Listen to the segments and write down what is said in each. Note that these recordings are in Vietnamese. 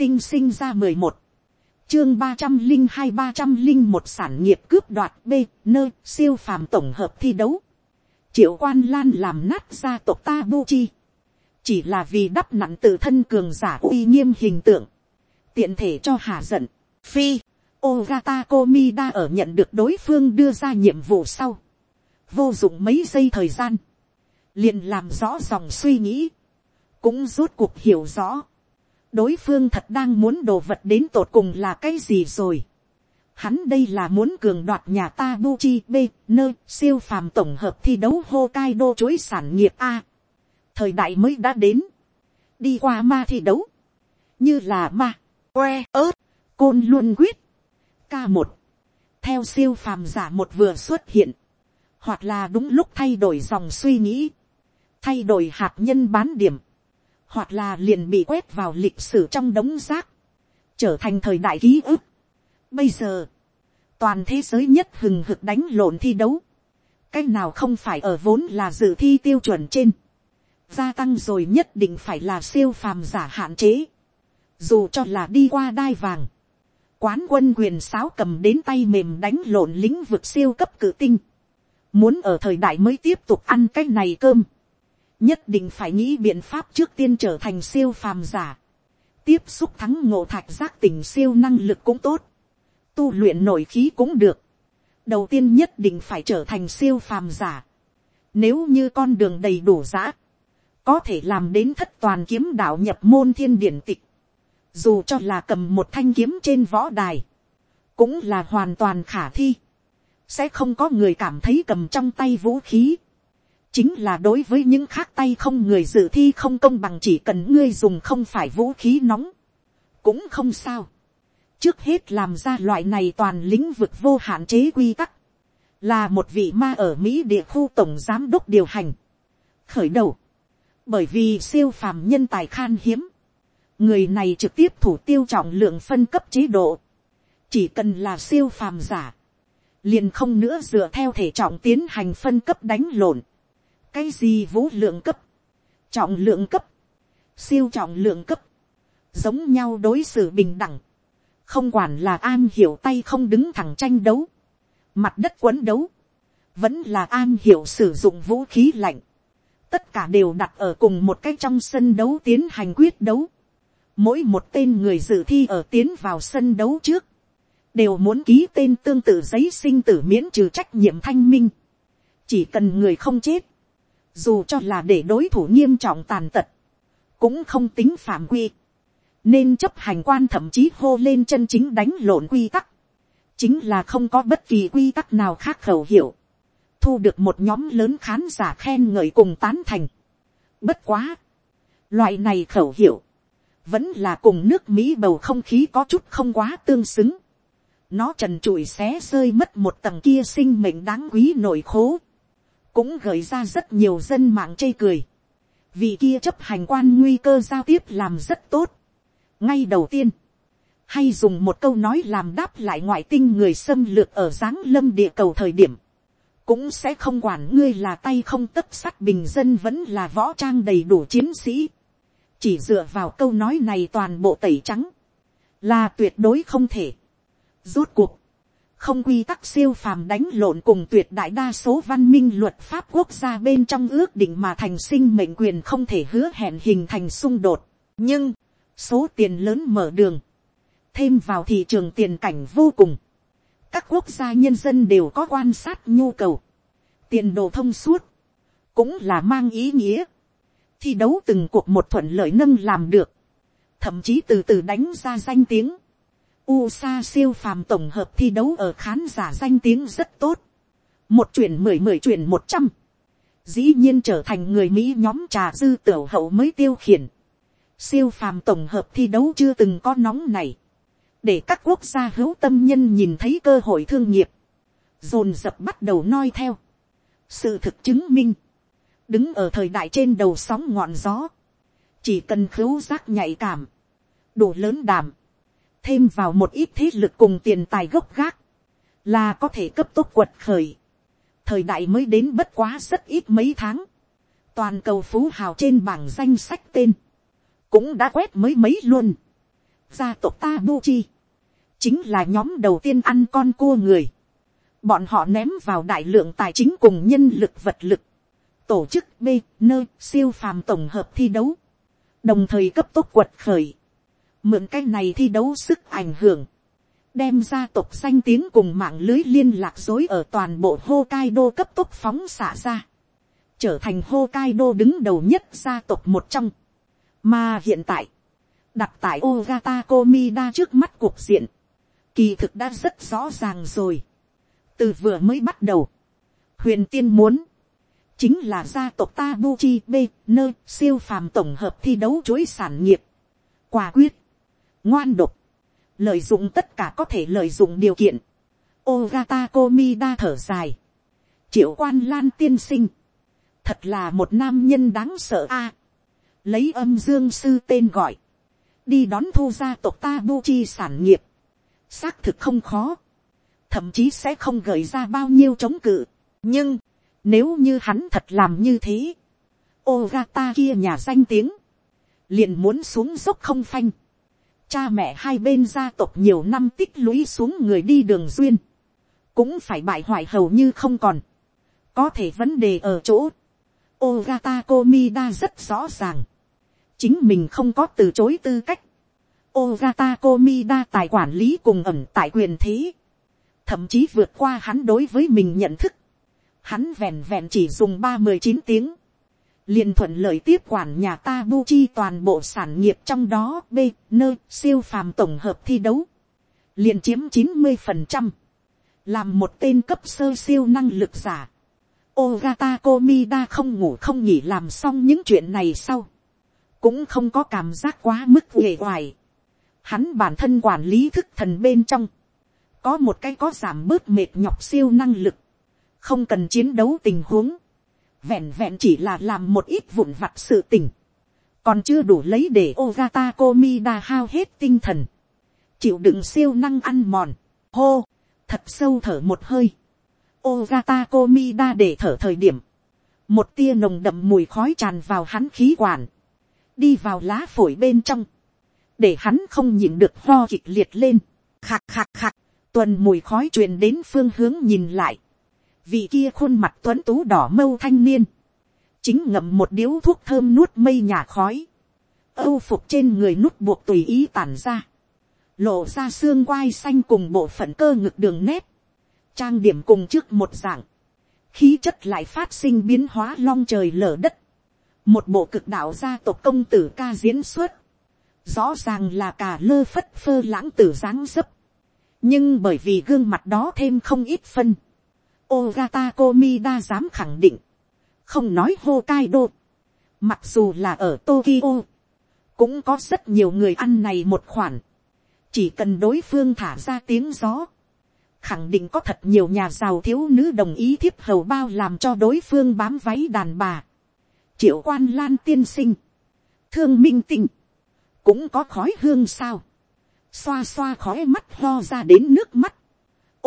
tinh sinh ra mười một. Chương ba trăm linh hai ba trăm linh một sản nghiệp cướp đoạt b nơi siêu phàm tổng hợp thi đấu. Triệu quan lan làm nát gia tộc ta bu chi chỉ là vì đắp nặng tự thân cường giả uy nghiêm hình tượng. Tiện thể cho hà giận. Phi, ogata komida ở nhận được đối phương đưa ra nhiệm vụ sau. Vô dụng mấy giây thời gian. Liền làm rõ dòng suy nghĩ. Cũng rốt cuộc hiểu rõ đối phương thật đang muốn đồ vật đến tột cùng là cái gì rồi. Hắn đây là muốn cường đoạt nhà ta Buchi B, nơi siêu phàm tổng hợp thi đấu Hokkaido chuỗi sản nghiệp A. Thời đại mới đã đến. Đi qua ma thi đấu. Như là ma, que, ớt, côn luôn quyết. K1. Theo siêu phàm giả một vừa xuất hiện. Hoặc là đúng lúc thay đổi dòng suy nghĩ. Thay đổi hạt nhân bán điểm hoặc là liền bị quét vào lịch sử trong đống rác, trở thành thời đại ký ức. Bây giờ, toàn thế giới nhất hừng hực đánh lộn thi đấu, cái nào không phải ở vốn là dự thi tiêu chuẩn trên, gia tăng rồi nhất định phải là siêu phàm giả hạn chế, dù cho là đi qua đai vàng, quán quân quyền sáo cầm đến tay mềm đánh lộn lĩnh vực siêu cấp cử tinh, muốn ở thời đại mới tiếp tục ăn cái này cơm, nhất định phải nghĩ biện pháp trước tiên trở thành siêu phàm giả, tiếp xúc thắng ngộ thạch giác tỉnh siêu năng lực cũng tốt, tu luyện nổi khí cũng được, đầu tiên nhất định phải trở thành siêu phàm giả, nếu như con đường đầy đủ giã, có thể làm đến thất toàn kiếm đạo nhập môn thiên điển tịch, dù cho là cầm một thanh kiếm trên võ đài, cũng là hoàn toàn khả thi, sẽ không có người cảm thấy cầm trong tay vũ khí, chính là đối với những khác tay không người dự thi không công bằng chỉ cần ngươi dùng không phải vũ khí nóng, cũng không sao. trước hết làm ra loại này toàn lĩnh vực vô hạn chế quy tắc, là một vị ma ở mỹ địa khu tổng giám đốc điều hành. khởi đầu, bởi vì siêu phàm nhân tài khan hiếm, người này trực tiếp thủ tiêu trọng lượng phân cấp chế độ, chỉ cần là siêu phàm giả, liền không nữa dựa theo thể trọng tiến hành phân cấp đánh lộn, cái gì vũ lượng cấp, trọng lượng cấp, siêu trọng lượng cấp, giống nhau đối xử bình đẳng, không quản là an hiểu tay không đứng thẳng tranh đấu, mặt đất quấn đấu, vẫn là an hiểu sử dụng vũ khí lạnh, tất cả đều đặt ở cùng một cái trong sân đấu tiến hành quyết đấu, mỗi một tên người dự thi ở tiến vào sân đấu trước, đều muốn ký tên tương tự giấy sinh tử miễn trừ trách nhiệm thanh minh, chỉ cần người không chết, dù cho là để đối thủ nghiêm trọng tàn tật, cũng không tính phạm quy, nên chấp hành quan thậm chí hô lên chân chính đánh lộn quy tắc, chính là không có bất kỳ quy tắc nào khác khẩu hiệu, thu được một nhóm lớn khán giả khen ngợi cùng tán thành. Bất quá, loại này khẩu hiệu, vẫn là cùng nước mỹ bầu không khí có chút không quá tương xứng. nó trần trụi xé rơi mất một tầng kia sinh mệnh đáng quý nội khố cũng gợi ra rất nhiều dân mạng chê cười. vì kia chấp hành quan nguy cơ giao tiếp làm rất tốt. ngay đầu tiên, hay dùng một câu nói làm đáp lại ngoại tinh người xâm lược ở giáng lâm địa cầu thời điểm, cũng sẽ không quản ngươi là tay không tất sắt bình dân vẫn là võ trang đầy đủ chiến sĩ. chỉ dựa vào câu nói này toàn bộ tẩy trắng, là tuyệt đối không thể. rốt cuộc, không quy tắc siêu phàm đánh lộn cùng tuyệt đại đa số văn minh luật pháp quốc gia bên trong ước định mà thành sinh mệnh quyền không thể hứa hẹn hình thành xung đột. nhưng, số tiền lớn mở đường, thêm vào thị trường tiền cảnh vô cùng. các quốc gia nhân dân đều có quan sát nhu cầu, tiền đồ thông suốt, cũng là mang ý nghĩa. thi đấu từng cuộc một thuận lợi nâng làm được, thậm chí từ từ đánh ra danh tiếng U sa siêu phàm tổng hợp thi đấu ở khán giả danh tiếng rất tốt. Một chuyển mười mười chuyển một trăm. Dĩ nhiên trở thành người Mỹ nhóm trà dư tiểu hậu mới tiêu khiển. Siêu phàm tổng hợp thi đấu chưa từng có nóng này. Để các quốc gia hữu tâm nhân nhìn thấy cơ hội thương nghiệp. Dồn dập bắt đầu noi theo. Sự thực chứng minh. Đứng ở thời đại trên đầu sóng ngọn gió. Chỉ cần khứu giác nhạy cảm. Đủ lớn đảm thêm vào một ít thế lực cùng tiền tài gốc gác, là có thể cấp tốc quật khởi. thời đại mới đến bất quá rất ít mấy tháng, toàn cầu phú hào trên bảng danh sách tên, cũng đã quét mới mấy luôn. gia tộc ta buchi chính là nhóm đầu tiên ăn con cua người. Bọn họ ném vào đại lượng tài chính cùng nhân lực vật lực, tổ chức B, nơi siêu phàm tổng hợp thi đấu, đồng thời cấp tốc quật khởi, mượn cái này thi đấu sức ảnh hưởng, đem gia tộc danh tiếng cùng mạng lưới liên lạc dối ở toàn bộ Hokkaido cấp tốc phóng xả ra, trở thành Hokkaido đứng đầu nhất gia tộc một trong. Mà hiện tại, đặt tại Ogata Komida trước mắt cuộc diện, kỳ thực đã rất rõ ràng rồi. từ vừa mới bắt đầu, huyền tiên muốn, chính là gia tộc Tabuchi B, nơi siêu phàm tổng hợp thi đấu chuỗi sản nghiệp. Quả quyết, ngoan độc, lợi dụng tất cả có thể lợi dụng điều kiện. Ogata Komida thở dài. Triệu quan lan tiên sinh. Thật là một nam nhân đáng sợ a. lấy âm dương sư tên gọi. Đi đón thu gia tộc ta vô chi sản nghiệp. Xác thực không khó. Thậm chí sẽ không gợi ra bao nhiêu chống cự. Nhưng, nếu như hắn thật làm như thế. Ogata kia nhà danh tiếng. Liền muốn xuống dốc không phanh cha mẹ hai bên gia tộc nhiều năm tích lũy xuống người đi đường duyên, cũng phải bại hoại hầu như không còn. có thể vấn đề ở chỗ, Ogata Komida rất rõ ràng, chính mình không có từ chối tư cách. Ogata Komida tài quản lý cùng ẩn tại quyền thế, thậm chí vượt qua hắn đối với mình nhận thức. Hắn vẹn vẹn chỉ dùng ba mười chín tiếng, liền thuận lợi tiếp quản nhà ta bu chi toàn bộ sản nghiệp trong đó, b nơi siêu phàm tổng hợp thi đấu. Liền chiếm chín mươi phần trăm. Làm một tên cấp sơ siêu năng lực giả. Ogata Komida không ngủ không nghỉ làm xong những chuyện này sau. Cũng không có cảm giác quá mức uể oải. Hắn bản thân quản lý thức thần bên trong. Có một cái có giảm bớt mệt nhọc siêu năng lực. Không cần chiến đấu tình huống vẹn vẹn chỉ là làm một ít vụn vặt sự tình, còn chưa đủ lấy để Ogata Komida hao hết tinh thần, chịu đựng siêu năng ăn mòn, hô, thật sâu thở một hơi, Ogata Komida để thở thời điểm, một tia nồng đậm mùi khói tràn vào hắn khí quản, đi vào lá phổi bên trong, để hắn không nhìn được ho kịch liệt lên, khạc khạc khạc, tuần mùi khói truyền đến phương hướng nhìn lại, vị kia khuôn mặt tuấn tú đỏ mâu thanh niên, chính ngậm một điếu thuốc thơm nuốt mây nhà khói, âu phục trên người nút buộc tùy ý tản ra, lộ ra xương quai xanh cùng bộ phận cơ ngực đường nét, trang điểm cùng trước một dạng, khí chất lại phát sinh biến hóa long trời lở đất, một bộ cực đạo gia tộc công tử ca diễn xuất, rõ ràng là cả lơ phất phơ lãng tử dáng dấp, nhưng bởi vì gương mặt đó thêm không ít phân, Ogata Komida dám khẳng định. Không nói Hokkaido. Mặc dù là ở Tokyo. Cũng có rất nhiều người ăn này một khoản. Chỉ cần đối phương thả ra tiếng gió. Khẳng định có thật nhiều nhà giàu thiếu nữ đồng ý thiếp hầu bao làm cho đối phương bám váy đàn bà. Triệu quan lan tiên sinh. Thương minh tinh. Cũng có khói hương sao. Xoa xoa khói mắt lo ra đến nước mắt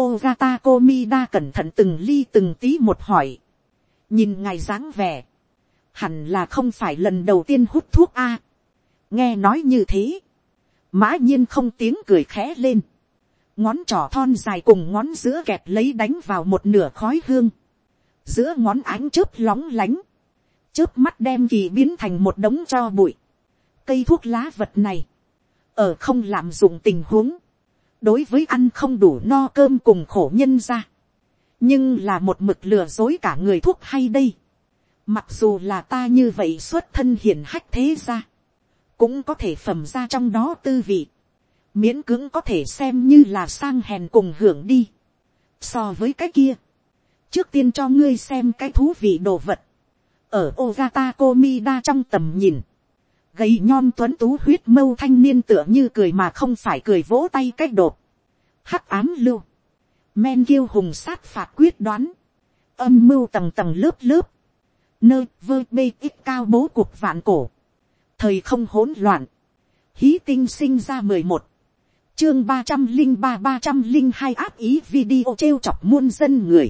Ogata Komida cẩn thận từng ly từng tí một hỏi. Nhìn ngài dáng vẻ. Hẳn là không phải lần đầu tiên hút thuốc A. Nghe nói như thế. Mã nhiên không tiếng cười khẽ lên. Ngón trỏ thon dài cùng ngón giữa kẹt lấy đánh vào một nửa khói hương. Giữa ngón ánh chớp lóng lánh. Chớp mắt đem kỳ biến thành một đống cho bụi. Cây thuốc lá vật này. Ở không làm dụng tình huống đối với ăn không đủ no cơm cùng khổ nhân ra. nhưng là một mực lừa dối cả người thuốc hay đây. mặc dù là ta như vậy xuất thân hiền hách thế ra. cũng có thể phẩm ra trong đó tư vị. miễn cưỡng có thể xem như là sang hèn cùng hưởng đi. so với cái kia. trước tiên cho ngươi xem cái thú vị đồ vật. ở Ogata Komida trong tầm nhìn gầy nhom tuấn tú huyết mâu thanh niên tựa như cười mà không phải cười vỗ tay cách đột. Hắc ám lưu. Men kiêu hùng sát phạt quyết đoán. Âm mưu tầng tầng lớp lớp. Nơi vơ, bê, ít cao bố cuộc vạn cổ. Thời không hỗn loạn. Hí tinh sinh ra mười một Chương ba trăm linh ba ba trăm linh hai áp ý video trêu chọc muôn dân người.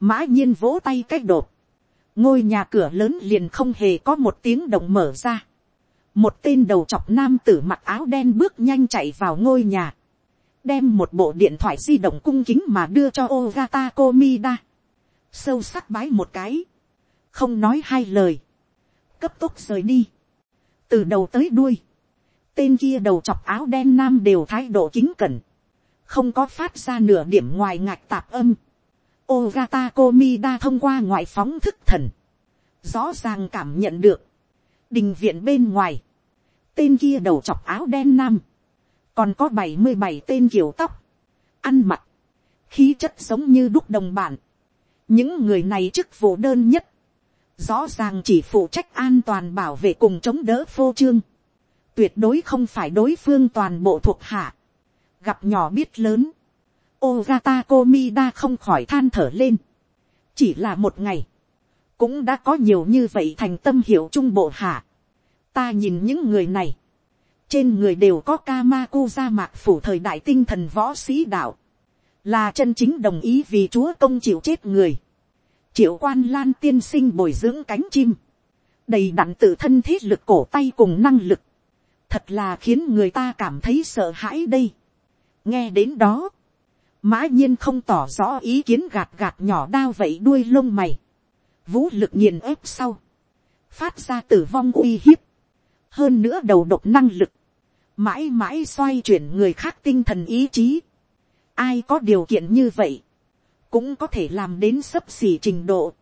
Mã nhiên vỗ tay cách đột. Ngôi nhà cửa lớn liền không hề có một tiếng động mở ra một tên đầu chọc nam tử mặc áo đen bước nhanh chạy vào ngôi nhà, đem một bộ điện thoại di động cung kính mà đưa cho Ogata Komida. Sâu sắc bái một cái, không nói hai lời, cấp tốc rời đi, từ đầu tới đuôi, tên kia đầu chọc áo đen nam đều thái độ kính cẩn, không có phát ra nửa điểm ngoài ngạch tạp âm. Ogata Komida thông qua ngoại phóng thức thần, rõ ràng cảm nhận được, đình viện bên ngoài, tên kia đầu chọc áo đen nam, còn có bảy mươi bảy tên kiểu tóc, ăn mặc, khí chất giống như đúc đồng bản. những người này chức vụ đơn nhất, rõ ràng chỉ phụ trách an toàn bảo vệ cùng chống đỡ phô trương, tuyệt đối không phải đối phương toàn bộ thuộc hạ, gặp nhỏ biết lớn, Ogata Komida không khỏi than thở lên, chỉ là một ngày, cũng đã có nhiều như vậy thành tâm hiểu trung bộ hạ, ta nhìn những người này, trên người đều có Kamaku ra mạc phủ thời đại tinh thần võ sĩ đạo, là chân chính đồng ý vì chúa công chịu chết người, triệu quan lan tiên sinh bồi dưỡng cánh chim, đầy đặn tự thân thiết lực cổ tay cùng năng lực, thật là khiến người ta cảm thấy sợ hãi đây. nghe đến đó, mã nhiên không tỏ rõ ý kiến gạt gạt nhỏ đao vậy đuôi lông mày, vũ lực nghiền ép sau, phát ra tử vong uy hiếp, hơn nữa đầu độc năng lực, mãi mãi xoay chuyển người khác tinh thần ý chí. ai có điều kiện như vậy, cũng có thể làm đến sấp xỉ trình độ.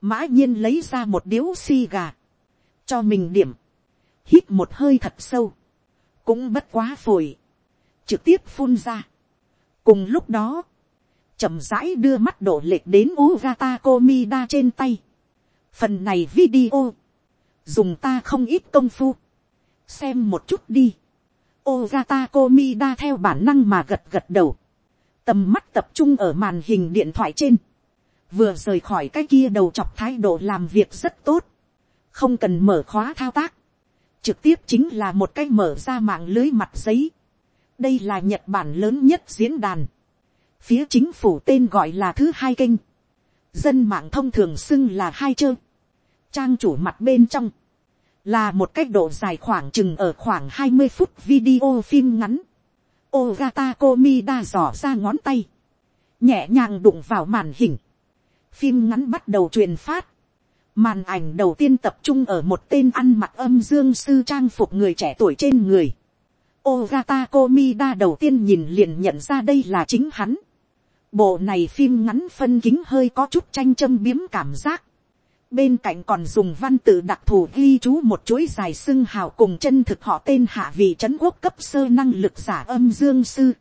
mã nhiên lấy ra một điếu xi gà, cho mình điểm, hít một hơi thật sâu, cũng bất quá phổi, trực tiếp phun ra. cùng lúc đó, chậm rãi đưa mắt đổ lệch đến Ugata Komida trên tay. phần này video, dùng ta không ít công phu, xem một chút đi. Ogata Komida theo bản năng mà gật gật đầu. Tầm mắt tập trung ở màn hình điện thoại trên. Vừa rời khỏi cái kia đầu chọc thái độ làm việc rất tốt. Không cần mở khóa thao tác. Trực tiếp chính là một cái mở ra mạng lưới mặt giấy. Đây là Nhật Bản lớn nhất diễn đàn. Phía chính phủ tên gọi là thứ hai kênh. Dân mạng thông thường xưng là hai chơ. Trang chủ mặt bên trong là một cách độ dài khoảng chừng ở khoảng hai mươi phút video phim ngắn. Ogata Komida dò ra ngón tay, nhẹ nhàng đụng vào màn hình. Phim ngắn bắt đầu truyền phát. Màn ảnh đầu tiên tập trung ở một tên ăn mặc âm dương sư trang phục người trẻ tuổi trên người. Ogata Komida đầu tiên nhìn liền nhận ra đây là chính hắn. Bộ này phim ngắn phân kính hơi có chút tranh châm biếm cảm giác bên cạnh còn dùng văn tự đặc thù ghi chú một chuỗi dài xưng hào cùng chân thực họ tên hạ vị trấn quốc cấp sơ năng lực giả âm dương sư.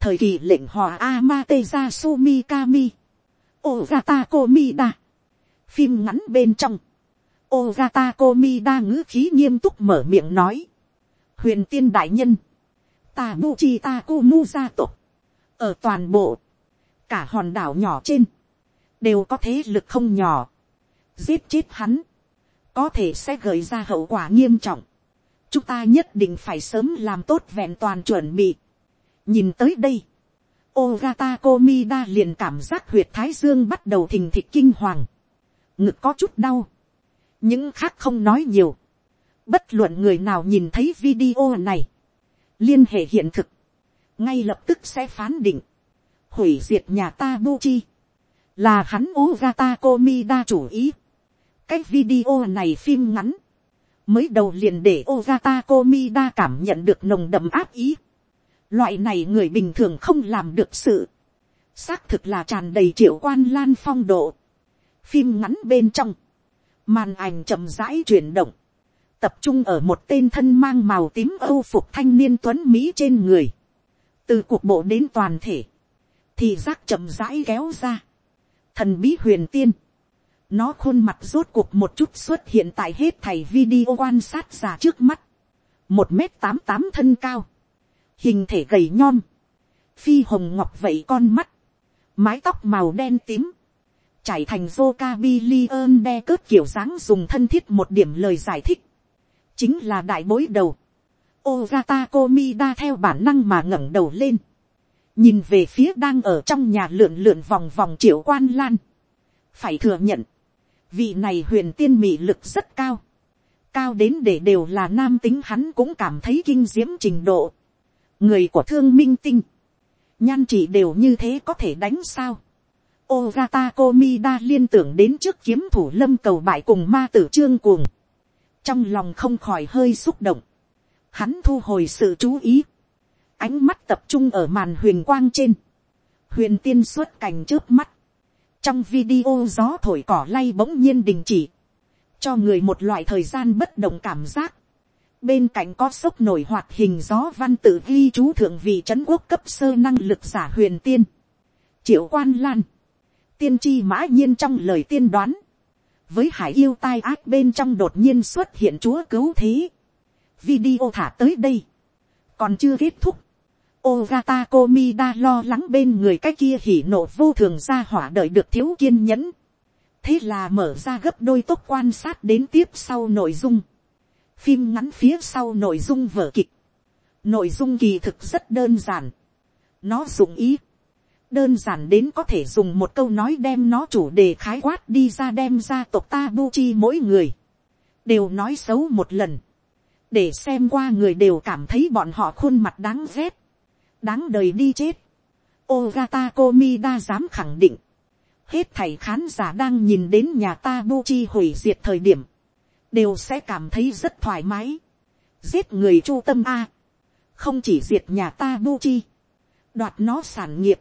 thời kỳ lệnh hòa amate ra sumi kami. ogata komida. phim ngắn bên trong. ogata komida ngữ khí nghiêm túc mở miệng nói. huyền tiên đại nhân. ta bu chi ta cô mu gia tộc. ở toàn bộ. cả hòn đảo nhỏ trên. đều có thế lực không nhỏ giết chết hắn, có thể sẽ gợi ra hậu quả nghiêm trọng. chúng ta nhất định phải sớm làm tốt vẹn toàn chuẩn bị. nhìn tới đây, Ogata Komida liền cảm giác huyệt thái dương bắt đầu thình thịch kinh hoàng. ngực có chút đau. những khác không nói nhiều. bất luận người nào nhìn thấy video này, liên hệ hiện thực, ngay lập tức sẽ phán định, hủy diệt nhà ta Buchi, là hắn Ogata Komida chủ ý cái video này phim ngắn, mới đầu liền để Ogata Komida cảm nhận được nồng đậm áp ý. Loại này người bình thường không làm được sự. Xác thực là tràn đầy triệu quan lan phong độ. Phim ngắn bên trong. Màn ảnh chậm rãi chuyển động. Tập trung ở một tên thân mang màu tím âu phục thanh niên tuấn Mỹ trên người. Từ cuộc bộ đến toàn thể. Thì giác chậm rãi kéo ra. Thần bí huyền tiên nó khuôn mặt rốt cuộc một chút xuất hiện tại hết thầy video quan sát giả trước mắt. Một m tám tám thân cao. Hình thể gầy nhom. Phi hồng ngọc vậy con mắt. Mái tóc màu đen tím. Chảy thành Zoka đe cớt kiểu dáng dùng thân thiết một điểm lời giải thích. Chính là đại bối đầu. Ogata Komida theo bản năng mà ngẩng đầu lên. Nhìn về phía đang ở trong nhà lượn lượn vòng vòng triệu quan lan. Phải thừa nhận vị này huyền tiên mị lực rất cao, cao đến để đều là nam tính hắn cũng cảm thấy kinh diễm trình độ. người của thương minh tinh, nhan chỉ đều như thế có thể đánh sao. Ogata Komida liên tưởng đến trước kiếm thủ lâm cầu bại cùng ma tử trương cuồng. Trong lòng không khỏi hơi xúc động. Hắn thu hồi sự chú ý. Ánh mắt tập trung ở màn huyền quang trên. Huyền tiên suốt cảnh trước mắt. Trong video gió thổi cỏ lay bỗng nhiên đình chỉ. Cho người một loại thời gian bất động cảm giác. Bên cạnh có sốc nổi hoạt hình gió văn tự ghi chú thượng vị trấn quốc cấp sơ năng lực giả huyền tiên. Triệu quan lan. Tiên tri mã nhiên trong lời tiên đoán. Với hải yêu tai ác bên trong đột nhiên xuất hiện chúa cứu thế. Video thả tới đây. Còn chưa kết thúc. Ogata Komida lo lắng bên người cái kia hỉ nộ vô thường ra hỏa đợi được thiếu kiên nhẫn. Thế là mở ra gấp đôi tốc quan sát đến tiếp sau nội dung phim ngắn phía sau nội dung vở kịch. Nội dung kỳ thực rất đơn giản. Nó dụng ý. Đơn giản đến có thể dùng một câu nói đem nó chủ đề khái quát đi ra đem ra tộc ta bu chi mỗi người. Đều nói xấu một lần. Để xem qua người đều cảm thấy bọn họ khuôn mặt đáng ghét. Đáng đời đi chết. Ogata Komida dám khẳng định. Hết thầy khán giả đang nhìn đến nhà ta bu chi hủy diệt thời điểm đều sẽ cảm thấy rất thoải mái. giết người chu tâm a, không chỉ diệt nhà ta bu chi, đoạt nó sản nghiệp,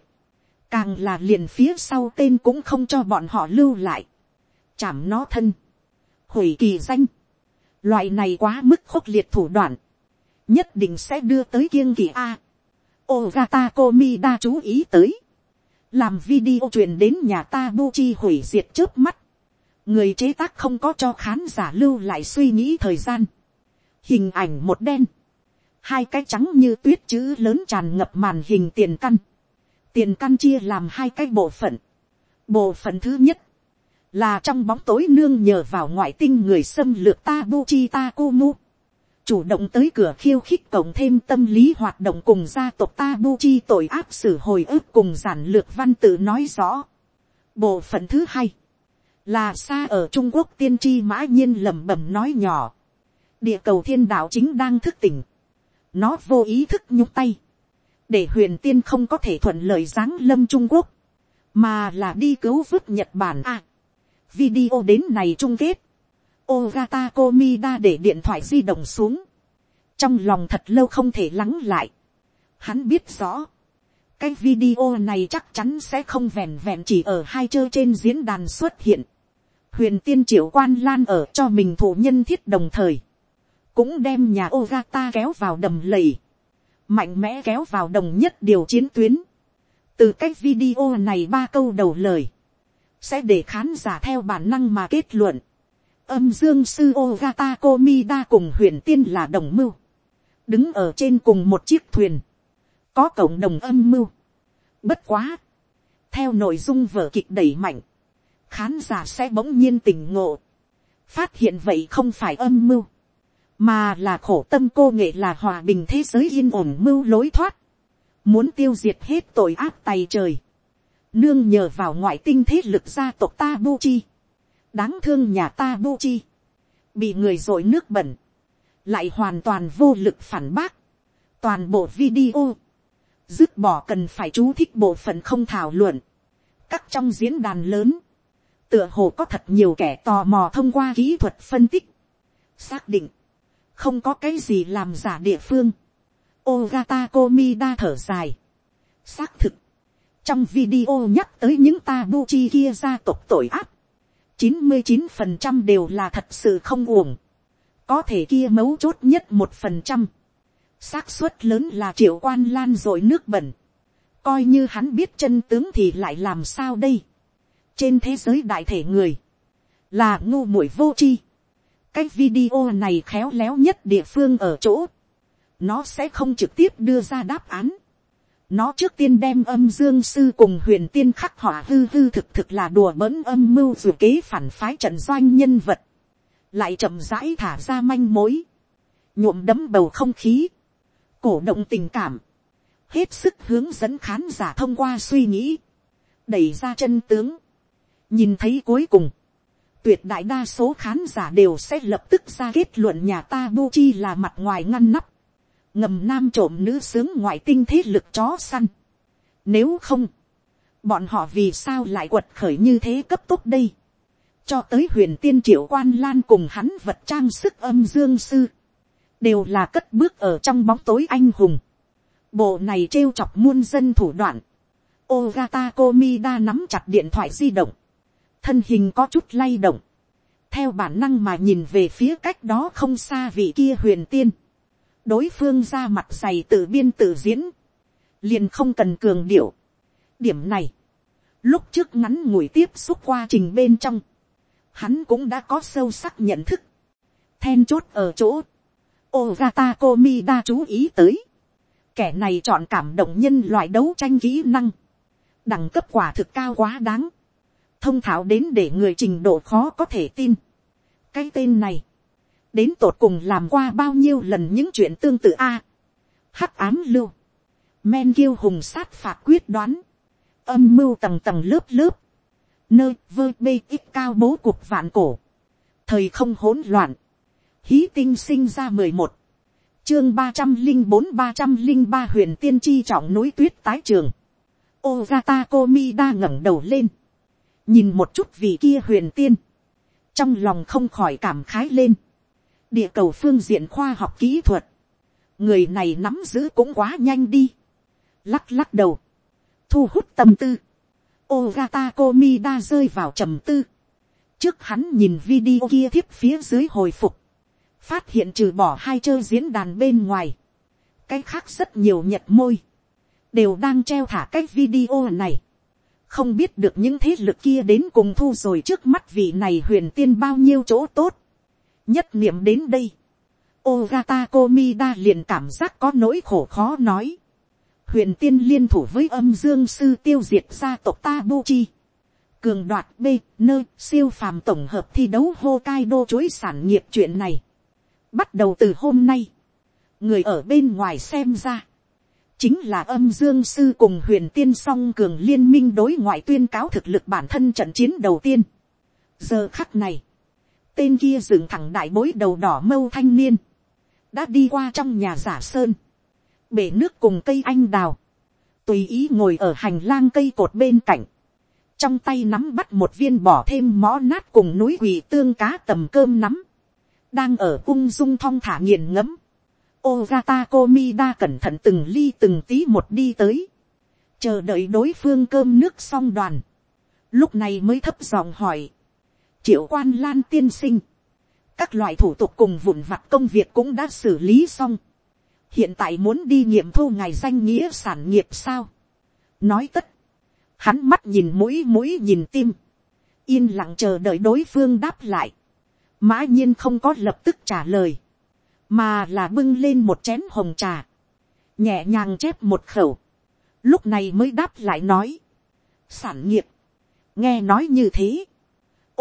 càng là liền phía sau tên cũng không cho bọn họ lưu lại, chảm nó thân, hủy kỳ danh, loại này quá mức khốc liệt thủ đoạn, nhất định sẽ đưa tới kiêng kỳ a. Ogata Komida chú ý tới, làm video truyền đến nhà ta buchi hủy diệt trước mắt, người chế tác không có cho khán giả lưu lại suy nghĩ thời gian. hình ảnh một đen, hai cái trắng như tuyết chữ lớn tràn ngập màn hình tiền căn. tiền căn chia làm hai cái bộ phận. bộ phận thứ nhất, là trong bóng tối nương nhờ vào ngoại tinh người xâm lược ta Buchi Takumu. Chủ động tới cửa khiêu khích cộng thêm tâm lý hoạt động cùng gia tộc ta bu chi tội áp xử hồi ức cùng giản lược văn tự nói rõ. Bộ phận thứ hai, là xa ở trung quốc tiên tri mã nhiên lẩm bẩm nói nhỏ, địa cầu thiên đạo chính đang thức tỉnh, nó vô ý thức nhúc tay, để huyền tiên không có thể thuận lợi giáng lâm trung quốc, mà là đi cứu vớt nhật bản. A. À, video đến này chung kết, Ogata Komida để điện thoại di động xuống, trong lòng thật lâu không thể lắng lại, hắn biết rõ, cái video này chắc chắn sẽ không vẹn vẹn chỉ ở hai chơi trên diễn đàn xuất hiện. Huyền tiên triệu quan lan ở cho mình thủ nhân thiết đồng thời, cũng đem nhà Ogata kéo vào đầm lầy, mạnh mẽ kéo vào đồng nhất điều chiến tuyến. từ cách video này ba câu đầu lời, sẽ để khán giả theo bản năng mà kết luận, âm dương sư Ogata Komida cùng huyền tiên là đồng mưu, đứng ở trên cùng một chiếc thuyền, có cộng đồng âm mưu. Bất quá, theo nội dung vở kịch đẩy mạnh, khán giả sẽ bỗng nhiên tỉnh ngộ, phát hiện vậy không phải âm mưu, mà là khổ tâm cô nghệ là hòa bình thế giới yên ổn mưu lối thoát, muốn tiêu diệt hết tội ác tay trời, nương nhờ vào ngoại tinh thế lực gia tộc ta bu chi, đáng thương nhà ta bu chi, bị người dội nước bẩn, lại hoàn toàn vô lực phản bác, toàn bộ video, dứt bỏ cần phải chú thích bộ phận không thảo luận, các trong diễn đàn lớn, tựa hồ có thật nhiều kẻ tò mò thông qua kỹ thuật phân tích, xác định, không có cái gì làm giả địa phương, Ogata Komida thở dài, xác thực, trong video nhắc tới những tabuchi kia gia tộc tội ác, chín mươi chín phần trăm đều là thật sự không uổng, có thể kia mấu chốt nhất một phần trăm, xác suất lớn là triệu quan lan rồi nước bẩn, coi như hắn biết chân tướng thì lại làm sao đây, trên thế giới đại thể người, là ngu muội vô tri. cái video này khéo léo nhất địa phương ở chỗ, nó sẽ không trực tiếp đưa ra đáp án nó trước tiên đem âm dương sư cùng huyền tiên khắc họa hư hư thực thực là đùa bỡn âm mưu dù kế phản phái trận doanh nhân vật, lại chậm rãi thả ra manh mối, nhuộm đấm bầu không khí, cổ động tình cảm, hết sức hướng dẫn khán giả thông qua suy nghĩ, đẩy ra chân tướng, nhìn thấy cuối cùng, tuyệt đại đa số khán giả đều sẽ lập tức ra kết luận nhà ta bu chi là mặt ngoài ngăn nắp, ngầm nam trộm nữ sướng ngoại tinh thế lực chó săn. Nếu không, bọn họ vì sao lại quật khởi như thế cấp tốc đây, cho tới huyền tiên triệu quan lan cùng hắn vật trang sức âm dương sư, đều là cất bước ở trong bóng tối anh hùng. Bộ này trêu chọc muôn dân thủ đoạn. Ogata Komida nắm chặt điện thoại di động. Thân hình có chút lay động. Theo bản năng mà nhìn về phía cách đó không xa vị kia huyền tiên. Đối phương ra mặt dày tự biên tự diễn. Liền không cần cường điệu. Điểm này. Lúc trước ngắn ngủi tiếp xúc qua trình bên trong. Hắn cũng đã có sâu sắc nhận thức. Then chốt ở chỗ. Ogata đã chú ý tới kẻ này chọn cảm động nhân loại đấu tranh kỹ năng, đẳng cấp quả thực cao quá đáng, thông thảo đến để người trình độ khó có thể tin. cái tên này, đến tột cùng làm qua bao nhiêu lần những chuyện tương tự a, hắc ám lưu, men kiêu hùng sát phạt quyết đoán, âm mưu tầng tầng lớp lớp, nơi vơ bê ít cao bố cuộc vạn cổ, thời không hỗn loạn, hí tinh sinh ra mười một, chương ba trăm linh bốn ba trăm linh ba huyền tiên chi trọng núi tuyết tái trường. Ogata Komida ngẩng đầu lên. Nhìn một chút vì kia huyền tiên. Trong lòng không khỏi cảm khái lên. Địa cầu phương diện khoa học kỹ thuật. Người này nắm giữ cũng quá nhanh đi. Lắc lắc đầu. Thu hút tâm tư. Ogata Komida rơi vào trầm tư. Trước hắn nhìn video kia thiếp phía dưới hồi phục phát hiện trừ bỏ hai chơi diễn đàn bên ngoài, cái khác rất nhiều nhật môi, đều đang treo thả cái video này. không biết được những thế lực kia đến cùng thu rồi trước mắt vị này huyền tiên bao nhiêu chỗ tốt nhất niệm đến đây, Ogata Komida liền cảm giác có nỗi khổ khó nói. Huyền tiên liên thủ với âm dương sư tiêu diệt gia tộc Tabuchi. Cường đoạt B, nơi siêu phàm tổng hợp thi đấu Hokkaido chối sản nghiệp chuyện này Bắt đầu từ hôm nay, người ở bên ngoài xem ra, chính là âm dương sư cùng huyền tiên song cường liên minh đối ngoại tuyên cáo thực lực bản thân trận chiến đầu tiên. giờ khắc này, tên kia dựng thẳng đại bối đầu đỏ mâu thanh niên, đã đi qua trong nhà giả sơn, bể nước cùng cây anh đào, tùy ý ngồi ở hành lang cây cột bên cạnh, trong tay nắm bắt một viên bỏ thêm mó nát cùng núi quỳ tương cá tầm cơm nắm, đang ở cung dung thong thả nghiền ngẫm. Ogata Komida cẩn thận từng ly từng tí một đi tới. Chờ đợi đối phương cơm nước xong đoàn. Lúc này mới thấp giọng hỏi. Triệu quan lan tiên sinh. Các loại thủ tục cùng vụn vặt công việc cũng đã xử lý xong. Hiện tại muốn đi nghiệm thu ngày danh nghĩa sản nghiệp sao? Nói tất. Hắn mắt nhìn mũi mũi nhìn tim. Yên lặng chờ đợi đối phương đáp lại mã nhiên không có lập tức trả lời, mà là bưng lên một chén hồng trà, nhẹ nhàng chép một khẩu, lúc này mới đáp lại nói, sản nghiệp, nghe nói như thế,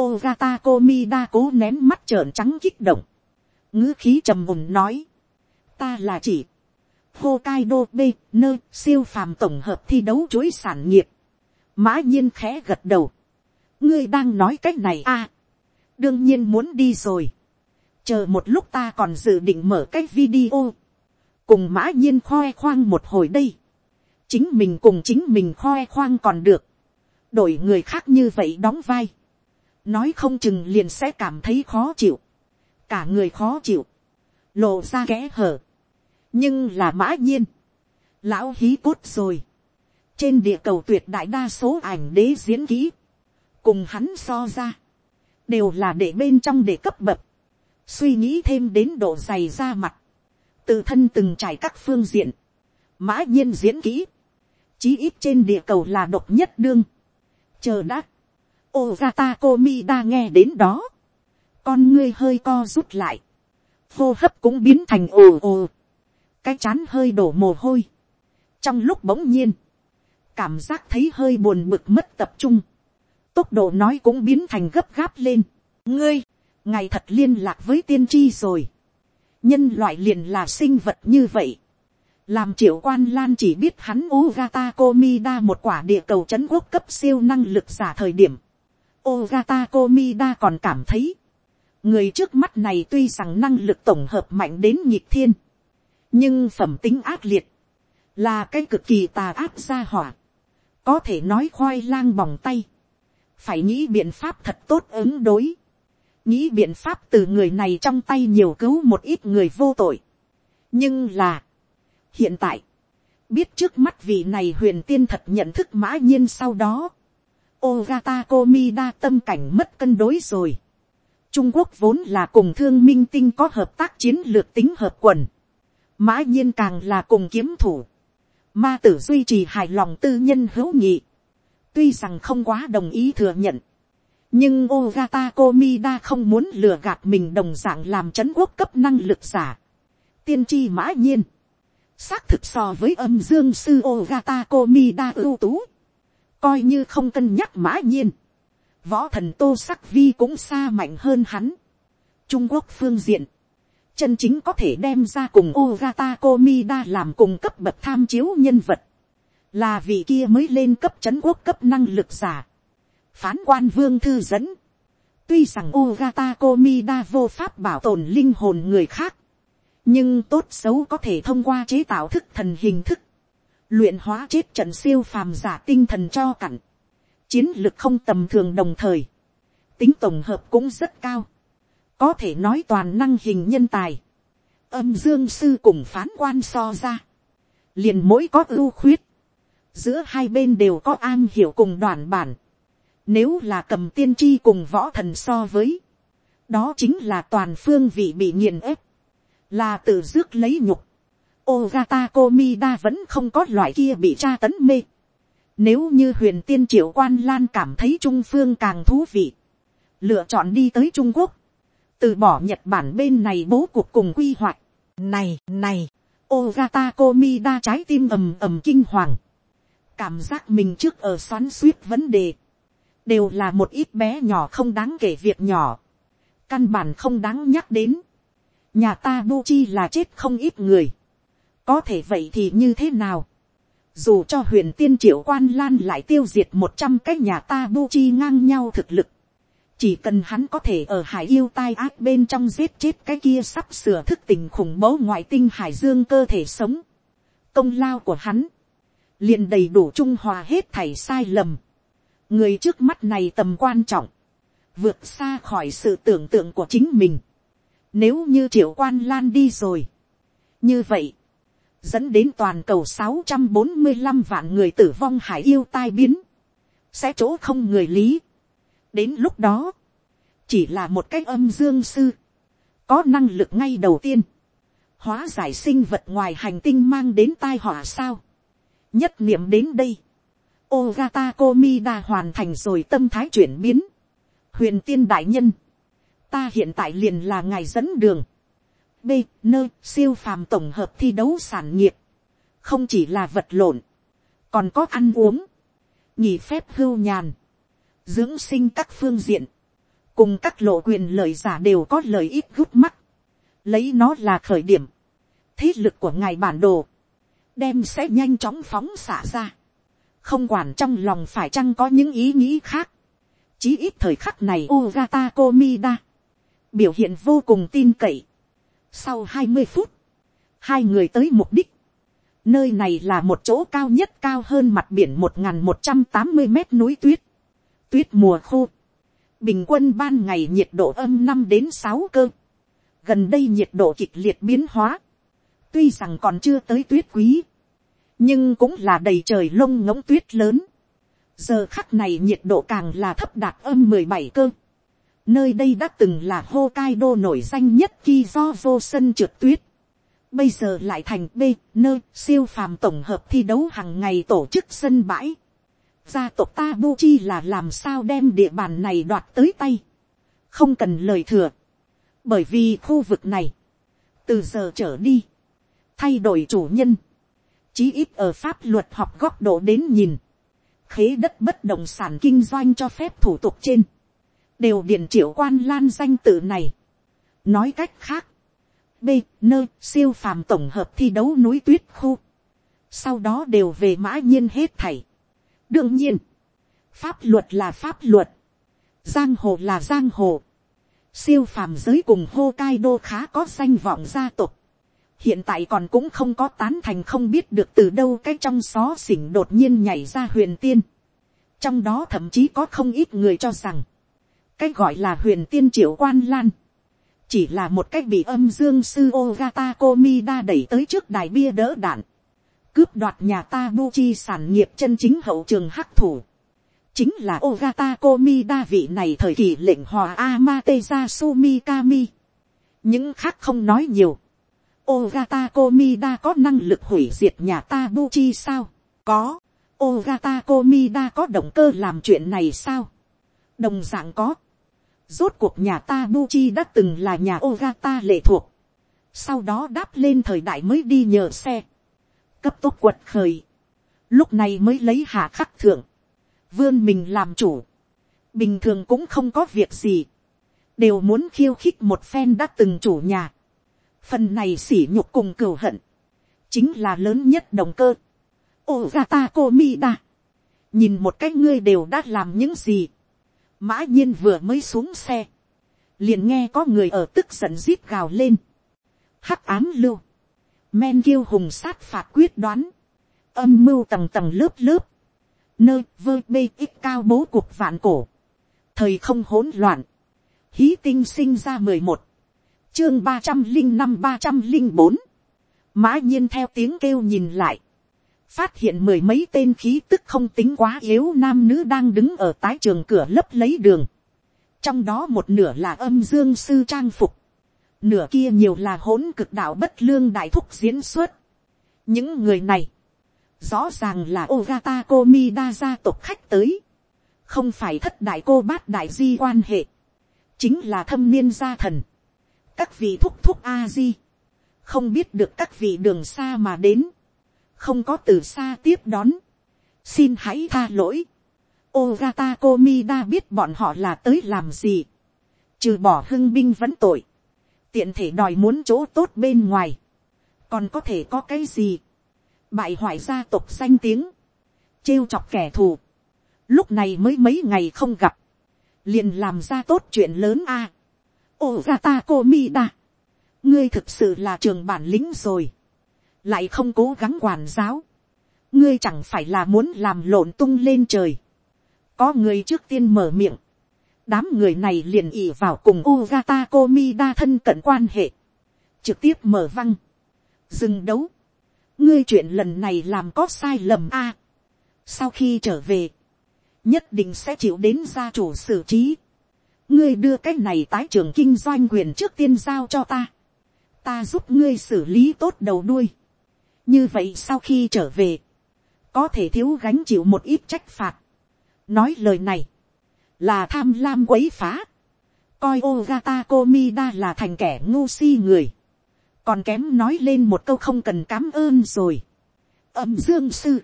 Ogata Komida cố nén mắt trợn trắng kích động, ngữ khí trầm mùng nói, ta là chỉ, Hokkaido B, nơi siêu phàm tổng hợp thi đấu chuỗi sản nghiệp, mã nhiên khẽ gật đầu, ngươi đang nói cách này à, đương nhiên muốn đi rồi. chờ một lúc ta còn dự định mở cái video, cùng mã nhiên khoe khoang một hồi đây. chính mình cùng chính mình khoe khoang còn được, đổi người khác như vậy đóng vai nói không chừng liền sẽ cảm thấy khó chịu, cả người khó chịu, lộ ra kẽ hở. nhưng là mã nhiên, lão hí cốt rồi. trên địa cầu tuyệt đại đa số ảnh đế diễn kỹ, cùng hắn so ra, đều là để bên trong để cấp bậc, suy nghĩ thêm đến độ dày ra mặt, tự thân từng trải các phương diện, mã nhiên diễn kỹ, chí ít trên địa cầu là độc nhất đương, chờ đã, Ogata Komida nghe đến đó, con ngươi hơi co rút lại, hô hấp cũng biến thành ồ ồ, cái chán hơi đổ mồ hôi, trong lúc bỗng nhiên, cảm giác thấy hơi buồn bực mất tập trung, tốc độ nói cũng biến thành gấp gáp lên. ngươi, ngày thật liên lạc với tiên tri rồi. nhân loại liền là sinh vật như vậy. làm triệu quan lan chỉ biết hắn Ugata Komida một quả địa cầu c quốc cấp siêu năng lực giả thời điểm. Ogata Komida còn cảm thấy, người trước mắt này tuy rằng năng lực tổng hợp mạnh đến nhịp thiên, nhưng phẩm tính ác liệt, là cái cực kỳ tà ác gia hỏa, có thể nói khoai lang bỏng tay, phải nghĩ biện pháp thật tốt ứng đối, nghĩ biện pháp từ người này trong tay nhiều cứu một ít người vô tội. nhưng là, hiện tại, biết trước mắt vị này huyền tiên thật nhận thức mã nhiên sau đó, Ogata Komida tâm cảnh mất cân đối rồi. Trung Quốc vốn là cùng thương minh tinh có hợp tác chiến lược tính hợp quần. Mã nhiên càng là cùng kiếm thủ. Ma tử duy trì hài lòng tư nhân hữu nghị. Tuy rằng không quá đồng ý thừa nhận. Nhưng Ogata Komida không muốn lừa gạt mình đồng dạng làm chấn quốc cấp năng lực giả. Tiên tri mã nhiên. Xác thực so với âm dương sư Ogata Komida ưu tú. Coi như không cân nhắc mã nhiên. Võ thần tô sắc vi cũng xa mạnh hơn hắn. Trung Quốc phương diện. Chân chính có thể đem ra cùng Ogata Komida làm cùng cấp bậc tham chiếu nhân vật. Là vị kia mới lên cấp chấn quốc cấp năng lực giả phán quan vương thư dẫn, tuy rằng Ogata Komida vô pháp bảo tồn linh hồn người khác, nhưng tốt xấu có thể thông qua chế tạo thức thần hình thức, luyện hóa chết trận siêu phàm giả tinh thần cho cặn, chiến lược không tầm thường đồng thời, tính tổng hợp cũng rất cao, có thể nói toàn năng hình nhân tài, âm dương sư cùng phán quan so ra, liền mỗi có ưu khuyết, giữa hai bên đều có an hiểu cùng đoàn bản, nếu là cầm tiên tri cùng võ thần so với. Đó chính là toàn phương vị bị nghiền ép. Là tự rước lấy nhục. Ogata Komida vẫn không có loại kia bị tra tấn mê. Nếu như huyền tiên triệu quan lan cảm thấy Trung Phương càng thú vị. Lựa chọn đi tới Trung Quốc. Từ bỏ Nhật Bản bên này bố cuộc cùng quy hoạch. Này, này. Ogata Komida trái tim ầm ầm kinh hoàng. Cảm giác mình trước ở xoắn suýt vấn đề đều là một ít bé nhỏ không đáng kể việc nhỏ, căn bản không đáng nhắc đến, nhà ta bu chi là chết không ít người, có thể vậy thì như thế nào, dù cho huyền tiên triệu quan lan lại tiêu diệt một trăm cái nhà ta bu chi ngang nhau thực lực, chỉ cần hắn có thể ở hải yêu tai ác bên trong giết chết cái kia sắp sửa thức tình khủng bố ngoại tinh hải dương cơ thể sống, công lao của hắn, liền đầy đủ trung hòa hết thảy sai lầm, người trước mắt này tầm quan trọng, vượt xa khỏi sự tưởng tượng của chính mình. Nếu như triệu quan lan đi rồi, như vậy, dẫn đến toàn cầu sáu trăm bốn mươi 645 vạn người tử vong hải yêu tai biến, sẽ chỗ không người lý. đến lúc đó, chỉ là một cái âm dương sư, có năng lực ngay đầu tiên, hóa giải sinh vật ngoài hành tinh mang đến tai họa sao. nhất niệm đến đây, Ogata Komida hoàn thành rồi tâm thái chuyển biến. Huyền tiên đại nhân. Ta hiện tại liền là ngài dẫn đường. B. Nơ siêu phàm tổng hợp thi đấu sản nghiệp. Không chỉ là vật lộn. Còn có ăn uống. nghỉ phép hưu nhàn. Dưỡng sinh các phương diện. Cùng các lộ quyền lợi giả đều có lợi ích gút mắt. Lấy nó là khởi điểm. Thế lực của ngài bản đồ. Đem sẽ nhanh chóng phóng xả ra không quản trong lòng phải chăng có những ý nghĩ khác. chí ít thời khắc này Ugata Komida biểu hiện vô cùng tin cậy. Sau hai mươi phút, hai người tới mục đích. Nơi này là một chỗ cao nhất cao hơn mặt biển một một trăm tám mươi mét núi tuyết. Tuyết mùa khô. Bình quân ban ngày nhiệt độ âm năm đến sáu cơ. Gần đây nhiệt độ kịch liệt biến hóa. Tuy rằng còn chưa tới tuyết quý nhưng cũng là đầy trời lông ngỗng tuyết lớn. giờ khắc này nhiệt độ càng là thấp đạt âm mười bảy cơ nơi đây đã từng là Hokkaido nổi danh nhất khi do vô sân trượt tuyết. bây giờ lại thành b nơi siêu phàm tổng hợp thi đấu hàng ngày tổ chức sân bãi. gia tộc Tabuchi là làm sao đem địa bàn này đoạt tới tay. không cần lời thừa. bởi vì khu vực này, từ giờ trở đi, thay đổi chủ nhân, chí ít ở pháp luật học góc độ đến nhìn, khế đất bất động sản kinh doanh cho phép thủ tục trên, đều điện triệu quan lan danh tự này. nói cách khác, b nơi siêu phàm tổng hợp thi đấu núi tuyết khu, sau đó đều về mã nhiên hết thảy. đương nhiên, pháp luật là pháp luật, giang hồ là giang hồ, siêu phàm giới cùng hô cai đô khá có danh vọng gia tộc, hiện tại còn cũng không có tán thành không biết được từ đâu cái trong xó xỉnh đột nhiên nhảy ra huyền tiên, trong đó thậm chí có không ít người cho rằng, cái gọi là huyền tiên triệu quan lan, chỉ là một cách bị âm dương sư Ogata Komida đẩy tới trước đài bia đỡ đạn, cướp đoạt nhà ta Buchi sản nghiệp chân chính hậu trường hắc thủ, chính là Ogata Komida vị này thời kỳ lệnh hòa Amateza Sumikami. những khác không nói nhiều. Ogata Komida có năng lực hủy diệt nhà ta Buchi sao? có. Ogata Komida có động cơ làm chuyện này sao? đồng dạng có Rốt cuộc nhà ta Buchi đã từng là nhà Ogata lệ thuộc. Sau đó đáp lên thời đại mới đi nhờ xe. Cấp tốc quật khởi. Lúc này mới lấy hạ khắc thượng. Vươn mình làm chủ. Bình thường cũng không có việc gì. Đều muốn khiêu khích một phen đã từng chủ nhà. Phần này sỉ nhục cùng cửu hận. Chính là lớn nhất động cơ. Ogata Komida. Nhìn một cách ngươi đều đã làm những gì mã nhiên vừa mới xuống xe, liền nghe có người ở tức giận rít gào lên, hắc ám lưu, men kiêu hùng sát phạt quyết đoán, âm mưu tầng tầng lớp lớp, nơi vơ bê ít cao bố cuộc vạn cổ, thời không hỗn loạn, hí tinh sinh ra mười một, chương ba trăm linh năm ba trăm linh bốn, mã nhiên theo tiếng kêu nhìn lại, phát hiện mười mấy tên khí tức không tính quá yếu nam nữ đang đứng ở tái trường cửa lấp lấy đường. trong đó một nửa là âm dương sư trang phục, nửa kia nhiều là hỗn cực đạo bất lương đại thúc diễn xuất. những người này, rõ ràng là Ogata Komida gia tộc khách tới, không phải thất đại cô bát đại di quan hệ, chính là thâm niên gia thần, các vị thúc thúc a di, không biết được các vị đường xa mà đến, không có từ xa tiếp đón, xin hãy tha lỗi. Ogata Komida biết bọn họ là tới làm gì, trừ bỏ hưng binh vẫn tội, tiện thể đòi muốn chỗ tốt bên ngoài, còn có thể có cái gì, bại hoại gia tộc danh tiếng, trêu chọc kẻ thù, lúc này mới mấy ngày không gặp, liền làm ra tốt chuyện lớn a. À. Ogata Komida, ngươi thực sự là trường bản lĩnh rồi lại không cố gắng quản giáo, ngươi chẳng phải là muốn làm lộn tung lên trời. có người trước tiên mở miệng, đám người này liền ỉ vào cùng Ugata Komi đa thân cận quan hệ, trực tiếp mở văng, dừng đấu, ngươi chuyện lần này làm có sai lầm a, sau khi trở về, nhất định sẽ chịu đến gia chủ xử trí, ngươi đưa cái này tái trường kinh doanh quyền trước tiên giao cho ta, ta giúp ngươi xử lý tốt đầu đuôi, như vậy sau khi trở về, có thể thiếu gánh chịu một ít trách phạt. nói lời này, là tham lam quấy phá, coi Ogata Komida là thành kẻ ngu si người, còn kém nói lên một câu không cần cám ơn rồi. âm dương sư,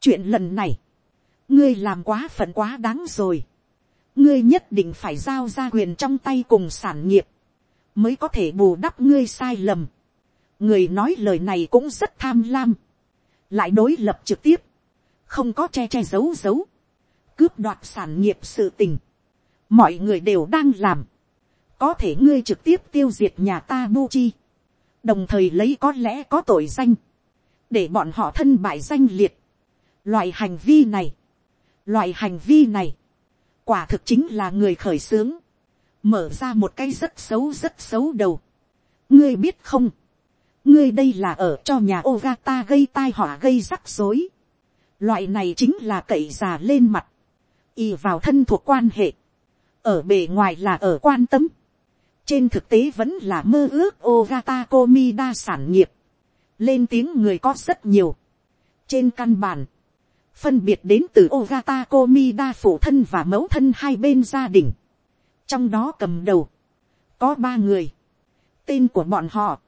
chuyện lần này, ngươi làm quá phận quá đáng rồi, ngươi nhất định phải giao ra quyền trong tay cùng sản nghiệp, mới có thể bù đắp ngươi sai lầm người nói lời này cũng rất tham lam, lại đối lập trực tiếp, không có che che giấu giấu, cướp đoạt sản nghiệp sự tình, mọi người đều đang làm, có thể ngươi trực tiếp tiêu diệt nhà ta bu chi, đồng thời lấy có lẽ có tội danh, để bọn họ thân bại danh liệt. Loại hành vi này, loại hành vi này, quả thực chính là người khởi xướng, mở ra một cái rất xấu rất xấu đầu. ngươi biết không, ngươi đây là ở cho nhà Ogata gây tai họa gây rắc rối. Loại này chính là cậy già lên mặt. Y vào thân thuộc quan hệ. Ở bề ngoài là ở quan tâm. Trên thực tế vẫn là mơ ước Ogata Komida sản nghiệp. Lên tiếng người có rất nhiều. Trên căn bản. Phân biệt đến từ Ogata Komida phụ thân và mẫu thân hai bên gia đình. Trong đó cầm đầu. Có ba người. Tên của bọn họ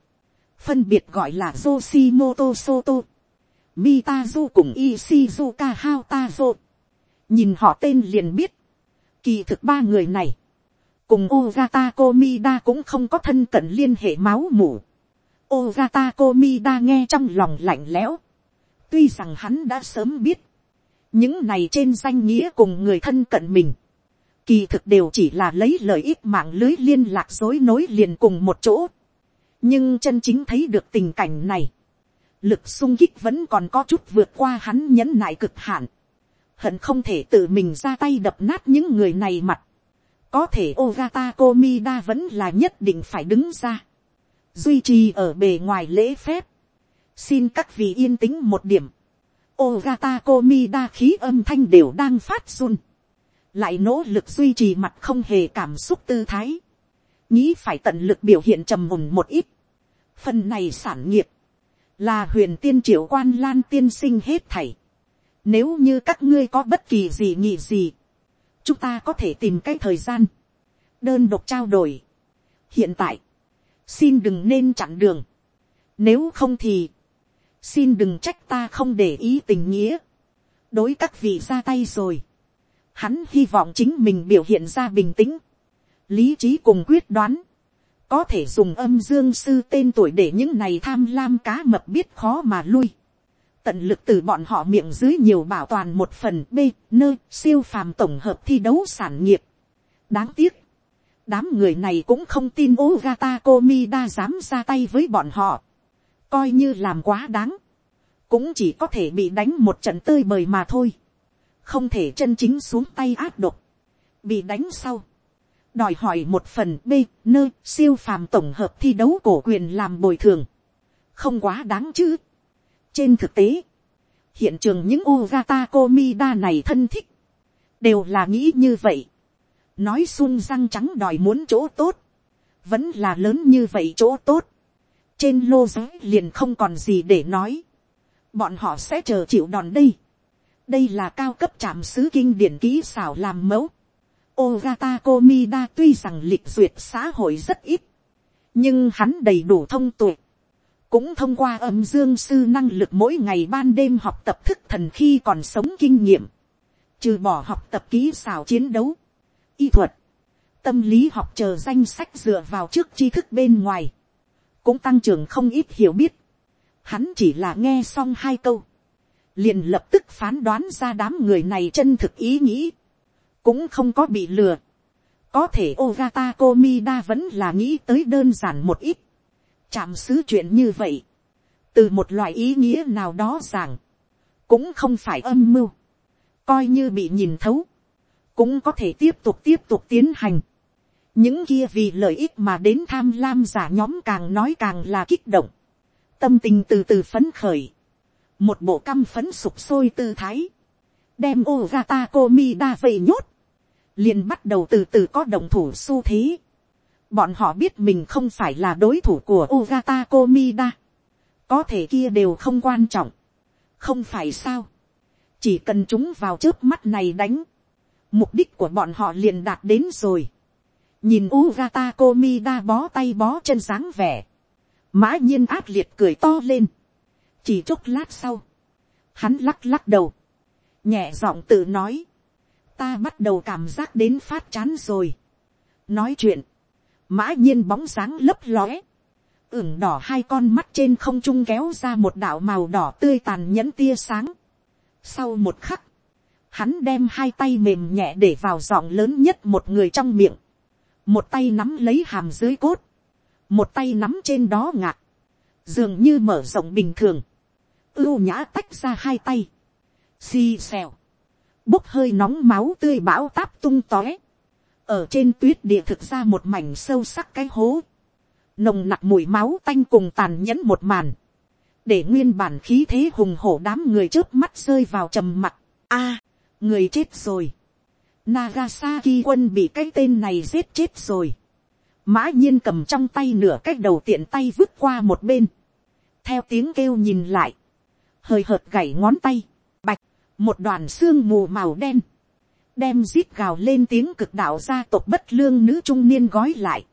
phân biệt gọi là Yoshimoto Soto, Mitazu cùng Ishizuka Haotazo. Nhìn họ tên liền biết, kỳ thực ba người này, cùng Ogata Komida cũng không có thân cận liên hệ máu mủ. Ogata Komida nghe trong lòng lạnh lẽo, tuy rằng hắn đã sớm biết, những này trên danh nghĩa cùng người thân cận mình, kỳ thực đều chỉ là lấy lợi ích mạng lưới liên lạc dối nối liền cùng một chỗ nhưng chân chính thấy được tình cảnh này, lực sung kích vẫn còn có chút vượt qua hắn nhẫn nại cực hạn, hận không thể tự mình ra tay đập nát những người này mặt, có thể Ogata Komida vẫn là nhất định phải đứng ra, duy trì ở bề ngoài lễ phép, xin các vị yên tĩnh một điểm, Ogata Komida khí âm thanh đều đang phát run, lại nỗ lực duy trì mặt không hề cảm xúc tư thái, nghĩ phải tận lực biểu hiện trầm mùng một ít, phần này sản nghiệp, là huyền tiên triệu quan lan tiên sinh hết thảy, nếu như các ngươi có bất kỳ gì nghĩ gì, chúng ta có thể tìm cái thời gian, đơn độc trao đổi. hiện tại, xin đừng nên chặn đường, nếu không thì, xin đừng trách ta không để ý tình nghĩa, đối các vị ra tay rồi, hắn hy vọng chính mình biểu hiện ra bình tĩnh, lý trí cùng quyết đoán, có thể dùng âm dương sư tên tuổi để những này tham lam cá mập biết khó mà lui. Tận lực từ bọn họ miệng dưới nhiều bảo toàn một phần b nơi siêu phàm tổng hợp thi đấu sản nghiệp. đáng tiếc, đám người này cũng không tin Ogata Komida dám ra tay với bọn họ, coi như làm quá đáng, cũng chỉ có thể bị đánh một trận tơi bời mà thôi, không thể chân chính xuống tay áp độc, bị đánh sau, đòi hỏi một phần b nơi siêu phàm tổng hợp thi đấu cổ quyền làm bồi thường, không quá đáng chứ. trên thực tế, hiện trường những Ugata Komida này thân thích, đều là nghĩ như vậy. nói xung răng trắng đòi muốn chỗ tốt, vẫn là lớn như vậy chỗ tốt. trên lô giới liền không còn gì để nói. bọn họ sẽ chờ chịu đòn đây. đây là cao cấp trạm sứ kinh điển kỹ xảo làm mẫu. Ogata Komida tuy rằng lịch duyệt xã hội rất ít, nhưng hắn đầy đủ thông tuệ. Cũng thông qua âm dương sư năng lực mỗi ngày ban đêm học tập thức thần khi còn sống kinh nghiệm, trừ bỏ học tập kỹ xảo chiến đấu, y thuật, tâm lý học chờ danh sách dựa vào trước tri thức bên ngoài, cũng tăng trưởng không ít hiểu biết. Hắn chỉ là nghe xong hai câu, liền lập tức phán đoán ra đám người này chân thực ý nghĩ, cũng không có bị lừa. có thể Ogata Komida vẫn là nghĩ tới đơn giản một ít. Chạm xứ chuyện như vậy, từ một loại ý nghĩa nào đó rằng, cũng không phải âm mưu, coi như bị nhìn thấu, cũng có thể tiếp tục tiếp tục tiến hành. những kia vì lợi ích mà đến tham lam giả nhóm càng nói càng là kích động, tâm tình từ từ phấn khởi, một bộ căm phấn sụp sôi tư thái, đem ô Komida ta đa nhốt, liền bắt đầu từ từ có động thủ xu thế. Bọn họ biết mình không phải là đối thủ của Ugata Komida. Có thể kia đều không quan trọng. Không phải sao. Chỉ cần chúng vào trước mắt này đánh. Mục đích của bọn họ liền đạt đến rồi. Nhìn Ugata Komida bó tay bó chân dáng vẻ. Mã nhiên ác liệt cười to lên. Chỉ chốc lát sau. Hắn lắc lắc đầu. Nhẹ giọng tự nói. Ta bắt đầu cảm giác đến phát chán rồi. Nói chuyện mã nhiên bóng sáng lấp lóe, ửng đỏ hai con mắt trên không trung kéo ra một đạo màu đỏ tươi tàn nhẫn tia sáng. Sau một khắc, hắn đem hai tay mềm nhẹ để vào giọng lớn nhất một người trong miệng, một tay nắm lấy hàm dưới cốt, một tay nắm trên đó ngạc, dường như mở rộng bình thường, ưu nhã tách ra hai tay, xì xèo, bốc hơi nóng máu tươi bão táp tung tóe, ở trên tuyết địa thực ra một mảnh sâu sắc cái hố, nồng nặc mùi máu tanh cùng tàn nhẫn một màn, để nguyên bản khí thế hùng hổ đám người trước mắt rơi vào trầm mặt, a, người chết rồi, Nagasaki quân bị cái tên này giết chết rồi, mã nhiên cầm trong tay nửa cái đầu tiện tay vứt qua một bên, theo tiếng kêu nhìn lại, hơi hợt gảy ngón tay, một đoàn xương mù màu đen, đem rít gào lên tiếng cực đạo gia tộc bất lương nữ trung niên gói lại.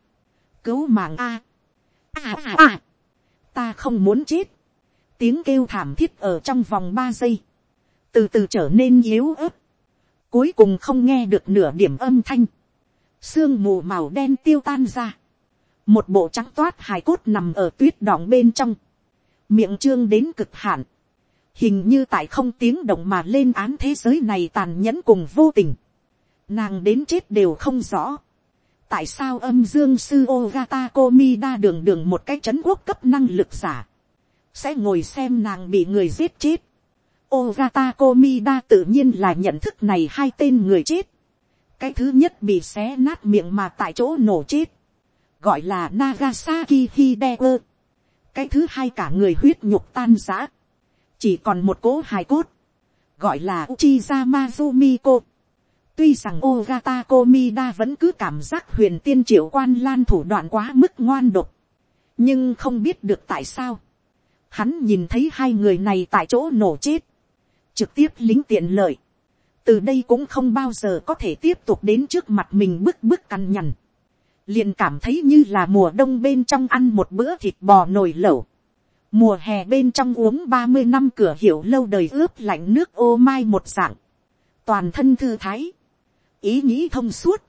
Cứu mạng a. À à a. Ta không muốn chết. Tiếng kêu thảm thiết ở trong vòng ba giây. Từ từ trở nên yếu ớt. Cuối cùng không nghe được nửa điểm âm thanh. Sương mù màu đen tiêu tan ra. Một bộ trắng toát hài cốt nằm ở tuyết đỏng bên trong. Miệng trương đến cực hạn hình như tại không tiếng động mà lên án thế giới này tàn nhẫn cùng vô tình, nàng đến chết đều không rõ, tại sao âm dương sư Ogata Komida đường đường một cái chấn quốc cấp năng lực giả, sẽ ngồi xem nàng bị người giết chết. Ogata Komida tự nhiên là nhận thức này hai tên người chết. Cái thứ nhất bị xé nát miệng mà tại chỗ nổ chết. Gọi là Nagasaki Hideo. Cái thứ hai cả người huyết nhục tan rã. Chỉ còn một cố hài cốt. Gọi là Uchiza Mazumiko. Tuy rằng Ogata Komida vẫn cứ cảm giác huyền tiên triệu quan lan thủ đoạn quá mức ngoan độc. Nhưng không biết được tại sao. Hắn nhìn thấy hai người này tại chỗ nổ chết. Trực tiếp lính tiện lợi. Từ đây cũng không bao giờ có thể tiếp tục đến trước mặt mình bức bức cằn nhằn. Liền cảm thấy như là mùa đông bên trong ăn một bữa thịt bò nồi lẩu. Mùa hè bên trong uống ba mươi năm cửa hiệu lâu đời ướp lạnh nước ô mai một dạng. Toàn thân thư thái. Ý nghĩ thông suốt,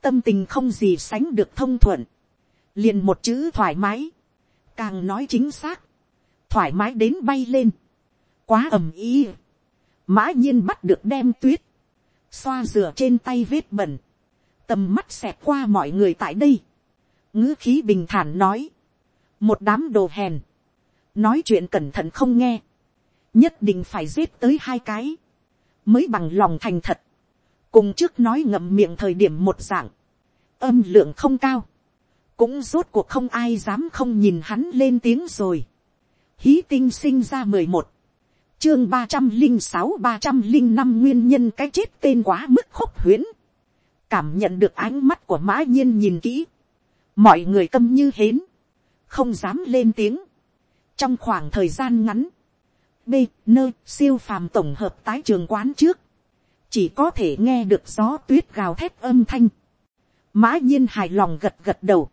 tâm tình không gì sánh được thông thuận, liền một chữ thoải mái, càng nói chính xác, thoải mái đến bay lên, quá ầm ý, mã nhiên bắt được đem tuyết, xoa rửa trên tay vết bẩn, tầm mắt xẹt qua mọi người tại đây, ngữ khí bình thản nói, một đám đồ hèn, nói chuyện cẩn thận không nghe, nhất định phải giết tới hai cái, mới bằng lòng thành thật, cùng trước nói ngậm miệng thời điểm một dạng, âm lượng không cao, cũng rốt cuộc không ai dám không nhìn hắn lên tiếng rồi. Hí tinh sinh ra mười một, chương ba trăm linh sáu ba trăm linh năm nguyên nhân cái chết tên quá mức khúc huyễn. cảm nhận được ánh mắt của mã nhiên nhìn kỹ, mọi người câm như hến, không dám lên tiếng trong khoảng thời gian ngắn, b nơi siêu phàm tổng hợp tái trường quán trước, chỉ có thể nghe được gió tuyết gào thét âm thanh. mã nhiên hài lòng gật gật đầu.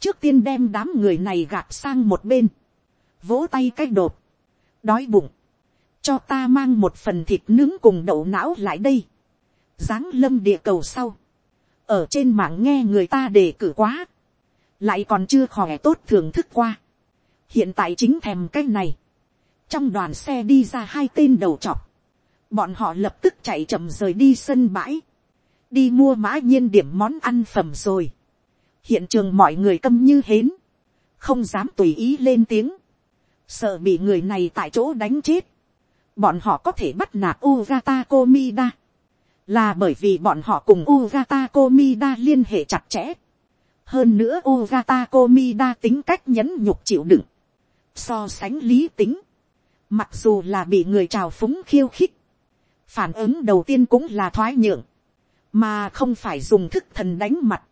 trước tiên đem đám người này gạt sang một bên. vỗ tay cái đột. đói bụng. cho ta mang một phần thịt nướng cùng đậu não lại đây. giáng lâm địa cầu sau. ở trên mạng nghe người ta đề cử quá. lại còn chưa khỏe tốt thưởng thức qua hiện tại chính thèm cái này. trong đoàn xe đi ra hai tên đầu chọc bọn họ lập tức chạy chậm rời đi sân bãi, đi mua mã nhiên điểm món ăn phẩm rồi. hiện trường mọi người câm như hến, không dám tùy ý lên tiếng, sợ bị người này tại chỗ đánh chết. bọn họ có thể bắt nạt Ugata Komida, là bởi vì bọn họ cùng Ugata Komida liên hệ chặt chẽ. hơn nữa Ugata Komida tính cách nhẫn nhục chịu đựng, so sánh lý tính, mặc dù là bị người trào phúng khiêu khích, phản ứng đầu tiên cũng là thoái nhượng, mà không phải dùng thức thần đánh mặt.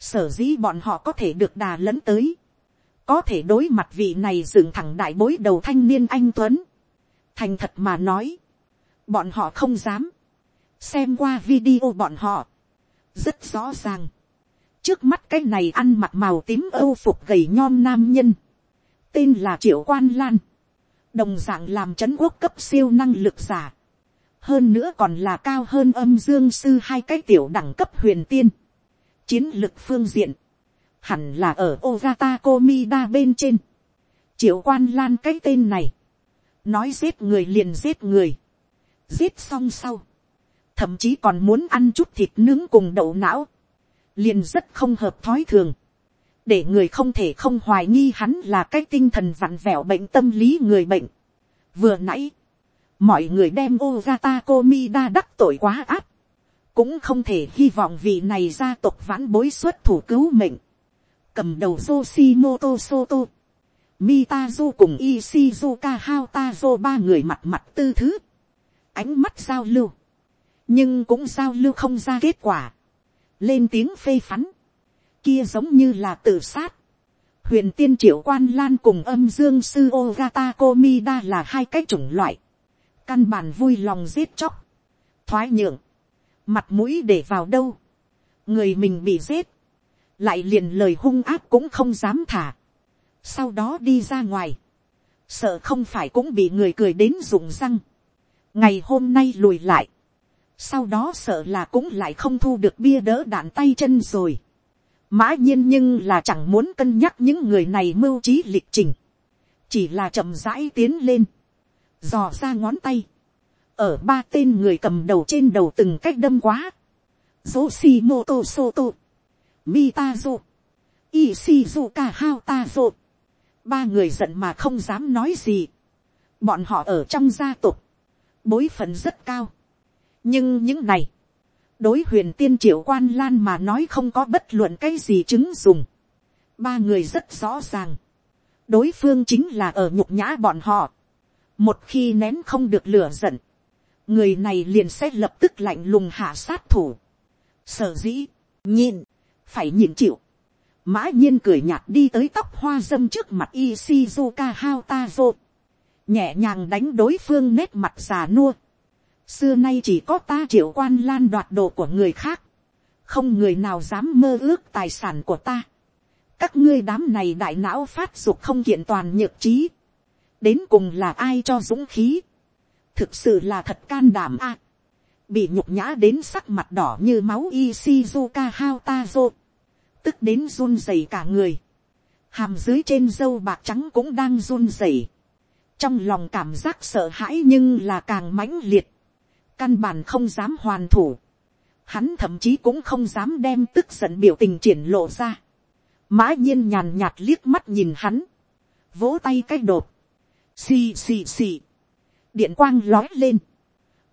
sở dĩ bọn họ có thể được đà lẫn tới, có thể đối mặt vị này dựng thẳng đại bối đầu thanh niên anh tuấn. thành thật mà nói, bọn họ không dám, xem qua video bọn họ, rất rõ ràng. trước mắt cái này ăn mặc màu tím âu phục gầy nhom nam nhân, tên là triệu quan lan, đồng d ạ n g làm c h ấ n quốc cấp siêu năng lực giả, hơn nữa còn là cao hơn âm dương sư hai cái tiểu đẳng cấp huyền tiên. chiến lực phương diện, hẳn là ở Ogata Komida bên trên. triệu quan lan cái tên này, nói giết người liền giết người, giết xong sau, thậm chí còn muốn ăn chút thịt nướng cùng đậu não, liền rất không hợp thói thường, để người không thể không hoài nghi hắn là cái tinh thần vặn vẹo bệnh tâm lý người bệnh. vừa nãy, mọi người đem Ogata Komida đắc tội quá áp, cũng không thể hy vọng vị này gia tộc vãn bối xuất thủ cứu mệnh, cầm đầu Yoshimoto Soto, Mitazu cùng Ishizuka Haotazo ba người mặt mặt tư thứ, ánh mắt giao lưu, nhưng cũng giao lưu không ra kết quả, lên tiếng phê phắn, kia giống như là tự sát, huyền tiên triệu quan lan cùng âm dương sư Ogata Komida là hai cái chủng loại, căn bản vui lòng giết chóc, thoái nhượng, mặt mũi để vào đâu, người mình bị giết, lại liền lời hung ác cũng không dám thả, sau đó đi ra ngoài, sợ không phải cũng bị người cười đến rụng răng, ngày hôm nay lùi lại, sau đó sợ là cũng lại không thu được bia đỡ đạn tay chân rồi, mã nhiên nhưng là chẳng muốn cân nhắc những người này mưu trí lịch trình, chỉ là chậm rãi tiến lên, dò ra ngón tay, ở ba tên người cầm đầu trên đầu từng cách đâm quá, Yoshimoto Soto, Mitazo, Ishizuka Haotazo. Ba người giận mà không dám nói gì. Bọn họ ở trong gia tộc, bối phận rất cao. Nhưng những này, đối huyền tiên triệu quan lan mà nói không có bất luận cái gì chứng dùng. Ba người rất rõ ràng. Đối phương chính là ở nhục nhã bọn họ. Một khi nén không được lửa giận, người này liền sẽ lập tức lạnh lùng hạ sát thủ. Sở dĩ, nhịn, phải nhịn chịu. Mã nhiên cười nhạt đi tới tóc hoa dâm trước mặt Ishizuka Haotazo. Nhẹ nhàng đánh đối phương nét mặt già nua. Xưa nay chỉ có ta triệu quan lan đoạt đồ của người khác. Không người nào dám mơ ước tài sản của ta. Các ngươi đám này đại não phát dục không kiện toàn nhược trí. Đến cùng là ai cho dũng khí. Thực sự là thật can đảm a Bị nhục nhã đến sắc mặt đỏ như máu Ishizuka Haotazo tức đến run rẩy cả người. Hàm dưới trên dâu bạc trắng cũng đang run rẩy. Trong lòng cảm giác sợ hãi nhưng là càng mãnh liệt. Căn bản không dám hoàn thủ. Hắn thậm chí cũng không dám đem tức giận biểu tình triển lộ ra. Mã nhiên nhàn nhạt liếc mắt nhìn hắn. Vỗ tay cách đột. Xì xì xì. Điện quang lói lên.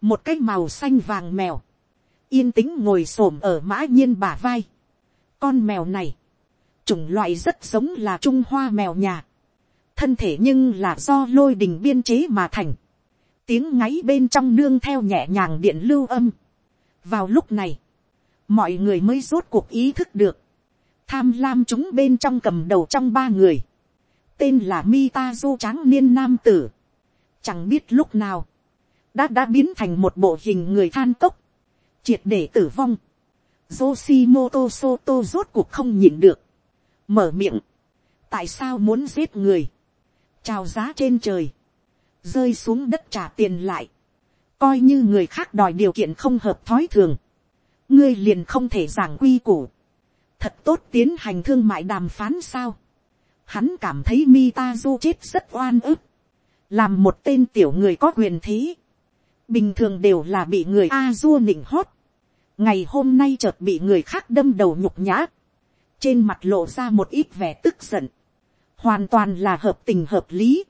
Một cái màu xanh vàng mèo. Yên tĩnh ngồi xổm ở mã nhiên bả vai con mèo này, chủng loại rất giống là trung hoa mèo nhà, thân thể nhưng là do lôi đình biên chế mà thành, tiếng ngáy bên trong nương theo nhẹ nhàng điện lưu âm. vào lúc này, mọi người mới rốt cuộc ý thức được, tham lam chúng bên trong cầm đầu trong ba người, tên là Mitazu tráng niên nam tử, chẳng biết lúc nào, đã đã biến thành một bộ hình người than tốc, triệt để tử vong. Yoshimoto Soto rốt cuộc không nhìn được. Mở miệng. Tại sao muốn giết người? Chào giá trên trời. Rơi xuống đất trả tiền lại. Coi như người khác đòi điều kiện không hợp thói thường. Ngươi liền không thể giảng quy củ. Thật tốt tiến hành thương mại đàm phán sao? Hắn cảm thấy Mitazu chết rất oan ức. Làm một tên tiểu người có quyền thế. Bình thường đều là bị người A-dua nịnh hót ngày hôm nay chợt bị người khác đâm đầu nhục nhã, trên mặt lộ ra một ít vẻ tức giận, hoàn toàn là hợp tình hợp lý,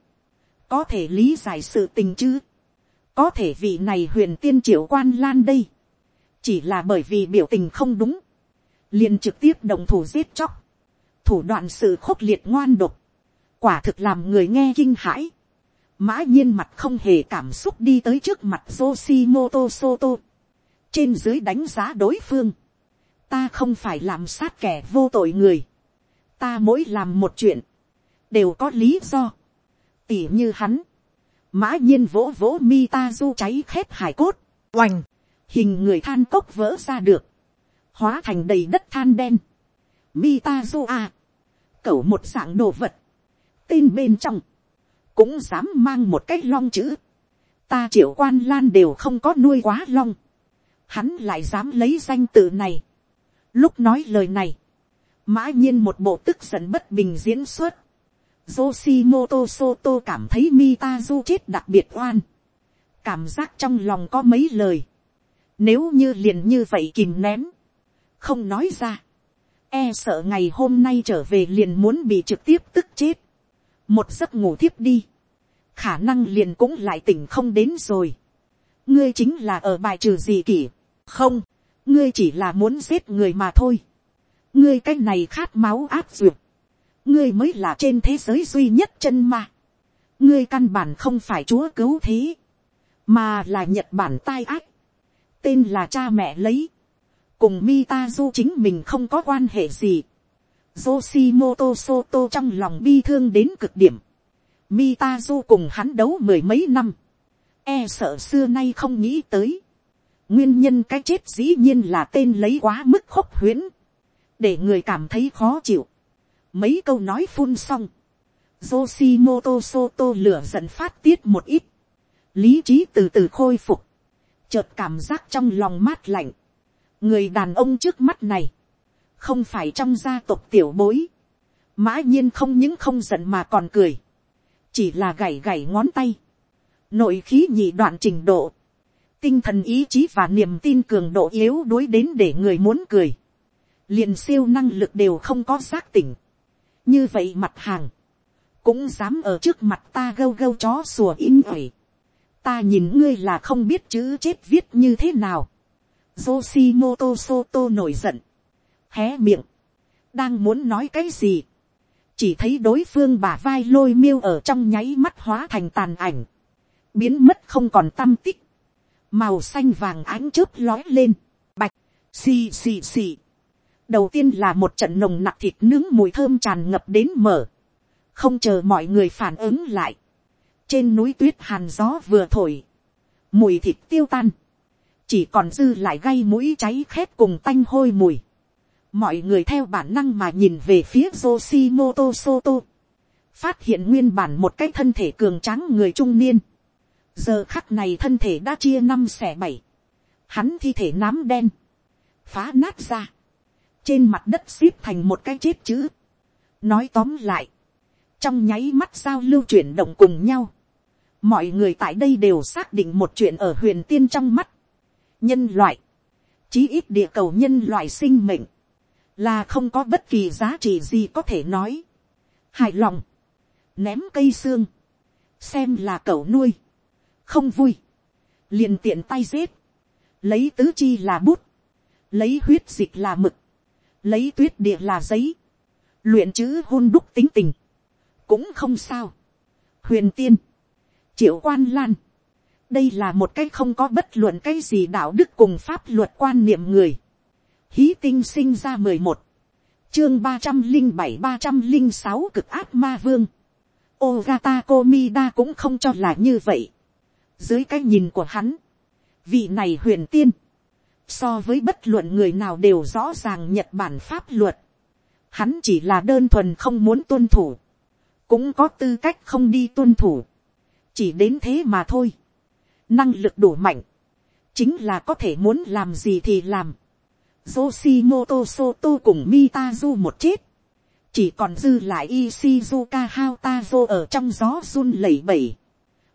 có thể lý giải sự tình chứ, có thể vị này huyền tiên triệu quan lan đây, chỉ là bởi vì biểu tình không đúng, liền trực tiếp đồng thủ giết chóc, thủ đoạn sự khốc liệt ngoan độc, quả thực làm người nghe kinh hãi, mã nhiên mặt không hề cảm xúc đi tới trước mặt Yoshimoto Soto. Trên dưới đánh giá đối phương, ta không phải làm sát kẻ vô tội người, ta mỗi làm một chuyện, đều có lý do, tỉ như hắn, mã nhiên vỗ vỗ mi ta du cháy khép hải cốt, oành, hình người than cốc vỡ ra được, hóa thành đầy đất than đen, mi ta du a, à! cẩu một dạng đồ vật, tên bên trong, cũng dám mang một cái long chữ, ta triệu quan lan đều không có nuôi quá long, hắn lại dám lấy danh tự này. Lúc nói lời này, mã nhiên một bộ tức giận bất bình diễn xuất. Yoshimoto Soto cảm thấy Mitazu chết đặc biệt oan. Cảm giác trong lòng có mấy lời. Nếu như liền như vậy kìm nén. Không nói ra. E sợ ngày hôm nay trở về liền muốn bị trực tiếp tức chết. Một giấc ngủ thiếp đi. Khả năng liền cũng lại tỉnh không đến rồi ngươi chính là ở bài trừ gì kỷ. không, ngươi chỉ là muốn giết người mà thôi. ngươi cái này khát máu áp dược ngươi mới là trên thế giới duy nhất chân ma. ngươi căn bản không phải chúa cứu thế, mà là nhật bản tai ác. tên là cha mẹ lấy. cùng Mitazu chính mình không có quan hệ gì. Yoshimoto Soto trong lòng bi thương đến cực điểm. Mitazu cùng hắn đấu mười mấy năm e sợ xưa nay không nghĩ tới. nguyên nhân cái chết dĩ nhiên là tên lấy quá mức khốc huyễn, để người cảm thấy khó chịu mấy câu nói phun xong, Yoshimoto Soto lửa giận phát tiết một ít, lý trí từ từ khôi phục, chợt cảm giác trong lòng mát lạnh. người đàn ông trước mắt này, không phải trong gia tộc tiểu bối, mã nhiên không những không giận mà còn cười, chỉ là gảy gảy ngón tay, nội khí nhị đoạn trình độ, tinh thần ý chí và niềm tin cường độ yếu đối đến để người muốn cười, liền siêu năng lực đều không có giác tỉnh, như vậy mặt hàng, cũng dám ở trước mặt ta gâu gâu chó sủa in ỏi, ta nhìn ngươi là không biết chữ chết viết như thế nào, Yoshimoto Soto nổi giận, hé miệng, đang muốn nói cái gì, chỉ thấy đối phương bà vai lôi miêu ở trong nháy mắt hóa thành tàn ảnh, biến mất không còn tâm tích, màu xanh vàng ánh chớp lói lên, bạch, xì xì xì đầu tiên là một trận nồng nặc thịt nướng mùi thơm tràn ngập đến mở, không chờ mọi người phản ứng lại, trên núi tuyết hàn gió vừa thổi, mùi thịt tiêu tan, chỉ còn dư lại gây mũi cháy khét cùng tanh hôi mùi, mọi người theo bản năng mà nhìn về phía Yoshimoto Soto, phát hiện nguyên bản một cái thân thể cường tráng người trung niên, giờ khắc này thân thể đã chia năm xẻ bảy, hắn thi thể nám đen, phá nát ra, trên mặt đất xếp thành một cái chết chữ, nói tóm lại, trong nháy mắt giao lưu chuyển động cùng nhau, mọi người tại đây đều xác định một chuyện ở huyền tiên trong mắt, nhân loại, chí ít địa cầu nhân loại sinh mệnh, là không có bất kỳ giá trị gì có thể nói. hài lòng, ném cây xương, xem là cậu nuôi, không vui, liền tiện tay giết, lấy tứ chi là bút, lấy huyết dịch là mực, lấy tuyết địa là giấy, luyện chữ hôn đúc tính tình, cũng không sao. huyền tiên, triệu quan lan, đây là một cái không có bất luận cái gì đạo đức cùng pháp luật quan niệm người, hí tinh sinh ra mười một, chương ba trăm linh bảy ba trăm linh sáu cực áp ma vương, Ogata Komida cũng không cho là như vậy. Dưới cái nhìn của hắn, vị này huyền tiên, so với bất luận người nào đều rõ ràng nhật bản pháp luật. Hắn chỉ là đơn thuần không muốn tuân thủ, cũng có tư cách không đi tuân thủ. Chỉ đến thế mà thôi. Năng lực đủ mạnh, chính là có thể muốn làm gì thì làm. Yoshimoto Soto cùng Mitazu một chết. Chỉ còn dư lại Ishizuka Haotazo ở trong gió run lẩy bẩy.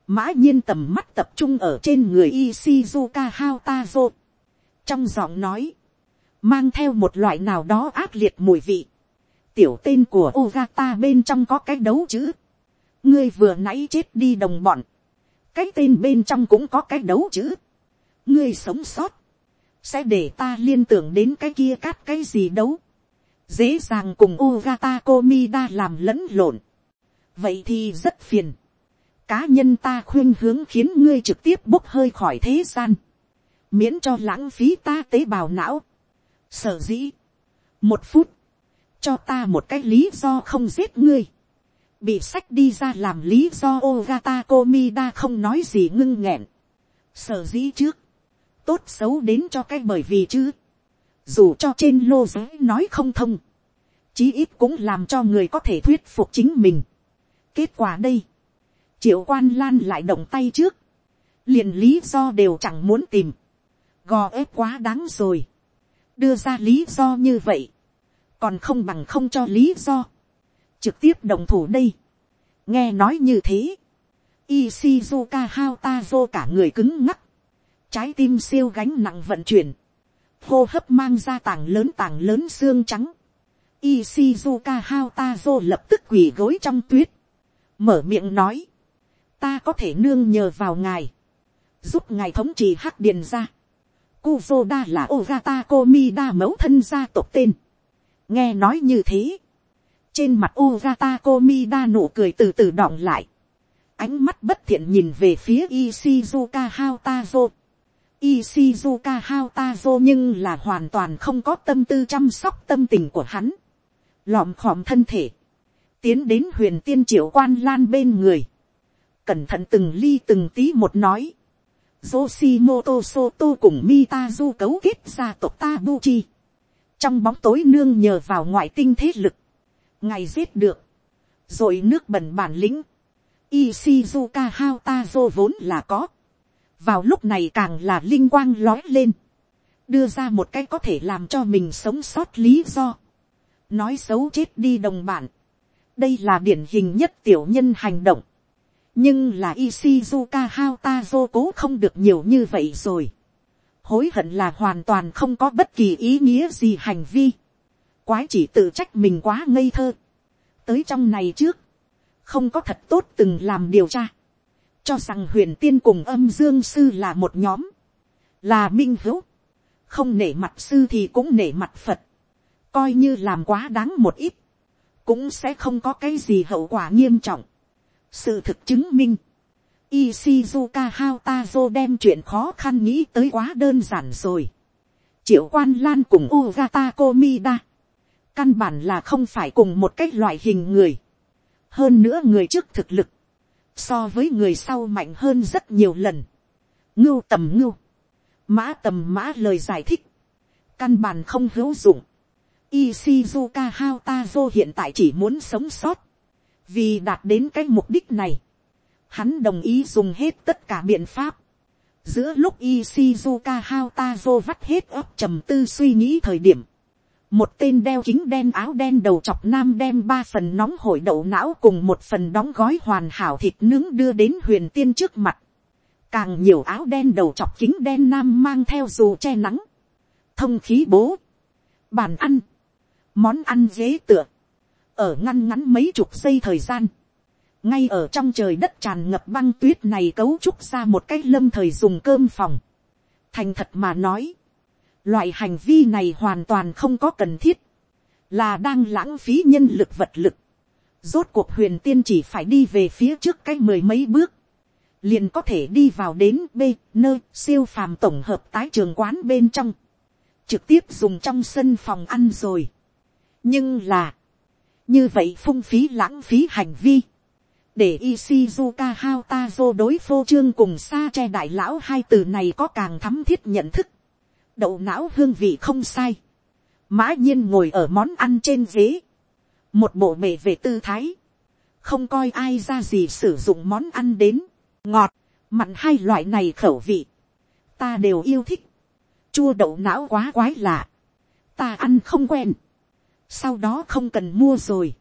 Mã nhiên tầm mắt tập trung ở trên người Ishizuka Haotazo. Trong giọng nói, mang theo một loại nào đó ác liệt mùi vị. Tiểu tên của Ogata bên trong có cái đấu chữ. Ngươi vừa nãy chết đi đồng bọn. Cái tên bên trong cũng có cái đấu chữ. Ngươi sống sót sẽ để ta liên tưởng đến cái kia cát cái gì đấu, dễ dàng cùng Ogata Komida làm lẫn lộn. vậy thì rất phiền. cá nhân ta khuyên hướng khiến ngươi trực tiếp bốc hơi khỏi thế gian, miễn cho lãng phí ta tế bào não. sở dĩ, một phút, cho ta một cái lý do không giết ngươi, bị sách đi ra làm lý do Ogata Komida không nói gì ngưng nghẹn. Sở dĩ trước, tốt xấu đến cho cái bởi vì chứ. Dù cho trên lô giới nói không thông. Chí ít cũng làm cho người có thể thuyết phục chính mình. Kết quả đây. Triệu quan lan lại động tay trước. liền lý do đều chẳng muốn tìm. Gò ép quá đáng rồi. Đưa ra lý do như vậy. Còn không bằng không cho lý do. Trực tiếp đồng thủ đây. Nghe nói như thế. Ishizuka Hautazo cả người cứng ngắc trái tim siêu gánh nặng vận chuyển, hô hấp mang ra tảng lớn tảng lớn xương trắng, Ishizuka Hautazo lập tức quỳ gối trong tuyết, mở miệng nói, ta có thể nương nhờ vào ngài, giúp ngài thống trị hắc điền ra. Kuzoda là Ogata Komida mẫu thân gia tộc tên. nghe nói như thế, trên mặt Ogata Komida nụ cười từ từ đọng lại, ánh mắt bất thiện nhìn về phía Ishizuka Haotazo. Ishizuka Haotazo nhưng là hoàn toàn không có tâm tư chăm sóc tâm tình của hắn. Lọm khòm thân thể. Tiến đến huyền tiên triệu quan lan bên người. Cẩn thận từng ly từng tí một nói. Yoshimoto Soto cùng Mitazu cấu kết gia tộc Tabuchi. Trong bóng tối nương nhờ vào ngoại tinh thế lực. Ngày giết được. Rồi nước bẩn bản lĩnh. Ishizuka Haotazo vốn là có vào lúc này càng là linh quang lói lên, đưa ra một cái có thể làm cho mình sống sót lý do, nói xấu chết đi đồng bạn đây là điển hình nhất tiểu nhân hành động, nhưng là Ishizuka Haotazo cố không được nhiều như vậy rồi. Hối hận là hoàn toàn không có bất kỳ ý nghĩa gì hành vi. Quái chỉ tự trách mình quá ngây thơ. Tới trong này trước, không có thật tốt từng làm điều tra. Cho rằng huyền tiên cùng âm dương sư là một nhóm. Là minh hữu. Không nể mặt sư thì cũng nể mặt Phật. Coi như làm quá đáng một ít. Cũng sẽ không có cái gì hậu quả nghiêm trọng sự thực chứng minh, Ishizuka Haotazo đem chuyện khó khăn nghĩ tới quá đơn giản rồi. Triệu quan lan cùng Ugata Komida. Căn bản là không phải cùng một cách loại hình người. Hơn nữa người trước thực lực. So với người sau mạnh hơn rất nhiều lần. Ngưu tầm ngưu. Mã tầm mã lời giải thích. Căn bản không hữu dụng. Ishizuka Haotazo hiện tại chỉ muốn sống sót vì đạt đến cái mục đích này, hắn đồng ý dùng hết tất cả biện pháp. giữa lúc Ishizuka Haotazo vắt hết ấp trầm tư suy nghĩ thời điểm, một tên đeo kính đen áo đen đầu chọc nam đem ba phần nóng hổi đậu não cùng một phần đóng gói hoàn hảo thịt nướng đưa đến huyền tiên trước mặt. càng nhiều áo đen đầu chọc kính đen nam mang theo dù che nắng, thông khí bố, bàn ăn, món ăn dế tựa, ở ngăn ngắn mấy chục giây thời gian, ngay ở trong trời đất tràn ngập băng tuyết này cấu trúc ra một cái lâm thời dùng cơm phòng. thành thật mà nói, loại hành vi này hoàn toàn không có cần thiết, là đang lãng phí nhân lực vật lực. rốt cuộc huyền tiên chỉ phải đi về phía trước cái mười mấy bước, liền có thể đi vào đến b nơi siêu phàm tổng hợp tái trường quán bên trong, trực tiếp dùng trong sân phòng ăn rồi. nhưng là, như vậy phung phí lãng phí hành vi, để Ishizuka vô đối phô trương cùng sa che đại lão hai từ này có càng thắm thiết nhận thức. Đậu não hương vị không sai. Mã nhiên ngồi ở món ăn trên ghế. Một bộ bể về tư thái. Không coi ai ra gì sử dụng món ăn đến. Ngọt, mặn hai loại này khẩu vị. Ta đều yêu thích. Chua đậu não quá quái lạ. Ta ăn không quen sau đó không cần mua rồi,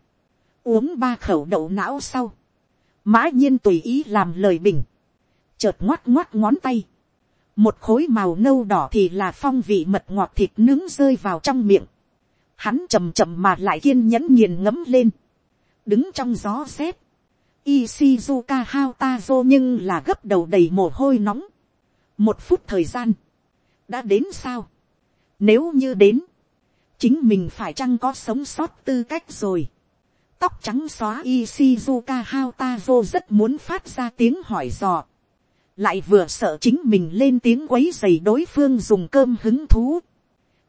uống ba khẩu đậu não sau, mã nhiên tùy ý làm lời bình, chợt ngoắt ngoắt ngón tay, một khối màu nâu đỏ thì là phong vị mật ngọt thịt nướng rơi vào trong miệng, hắn chầm chậm mà lại kiên nhẫn nghiền ngấm lên, đứng trong gió rét, Ishizuka Haotazo nhưng là gấp đầu đầy mồ hôi nóng. Một phút thời gian. Đã đến sao? Nếu như đến chính mình phải chăng có sống sót tư cách rồi. tóc trắng xóa Ishizuka Haotazo rất muốn phát ra tiếng hỏi dò. lại vừa sợ chính mình lên tiếng quấy dày đối phương dùng cơm hứng thú.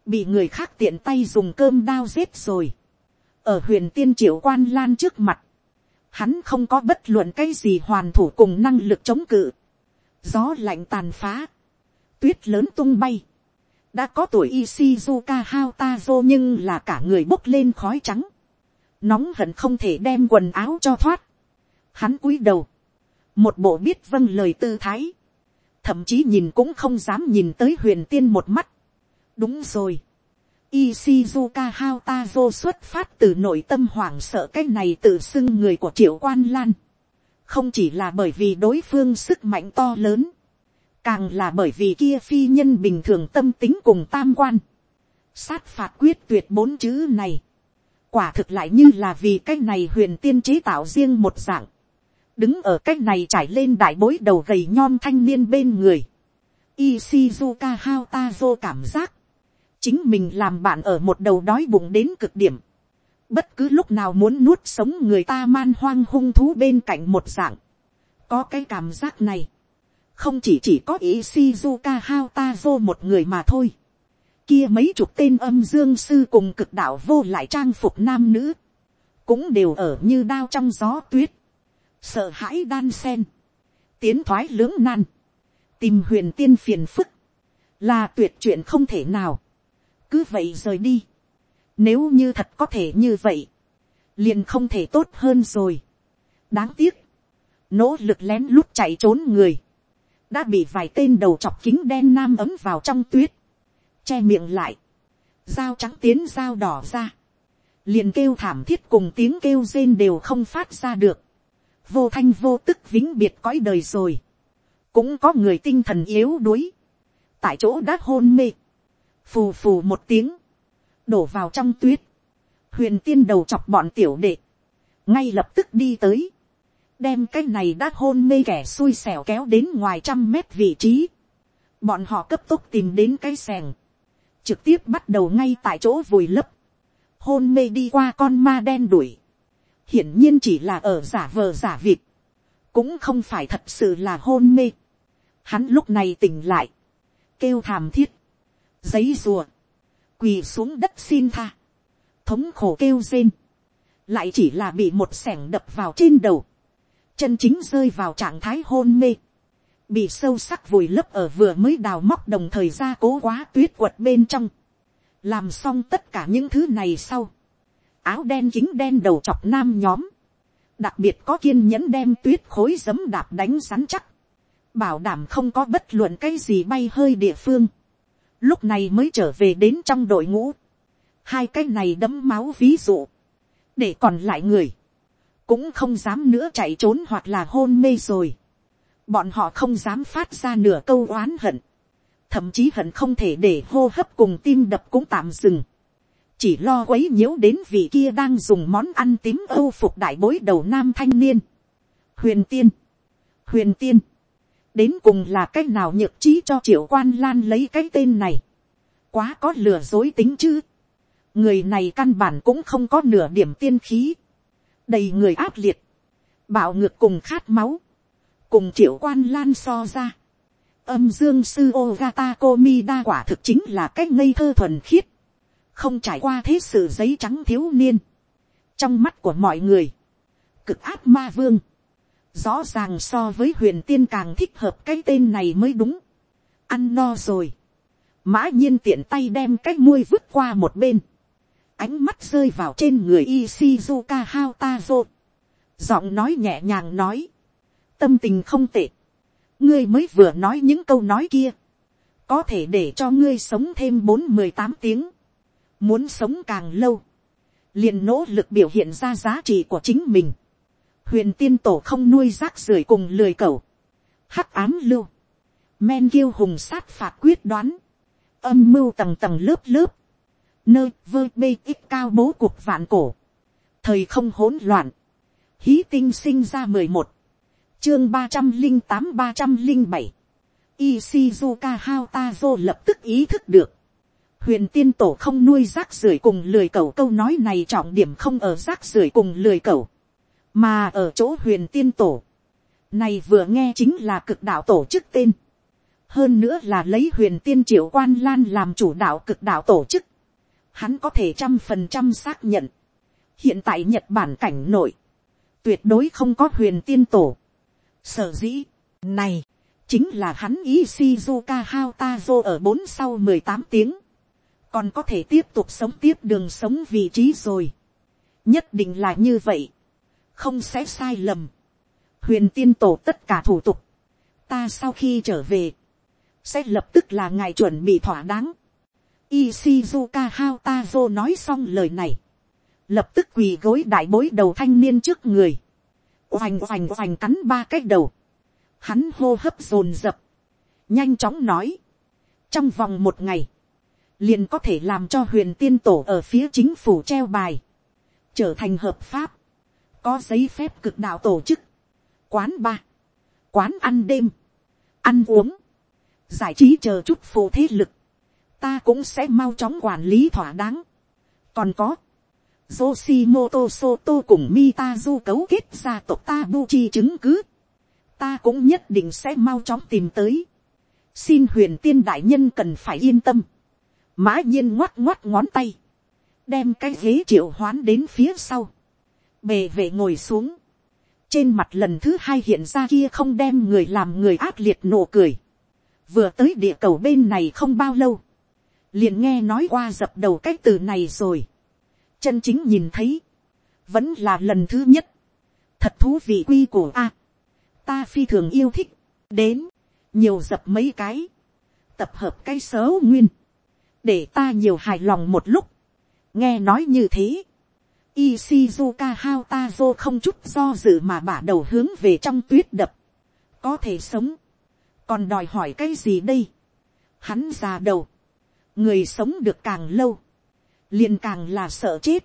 bị người khác tiện tay dùng cơm đao giết rồi. ở huyền tiên triệu quan lan trước mặt, hắn không có bất luận cái gì hoàn thủ cùng năng lực chống cự. gió lạnh tàn phá, tuyết lớn tung bay, đã có tuổi Ishizuka Haotazo nhưng là cả người bốc lên khói trắng. Nóng hận không thể đem quần áo cho thoát. Hắn cúi đầu. Một bộ biết vâng lời tư thái. Thậm chí nhìn cũng không dám nhìn tới huyền tiên một mắt. Đúng rồi. Ishizuka Haotazo xuất phát từ nội tâm hoảng sợ cái này tự xưng người của triệu quan lan. Không chỉ là bởi vì đối phương sức mạnh to lớn càng là bởi vì kia phi nhân bình thường tâm tính cùng tam quan, sát phạt quyết tuyệt bốn chữ này, quả thực lại như là vì cái này huyền tiên chế tạo riêng một dạng, đứng ở cái này trải lên đại bối đầu gầy nhom thanh niên bên người, Ishizuka Haotazo cảm giác, chính mình làm bạn ở một đầu đói bụng đến cực điểm, bất cứ lúc nào muốn nuốt sống người ta man hoang hung thú bên cạnh một dạng, có cái cảm giác này, không chỉ chỉ có ý Shizuka Haotazo một người mà thôi. Kia mấy chục tên âm dương sư cùng cực đạo vô lại trang phục nam nữ. Cũng đều ở như đao trong gió tuyết. Sợ hãi đan sen. Tiến thoái lưỡng nan. Tìm huyền tiên phiền phức. Là tuyệt chuyện không thể nào. Cứ vậy rời đi. Nếu như thật có thể như vậy. Liền không thể tốt hơn rồi. Đáng tiếc. Nỗ lực lén lút chạy trốn người đã bị vài tên đầu chọc kính đen nam ấm vào trong tuyết, che miệng lại, dao trắng tiến dao đỏ ra, liền kêu thảm thiết cùng tiếng kêu rên đều không phát ra được, vô thanh vô tức vĩnh biệt cõi đời rồi, cũng có người tinh thần yếu đuối, tại chỗ đã hôn mê, phù phù một tiếng, đổ vào trong tuyết, huyền tiên đầu chọc bọn tiểu đệ, ngay lập tức đi tới, đem cái này đã hôn mê kẻ xui xẻo kéo đến ngoài trăm mét vị trí, bọn họ cấp tốc tìm đến cái sẻng. trực tiếp bắt đầu ngay tại chỗ vùi lấp, hôn mê đi qua con ma đen đuổi, hiển nhiên chỉ là ở giả vờ giả vịt, cũng không phải thật sự là hôn mê. Hắn lúc này tỉnh lại, kêu thảm thiết, giấy rùa, quỳ xuống đất xin tha, thống khổ kêu rên, lại chỉ là bị một sẻng đập vào trên đầu, chân chính rơi vào trạng thái hôn mê, bị sâu sắc vùi lấp ở vừa mới đào móc đồng thời ra cố quá tuyết quật bên trong, làm xong tất cả những thứ này sau, áo đen chính đen đầu chọc nam nhóm, đặc biệt có kiên nhẫn đem tuyết khối giấm đạp đánh rắn chắc, bảo đảm không có bất luận cái gì bay hơi địa phương, lúc này mới trở về đến trong đội ngũ, hai cái này đấm máu ví dụ, để còn lại người, cũng không dám nữa chạy trốn hoặc là hôn mê rồi, bọn họ không dám phát ra nửa câu oán hận, thậm chí hận không thể để hô hấp cùng tim đập cũng tạm dừng, chỉ lo quấy nhiễu đến vị kia đang dùng món ăn tím âu phục đại bối đầu nam thanh niên. huyền tiên, huyền tiên, đến cùng là cách nào nhược trí cho triệu quan lan lấy cái tên này, quá có lừa dối tính chứ, người này căn bản cũng không có nửa điểm tiên khí, đầy người áp liệt, bạo ngược cùng khát máu, cùng triệu quan lan so ra, âm dương sư Ogata Komida quả thực chính là cái ngây thơ thuần khiết, không trải qua thế sự giấy trắng thiếu niên, trong mắt của mọi người, cực áp ma vương, rõ ràng so với huyền tiên càng thích hợp cái tên này mới đúng, ăn no rồi, mã nhiên tiện tay đem cái muôi vứt qua một bên, ánh mắt rơi vào trên người Ishizuka Haotazo, giọng nói nhẹ nhàng nói, tâm tình không tệ, ngươi mới vừa nói những câu nói kia, có thể để cho ngươi sống thêm bốn mười tám tiếng, muốn sống càng lâu, liền nỗ lực biểu hiện ra giá trị của chính mình. huyền tiên tổ không nuôi rác rưởi cùng lười cẩu, hắc ám lưu, men kiêu hùng sát phạt quyết đoán, âm mưu tầng tầng lớp lớp, nơi vơ bê ít cao bố cuộc vạn cổ, thời không hỗn loạn, hí tinh sinh ra mười một, chương ba trăm linh tám ba trăm linh bảy, Ishizuka Haotazo lập tức ý thức được, huyền tiên tổ không nuôi rác rưởi cùng lười cầu câu nói này trọng điểm không ở rác rưởi cùng lười cầu, mà ở chỗ huyền tiên tổ. Này vừa nghe chính là cực đạo tổ chức tên. Hơn nữa là lấy huyền tiên triệu quan lan làm chủ đạo cực đạo tổ chức. Hắn có thể trăm phần trăm xác nhận. Hiện tại Nhật Bản cảnh nội. Tuyệt đối không có huyền tiên tổ. Sở dĩ. Này. Chính là hắn ý Shizuka Haotazo ở bốn sau mười tám tiếng còn có thể tiếp tục sống tiếp đường sống vị trí rồi. nhất định là như vậy, không sẽ sai lầm. huyền tiên tổ tất cả thủ tục, ta sau khi trở về, sẽ lập tức là ngài chuẩn bị thỏa đáng. Ishizuka Haotazo nói xong lời này, lập tức quỳ gối đại bối đầu thanh niên trước người, oành oành oành cắn ba cái đầu, hắn hô hấp dồn dập, nhanh chóng nói, trong vòng một ngày, liền có thể làm cho huyền tiên tổ ở phía chính phủ treo bài, trở thành hợp pháp, có giấy phép cực đạo tổ chức, quán ba, quán ăn đêm, ăn uống, giải trí chờ chút phù thế lực, ta cũng sẽ mau chóng quản lý thỏa đáng. còn có, Yoshimoto Soto cùng Mitazu cấu kết ra tộc Tabuchi chứng cứ. Ta cũng nhất định sẽ mau chóng tìm tới. Xin huyền tiên đại nhân cần phải yên tâm mã nhiên ngoắt ngoắt ngón tay, đem cái ghế triệu hoán đến phía sau, bề vệ ngồi xuống, trên mặt lần thứ hai hiện ra kia không đem người làm người ác liệt nổ cười, vừa tới địa cầu bên này không bao lâu, liền nghe nói qua dập đầu cái từ này rồi, chân chính nhìn thấy, vẫn là lần thứ nhất, thật thú vị quy của a, ta phi thường yêu thích, đến, nhiều dập mấy cái, tập hợp cái xấu nguyên, để ta nhiều hài lòng một lúc. nghe nói như thế, Ishizuka Haotazo không chút do dự mà bả đầu hướng về trong tuyết đập. Có thể sống. Còn đòi hỏi cái gì đây? Hắn già đầu. Người sống được càng lâu. liền càng là sợ chết.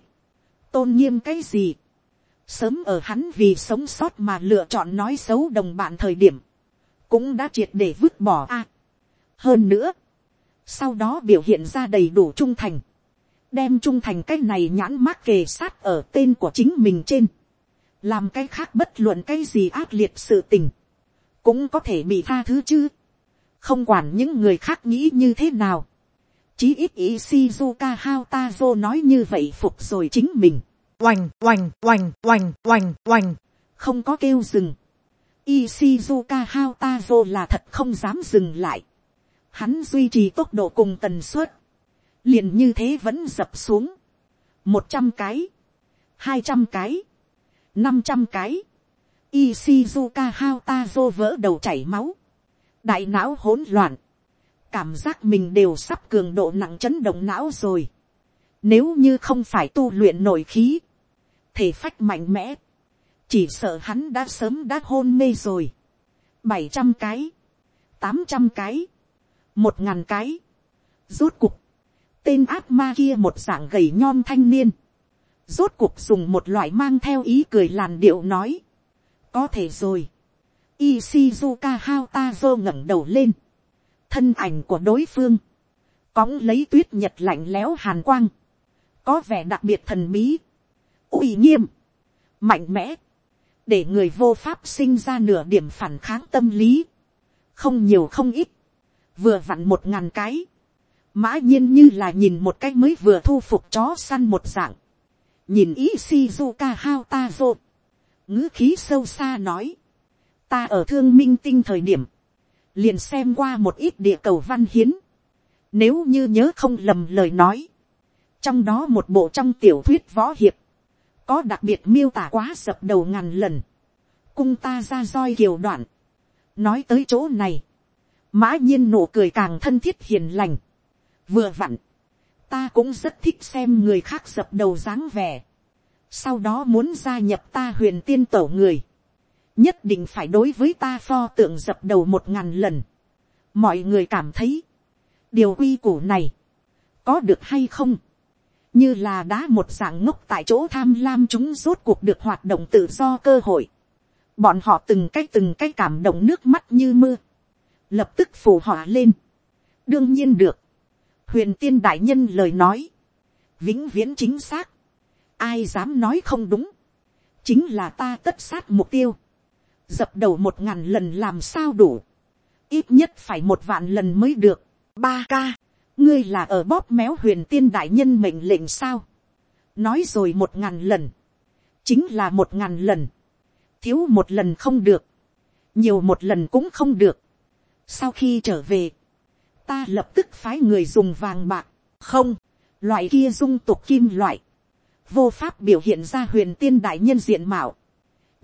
Tôn nghiêm cái gì? Sớm ở hắn vì sống sót mà lựa chọn nói xấu đồng bạn thời điểm. Cũng đã triệt để vứt bỏ a. hơn nữa. Sau đó biểu hiện ra đầy đủ trung thành đem trung thành cái này nhãn mát kề sát ở tên của chính mình trên, làm cái khác bất luận cái gì ác liệt sự tình, cũng có thể bị tha thứ chứ, không quản những người khác nghĩ như thế nào, chí ít ý Shizuka Haotazo nói như vậy phục rồi chính mình, oành oành oành oành oành oành, không có kêu dừng, Ishizuka Haotazo là thật không dám dừng lại. Hắn duy trì tốc độ cùng tần suất. Liền như thế vẫn dập xuống, một trăm cái, hai trăm cái, năm trăm cái, Ishizuka Haotazo vỡ đầu chảy máu, đại não hỗn loạn, cảm giác mình đều sắp cường độ nặng chấn động não rồi, nếu như không phải tu luyện nội khí, thể phách mạnh mẽ, chỉ sợ hắn đã sớm đã hôn mê rồi, bảy trăm cái, tám trăm cái, một ngàn cái, rốt cục, tên ác ma kia một dạng gầy nhom thanh niên, rốt cục dùng một loại mang theo ý cười làn điệu nói, có thể rồi, Ishizuka Haotazo ngẩng đầu lên, thân ảnh của đối phương, cóng lấy tuyết nhật lạnh lẽo hàn quang, có vẻ đặc biệt thần bí, uy nghiêm, mạnh mẽ, để người vô pháp sinh ra nửa điểm phản kháng tâm lý, không nhiều không ít, vừa vặn một ngàn cái, mã nhiên như là nhìn một cái mới vừa thu phục chó săn một dạng, nhìn ý shizuka hao ta rộn, ngữ khí sâu xa nói, ta ở thương minh tinh thời điểm, liền xem qua một ít địa cầu văn hiến, nếu như nhớ không lầm lời nói, trong đó một bộ trong tiểu thuyết võ hiệp, có đặc biệt miêu tả quá sập đầu ngàn lần, cung ta ra roi kiều đoạn, nói tới chỗ này, mã nhiên nụ cười càng thân thiết hiền lành, vừa vặn, ta cũng rất thích xem người khác dập đầu dáng vẻ, sau đó muốn gia nhập ta huyền tiên tổ người, nhất định phải đối với ta pho tượng dập đầu một ngàn lần, mọi người cảm thấy, điều quy củ này, có được hay không, như là đá một dạng ngốc tại chỗ tham lam chúng rốt cuộc được hoạt động tự do cơ hội, bọn họ từng cái từng cái cảm động nước mắt như mưa, lập tức phù họa lên, đương nhiên được, huyền tiên đại nhân lời nói, vĩnh viễn chính xác, ai dám nói không đúng, chính là ta tất sát mục tiêu, dập đầu một ngàn lần làm sao đủ, ít nhất phải một vạn lần mới được, ba ca, ngươi là ở bóp méo huyền tiên đại nhân mệnh lệnh sao, nói rồi một ngàn lần, chính là một ngàn lần, thiếu một lần không được, nhiều một lần cũng không được, sau khi trở về, ta lập tức phái người dùng vàng bạc, không, loại kia dung tục kim loại, vô pháp biểu hiện ra huyền tiên đại nhân diện mạo,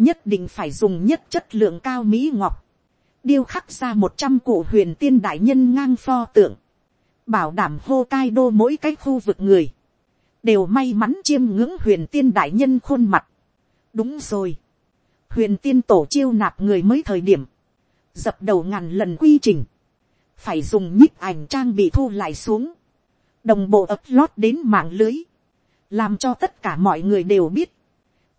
nhất định phải dùng nhất chất lượng cao mỹ ngọc, điêu khắc ra một trăm cụ huyền tiên đại nhân ngang pho tượng, bảo đảm hô cai đô mỗi cái khu vực người, đều may mắn chiêm ngưỡng huyền tiên đại nhân khuôn mặt. đúng rồi, huyền tiên tổ chiêu nạp người mới thời điểm, dập đầu ngàn lần quy trình, phải dùng nhích ảnh trang bị thu lại xuống, đồng bộ ập lót đến mạng lưới, làm cho tất cả mọi người đều biết,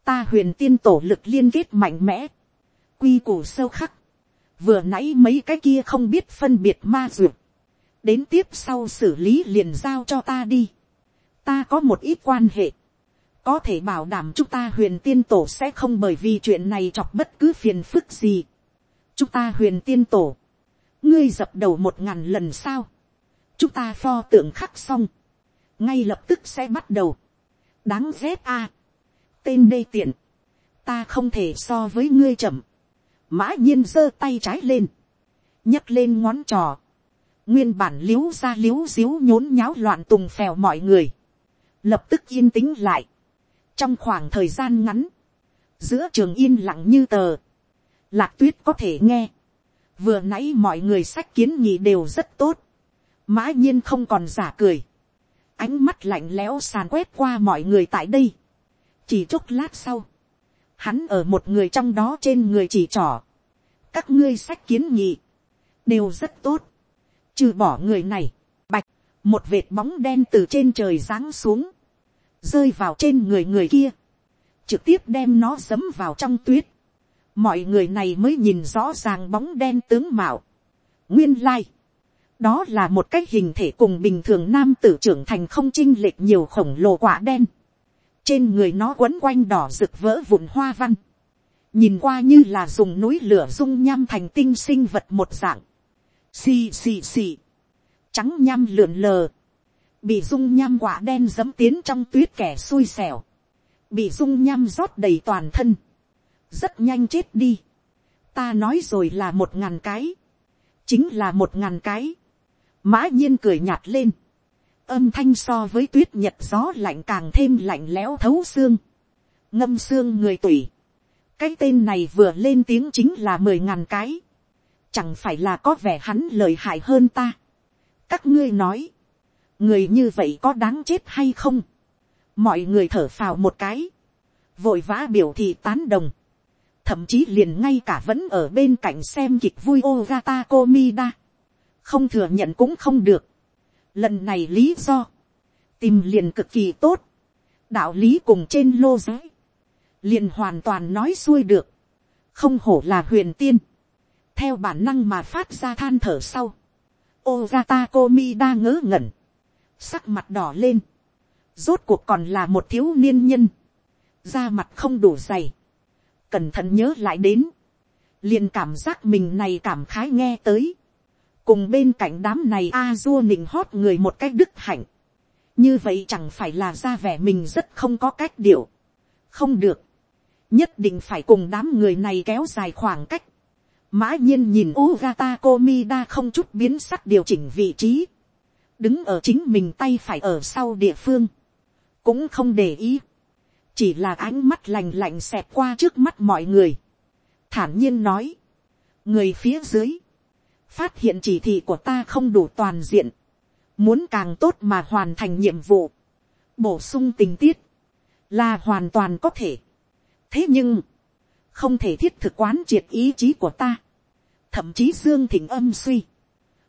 ta huyền tiên tổ lực liên kết mạnh mẽ, quy củ sâu khắc, vừa nãy mấy cái kia không biết phân biệt ma duyệt, đến tiếp sau xử lý liền giao cho ta đi, ta có một ít quan hệ, có thể bảo đảm chúng ta huyền tiên tổ sẽ không bởi vì chuyện này chọc bất cứ phiền phức gì. chúng ta huyền tiên tổ, ngươi dập đầu một ngàn lần sao, chúng ta pho tượng khắc xong, ngay lập tức sẽ bắt đầu, đáng ghét a, tên đê tiện, ta không thể so với ngươi chậm, mã nhiên giơ tay trái lên, nhấc lên ngón trò, nguyên bản l i ế u ra l i ế u xíu nhốn nháo loạn tùng phèo mọi người, lập tức yên tĩnh lại, trong khoảng thời gian ngắn, giữa trường yên lặng như tờ, lạc tuyết có thể nghe, vừa nãy mọi người sách kiến nghị đều rất tốt, mã nhiên không còn giả cười, ánh mắt lạnh lẽo sàn quét qua mọi người tại đây, chỉ chốc lát sau, hắn ở một người trong đó trên người chỉ trỏ, các ngươi sách kiến nghị, đều rất tốt, trừ bỏ người này, bạch, một vệt bóng đen từ trên trời giáng xuống, rơi vào trên người người kia, trực tiếp đem nó dấm vào trong tuyết, mọi người này mới nhìn rõ ràng bóng đen tướng mạo, nguyên lai, đó là một cái hình thể cùng bình thường nam tử trưởng thành không chinh lệch nhiều khổng lồ quả đen, trên người nó quấn quanh đỏ rực vỡ vụn hoa văn, nhìn qua như là dùng núi lửa dung nham thành tinh sinh vật một dạng, xì xì xì, trắng nham lượn lờ, bị dung nham quả đen dẫm tiến trong tuyết kẻ xui xẻo, bị dung nham rót đầy toàn thân, rất nhanh chết đi. ta nói rồi là một ngàn cái, chính là một ngàn cái, mã nhiên cười nhạt lên, âm thanh so với tuyết nhật gió lạnh càng thêm lạnh lẽo thấu xương, ngâm xương người tủy, cái tên này vừa lên tiếng chính là mười ngàn cái, chẳng phải là có vẻ hắn lời hại hơn ta. các ngươi nói, người như vậy có đáng chết hay không, mọi người thở phào một cái, vội vã biểu thị tán đồng, thậm chí liền ngay cả vẫn ở bên cạnh xem kịch vui Ogata Komida, không thừa nhận cũng không được, lần này lý do, tìm liền cực kỳ tốt, đạo lý cùng trên lô giới, liền hoàn toàn nói xuôi được, không hổ là huyền tiên, theo bản năng mà phát ra than thở sau, Ô ra ta cô mi đa ngớ ngẩn, sắc mặt đỏ lên, rốt cuộc còn là một thiếu niên nhân, da mặt không đủ dày, cẩn thận nhớ lại đến, liền cảm giác mình này cảm khái nghe tới, cùng bên cạnh đám này a dua nịnh hót người một cách đức hạnh, như vậy chẳng phải là ra vẻ mình rất không có cách điệu, không được, nhất định phải cùng đám người này kéo dài khoảng cách, mã nhiên nhìn Ugata Komida không chút biến sắc điều chỉnh vị trí, đứng ở chính mình tay phải ở sau địa phương, cũng không để ý, chỉ là ánh mắt lành lạnh xẹt qua trước mắt mọi người, thản nhiên nói, người phía dưới, phát hiện chỉ thị của ta không đủ toàn diện, muốn càng tốt mà hoàn thành nhiệm vụ, bổ sung tình tiết, là hoàn toàn có thể. thế nhưng, không thể thiết thực quán triệt ý chí của ta, thậm chí dương thịnh âm suy,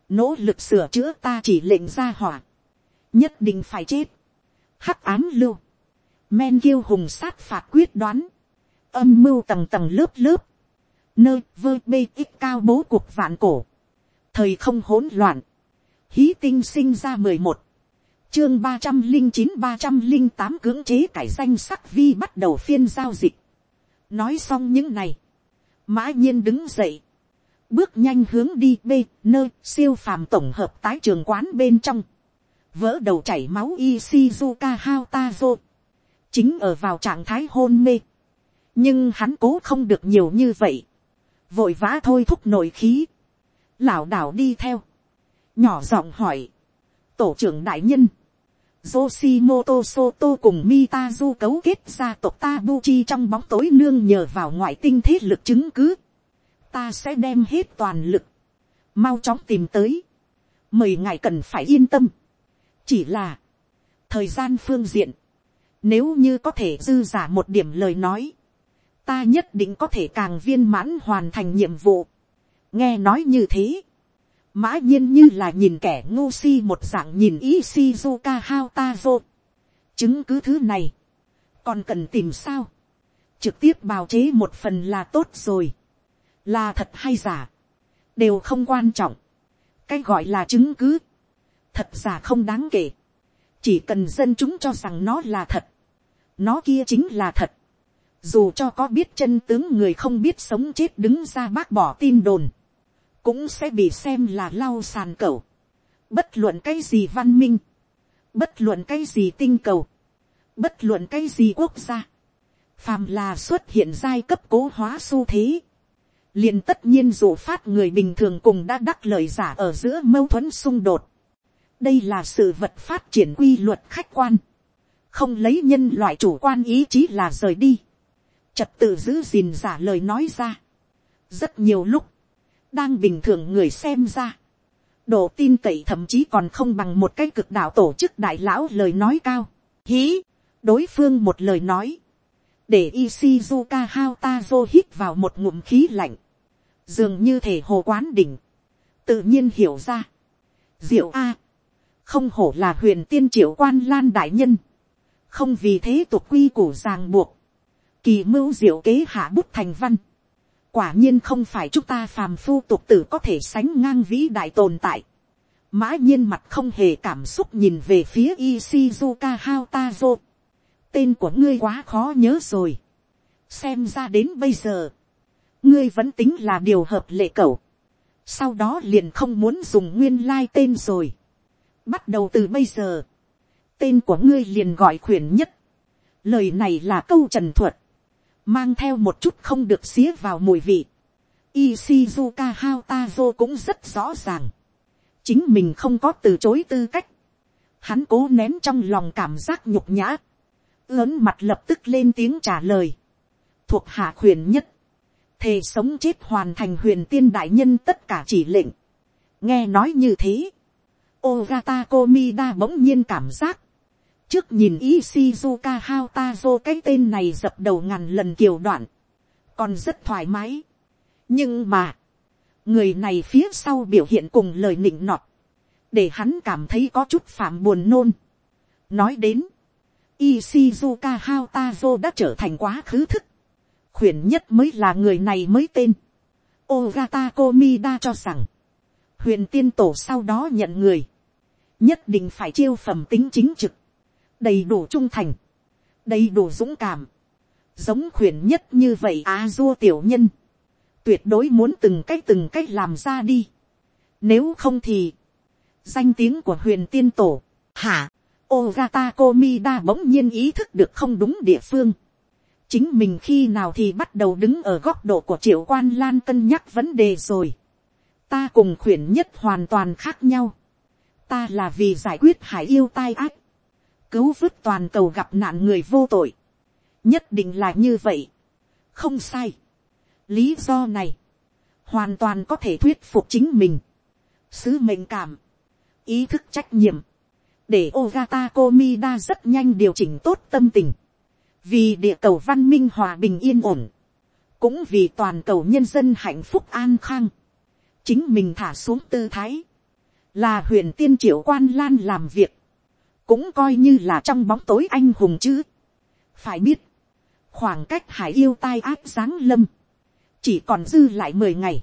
nỗ lực sửa chữa ta chỉ lệnh ra hỏa, nhất định phải chết, hắc ám lưu, men kiêu hùng sát phạt quyết đoán, âm mưu tầng tầng lớp lớp, nơi vơ bê ít cao bố cuộc vạn cổ, thời không hỗn loạn, hí tinh sinh ra mười một, chương ba trăm linh chín ba trăm linh tám cưỡng chế cải danh sắc vi bắt đầu phiên giao dịch. nói xong những này, mã nhiên đứng dậy, bước nhanh hướng đi b nơi siêu phàm tổng hợp tái trường quán bên trong, vỡ đầu chảy máu Ishizuka Haotazo, chính ở vào trạng thái hôn mê, nhưng hắn cố không được nhiều như vậy, vội vã thôi thúc nội khí, lảo đảo đi theo, nhỏ giọng hỏi, tổ trưởng đại nhân, Yoshimoto Soto cùng Mitazu cấu kết gia tộc Tabuchi trong bóng tối nương nhờ vào ngoại tinh thế lực chứng cứ. Ta sẽ đem hết toàn lực. Mau chóng tìm tới. Mời ngài cần phải yên tâm. Chỉ là. Thời gian phương diện. Nếu như có thể dư giả một điểm lời nói. Ta nhất định có thể càng viên mãn hoàn thành nhiệm vụ nghe nói như thế, mã nhiên như là nhìn kẻ ngu si một dạng nhìn Ishizuka Haotazo. chứng cứ thứ này, còn cần tìm sao, trực tiếp bào chế một phần là tốt rồi, là thật hay giả, đều không quan trọng, cái gọi là chứng cứ, thật giả không đáng kể, chỉ cần dân chúng cho rằng nó là thật, nó kia chính là thật, dù cho có biết chân tướng người không biết sống chết đứng ra bác bỏ tin đồn, cũng sẽ bị xem là lau sàn cầu. Bất luận cái gì văn minh, bất luận cái gì tinh cầu, bất luận cái gì quốc gia, phàm là xuất hiện giai cấp cố hóa xu thế, liền tất nhiên dụ phát người bình thường cùng đã đắc lời giả ở giữa mâu thuẫn xung đột. đây là sự vật phát triển quy luật khách quan, không lấy nhân loại chủ quan ý chí là rời đi, trật tự giữ gìn giả lời nói ra. rất nhiều lúc, đang bình thường người xem ra, độ tin cậy thậm chí còn không bằng một cái cực đạo tổ chức đại lão lời nói cao, hí, đối phương một lời nói, để Ishizuka Haotazo hít vào một ngụm khí lạnh, dường như thể hồ quán đỉnh, tự nhiên hiểu ra, diệu a, không hổ là huyền tiên triệu quan lan đại nhân, không vì thế tục quy củ ràng buộc, kỳ mưu diệu kế hạ bút thành văn, quả nhiên không phải chúng ta phàm phu tục tử có thể sánh ngang vĩ đại tồn tại. mã nhiên mặt không hề cảm xúc nhìn về phía Ishizuka Haotazo. tên của ngươi quá khó nhớ rồi. xem ra đến bây giờ, ngươi vẫn tính là điều hợp lệ cẩu. sau đó liền không muốn dùng nguyên lai tên rồi. bắt đầu từ bây giờ, tên của ngươi liền gọi khuyển nhất. lời này là câu trần thuật mang theo một chút không được xía vào mùi vị. Ishizuka Haotazo cũng rất rõ ràng. Chính mình không có từ chối tư cách. Hắn cố nén trong lòng cảm giác nhục nhã. Lớn mặt lập tức lên tiếng trả lời. Thuộc hạ huyền nhất. Thề sống chết hoàn thành huyền tiên đại nhân tất cả chỉ lệnh. Nghe nói như thế. Ogata Komida bỗng nhiên cảm giác trước nhìn Ishizuka Haotazo cái tên này dập đầu ngàn lần kiều đoạn, còn rất thoải mái. nhưng mà, người này phía sau biểu hiện cùng lời nịnh nọt, để hắn cảm thấy có chút phạm buồn nôn. nói đến, Ishizuka Haotazo đã trở thành quá khứ thức, khuyển nhất mới là người này mới tên. Ogata Komida cho rằng, huyền tiên tổ sau đó nhận người, nhất định phải chiêu phẩm tính chính trực, đầy đủ trung thành, đầy đủ dũng cảm, giống khuyển nhất như vậy á à, dua tiểu nhân, tuyệt đối muốn từng cách từng cách làm ra đi. Nếu không thì, danh tiếng của huyền tiên tổ, hả, Ogata Komida bỗng nhiên ý thức được không đúng địa phương. Chính mình khi nào thì bắt đầu đứng ở góc độ của triệu quan lan cân nhắc vấn đề rồi. Ta cùng khuyển nhất hoàn toàn khác nhau. Ta là vì giải quyết hải yêu tai ác cứu vớt toàn cầu gặp nạn người vô tội. nhất định là như vậy. không sai. lý do này, hoàn toàn có thể thuyết phục chính mình. sứ mệnh cảm, ý thức trách nhiệm, để Ogata Komida rất nhanh điều chỉnh tốt tâm tình. vì địa cầu văn minh hòa bình yên ổn, cũng vì toàn cầu nhân dân hạnh phúc an khang. chính mình thả xuống tư thái, là huyền tiên triệu quan lan làm việc, cũng coi như là trong bóng tối anh hùng chứ. phải biết, khoảng cách hải yêu tai ác giáng lâm, chỉ còn dư lại mười ngày,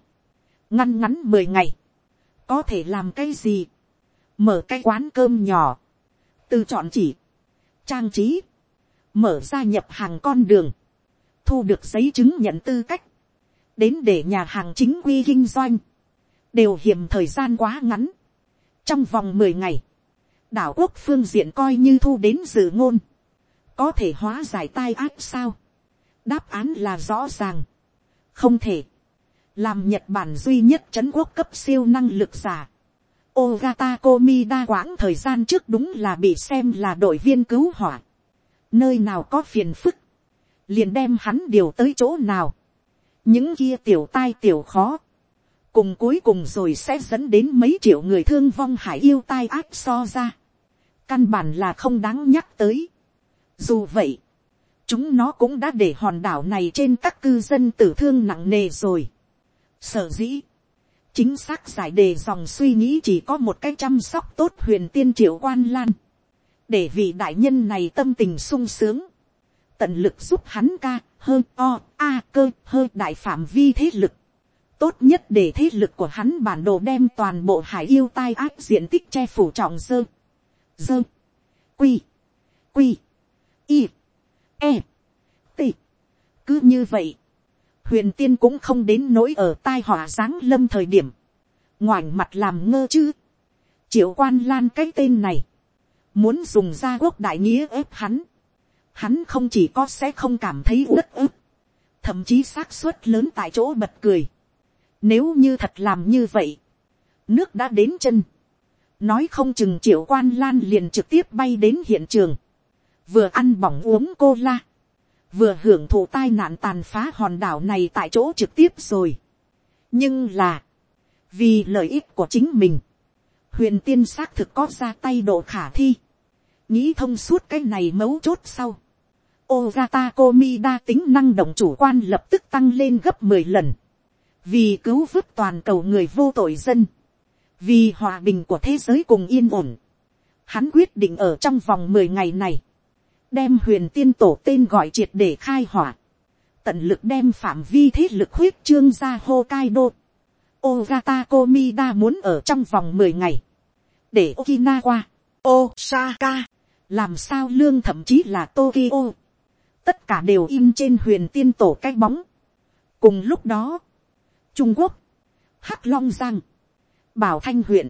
ngăn ngắn mười ngày, có thể làm cái gì, mở cái quán cơm nhỏ, từ chọn chỉ, trang trí, mở ra nhập hàng con đường, thu được giấy chứng nhận tư cách, đến để nhà hàng chính quy kinh doanh, đều hiểm thời gian quá ngắn. trong vòng mười ngày, đảo quốc phương diện coi như thu đến dự ngôn, có thể hóa giải tai ác sao. đáp án là rõ ràng, không thể, làm nhật bản duy nhất c h ấ n quốc cấp siêu năng lực giả. Ogata Komida quãng thời gian trước đúng là bị xem là đội viên cứu hỏa. Nơi nào có phiền phức, liền đem hắn điều tới chỗ nào. Những kia tiểu tai tiểu khó. Cùng cuối cùng rồi sẽ dẫn đến mấy triệu người thương vong hải yêu tai ác so ra căn bản là không đáng nhắc tới. Dù vậy, chúng nó cũng đã để hòn đảo này trên các cư dân tử thương nặng nề rồi. Sở dĩ, chính xác giải đề dòng suy nghĩ chỉ có một cách chăm sóc tốt huyền tiên triệu quan lan. Để vị đại nhân này tâm tình sung sướng. Tận lực giúp hắn ca, hơ, o, a cơ, hơi đại phạm vi thế lực. Tốt nhất để thế lực của hắn bản đồ đem toàn bộ hải yêu tai ác diện tích che phủ trọng dơ dơ, quy, quy, y, e, t. cứ như vậy, huyền tiên cũng không đến nỗi ở tai họa giáng lâm thời điểm, ngoảnh mặt làm ngơ chứ, triệu quan lan cái tên này, muốn dùng gia quốc đại nghĩa ép hắn, hắn không chỉ có sẽ không cảm thấy uất ức, thậm chí xác suất lớn tại chỗ bật cười. Nếu như thật làm như vậy, nước đã đến chân, nói không chừng triệu quan lan liền trực tiếp bay đến hiện trường, vừa ăn bỏng uống cô la, vừa hưởng thụ tai nạn tàn phá hòn đảo này tại chỗ trực tiếp rồi. nhưng là, vì lợi ích của chính mình, huyền tiên xác thực có ra tay độ khả thi, nghĩ thông suốt cái này mấu chốt sau, Ogata Komida tính năng động chủ quan lập tức tăng lên gấp 10 lần. Vì cứu vớt toàn cầu người vô tội dân. Vì hòa bình của thế giới cùng yên ổn. Hắn quyết định ở trong vòng 10 ngày này. Đem huyền tiên tổ tên gọi triệt để khai hỏa. Tận lực đem phạm vi thế lực huyết trương ra Hokkaido. Ogata Komida muốn ở trong vòng 10 ngày. Để Okinawa, Osaka, làm sao lương thậm chí là Tokyo. Tất cả đều in trên huyền tiên tổ cái bóng. Cùng lúc đó, Trung Quốc, Hắc Long Giang, Bảo Thanh huyện,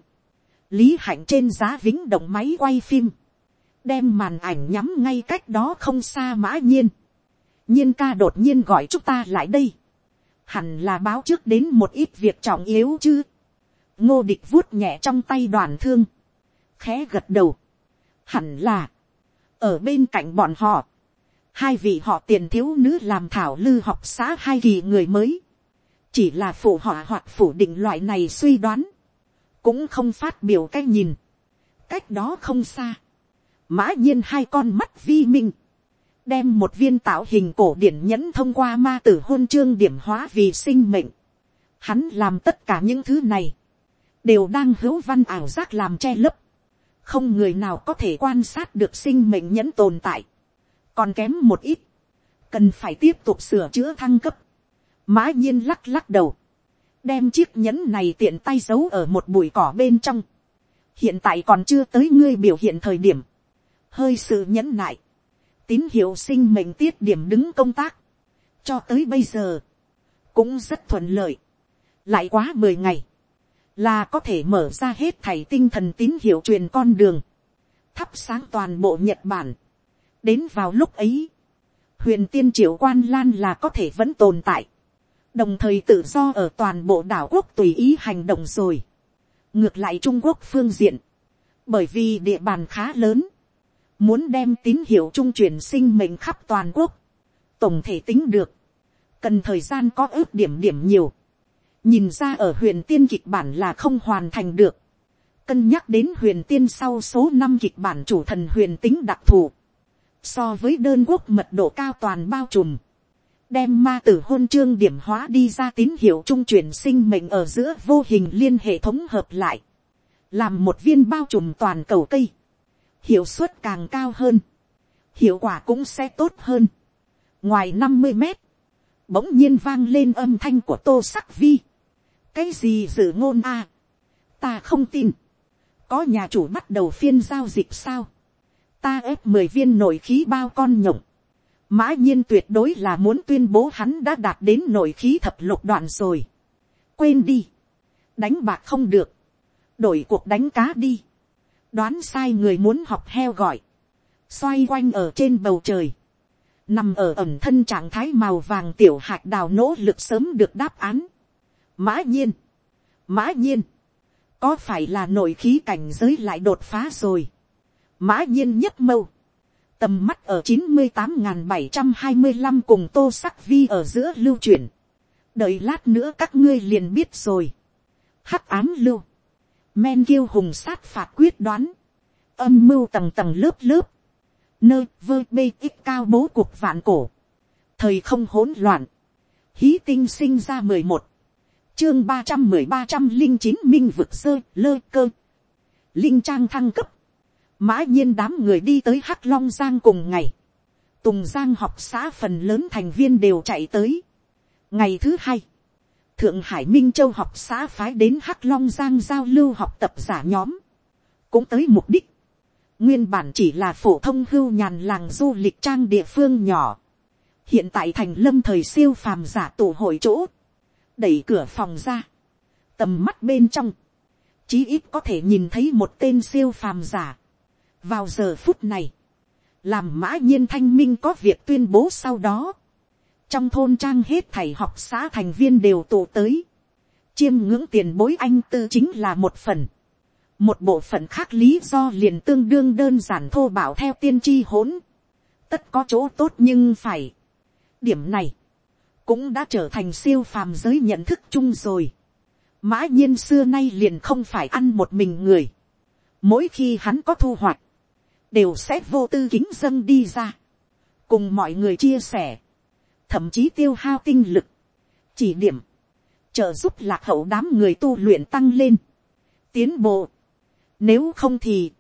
Lý Hạnh trên giá vĩnh động máy quay phim. Đem màn ảnh nhắm ngay cách đó không xa mã nhiên. Nhiên ca đột nhiên gọi chúng ta lại đây. Hẳn là báo trước đến một ít việc trọng yếu chứ. ngô địch vuốt nhẹ trong tay đoàn thương, khẽ gật đầu, hẳn là, ở bên cạnh bọn họ, hai vị họ tiền thiếu nữ làm thảo lư học xã hai kỳ người mới, chỉ là phụ họ hoặc phủ định loại này suy đoán, cũng không phát biểu cái nhìn, cách đó không xa, mã nhiên hai con mắt vi minh, đem một viên tạo hình cổ điển nhẫn thông qua ma tử hôn chương điểm hóa vì sinh mệnh. Hắn làm tất cả những thứ này, đều đang hữu văn ảo giác làm che lấp. Không người nào có thể quan sát được sinh mệnh nhẫn tồn tại. Còn kém một ít, cần phải tiếp tục sửa chữa thăng cấp. Mã nhiên lắc lắc đầu, đem chiếc nhẫn này tiện tay giấu ở một bụi cỏ bên trong. Hiện tại còn chưa tới ngươi biểu hiện thời điểm. Hơi sự nhẫn nại tín hiệu sinh mệnh tiết điểm đứng công tác, cho tới bây giờ, cũng rất thuận lợi, lại quá mười ngày, là có thể mở ra hết thảy tinh thần tín hiệu truyền con đường, thắp sáng toàn bộ nhật bản. đến vào lúc ấy, huyền tiên triệu quan lan là có thể vẫn tồn tại, đồng thời tự do ở toàn bộ đảo quốc tùy ý hành động rồi. ngược lại trung quốc phương diện, bởi vì địa bàn khá lớn, muốn đem tín hiệu trung chuyển sinh mệnh khắp toàn quốc, tổng thể tính được, cần thời gian có ước điểm điểm nhiều, nhìn ra ở huyền tiên kịch bản là không hoàn thành được, cân nhắc đến huyền tiên sau số năm kịch bản chủ thần huyền tính đặc thù, so với đơn quốc mật độ cao toàn bao trùm, đem ma tử hôn chương điểm hóa đi ra tín hiệu trung chuyển sinh mệnh ở giữa vô hình liên hệ thống hợp lại, làm một viên bao trùm toàn cầu cây, hiệu suất càng cao hơn, hiệu quả cũng sẽ tốt hơn. ngoài năm mươi mét, bỗng nhiên vang lên âm thanh của tô sắc vi. cái gì dự ngôn a, ta không tin, có nhà chủ bắt đầu phiên giao dịch sao, ta ép mười viên nội khí bao con nhộng, mã nhiên tuyệt đối là muốn tuyên bố hắn đã đạt đến nội khí thập lục đoạn rồi. quên đi, đánh bạc không được, đổi cuộc đánh cá đi. Đoán sai người muốn học heo gọi, xoay quanh ở trên bầu trời, nằm ở ẩm thân trạng thái màu vàng tiểu hạt đào nỗ lực sớm được đáp án. mã nhiên, mã nhiên, có phải là nội khí cảnh giới lại đột phá rồi. mã nhiên nhất mâu, tầm mắt ở chín mươi tám n bảy trăm hai mươi năm cùng tô sắc vi ở giữa lưu chuyển. đợi lát nữa các ngươi liền biết rồi. hắc ám lưu, men kiêu hùng sát phạt quyết đoán, âm mưu tầng tầng lớp lớp, nơi vơ bê ít cao bố cuộc vạn cổ, thời không hỗn loạn, hí tinh sinh ra mười một, chương ba trăm mười ba trăm linh chín minh vực sơ lơ cơ, linh trang thăng cấp, mã nhiên đám người đi tới hắc long giang cùng ngày, tùng giang học xã phần lớn thành viên đều chạy tới. ngày thứ hai, thượng hải minh châu học xã phái đến hắc long giang giao lưu học tập giả nhóm, cũng tới mục đích, nguyên bản chỉ là phổ thông hưu nhàn làng du lịch trang địa phương nhỏ, hiện tại thành lâm thời siêu phàm giả tổ hội chỗ, đẩy cửa phòng ra, tầm mắt bên trong, chí ít có thể nhìn thấy một tên siêu phàm giả vào giờ phút này, làm mã nhiên thanh minh có việc tuyên bố sau đó, trong thôn trang hết thầy học xã thành viên đều tụ tới, chiêm ngưỡng tiền bối anh tư chính là một phần, một bộ phận khác lý do liền tương đương đơn giản thô bảo theo tiên tri hỗn, tất có chỗ tốt nhưng phải, điểm này, cũng đã trở thành siêu phàm giới nhận thức chung rồi, mã nhiên xưa nay liền không phải ăn một mình người, mỗi khi hắn có thu hoạch, đều sẽ vô tư kính dân đi ra, cùng mọi người chia sẻ, thậm chí tiêu hao tinh lực, chỉ điểm, trợ giúp lạc hậu đám người tu luyện tăng lên, tiến bộ. Nếu không thì,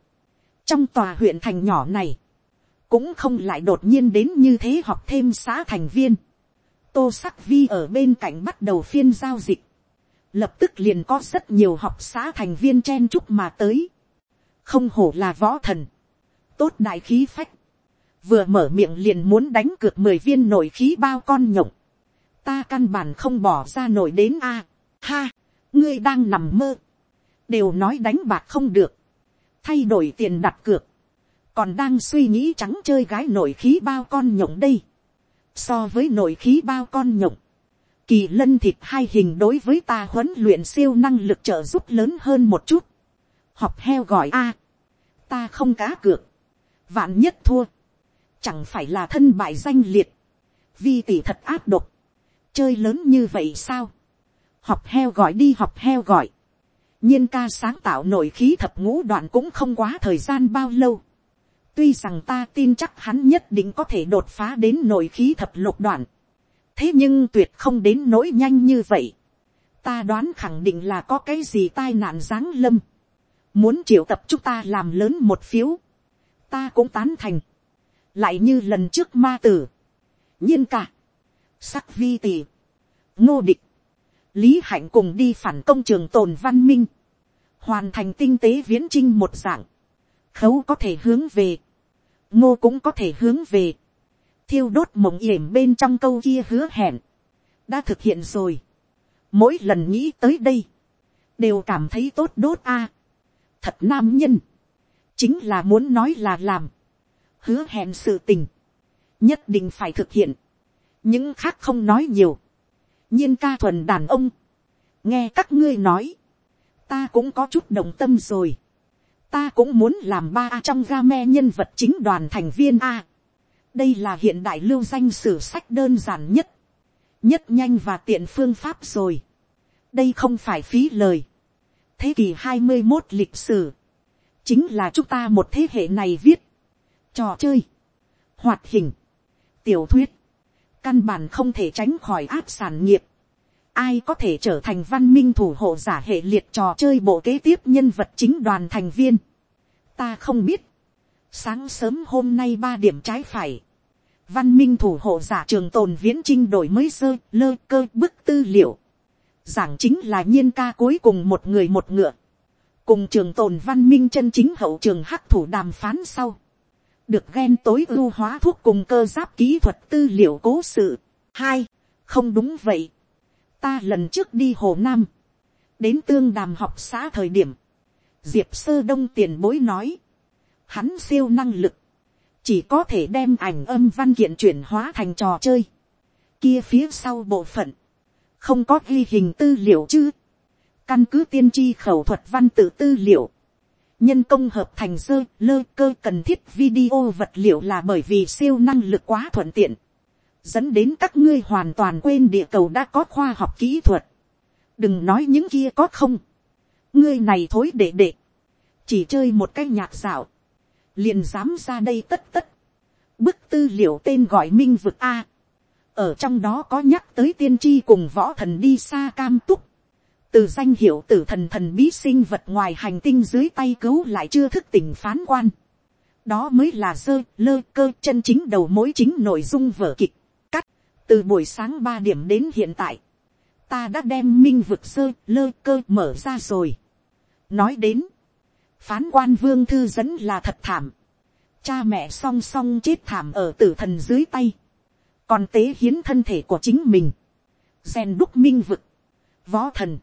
trong tòa huyện thành nhỏ này, cũng không lại đột nhiên đến như thế học thêm xã thành viên. Tô sắc vi ở bên cạnh bắt đầu phiên giao dịch, lập tức liền có rất nhiều học xã thành viên chen chúc mà tới. không hổ là võ thần, tốt đại khí phách, vừa mở miệng liền muốn đánh cược mười viên nổi khí bao con nhộng, ta căn bản không bỏ ra nổi đến a, ha, ngươi đang nằm mơ, đều nói đánh bạc không được, thay đổi tiền đặt cược, còn đang suy nghĩ trắng chơi gái nổi khí bao con nhộng đây, so với nổi khí bao con nhộng, kỳ lân thịt hai hình đối với ta huấn luyện siêu năng lực trợ giúp lớn hơn một chút, học heo gọi a, ta không cá cược, vạn nhất thua, chẳng phải là thân bại danh liệt, vi tỷ thật áp độc, chơi lớn như vậy sao, học heo gọi đi học heo gọi, nhiên ca sáng tạo nội khí thập ngũ đoạn cũng không quá thời gian bao lâu, tuy rằng ta tin chắc hắn nhất định có thể đột phá đến nội khí thập lục đoạn, thế nhưng tuyệt không đến nỗi nhanh như vậy, ta đoán khẳng định là có cái gì tai nạn giáng lâm, muốn triệu tập chúng ta làm lớn một phiếu, ta cũng tán thành, lại như lần trước ma tử, nhiên cả, sắc vi tỳ, ngô địch, lý hạnh cùng đi phản công trường tồn văn minh, hoàn thành tinh tế viễn trinh một dạng, khấu có thể hướng về, ngô cũng có thể hướng về, thiêu đốt mộng yểm bên trong câu kia hứa hẹn, đã thực hiện rồi, mỗi lần nghĩ tới đây, đều cảm thấy tốt đốt a, thật nam nhân, chính là muốn nói là làm, hứa hẹn sự tình, nhất định phải thực hiện, những khác không nói nhiều, nhiên ca thuần đàn ông, nghe các ngươi nói, ta cũng có chút đồng tâm rồi, ta cũng muốn làm ba a trong ga me nhân vật chính đoàn thành viên a. đây là hiện đại lưu danh sử sách đơn giản nhất, nhất nhanh và tiện phương pháp rồi. đây không phải phí lời. thế kỷ hai mươi một lịch sử, chính là chúng ta một thế hệ này viết, trò chơi, hoạt hình, tiểu thuyết, căn bản không thể tránh khỏi áp sản nghiệp. Ai có thể trở thành văn minh thủ hộ giả hệ liệt trò chơi bộ kế tiếp nhân vật chính đoàn thành viên. Ta không biết. Sáng sớm hôm nay ba điểm trái phải. Văn minh thủ hộ giả trường tồn viễn trinh đổi mới sơ lơ cơ bức tư liệu. Giảng chính là nhiên ca cuối cùng một người một ngựa. Cùng trường tồn văn minh chân chính hậu trường hắc thủ đàm phán sau. Được ghen tối ưu hóa thuốc cùng cơ giáp kỹ thuật tư liệu cố sự. hai, không đúng vậy. ta lần trước đi hồ nam, đến tương đàm học xã thời điểm, diệp sơ đông tiền bối nói, hắn siêu năng lực, chỉ có thể đem ảnh âm văn kiện chuyển hóa thành trò chơi, kia phía sau bộ phận, không có ghi hình tư liệu chứ, căn cứ tiên tri khẩu thuật văn tự tư liệu, nhân công hợp thành dơ lơ cơ cần thiết video vật liệu là bởi vì siêu năng lực quá thuận tiện, dẫn đến các ngươi hoàn toàn quên địa cầu đã có khoa học kỹ thuật, đừng nói những kia có không, ngươi này thối để để, chỉ chơi một cái nhạc dạo, liền dám ra đây tất tất, bức tư liệu tên gọi minh vực a, ở trong đó có nhắc tới tiên tri cùng võ thần đi xa cam túc, từ danh hiệu tử thần thần bí sinh vật ngoài hành tinh dưới tay cứu lại chưa thức tỉnh phán quan. đó mới là dơ lơ cơ chân chính đầu mối chính nội dung vở kịch. cắt, từ buổi sáng ba điểm đến hiện tại, ta đã đem minh vực sơ lơ cơ mở ra rồi. nói đến, phán quan vương thư dẫn là thật thảm. cha mẹ song song chết thảm ở tử thần dưới tay. còn tế hiến thân thể của chính mình. rèn đúc minh vực. võ thần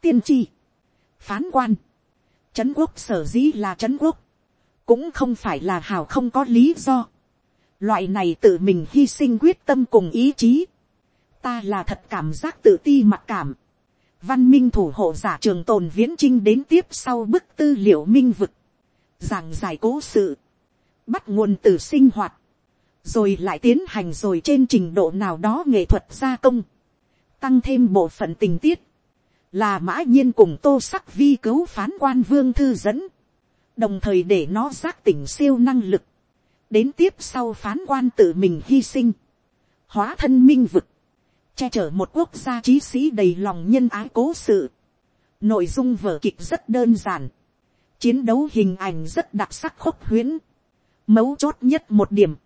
tiên tri, phán quan, trấn quốc sở dĩ là trấn quốc, cũng không phải là hào không có lý do. Loại này tự mình hy sinh quyết tâm cùng ý chí. Ta là thật cảm giác tự ti mặc cảm. Văn minh thủ hộ giả trường tồn viễn trinh đến tiếp sau bức tư liệu minh vực. Giảng giải cố sự. Bắt nguồn từ sinh hoạt. Rồi lại tiến hành rồi trên trình độ nào đó nghệ thuật gia công. Tăng thêm bộ phận tình tiết là mã nhiên cùng tô sắc vi cứu phán quan vương thư dẫn, đồng thời để nó giác tỉnh siêu năng lực, đến tiếp sau phán quan tự mình hy sinh, hóa thân minh vực, che chở một quốc gia trí sĩ đầy lòng nhân ái cố sự. Nội dung vở kịch rất đơn giản, chiến đấu hình ảnh rất đặc sắc khốc huyễn, mấu chốt nhất một điểm,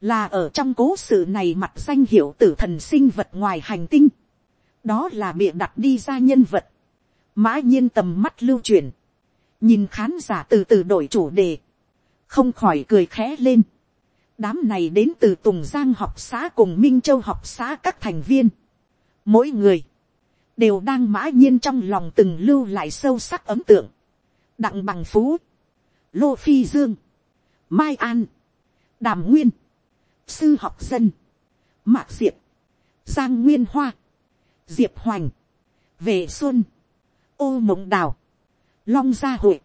là ở trong cố sự này mặt danh hiệu tử thần sinh vật ngoài hành tinh, đó là bịa đặt đi ra nhân vật, mã nhiên tầm mắt lưu truyền, nhìn khán giả từ từ đổi chủ đề, không khỏi cười khẽ lên. đám này đến từ tùng giang học xã cùng minh châu học xã các thành viên. mỗi người, đều đang mã nhiên trong lòng từng lưu lại sâu sắc ấn tượng. đặng bằng phú, lô phi dương, mai an, đàm nguyên, sư học dân, mạc diệp, giang nguyên hoa, diệp hoành, vệ xuân, ô mộng đào, long gia hội,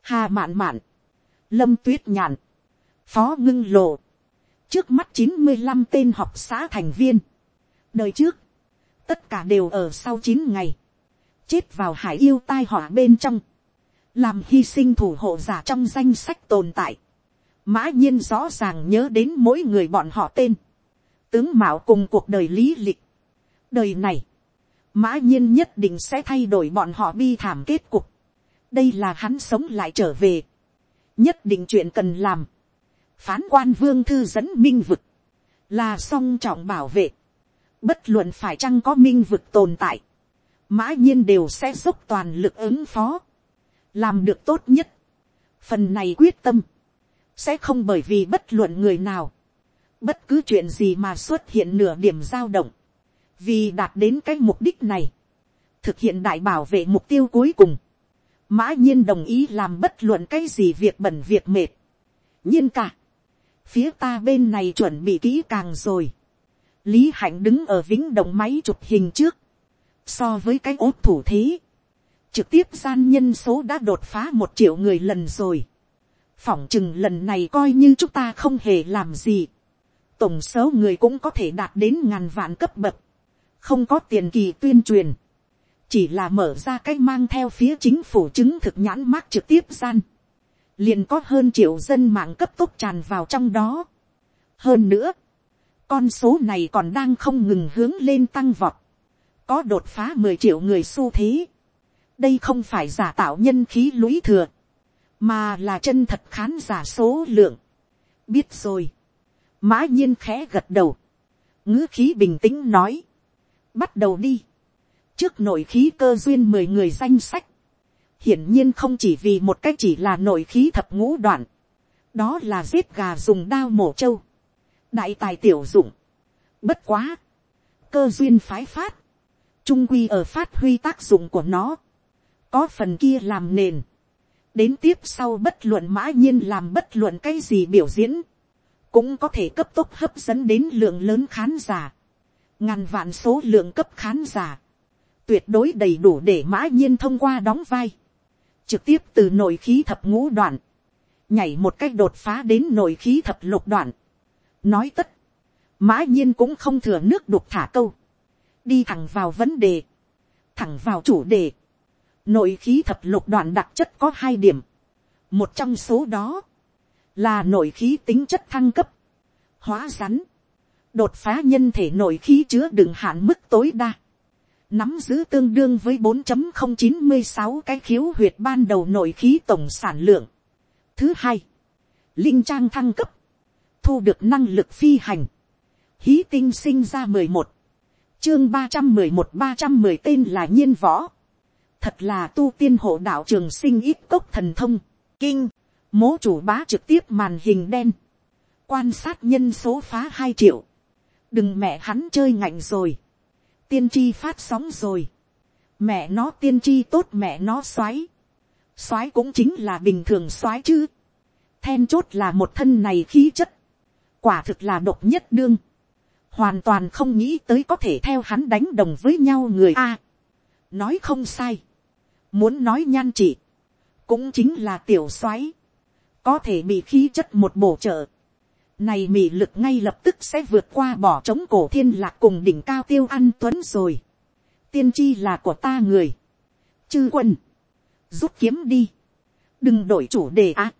hà mạn mạn, lâm tuyết nhàn, phó ngưng lộ, trước mắt chín mươi năm tên học xã thành viên, đời trước, tất cả đều ở sau chín ngày, chết vào hải yêu tai họa bên trong, làm hy sinh thủ hộ giả trong danh sách tồn tại, mã nhiên rõ ràng nhớ đến mỗi người bọn họ tên, tướng mạo cùng cuộc đời lý lịch đời này, mã nhiên nhất định sẽ thay đổi bọn họ bi thảm kết cục. đây là hắn sống lại trở về. nhất định chuyện cần làm. phán quan vương thư dẫn minh vực, là song trọng bảo vệ. bất luận phải chăng có minh vực tồn tại, mã nhiên đều sẽ dốc toàn lực ứng phó, làm được tốt nhất. phần này quyết tâm, sẽ không bởi vì bất luận người nào, bất cứ chuyện gì mà xuất hiện nửa điểm dao động, vì đạt đến cái mục đích này, thực hiện đại bảo vệ mục tiêu cuối cùng, mã nhiên đồng ý làm bất luận cái gì việc bẩn việc mệt, nhiên cả, phía ta bên này chuẩn bị kỹ càng rồi, lý hạnh đứng ở vĩnh động máy chụp hình trước, so với cái ốt thủ thế, trực tiếp gian nhân số đã đột phá một triệu người lần rồi, phỏng chừng lần này coi như chúng ta không hề làm gì, tổng số người cũng có thể đạt đến ngàn vạn cấp bậc, không có tiền kỳ tuyên truyền, chỉ là mở ra cách mang theo phía chính phủ chứng thực nhãn mát trực tiếp gian, liền có hơn triệu dân mạng cấp tốc tràn vào trong đó. hơn nữa, con số này còn đang không ngừng hướng lên tăng vọt, có đột phá mười triệu người xu thế. đây không phải giả tạo nhân khí lũy thừa, mà là chân thật khán giả số lượng. biết rồi, mã nhiên khẽ gật đầu, ngữ khí bình tĩnh nói, bắt đầu đi, trước nội khí cơ duyên mười người danh sách, hiển nhiên không chỉ vì một cách chỉ là nội khí thập ngũ đoạn, đó là giết gà dùng đao mổ trâu, đại tài tiểu dụng, bất quá, cơ duyên phái phát, trung quy ở phát huy tác dụng của nó, có phần kia làm nền, đến tiếp sau bất luận mã nhiên làm bất luận cái gì biểu diễn, cũng có thể cấp tốc hấp dẫn đến lượng lớn khán giả, ngàn vạn số lượng cấp khán giả, tuyệt đối đầy đủ để mã nhiên thông qua đóng vai, trực tiếp từ nội khí thập ngũ đoạn, nhảy một cách đột phá đến nội khí thập lục đoạn. nói tất, mã nhiên cũng không thừa nước đục thả câu, đi thẳng vào vấn đề, thẳng vào chủ đề, nội khí thập lục đoạn đặc chất có hai điểm, một trong số đó, là nội khí tính chất thăng cấp, hóa rắn, đột phá nhân thể nội khí chứa đựng hạn mức tối đa, nắm giữ tương đương với 4.096 cái khiếu huyệt ban đầu nội khí tổng sản lượng. Thứ hai, linh trang thăng cấp, thu được năng lực phi hành, hí tinh sinh ra 11, chương 311 310 tên là nhiên võ, thật là tu tiên hộ đạo trường sinh ít cốc thần thông, kinh, mố chủ bá trực tiếp màn hình đen, quan sát nhân số phá hai triệu, đừng mẹ hắn chơi ngạnh rồi, tiên tri phát sóng rồi, mẹ nó tiên tri tốt mẹ nó xoáy, xoáy cũng chính là bình thường xoáy chứ, then chốt là một thân này khí chất, quả thực là độc nhất đương, hoàn toàn không nghĩ tới có thể theo hắn đánh đồng với nhau người a, nói không sai, muốn nói nhan chị cũng chính là tiểu xoáy, có thể bị khí chất một bổ trợ, này mị lực ngay lập tức sẽ vượt qua bỏ trống cổ thiên lạc cùng đỉnh cao tiêu ăn tuấn rồi. tiên tri là của ta người. chư quân, rút kiếm đi, đừng đổi chủ đề á.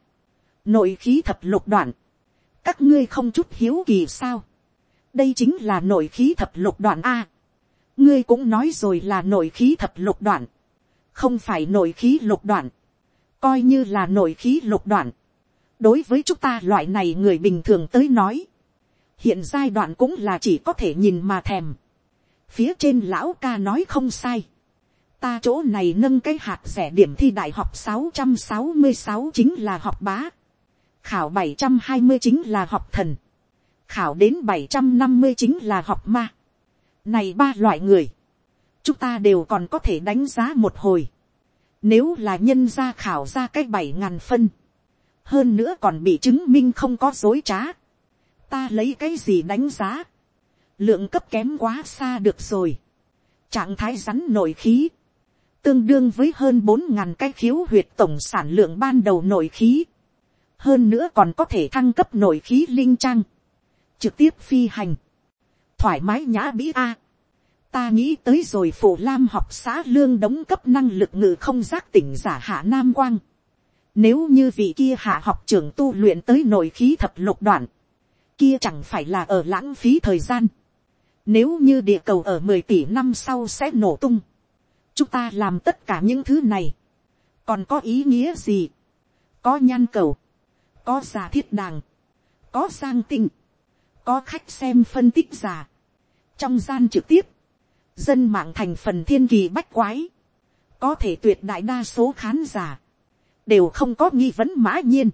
nội khí thập lục đoạn, các ngươi không chút hiếu kỳ sao, đây chính là nội khí thập lục đoạn a, ngươi cũng nói rồi là nội khí thập lục đoạn, không phải nội khí lục đoạn, coi như là nội khí lục đoạn, đối với chúng ta loại này người bình thường tới nói, hiện giai đoạn cũng là chỉ có thể nhìn mà thèm. phía trên lão ca nói không sai. ta chỗ này nâng cái hạt rẻ điểm thi đại học sáu trăm sáu mươi sáu chính là học bá. khảo bảy trăm hai mươi chính là học thần. khảo đến bảy trăm năm mươi chính là học ma. này ba loại người, chúng ta đều còn có thể đánh giá một hồi. nếu là nhân gia khảo ra cái bảy ngàn phân, hơn nữa còn bị chứng minh không có dối trá. Ta lấy cái gì đánh giá, lượng cấp kém quá xa được rồi, trạng thái rắn nội khí, tương đương với hơn bốn ngàn cái khiếu huyệt tổng sản lượng ban đầu nội khí, hơn nữa còn có thể thăng cấp nội khí linh trang, trực tiếp phi hành, thoải mái nhã bĩ a. ta nghĩ tới rồi phổ lam học xã lương đóng cấp năng lực ngự không giác tỉnh giả hạ nam quang. Nếu như vị kia hạ học trưởng tu luyện tới nội khí thập lục đoạn, kia chẳng phải là ở lãng phí thời gian. Nếu như địa cầu ở mười tỷ năm sau sẽ nổ tung, chúng ta làm tất cả những thứ này, còn có ý nghĩa gì? Có nhan cầu, có giả thiết đàng, có sang tinh, có khách xem phân tích giả. Trong gian trực tiếp, dân mạng thành phần thiên kỳ bách quái, có thể tuyệt đại đa số khán giả, đều không có nghi vấn mã nhiên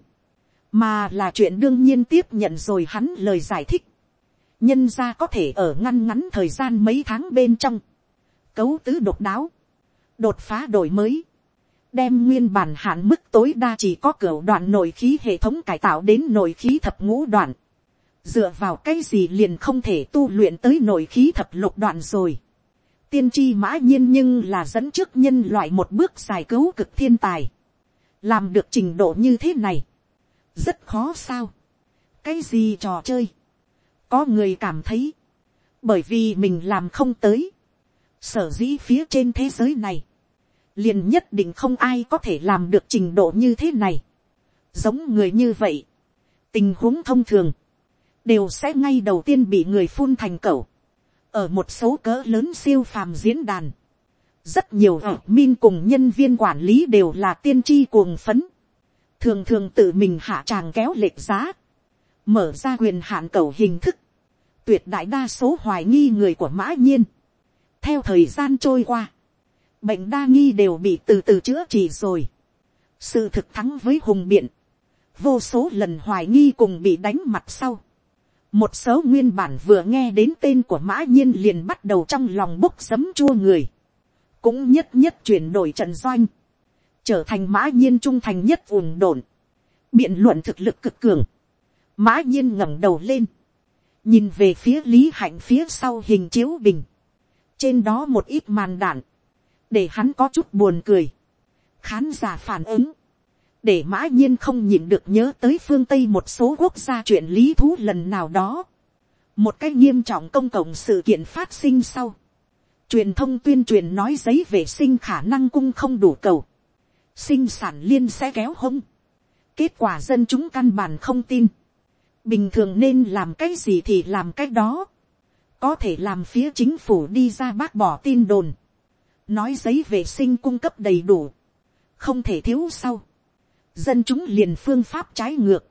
mà là chuyện đương nhiên tiếp nhận rồi hắn lời giải thích. nhân ra có thể ở ngăn ngắn thời gian mấy tháng bên trong, cấu tứ độc đáo, đột phá đổi mới, đem nguyên bản hạn mức tối đa chỉ có cửa đoạn nội khí hệ thống cải tạo đến nội khí thập ngũ đoạn. dựa vào cái gì liền không thể tu luyện tới nội khí thập lục đoạn rồi. tiên tri mã nhiên nhưng là dẫn trước nhân loại một bước giải cứu cực thiên tài làm được trình độ như thế này rất khó sao. cái gì trò chơi. có người cảm thấy, bởi vì mình làm không tới, sở dĩ phía trên thế giới này, liền nhất định không ai có thể làm được trình độ như thế này. giống người như vậy, tình huống thông thường, đều sẽ ngay đầu tiên bị người phun thành cẩu. ở một số cỡ lớn siêu phàm diễn đàn, rất nhiều ở min cùng nhân viên quản lý đều là tiên tri cuồng phấn thường thường tự mình hạ tràng kéo lệch giá, mở ra quyền hạn cầu hình thức, tuyệt đại đa số hoài nghi người của mã nhiên. theo thời gian trôi qua, bệnh đa nghi đều bị từ từ chữa trị rồi. sự thực thắng với hùng biện, vô số lần hoài nghi cùng bị đánh mặt sau. một số nguyên bản vừa nghe đến tên của mã nhiên liền bắt đầu trong lòng bốc sấm chua người, cũng nhất nhất chuyển đổi trận doanh trở thành mã nhiên trung thành nhất ùn đồn, biện luận thực lực cực cường, mã nhiên ngẩng đầu lên, nhìn về phía lý hạnh phía sau hình chiếu bình, trên đó một ít màn đạn, để hắn có chút buồn cười, khán giả phản ứng, để mã nhiên không nhìn được nhớ tới phương tây một số quốc gia chuyện lý thú lần nào đó, một cái nghiêm trọng công cộng sự kiện phát sinh sau, truyền thông tuyên truyền nói giấy vệ sinh khả năng cung không đủ cầu, sinh sản liên sẽ kéo hông. kết quả dân chúng căn bản không tin. bình thường nên làm cái gì thì làm cái đó. có thể làm phía chính phủ đi ra bác bỏ tin đồn. nói giấy vệ sinh cung cấp đầy đủ. không thể thiếu sau. dân chúng liền phương pháp trái ngược.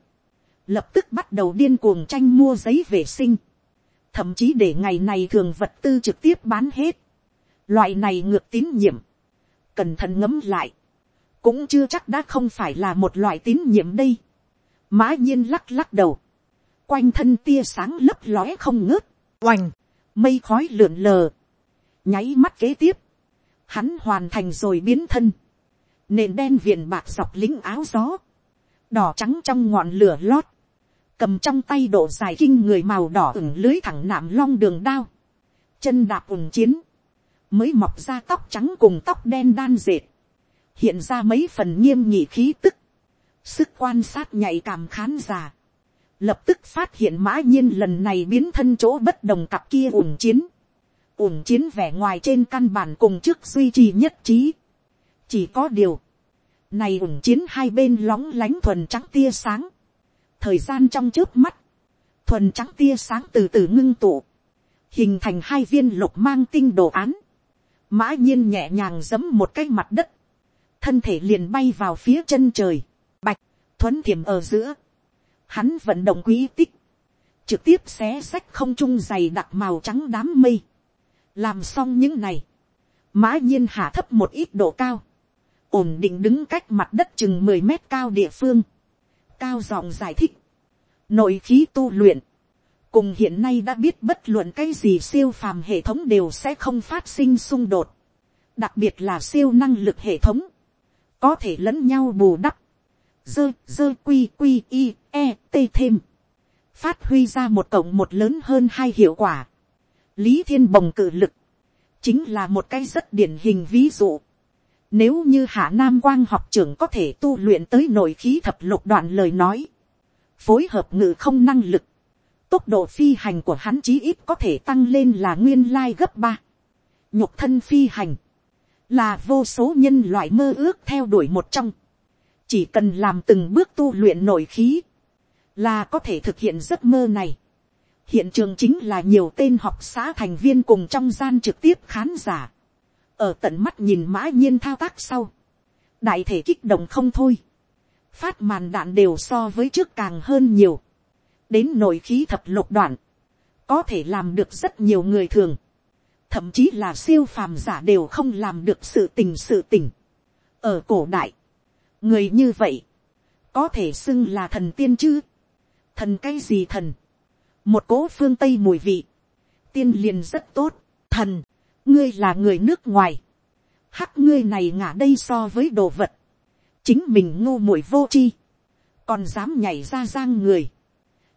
lập tức bắt đầu điên cuồng tranh mua giấy vệ sinh. thậm chí để ngày này thường vật tư trực tiếp bán hết loại này ngược tín nhiệm. cẩn thận ngấm lại. Cũng chưa chắc đã không phải là một loại tín nhiệm đây. mã nhiên lắc lắc đầu, quanh thân tia sáng lấp lóe không ngớt, oành, mây khói lượn lờ, nháy mắt kế tiếp, hắn hoàn thành rồi biến thân, nền đen viền bạc dọc lính áo gió, đỏ trắng trong ngọn lửa lót, cầm trong tay độ dài kinh người màu đỏ ửng lưới thẳng nạm long đường đao, chân đạp ủng chiến, mới mọc ra tóc trắng cùng tóc đen đan dệt, hiện ra mấy phần nghiêm nghị khí tức, sức quan sát nhạy cảm khán giả, lập tức phát hiện mã nhiên lần này biến thân chỗ bất đồng cặp kia ủng chiến, ủng chiến vẻ ngoài trên căn bản cùng trước duy trì nhất trí, chỉ có điều, này ủng chiến hai bên lóng lánh thuần trắng tia sáng, thời gian trong trước mắt, thuần trắng tia sáng từ từ ngưng tụ, hình thành hai viên lục mang tinh đồ án, mã nhiên nhẹ nhàng giấm một cái mặt đất, thân thể liền bay vào phía chân trời, bạch, thuấn thiểm ở giữa, hắn vận động quý tích, trực tiếp xé sách không trung dày đặc màu trắng đám mây, làm xong những này, mã nhiên hạ thấp một ít độ cao, ổn định đứng cách mặt đất chừng mười mét cao địa phương, cao giọng giải thích, nội khí tu luyện, cùng hiện nay đã biết bất luận cái gì siêu phàm hệ thống đều sẽ không phát sinh xung đột, đặc biệt là siêu năng lực hệ thống, có thể lẫn nhau bù đắp, dơ dơ quy quy i e t thêm, phát huy ra một cộng một lớn hơn hai hiệu quả, lý thiên bồng cự lực, chính là một cái rất điển hình ví dụ. Nếu như hạ nam quang học trưởng có thể tu luyện tới nội khí thập lục đoạn lời nói, phối hợp ngự không năng lực, tốc độ phi hành của hắn chí ít có thể tăng lên là nguyên lai gấp ba. nhục thân phi hành, là vô số nhân loại mơ ước theo đuổi một trong. chỉ cần làm từng bước tu luyện nội khí, là có thể thực hiện giấc mơ này. hiện trường chính là nhiều tên học xã thành viên cùng trong gian trực tiếp khán giả. ở tận mắt nhìn mã nhiên thao tác sau. đại thể kích động không thôi. phát màn đạn đều so với trước càng hơn nhiều đến nội khí thập lục đoạn. có thể làm được rất nhiều người thường. thậm chí là siêu phàm giả đều không làm được sự tình sự tình. ở cổ đại, người như vậy, có thể xưng là thần tiên chứ? Thần cái gì thần, một cố phương tây mùi vị, tiên liền rất tốt, thần, ngươi là người nước ngoài, hắc ngươi này ngả đây so với đồ vật, chính mình ngu muội vô chi, còn dám nhảy ra giang người,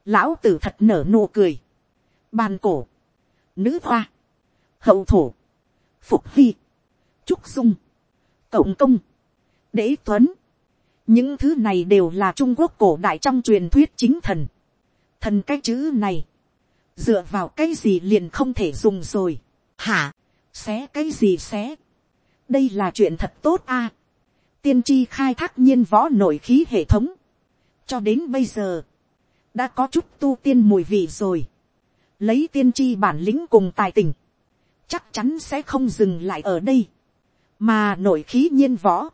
lão tử thật nở nụ cười, bàn cổ, nữ hoa, hậu thổ, phục hy, trúc dung, cộng công, đế tuấn, những thứ này đều là trung quốc cổ đại trong truyền thuyết chính thần. Thần cái chữ này, dựa vào cái gì liền không thể dùng rồi, hả, xé cái gì xé, đây là chuyện thật tốt a, tiên tri khai thác nhiên võ nội khí hệ thống, cho đến bây giờ, đã có chút tu tiên mùi vị rồi, lấy tiên tri bản lĩnh cùng tài tình, chắc chắn sẽ không dừng lại ở đây, mà nội khí nhiên võ,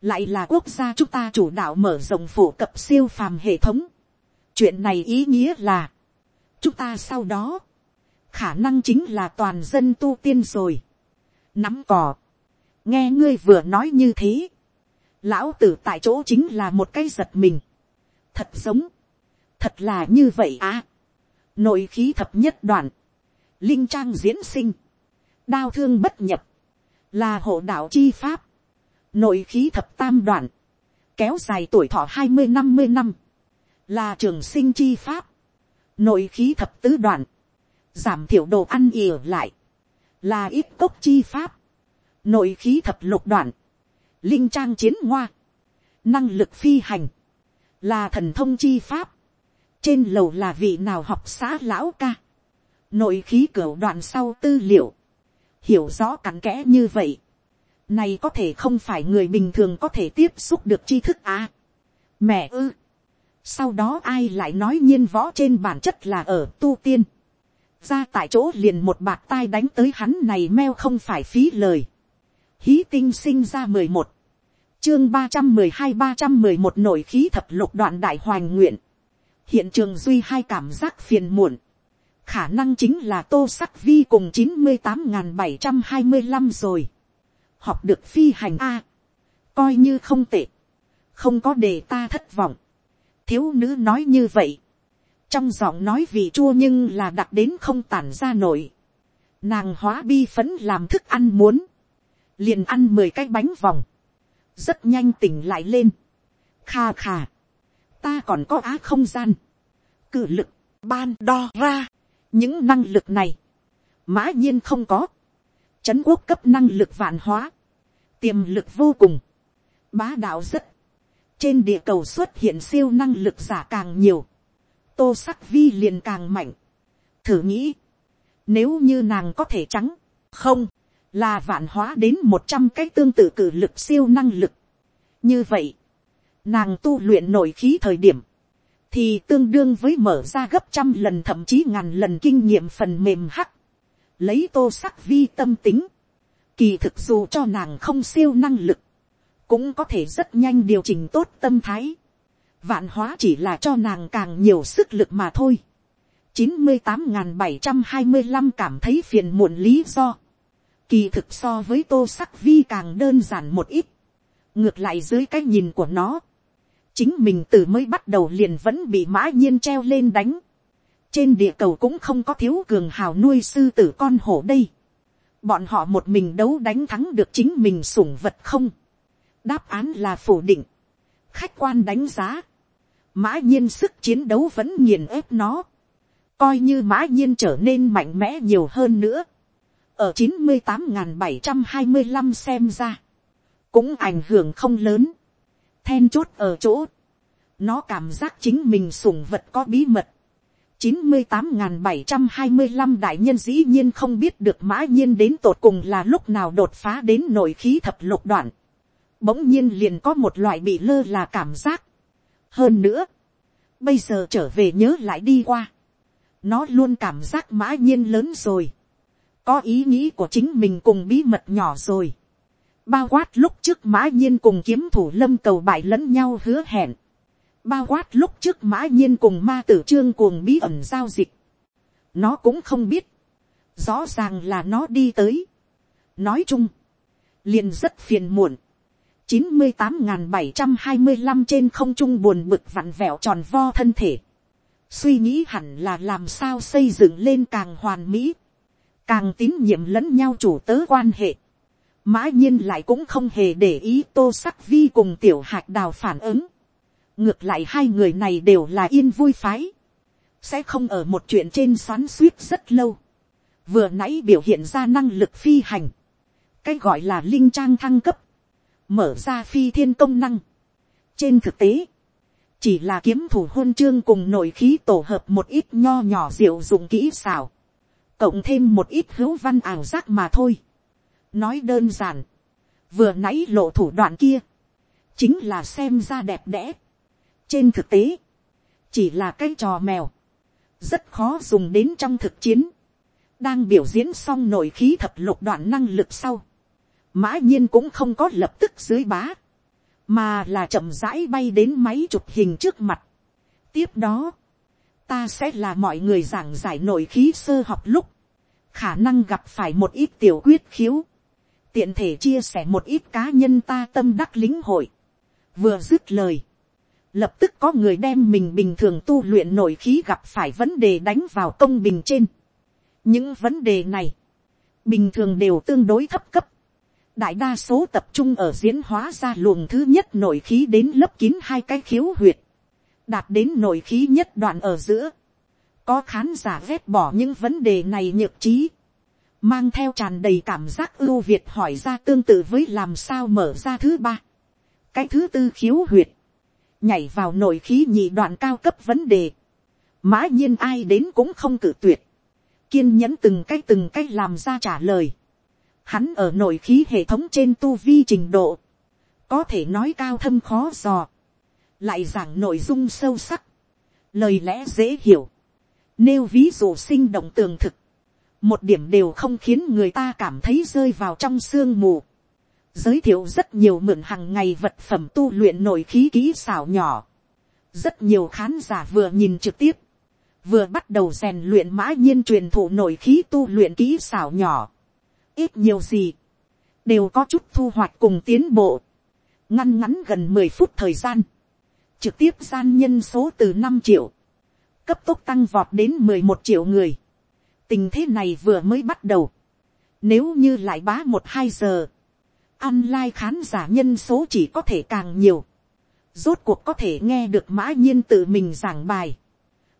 lại là quốc gia chúng ta chủ đạo mở rộng phổ cập siêu phàm hệ thống, chuyện này ý nghĩa là, chúng ta sau đó, khả năng chính là toàn dân tu tiên rồi. nắm cò, nghe ngươi vừa nói như thế, lão tử tại chỗ chính là một cái giật mình, thật giống, thật là như vậy à. nội khí thập nhất đoạn, linh trang diễn sinh, đao thương bất nhập, là hộ đạo chi pháp, nội khí thập tam đoạn, kéo dài tuổi thọ hai mươi năm mươi năm, là trường sinh chi pháp, nội khí thập tứ đoạn, giảm thiểu đồ ăn ỉa lại, là ít cốc chi pháp, nội khí thập lục đoạn, linh trang chiến ngoa, năng lực phi hành, là thần thông chi pháp, trên lầu là vị nào học xã lão ca, nội khí cửa đoạn sau tư liệu, hiểu rõ cặn kẽ như vậy, này có thể không phải người bình thường có thể tiếp xúc được tri thức à. mẹ ư, sau đó ai lại nói nhiên võ trên bản chất là ở tu tiên. ra tại chỗ liền một bạc tai đánh tới hắn này meo không phải phí lời. hí tinh sinh ra mười một, chương ba trăm mười hai ba trăm mười một nội khí thập lục đoạn đại hoành nguyện hiện trường duy hai cảm giác phiền muộn. khả năng chính là tô sắc vi cùng chín mươi tám n bảy trăm hai mươi năm rồi. học được phi hành a. coi như không tệ. không có để ta thất vọng thiếu nữ nói như vậy, trong giọng nói vị chua nhưng là đặc đến không tản ra nổi. Nàng hóa bi phấn làm thức ăn muốn, liền ăn mười cái bánh vòng, rất nhanh tỉnh lại lên. kha kha, ta còn có á không gian, cử lực, ban đo ra, những năng lực này, mã nhiên không có, trấn quốc cấp năng lực vạn hóa, tiềm lực vô cùng, bá đạo rất. Trên địa cầu xuất hiện siêu năng lực giả càng nhiều, tô sắc vi liền càng mạnh. thử nghĩ, nếu như nàng có thể trắng, không, là vạn hóa đến một trăm cái tương tự cử lực siêu năng lực. như vậy, nàng tu luyện nội khí thời điểm, thì tương đương với mở ra gấp trăm lần thậm chí ngàn lần kinh nghiệm phần mềm hắc, lấy tô sắc vi tâm tính, kỳ thực dù cho nàng không siêu năng lực, cũng có thể rất nhanh điều chỉnh tốt tâm thái, vạn hóa chỉ là cho nàng càng nhiều sức lực mà thôi, chín mươi tám n bảy trăm hai mươi năm cảm thấy phiền muộn lý do, kỳ thực so với tô sắc vi càng đơn giản một ít, ngược lại dưới cái nhìn của nó, chính mình từ mới bắt đầu liền vẫn bị mã nhiên treo lên đánh, trên địa cầu cũng không có thiếu cường hào nuôi sư tử con hổ đây, bọn họ một mình đấu đánh thắng được chính mình sủng vật không, đáp án là phủ định, khách quan đánh giá, mã nhiên sức chiến đấu vẫn nghiền ép nó, coi như mã nhiên trở nên mạnh mẽ nhiều hơn nữa, ở chín mươi tám n bảy trăm hai mươi năm xem ra, cũng ảnh hưởng không lớn, then chốt ở chỗ, nó cảm giác chính mình sủng vật có bí mật, chín mươi tám n bảy trăm hai mươi năm đại nhân dĩ nhiên không biết được mã nhiên đến tột cùng là lúc nào đột phá đến nội khí thập lục đoạn, bỗng nhiên liền có một loại bị lơ là cảm giác. hơn nữa, bây giờ trở về nhớ lại đi qua, nó luôn cảm giác mã nhiên lớn rồi, có ý nghĩ của chính mình cùng bí mật nhỏ rồi, bao quát lúc trước mã nhiên cùng kiếm thủ lâm cầu bại lẫn nhau hứa hẹn, bao quát lúc trước mã nhiên cùng ma tử trương cuồng bí ẩn giao dịch, nó cũng không biết, rõ ràng là nó đi tới, nói chung, liền rất phiền muộn, chín mươi tám n bảy trăm hai mươi năm trên không trung buồn bực vặn vẹo tròn vo thân thể. Suy nghĩ hẳn là làm sao xây dựng lên càng hoàn mỹ. Càng tín nhiệm lẫn nhau chủ tớ quan hệ. Mã nhiên lại cũng không hề để ý tô sắc vi cùng tiểu hạc đào phản ứng. Ngược lại hai người này đều là yên vui phái. Sẽ không ở một chuyện trên xoắn suýt rất lâu. Vừa nãy biểu hiện ra năng lực phi hành. Cái gọi là linh trang thăng cấp mở ra phi thiên công năng. trên thực tế, chỉ là kiếm thủ hôn chương cùng nội khí tổ hợp một ít nho nhỏ diệu dụng kỹ xảo, cộng thêm một ít hữu văn ảo giác mà thôi nói đơn giản, vừa nãy lộ thủ đoạn kia, chính là xem ra đẹp đẽ. trên thực tế, chỉ là cái trò mèo, rất khó dùng đến trong thực chiến, đang biểu diễn xong nội khí thập lục đoạn năng lực sau, mã nhiên cũng không có lập tức dưới bá, mà là chậm rãi bay đến máy chụp hình trước mặt. tiếp đó, ta sẽ là mọi người giảng giải nội khí sơ học lúc, khả năng gặp phải một ít tiểu quyết khiếu, tiện thể chia sẻ một ít cá nhân ta tâm đắc lính hội, vừa dứt lời, lập tức có người đem mình bình thường tu luyện nội khí gặp phải vấn đề đánh vào công bình trên. những vấn đề này, bình thường đều tương đối thấp cấp, đại đa số tập trung ở diễn hóa ra luồng thứ nhất nội khí đến lớp kín hai cái khiếu huyệt, đạt đến nội khí nhất đoạn ở giữa, có khán giả ghét bỏ những vấn đề này nhược trí, mang theo tràn đầy cảm giác ưu việt hỏi ra tương tự với làm sao mở ra thứ ba, cái thứ tư khiếu huyệt, nhảy vào nội khí nhị đoạn cao cấp vấn đề, mã nhiên ai đến cũng không cử tuyệt, kiên nhẫn từng cái từng cái làm ra trả lời, Hắn ở nội khí hệ thống trên tu vi trình độ. Có thể nói cao thâm khó dò. Lại giảng nội dung sâu sắc. Lời lẽ dễ hiểu. Nêu ví dụ sinh động tường thực. Một điểm đều không khiến người ta cảm thấy rơi vào trong sương mù. Giới thiệu rất nhiều mượn hàng ngày vật phẩm tu luyện nội khí kỹ xảo nhỏ. Rất nhiều khán giả vừa nhìn trực tiếp. Vừa bắt đầu rèn luyện mã nhiên truyền thụ nội khí tu luyện kỹ xảo nhỏ. Ít nhiều gì, đều có chút thu hoạch cùng tiến bộ, ngăn ngắn gần mười phút thời gian, trực tiếp gian nhân số từ năm triệu, cấp tốc tăng vọt đến mười một triệu người, tình thế này vừa mới bắt đầu, nếu như lại bá một hai giờ, online khán giả nhân số chỉ có thể càng nhiều, rốt cuộc có thể nghe được mã nhiên tự mình giảng bài,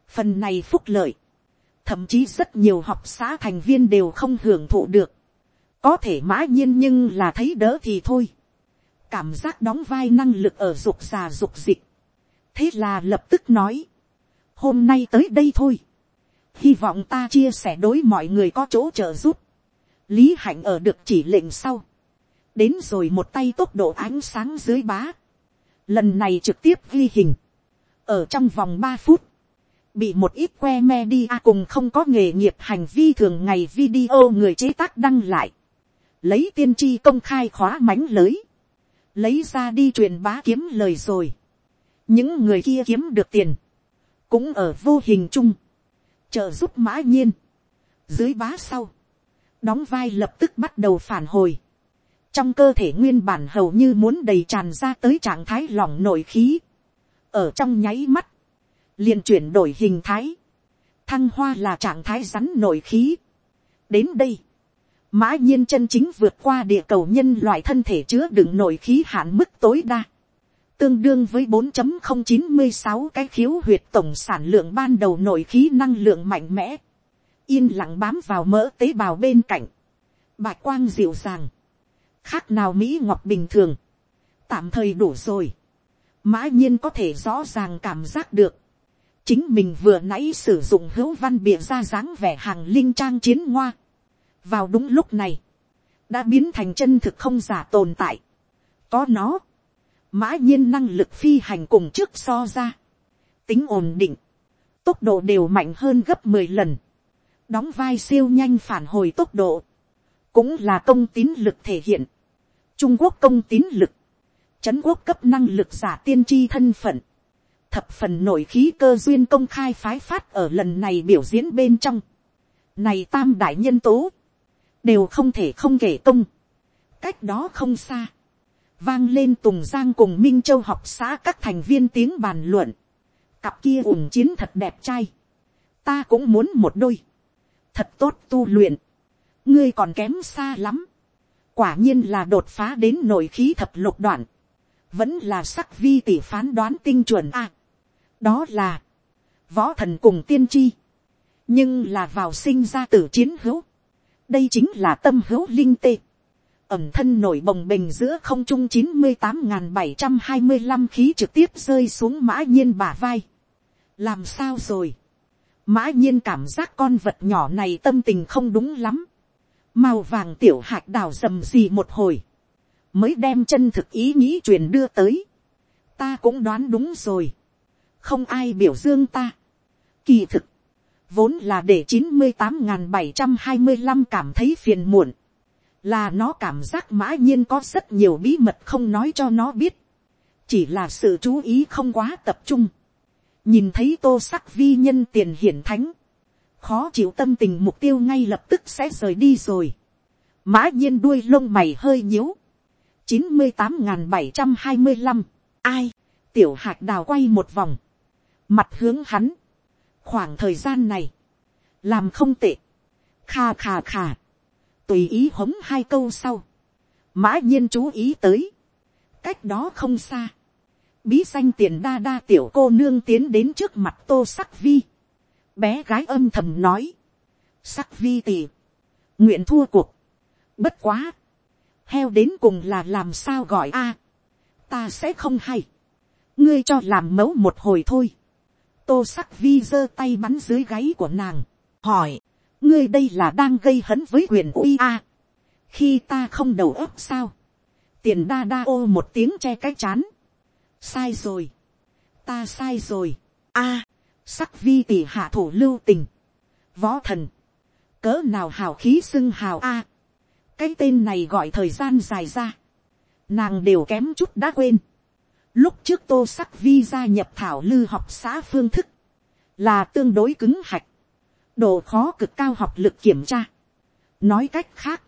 phần này phúc lợi, thậm chí rất nhiều học xã thành viên đều không hưởng thụ được, có thể mã nhiên nhưng là thấy đỡ thì thôi, cảm giác đóng vai năng lực ở dục già dục dịch, thế là lập tức nói, hôm nay tới đây thôi, hy vọng ta chia sẻ đối mọi người có chỗ trợ giúp, lý hạnh ở được chỉ lệnh sau, đến rồi một tay tốc độ ánh sáng dưới bá, lần này trực tiếp ghi hình, ở trong vòng ba phút, bị một ít que me media cùng không có nghề nghiệp hành vi thường ngày video người chế tác đăng lại, lấy tiên tri công khai khóa mánh lới, lấy ra đi truyền bá kiếm lời rồi, những người kia kiếm được tiền, cũng ở vô hình chung, trợ giúp mã nhiên, dưới bá sau, đóng vai lập tức bắt đầu phản hồi, trong cơ thể nguyên bản hầu như muốn đầy tràn ra tới trạng thái lỏng nội khí, ở trong nháy mắt, liền chuyển đổi hình thái, thăng hoa là trạng thái rắn nội khí. đến đây, mã nhiên chân chính vượt qua địa cầu nhân loại thân thể chứa đựng nội khí hạn mức tối đa, tương đương với 4.096 cái khiếu huyệt tổng sản lượng ban đầu nội khí năng lượng mạnh mẽ, yên lặng bám vào mỡ tế bào bên cạnh, bạch quang dịu dàng, khác nào mỹ ngọc bình thường, tạm thời đủ rồi, mã nhiên có thể rõ ràng cảm giác được, chính mình vừa nãy sử dụng hữu văn bịa ra dáng vẻ hàng linh trang chiến ngoa, vào đúng lúc này, đã biến thành chân thực không giả tồn tại, có nó, mã nhiên năng lực phi hành cùng trước so ra, tính ổn định, tốc độ đều mạnh hơn gấp mười lần, đóng vai siêu nhanh phản hồi tốc độ, cũng là công tín lực thể hiện, trung quốc công tín lực, trấn quốc cấp năng lực giả tiên tri thân phận, thập phần nổi khí cơ duyên công khai phái phát ở lần này biểu diễn bên trong. Này tam đại nhân tố, đều không thể không kể công. Cách đó không xa, vang lên Tùng Giang cùng Minh Châu học xã các thành viên tiếng bàn luận. Cặp kia ủng chiến thật đẹp trai. Ta cũng muốn một đôi. Thật tốt tu luyện. Ngươi còn kém xa lắm. Quả nhiên là đột phá đến nội khí thập lục đoạn. Vẫn là sắc vi tỷ phán đoán tinh chuẩn a đó là, võ thần cùng tiên tri, nhưng là vào sinh ra t chiến hữu, đây chính là tâm hữu linh tê, ẩm thân nổi bồng bềnh giữa không trung chín mươi tám n g h n bảy trăm hai mươi năm khí trực tiếp rơi xuống mã nhiên bả vai. làm sao rồi, mã nhiên cảm giác con vật nhỏ này tâm tình không đúng lắm, màu vàng tiểu hạt đào rầm gì một hồi, mới đem chân thực ý nghĩ truyền đưa tới, ta cũng đoán đúng rồi, không ai biểu dương ta. Kỳ thực, vốn là để chín mươi tám bảy trăm hai mươi năm cảm thấy phiền muộn, là nó cảm giác mã nhiên có rất nhiều bí mật không nói cho nó biết, chỉ là sự chú ý không quá tập trung, nhìn thấy tô sắc vi nhân tiền hiển thánh, khó chịu tâm tình mục tiêu ngay lập tức sẽ rời đi rồi, mã nhiên đuôi lông mày hơi nhíu, chín mươi tám bảy trăm hai mươi năm, ai, tiểu hạt đào quay một vòng, mặt hướng hắn, khoảng thời gian này, làm không tệ, kha kha kha, tùy ý hống hai câu sau, mã nhiên chú ý tới, cách đó không xa, bí danh tiền đa đa tiểu cô nương tiến đến trước mặt tô sắc vi, bé gái âm thầm nói, sắc vi tì, nguyện thua cuộc, bất quá, heo đến cùng là làm sao gọi a, ta sẽ không hay, ngươi cho làm mẫu một hồi thôi, tô sắc vi giơ tay bắn dưới gáy của nàng, hỏi, ngươi đây là đang gây hấn với quyền uy a. khi ta không đầu óc sao, tiền đa đa ô một tiếng che cái chán, sai rồi, ta sai rồi, a, sắc vi tỷ hạ thủ lưu tình, võ thần, cỡ nào hào khí xưng hào a, cái tên này gọi thời gian dài ra, nàng đều kém chút đã quên, Lúc trước tô sắc vi gia nhập thảo lư học xã phương thức, là tương đối cứng hạch, độ khó cực cao học lực kiểm tra. Nói cách khác,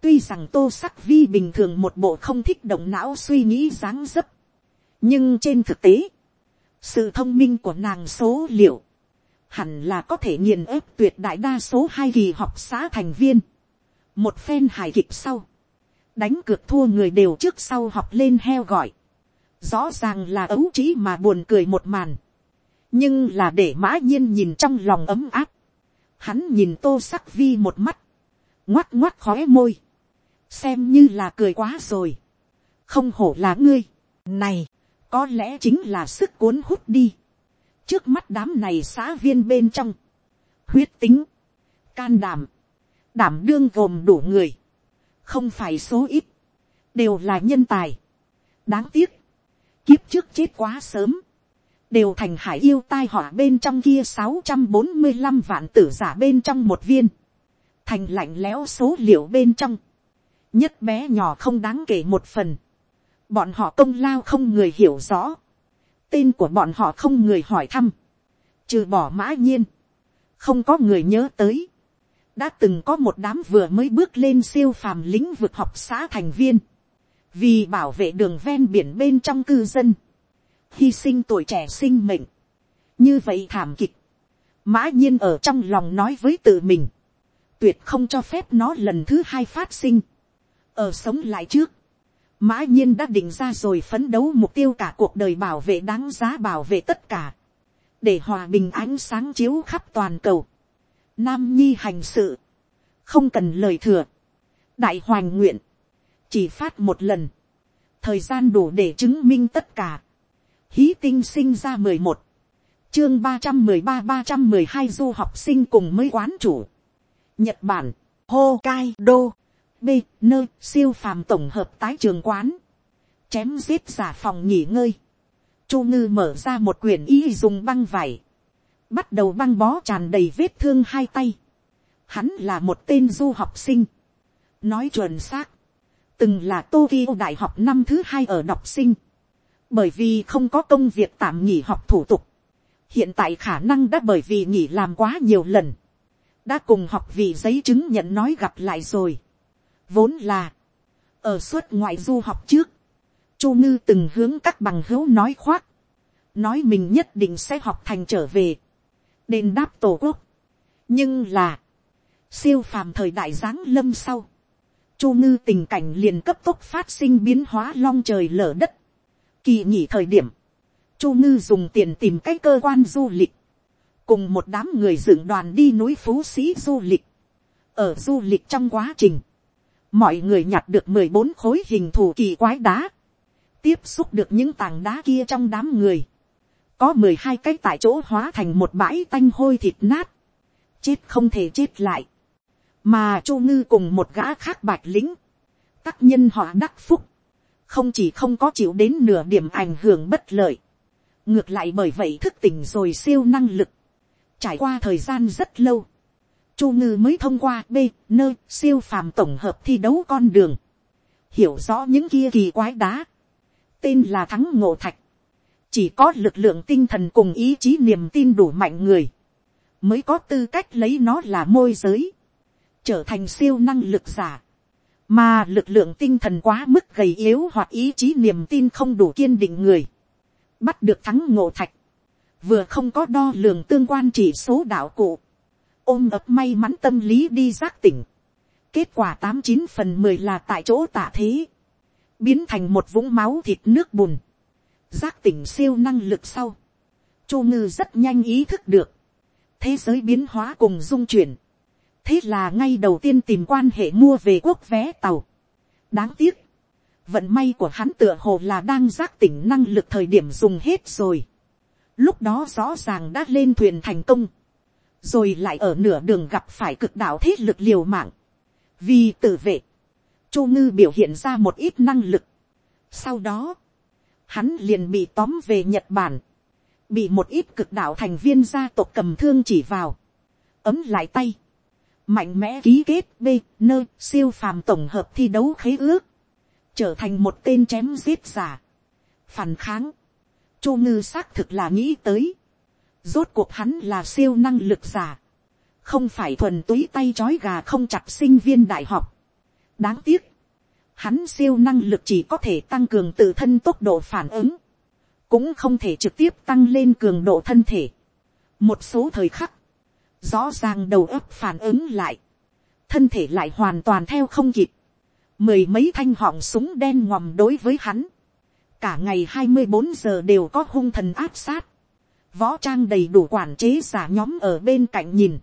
tuy rằng tô sắc vi bình thường một bộ không thích động não suy nghĩ dáng dấp, nhưng trên thực tế, sự thông minh của nàng số liệu, hẳn là có thể nghiền ép tuyệt đại đa số hai kỳ học xã thành viên. một phen hài kịch sau, đánh cược thua người đều trước sau học lên heo gọi rõ ràng là ấu trí mà buồn cười một màn, nhưng là để mã nhiên nhìn trong lòng ấm áp, hắn nhìn tô sắc vi một mắt, ngoắt ngoắt khói môi, xem như là cười quá rồi, không hổ là ngươi, này, có lẽ chính là sức cuốn hút đi, trước mắt đám này xã viên bên trong, huyết tính, can đảm, đảm đương gồm đủ người, không phải số ít, đều là nhân tài. đáng tiếc, kiếp trước chết quá sớm, đều thành hải yêu tai họa bên trong kia sáu trăm bốn mươi 645 vạn tử giả bên trong một viên, thành lạnh lẽo số liệu bên trong, nhất bé nhỏ không đáng kể một phần, bọn họ công lao không người hiểu rõ, tên của bọn họ không người hỏi thăm, trừ bỏ mã nhiên, không có người nhớ tới, đã từng có một đám vừa mới bước lên siêu phàm lĩnh vực học xã thành viên, vì bảo vệ đường ven biển bên trong cư dân, hy sinh tuổi trẻ sinh mệnh, như vậy thảm kịch, mã nhiên ở trong lòng nói với tự mình, tuyệt không cho phép nó lần thứ hai phát sinh, ở sống lại trước, mã nhiên đã định ra rồi phấn đấu mục tiêu cả cuộc đời bảo vệ đáng giá bảo vệ tất cả, để hòa bình ánh sáng chiếu khắp toàn cầu. Nam nhi hành sự, không cần lời thừa, đại hoàng nguyện, chỉ phát một lần, thời gian đủ để chứng minh tất cả. Hí tinh sinh ra mười một, chương ba trăm mười ba ba trăm mười hai du học sinh cùng mới quán chủ. Nhật Bản, Hokkaido, B, nơi siêu phàm tổng hợp tái trường quán. Chém giết giả phòng nghỉ ngơi. Chu ngư mở ra một quyển y dùng băng vải. Bắt đầu băng bó tràn đầy vết thương hai tay. Hắn là một tên du học sinh. Nói chuẩn xác. Từng là Tokyo Đại học năm thứ hai ở đọc sinh. Bởi vì không có công việc tạm nghỉ học thủ tục. Hiện tại khả năng đã bởi vì nghỉ làm quá nhiều lần. Đã cùng học vị giấy chứng nhận nói gặp lại rồi vốn là, ở suốt ngoại du học trước, chu ngư từng hướng các bằng hữu nói khoác, nói mình nhất định sẽ học thành trở về, đền đáp tổ quốc. nhưng là, siêu phàm thời đại giáng lâm sau, chu ngư tình cảnh liền cấp tốc phát sinh biến hóa long trời lở đất kỳ nghỉ thời điểm, chu ngư dùng tiền tìm cái cơ quan du lịch, cùng một đám người dựng đoàn đi núi phú sĩ du lịch. ở du lịch trong quá trình, mọi người nhặt được mười bốn khối hình thù kỳ quái đá, tiếp xúc được những tảng đá kia trong đám người, có mười hai cái tại chỗ hóa thành một bãi tanh hôi thịt nát, chết không thể chết lại, mà chu ngư cùng một gã khác bạch lính, tác nhân họ đắc phúc, không chỉ không có chịu đến nửa điểm ảnh hưởng bất lợi, ngược lại bởi vậy thức tỉnh rồi siêu năng lực, trải qua thời gian rất lâu, chu ngư mới thông qua b nơi siêu phàm tổng hợp thi đấu con đường, hiểu rõ những kia kỳ quái đá, tên là thắng ngộ thạch, chỉ có lực lượng tinh thần cùng ý chí niềm tin đủ mạnh người, mới có tư cách lấy nó là môi giới, trở thành siêu năng lực giả, mà lực lượng tinh thần quá mức gầy yếu hoặc ý chí niềm tin không đủ kiên định người, bắt được thắng ngộ thạch, vừa không có đo lường tương quan chỉ số đạo cụ, ôm ấp may mắn tâm lý đi giác tỉnh. Kết quả tám chín phần mười là tại chỗ tạ thế. Biến thành một vũng máu thịt nước bùn. Giác tỉnh siêu năng lực sau. Chu ngư rất nhanh ý thức được. Thế giới biến hóa cùng dung chuyển. Thế là ngay đầu tiên tìm quan hệ mua về quốc vé tàu. Đáng tiếc. Vận may của hắn tựa hồ là đang giác tỉnh năng lực thời điểm dùng hết rồi. Lúc đó rõ ràng đã lên thuyền thành công rồi lại ở nửa đường gặp phải cực đạo thế lực liều mạng, vì tự vệ, chu ngư biểu hiện ra một ít năng lực. sau đó, hắn liền bị tóm về nhật bản, bị một ít cực đạo thành viên gia tộc cầm thương chỉ vào, ấm lại tay, mạnh mẽ ký kết b nơi siêu phàm tổng hợp thi đấu khế ước, trở thành một tên chém giết giả, phản kháng, chu ngư xác thực là nghĩ tới, Rốt cuộc hắn là siêu năng lực giả. Không phải thuần túy tay chói gà không chặt sinh viên đại học. Đáng tiếc. Hắn siêu năng lực chỉ có thể tăng cường tự thân tốc độ phản ứng. Cũng không thể trực tiếp tăng lên cường độ thân thể. Một số thời khắc. Rõ ràng đầu óc phản ứng lại. Thân thể lại hoàn toàn theo không kịp. Mười mấy thanh họng súng đen ngòm đối với hắn. Cả ngày hai mươi bốn giờ đều có hung thần áp sát. Võ trang đầy đủ quản chế giả nhóm ở bên cạnh nhìn,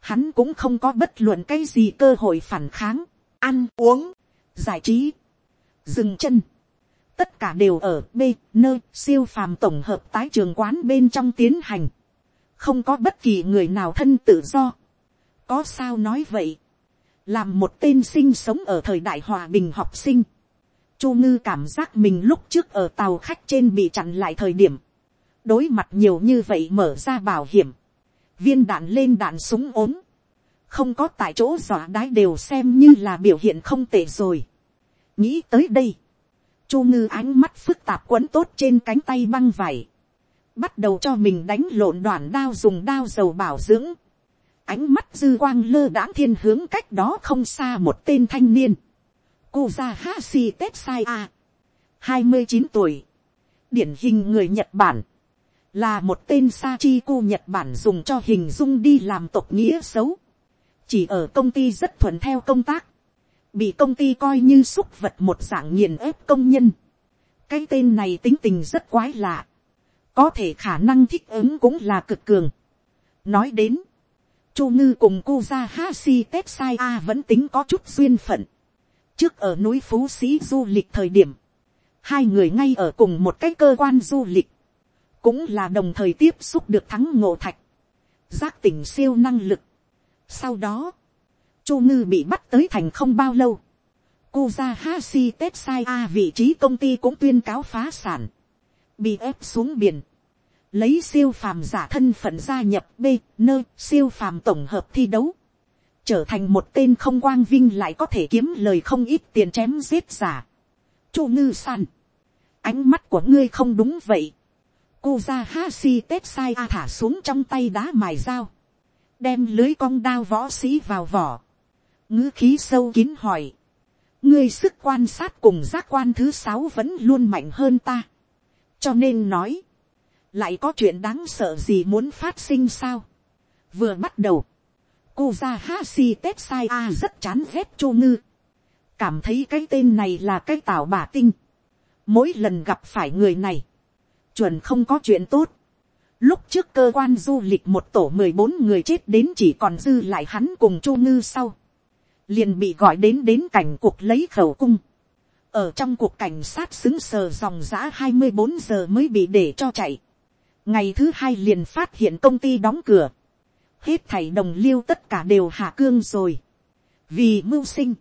hắn cũng không có bất luận cái gì cơ hội phản kháng, ăn uống, giải trí, dừng chân, tất cả đều ở b nơi siêu phàm tổng hợp tái trường quán bên trong tiến hành, không có bất kỳ người nào thân tự do, có sao nói vậy, làm một tên sinh sống ở thời đại hòa bình học sinh, chu ngư cảm giác mình lúc trước ở tàu khách trên bị chặn lại thời điểm, đối mặt nhiều như vậy mở ra bảo hiểm, viên đạn lên đạn súng ốm, không có tại chỗ dọa đái đều xem như là biểu hiện không tệ rồi. nghĩ tới đây, chu ngư ánh mắt phức tạp quấn tốt trên cánh tay băng vải, bắt đầu cho mình đánh lộn đoàn đao dùng đao dầu bảo dưỡng, ánh mắt dư quang lơ đãng thiên hướng cách đó không xa một tên thanh niên, Kuza Hashi Tetsai A, hai mươi chín tuổi, điển hình người Nhật Bản, là một tên sa chi cô Nhật Bản dùng cho hình dung đi làm tộc nghĩa xấu, chỉ ở công ty rất thuận theo công tác, bị công ty coi như xúc vật một dạng nghiền ép công nhân. cái tên này tính tình rất quái lạ, có thể khả năng thích ứng cũng là cực cường. nói đến, chu ngư cùng Kuza Hashi Tetsai A vẫn tính có chút duyên phận. trước ở núi phú sĩ du lịch thời điểm, hai người ngay ở cùng một cái cơ quan du lịch, cũng là đồng thời tiếp xúc được thắng ngộ thạch, giác tỉnh siêu năng lực. Sau đó, chu ngư bị bắt tới thành không bao lâu, Kuza Hashi Tetsai A vị trí công ty cũng tuyên cáo phá sản, bị ép xuống biển, lấy siêu phàm giả thân phận gia nhập b nơi siêu phàm tổng hợp thi đấu, trở thành một tên không quang vinh lại có thể kiếm lời không ít tiền chém giết giả. Chu ngư san, ánh mắt của ngươi không đúng vậy. Cô ra ha si tết sai A thả xuống trong tay đá mài dao, đem lưới cong đao võ sĩ vào vỏ, ngữ khí sâu kín hỏi, ngươi sức quan sát cùng giác quan thứ sáu vẫn luôn mạnh hơn ta, cho nên nói, lại có chuyện đáng sợ gì muốn phát sinh sao. vừa bắt đầu, Kuza tết sai A rất chán ghét chu Ngư. Cảm thấy cái tên này là cái tảo bà tinh. Mỗi lần gặp phải người này, chuẩn không có chuyện tốt. Lúc trước cơ quan du lịch một tổ mười bốn người chết đến chỉ còn dư lại hắn cùng Chu Ngư sau. Liền bị gọi đến đến cảnh cuộc lấy khẩu cung. Ở trong cuộc cảnh sát xứng sờ dòng giã hai mươi bốn giờ mới bị để cho chạy. Ngày thứ hai liền phát hiện công ty đóng cửa, hết thảy đồng liêu tất cả đều hạ cương rồi, vì mưu sinh,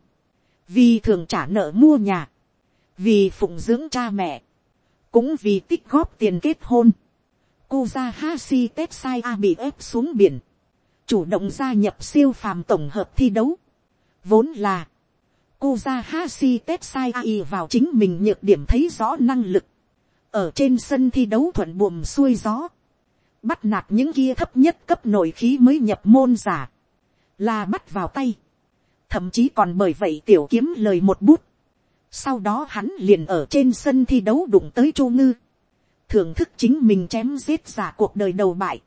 vì thường trả nợ mua nhà, vì phụng dưỡng cha mẹ, cũng vì tích góp tiền kết hôn, Kuza Hashi Tetsai A bị ép xuống biển, chủ động gia nhập siêu phàm tổng hợp thi đấu, vốn là, Kuzahashi Tetsai ai vào chính mình nhược điểm thấy rõ năng lực, ở trên sân thi đấu thuận buồm xuôi gió, bắt nạt những kia thấp nhất cấp nội khí mới nhập môn giả, là bắt vào tay, thậm chí còn bởi vậy tiểu kiếm lời một bút, sau đó hắn liền ở trên sân thi đấu đụng tới chu ngư, thưởng thức chính mình chém giết giả cuộc đời đầu bại,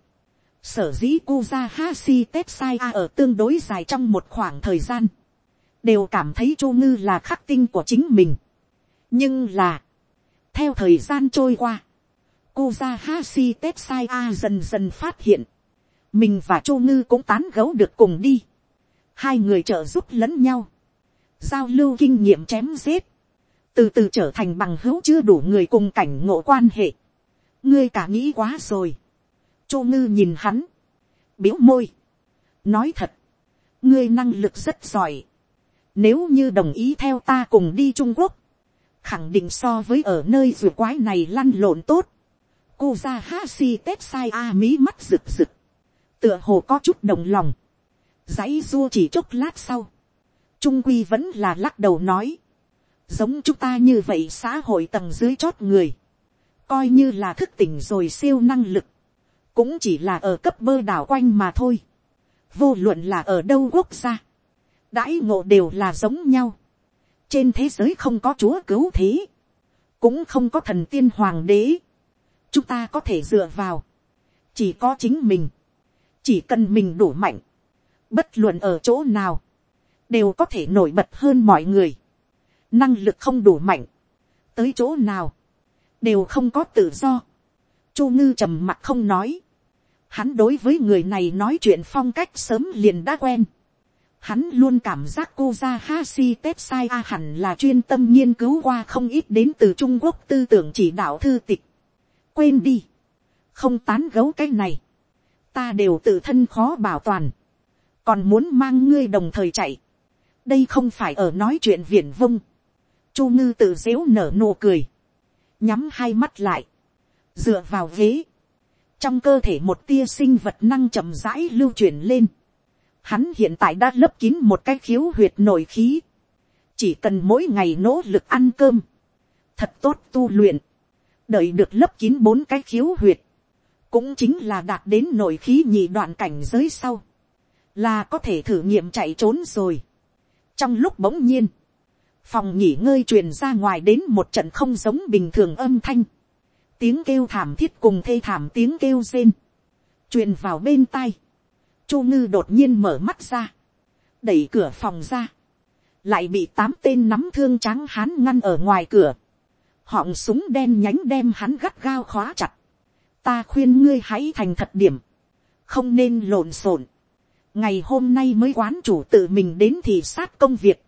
sở dĩ Kuzahashi Tetsai A ở tương đối dài trong một khoảng thời gian, đều cảm thấy chu ngư là khắc tinh của chính mình. nhưng là, theo thời gian trôi qua, Kuza Hashi Tetsai A dần dần phát hiện, mình và Chu Ngư cũng tán gấu được cùng đi. Hai người trợ giúp lẫn nhau, giao lưu kinh nghiệm chém giết, từ từ trở thành bằng hữu chưa đủ người cùng cảnh ngộ quan hệ. ngươi cả nghĩ quá rồi. Chu Ngư nhìn hắn, biếu môi, nói thật, ngươi năng lực rất giỏi. Nếu như đồng ý theo ta cùng đi Trung Quốc, khẳng định so với ở nơi rùa quái này lăn lộn tốt. cô ra ha si tết sai a mí mắt rực rực, tựa hồ có chút đồng lòng, dãy rua chỉ chốc lát sau, trung quy vẫn là lắc đầu nói, giống chúng ta như vậy xã hội tầng dưới chót người, coi như là thức tỉnh rồi siêu năng lực, cũng chỉ là ở cấp bơ đảo quanh mà thôi, vô luận là ở đâu quốc gia, đãi ngộ đều là giống nhau, trên thế giới không có chúa cứu thế, cũng không có thần tiên hoàng đế, chúng ta có thể dựa vào, chỉ có chính mình, chỉ cần mình đủ mạnh, bất luận ở chỗ nào, đều có thể nổi bật hơn mọi người, năng lực không đủ mạnh, tới chỗ nào, đều không có tự do. Chu ngư trầm mặt không nói, hắn đối với người này nói chuyện phong cách sớm liền đã quen, hắn luôn cảm giác cô ra Hashi Tetsai A hẳn là chuyên tâm nghiên cứu qua không ít đến từ Trung Quốc tư tưởng chỉ đạo thư tịch. Quên đi. Không tán gấu cái này. Ta đều tự thân khó bảo toàn. Còn muốn mang ngươi đồng thời chạy. Đây không phải ở nói chuyện viển vông. Chu ngư tự dếu nở nụ cười. Nhắm hai mắt lại. Dựa vào ghế. trong cơ thể một tia sinh vật năng chậm rãi lưu chuyển lên. Hắn hiện tại đã lấp kín một cái khiếu huyệt nổi khí. Chỉ cần mỗi ngày nỗ lực ăn cơm. Thật tốt tu luyện. Đợi được lấp kín bốn cái khiếu huyệt. Cũng chính là đạt đến nổi khí nhị đoạn cảnh giới sau. Là có thể thử nghiệm chạy trốn rồi. Trong lúc bỗng nhiên. Phòng nghỉ ngơi truyền ra ngoài đến một trận không giống bình thường âm thanh tiếng kêu thảm thiết cùng thê thảm tiếng kêu rên, truyền vào bên tai, chu ngư đột nhiên mở mắt ra, đẩy cửa phòng ra, lại bị tám tên nắm thương trắng hán ngăn ở ngoài cửa, họng súng đen nhánh đem hắn gắt gao khóa chặt, ta khuyên ngươi hãy thành thật điểm, không nên lộn xộn, ngày hôm nay mới quán chủ tự mình đến thì sát công việc,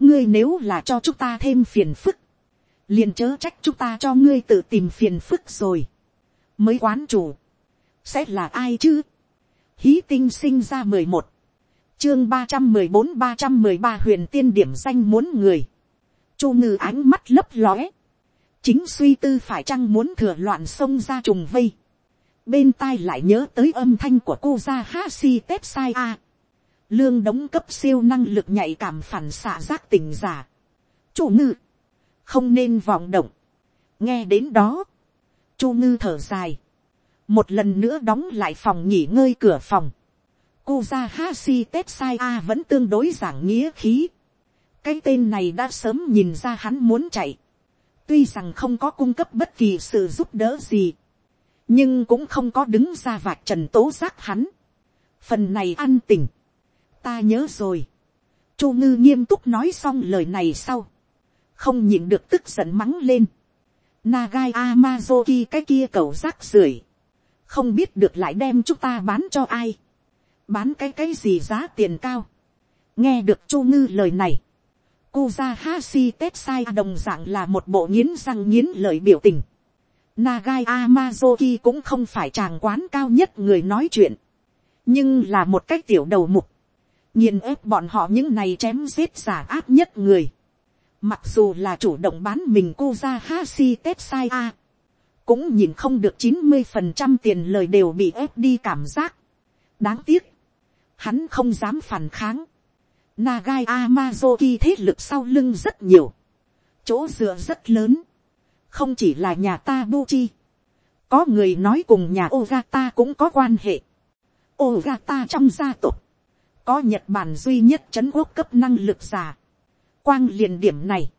ngươi nếu là cho chúng ta thêm phiền phức, liền chớ trách chúng ta cho ngươi tự tìm phiền phức rồi, mới quán chủ, sẽ là ai chứ, hí tinh sinh ra mười một, chương ba trăm mười bốn ba trăm mười ba huyền tiên điểm danh muốn người, chu ngư ánh mắt lấp lóe, chính suy tư phải chăng muốn thừa loạn sông ra trùng vây, bên tai lại nhớ tới âm thanh của cô ra ha tepsai sai a, lương đóng cấp siêu năng lực nhạy cảm phản xạ giác tình giả, chu ngư, không nên vọng động. nghe đến đó, chu ngư thở dài, một lần nữa đóng lại phòng nghỉ ngơi cửa phòng. Kuza Hashi Tetsai A vẫn tương đối giảng nghĩa khí. Cái tên này đã sớm nhìn ra hắn muốn chạy. Tuy rằng không có cung cấp bất kỳ sự giúp đỡ gì. Nhưng cũng không có đứng ra vạch trần tố giác hắn. Phần này ăn tình. Ta nhớ rồi. Chu ngư nghiêm túc nói xong lời này sau không nhịn được tức giận mắng lên. Nagai Amazoki cái kia cầu rác rưởi không biết được lại đem chúng ta bán cho ai, bán cái cái gì giá tiền cao. nghe được chu ngư lời này, Kuza Hashi Tetsai đồng dạng là một bộ nghiến răng nghiến lời biểu tình. Nagai Amazoki cũng không phải chàng quán cao nhất người nói chuyện, nhưng là một cách tiểu đầu mục. nhìn ép bọn họ những này chém giết giả áp nhất người Mặc dù là chủ động bán mình cô ra Hashi Tetsai A. Cũng nhìn không được chín mươi phần trăm tiền lời đều bị ép đi cảm giác. Đáng tiếc. Hắn không dám phản kháng. Nagai Amazoki thế lực sau lưng rất nhiều. Chỗ dựa rất lớn. Không chỉ là nhà Tabuchi. Có người nói cùng nhà Ogata cũng có quan hệ. Ogata trong gia tộc. Có Nhật Bản duy nhất chấn quốc cấp năng lực giả Quang liền điểm này.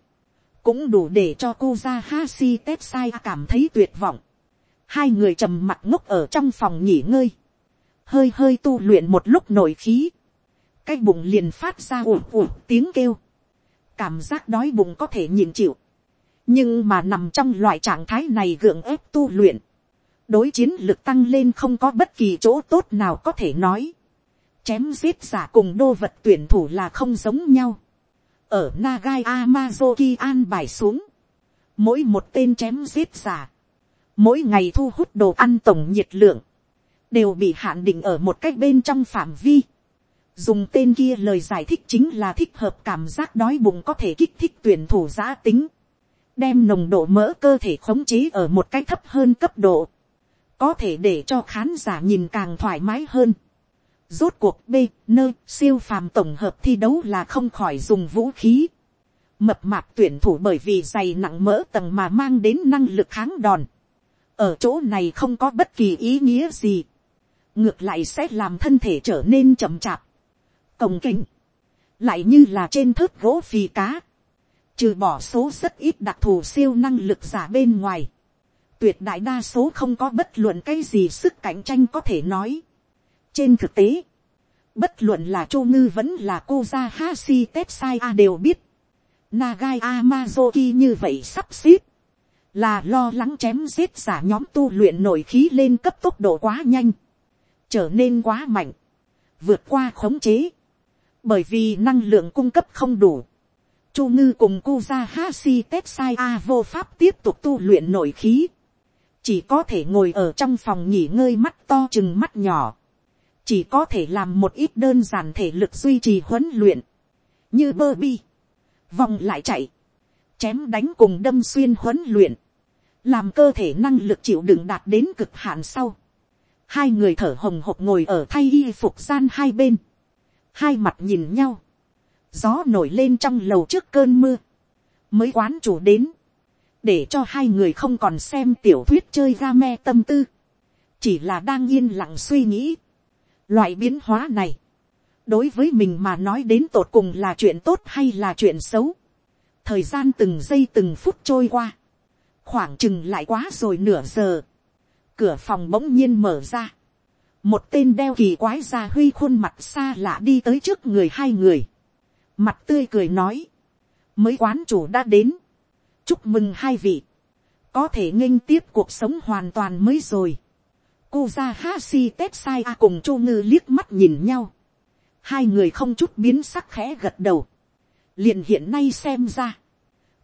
Cũng đủ để cho cô ra Hashi Tetsai cảm thấy tuyệt vọng. Hai người trầm mặt ngốc ở trong phòng nghỉ ngơi. Hơi hơi tu luyện một lúc nổi khí. Cái bụng liền phát ra ủ ủ tiếng kêu. Cảm giác đói bụng có thể nhịn chịu. Nhưng mà nằm trong loại trạng thái này gượng ép tu luyện. Đối chiến lực tăng lên không có bất kỳ chỗ tốt nào có thể nói chém giết giả cùng đô vật tuyển thủ là không giống nhau ở Nagai Amazoki an bài xuống, mỗi một tên chém giết giả, mỗi ngày thu hút đồ ăn tổng nhiệt lượng, đều bị hạn định ở một cách bên trong phạm vi. Dùng tên kia lời giải thích chính là thích hợp cảm giác đói bụng có thể kích thích tuyển thủ giã tính, đem nồng độ mỡ cơ thể khống chế ở một cách thấp hơn cấp độ, có thể để cho khán giả nhìn càng thoải mái hơn. Rốt cuộc B, nơi siêu phàm tổng hợp thi đấu là không khỏi dùng vũ khí. Mập mạp tuyển thủ bởi vì dày nặng mỡ tầng mà mang đến năng lực kháng đòn. Ở chỗ này không có bất kỳ ý nghĩa gì. Ngược lại sẽ làm thân thể trở nên chậm chạp. Cồng kính. Lại như là trên thớt gỗ phì cá. Trừ bỏ số rất ít đặc thù siêu năng lực giả bên ngoài. Tuyệt đại đa số không có bất luận cái gì sức cạnh tranh có thể nói trên thực tế, bất luận là Chu Ngư vẫn là cô gia Hashi Tetsai A đều biết. Nagai Amazoki như vậy sắp xếp. Là lo lắng chém giết giả nhóm tu luyện nổi khí lên cấp tốc độ quá nhanh. Trở nên quá mạnh. Vượt qua khống chế. Bởi vì năng lượng cung cấp không đủ. Chu Ngư cùng Kuza Hashi Tetsai A vô pháp tiếp tục tu luyện nổi khí. Chỉ có thể ngồi ở trong phòng nghỉ ngơi mắt to chừng mắt nhỏ chỉ có thể làm một ít đơn giản thể lực duy trì huấn luyện, như bơ bi, vòng lại chạy, chém đánh cùng đâm xuyên huấn luyện, làm cơ thể năng lực chịu đựng đạt đến cực hạn sau, hai người thở hồng hộc ngồi ở thay y phục gian hai bên, hai mặt nhìn nhau, gió nổi lên trong lầu trước cơn mưa, mới quán chủ đến, để cho hai người không còn xem tiểu thuyết chơi ga me tâm tư, chỉ là đang yên lặng suy nghĩ. Loại biến hóa này, đối với mình mà nói đến tột cùng là chuyện tốt hay là chuyện xấu. thời gian từng giây từng phút trôi qua, khoảng chừng lại quá rồi nửa giờ, cửa phòng bỗng nhiên mở ra, một tên đeo kỳ quái ra huy khuôn mặt xa lạ đi tới trước người hai người, mặt tươi cười nói, mới quán chủ đã đến, chúc mừng hai vị, có thể nghênh tiếp cuộc sống hoàn toàn mới rồi. Kuza Hashi Tetsai A cùng Chu Ngư liếc mắt nhìn nhau. Hai người không chút biến sắc khẽ gật đầu. liền hiện nay xem ra.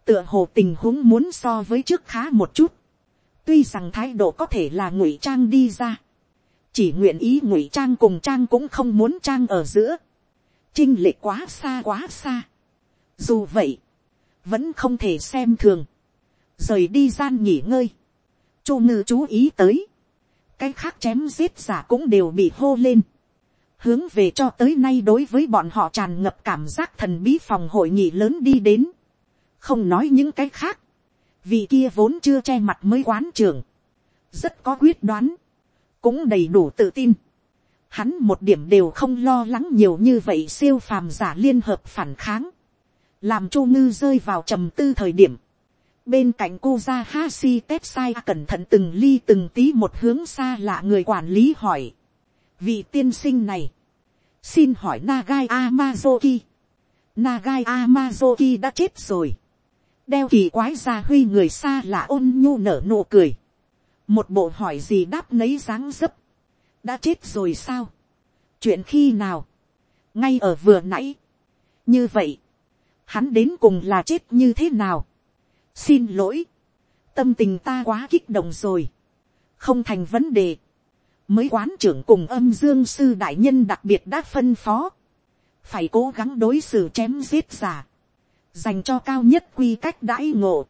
Tựa hồ tình huống muốn so với trước khá một chút. Tuy rằng thái độ có thể là ngụy trang đi ra. Chỉ nguyện ý ngụy trang cùng trang cũng không muốn trang ở giữa. Trinh lệ quá xa quá xa. Dù vậy vẫn không thể xem thường, rời đi gian nghỉ ngơi, chu ngư chú ý tới, cái khác chém giết giả cũng đều bị hô lên, hướng về cho tới nay đối với bọn họ tràn ngập cảm giác thần bí phòng hội nghị lớn đi đến, không nói những cái khác, vì kia vốn chưa che mặt mới quán trường, rất có quyết đoán, cũng đầy đủ tự tin, hắn một điểm đều không lo lắng nhiều như vậy siêu phàm giả liên hợp phản kháng, làm chu ngư rơi vào trầm tư thời điểm, bên cạnh cô ra Hashi Tetsai cẩn thận từng ly từng tí một hướng xa lạ người quản lý hỏi. Vị tiên sinh này, xin hỏi Nagai Amazoki. Nagai Amazoki đã chết rồi. Đeo kỳ quái ra huy người xa lạ ôn nhu nở nụ cười. Một bộ hỏi gì đáp nấy dáng dấp. Đã chết rồi sao? Chuyện khi nào? Ngay ở vừa nãy. Như vậy, hắn đến cùng là chết như thế nào xin lỗi, tâm tình ta quá kích động rồi, không thành vấn đề. mới quán trưởng cùng âm dương sư đại nhân đặc biệt đã phân phó, phải cố gắng đối xử chém giết giả, dành cho cao nhất quy cách đãi ngộ.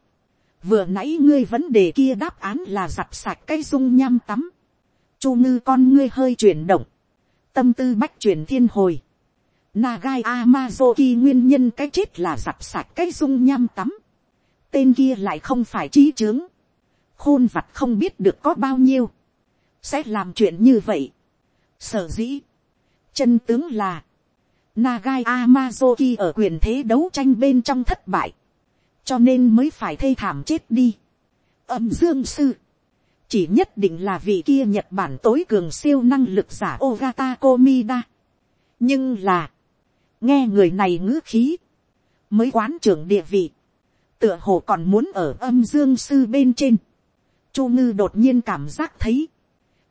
vừa nãy ngươi vấn đề kia đáp án là giặt sạch cái dung nham tắm, chu ngư con ngươi hơi chuyển động, tâm tư bách chuyển thiên hồi, Nagai Amazoki nguyên nhân cái chết là giặt sạch cái dung nham tắm. Tên kia lại không phải trí trướng, Khôn vặt không biết được có bao nhiêu. Sẽ làm chuyện như vậy. Sở dĩ. Chân tướng là. Nagai Amazoki ở quyền thế đấu tranh bên trong thất bại. Cho nên mới phải thê thảm chết đi. Âm dương sư. Chỉ nhất định là vị kia Nhật Bản tối cường siêu năng lực giả Ogata Komida. Nhưng là nghe người này ngữ khí, mới quán trưởng địa vị, tựa hồ còn muốn ở âm dương sư bên trên. Chu ngư đột nhiên cảm giác thấy,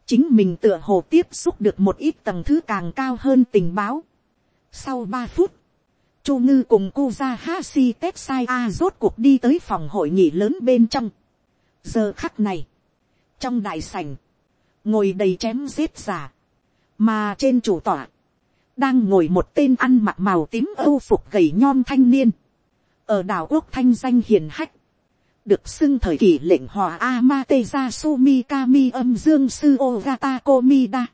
chính mình tựa hồ tiếp xúc được một ít tầng thứ càng cao hơn tình báo. Sau ba phút, Chu ngư cùng cô ra Hashi Tetsai A rốt cuộc đi tới phòng hội nghị lớn bên trong. Giờ khắc này, trong đại sảnh, ngồi đầy chém giết giả, mà trên chủ tọa, đang ngồi một tên ăn mặc màu tím âu phục gầy nhom thanh niên, ở đảo quốc thanh danh hiền hách, được xưng thời kỳ lệnh hòa Amateza Sumikami âm dương sư Ogata Komida,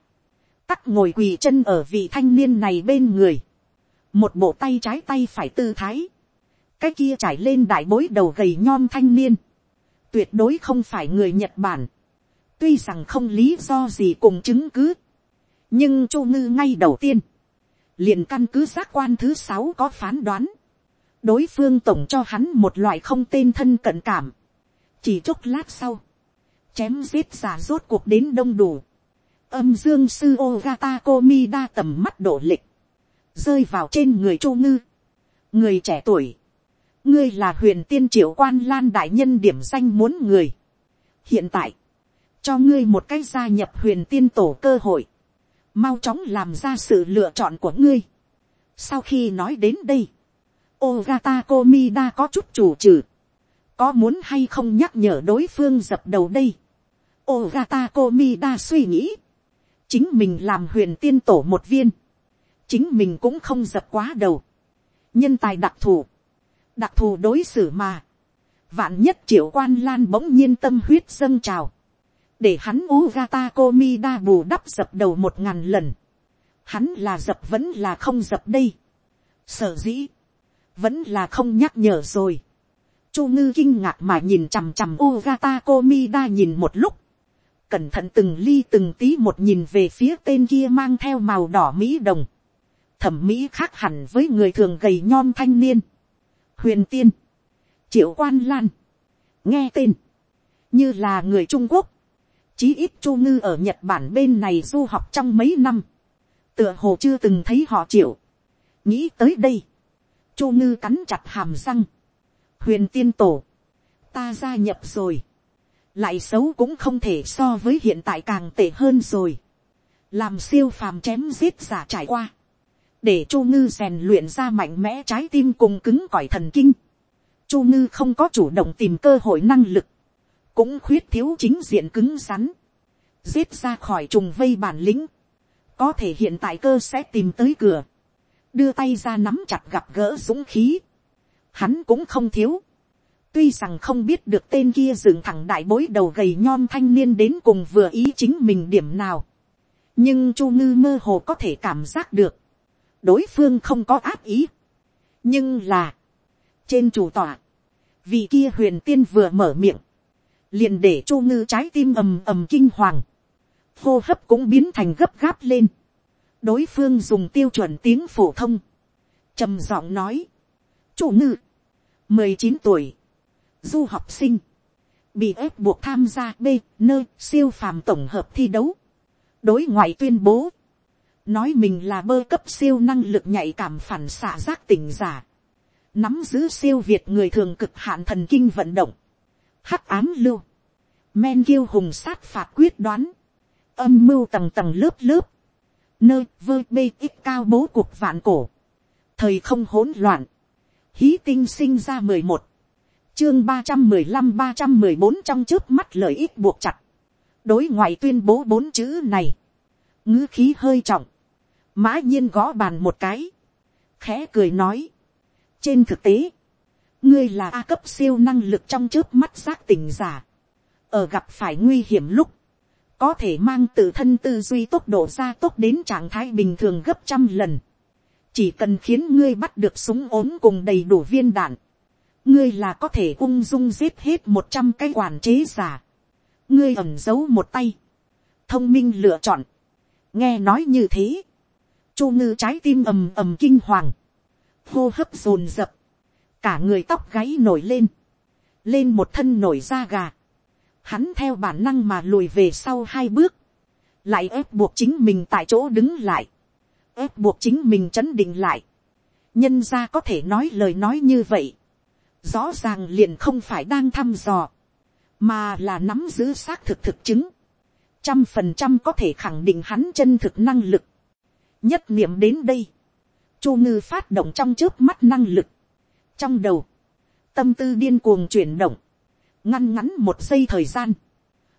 tắt ngồi quỳ chân ở vị thanh niên này bên người, một bộ tay trái tay phải tư thái, cái kia trải lên đại bối đầu gầy nhom thanh niên, tuyệt đối không phải người nhật bản, tuy rằng không lý do gì cùng chứng cứ, nhưng chu ngư ngay đầu tiên, liền căn cứ giác quan thứ sáu có phán đoán, đối phương tổng cho hắn một loại không tên thân cận cảm, chỉ chốc lát sau, chém giết giả rốt cuộc đến đông đủ, âm dương sư Ogata Komi đa tầm mắt độ lịch, rơi vào trên người chu ngư, người trẻ tuổi, ngươi là huyền tiên triệu quan lan đại nhân điểm danh muốn người, hiện tại, cho ngươi một cách gia nhập huyền tiên tổ cơ hội, mau chóng làm ra sự lựa chọn của ngươi. sau khi nói đến đây, Ogata Komida có chút chủ trừ, có muốn hay không nhắc nhở đối phương dập đầu đây. Ogata Komida suy nghĩ, chính mình làm huyền tiên tổ một viên, chính mình cũng không dập quá đầu, nhân tài đặc thù, đặc thù đối xử mà, vạn nhất triệu quan lan bỗng nhiên tâm huyết dâng trào, để hắn Ogata Komida bù đắp dập đầu một ngàn lần, hắn là dập vẫn là không dập đây, sở dĩ, vẫn là không nhắc nhở rồi, chu ngư kinh ngạc mà nhìn chằm chằm Ugata Komida nhìn một lúc, cẩn thận từng ly từng tí một nhìn về phía tên kia mang theo màu đỏ mỹ đồng, thẩm mỹ khác hẳn với người thường gầy nhom thanh niên, huyền tiên, triệu quan lan, nghe tên, như là người trung quốc, chí ít chu ngư ở nhật bản bên này du học trong mấy năm, tựa hồ chưa từng thấy họ triệu, nghĩ tới đây, chu ngư cắn chặt hàm răng, huyền tiên tổ, ta gia nhập rồi, lại xấu cũng không thể so với hiện tại càng tệ hơn rồi, làm siêu phàm chém giết giả trải qua, để chu ngư rèn luyện ra mạnh mẽ trái tim cùng cứng cỏi thần kinh, chu ngư không có chủ động tìm cơ hội năng lực, cũng khuyết thiếu chính diện cứng rắn, giết ra khỏi trùng vây bản lĩnh, có thể hiện tại cơ sẽ tìm tới cửa, đưa tay ra nắm chặt gặp gỡ dũng khí, hắn cũng không thiếu, tuy rằng không biết được tên kia dựng thẳng đại bối đầu gầy nhom thanh niên đến cùng vừa ý chính mình điểm nào, nhưng chu ngư mơ hồ có thể cảm giác được, đối phương không có áp ý, nhưng là, trên chủ tọa, vị kia huyền tiên vừa mở miệng, liền để chu ngư trái tim ầm ầm kinh hoàng, hô hấp cũng biến thành gấp gáp lên, đối phương dùng tiêu chuẩn tiếng phổ thông, trầm giọng nói, chủ ngư, mười chín tuổi, du học sinh, bị ép buộc tham gia b nơi siêu phàm tổng hợp thi đấu, đối ngoại tuyên bố, nói mình là bơ cấp siêu năng lực nhạy cảm phản xạ giác tỉnh giả, nắm giữ siêu việt người thường cực hạn thần kinh vận động, hắc ám lưu, men kiêu hùng sát phạt quyết đoán, âm mưu tầng tầng lớp lớp, nơi vơ bê ít cao bố cuộc vạn cổ, thời không hỗn loạn, hí tinh sinh ra mười một, chương ba trăm mười lăm ba trăm mười bốn trong trước mắt lợi ích buộc chặt, đối ngoại tuyên bố bốn chữ này, ngữ khí hơi trọng, mã nhiên gõ bàn một cái, khẽ cười nói, trên thực tế, ngươi là a cấp siêu năng lực trong trước mắt giác tỉnh giả, ở gặp phải nguy hiểm lúc, có thể mang tự thân tư duy tốc độ ra tốc đến trạng thái bình thường gấp trăm lần, chỉ cần khiến ngươi bắt được súng ốm cùng đầy đủ viên đạn, ngươi là có thể ung dung giết hết một trăm cái quản chế giả, ngươi ẩn giấu một tay, thông minh lựa chọn, nghe nói như thế, chu ngư trái tim ầm ầm kinh hoàng, hô hấp dồn dập, cả người tóc gáy nổi lên, lên một thân nổi da gà, hắn theo bản năng mà lùi về sau hai bước, lại ép buộc chính mình tại chỗ đứng lại, ép buộc chính mình chấn định lại, nhân ra có thể nói lời nói như vậy, rõ ràng liền không phải đang thăm dò, mà là nắm giữ xác thực thực chứng, trăm phần trăm có thể khẳng định hắn chân thực năng lực, nhất niệm đến đây, chu ngư phát động trong trước mắt năng lực, trong đầu, tâm tư điên cuồng chuyển động, ngăn ngắn một giây thời gian,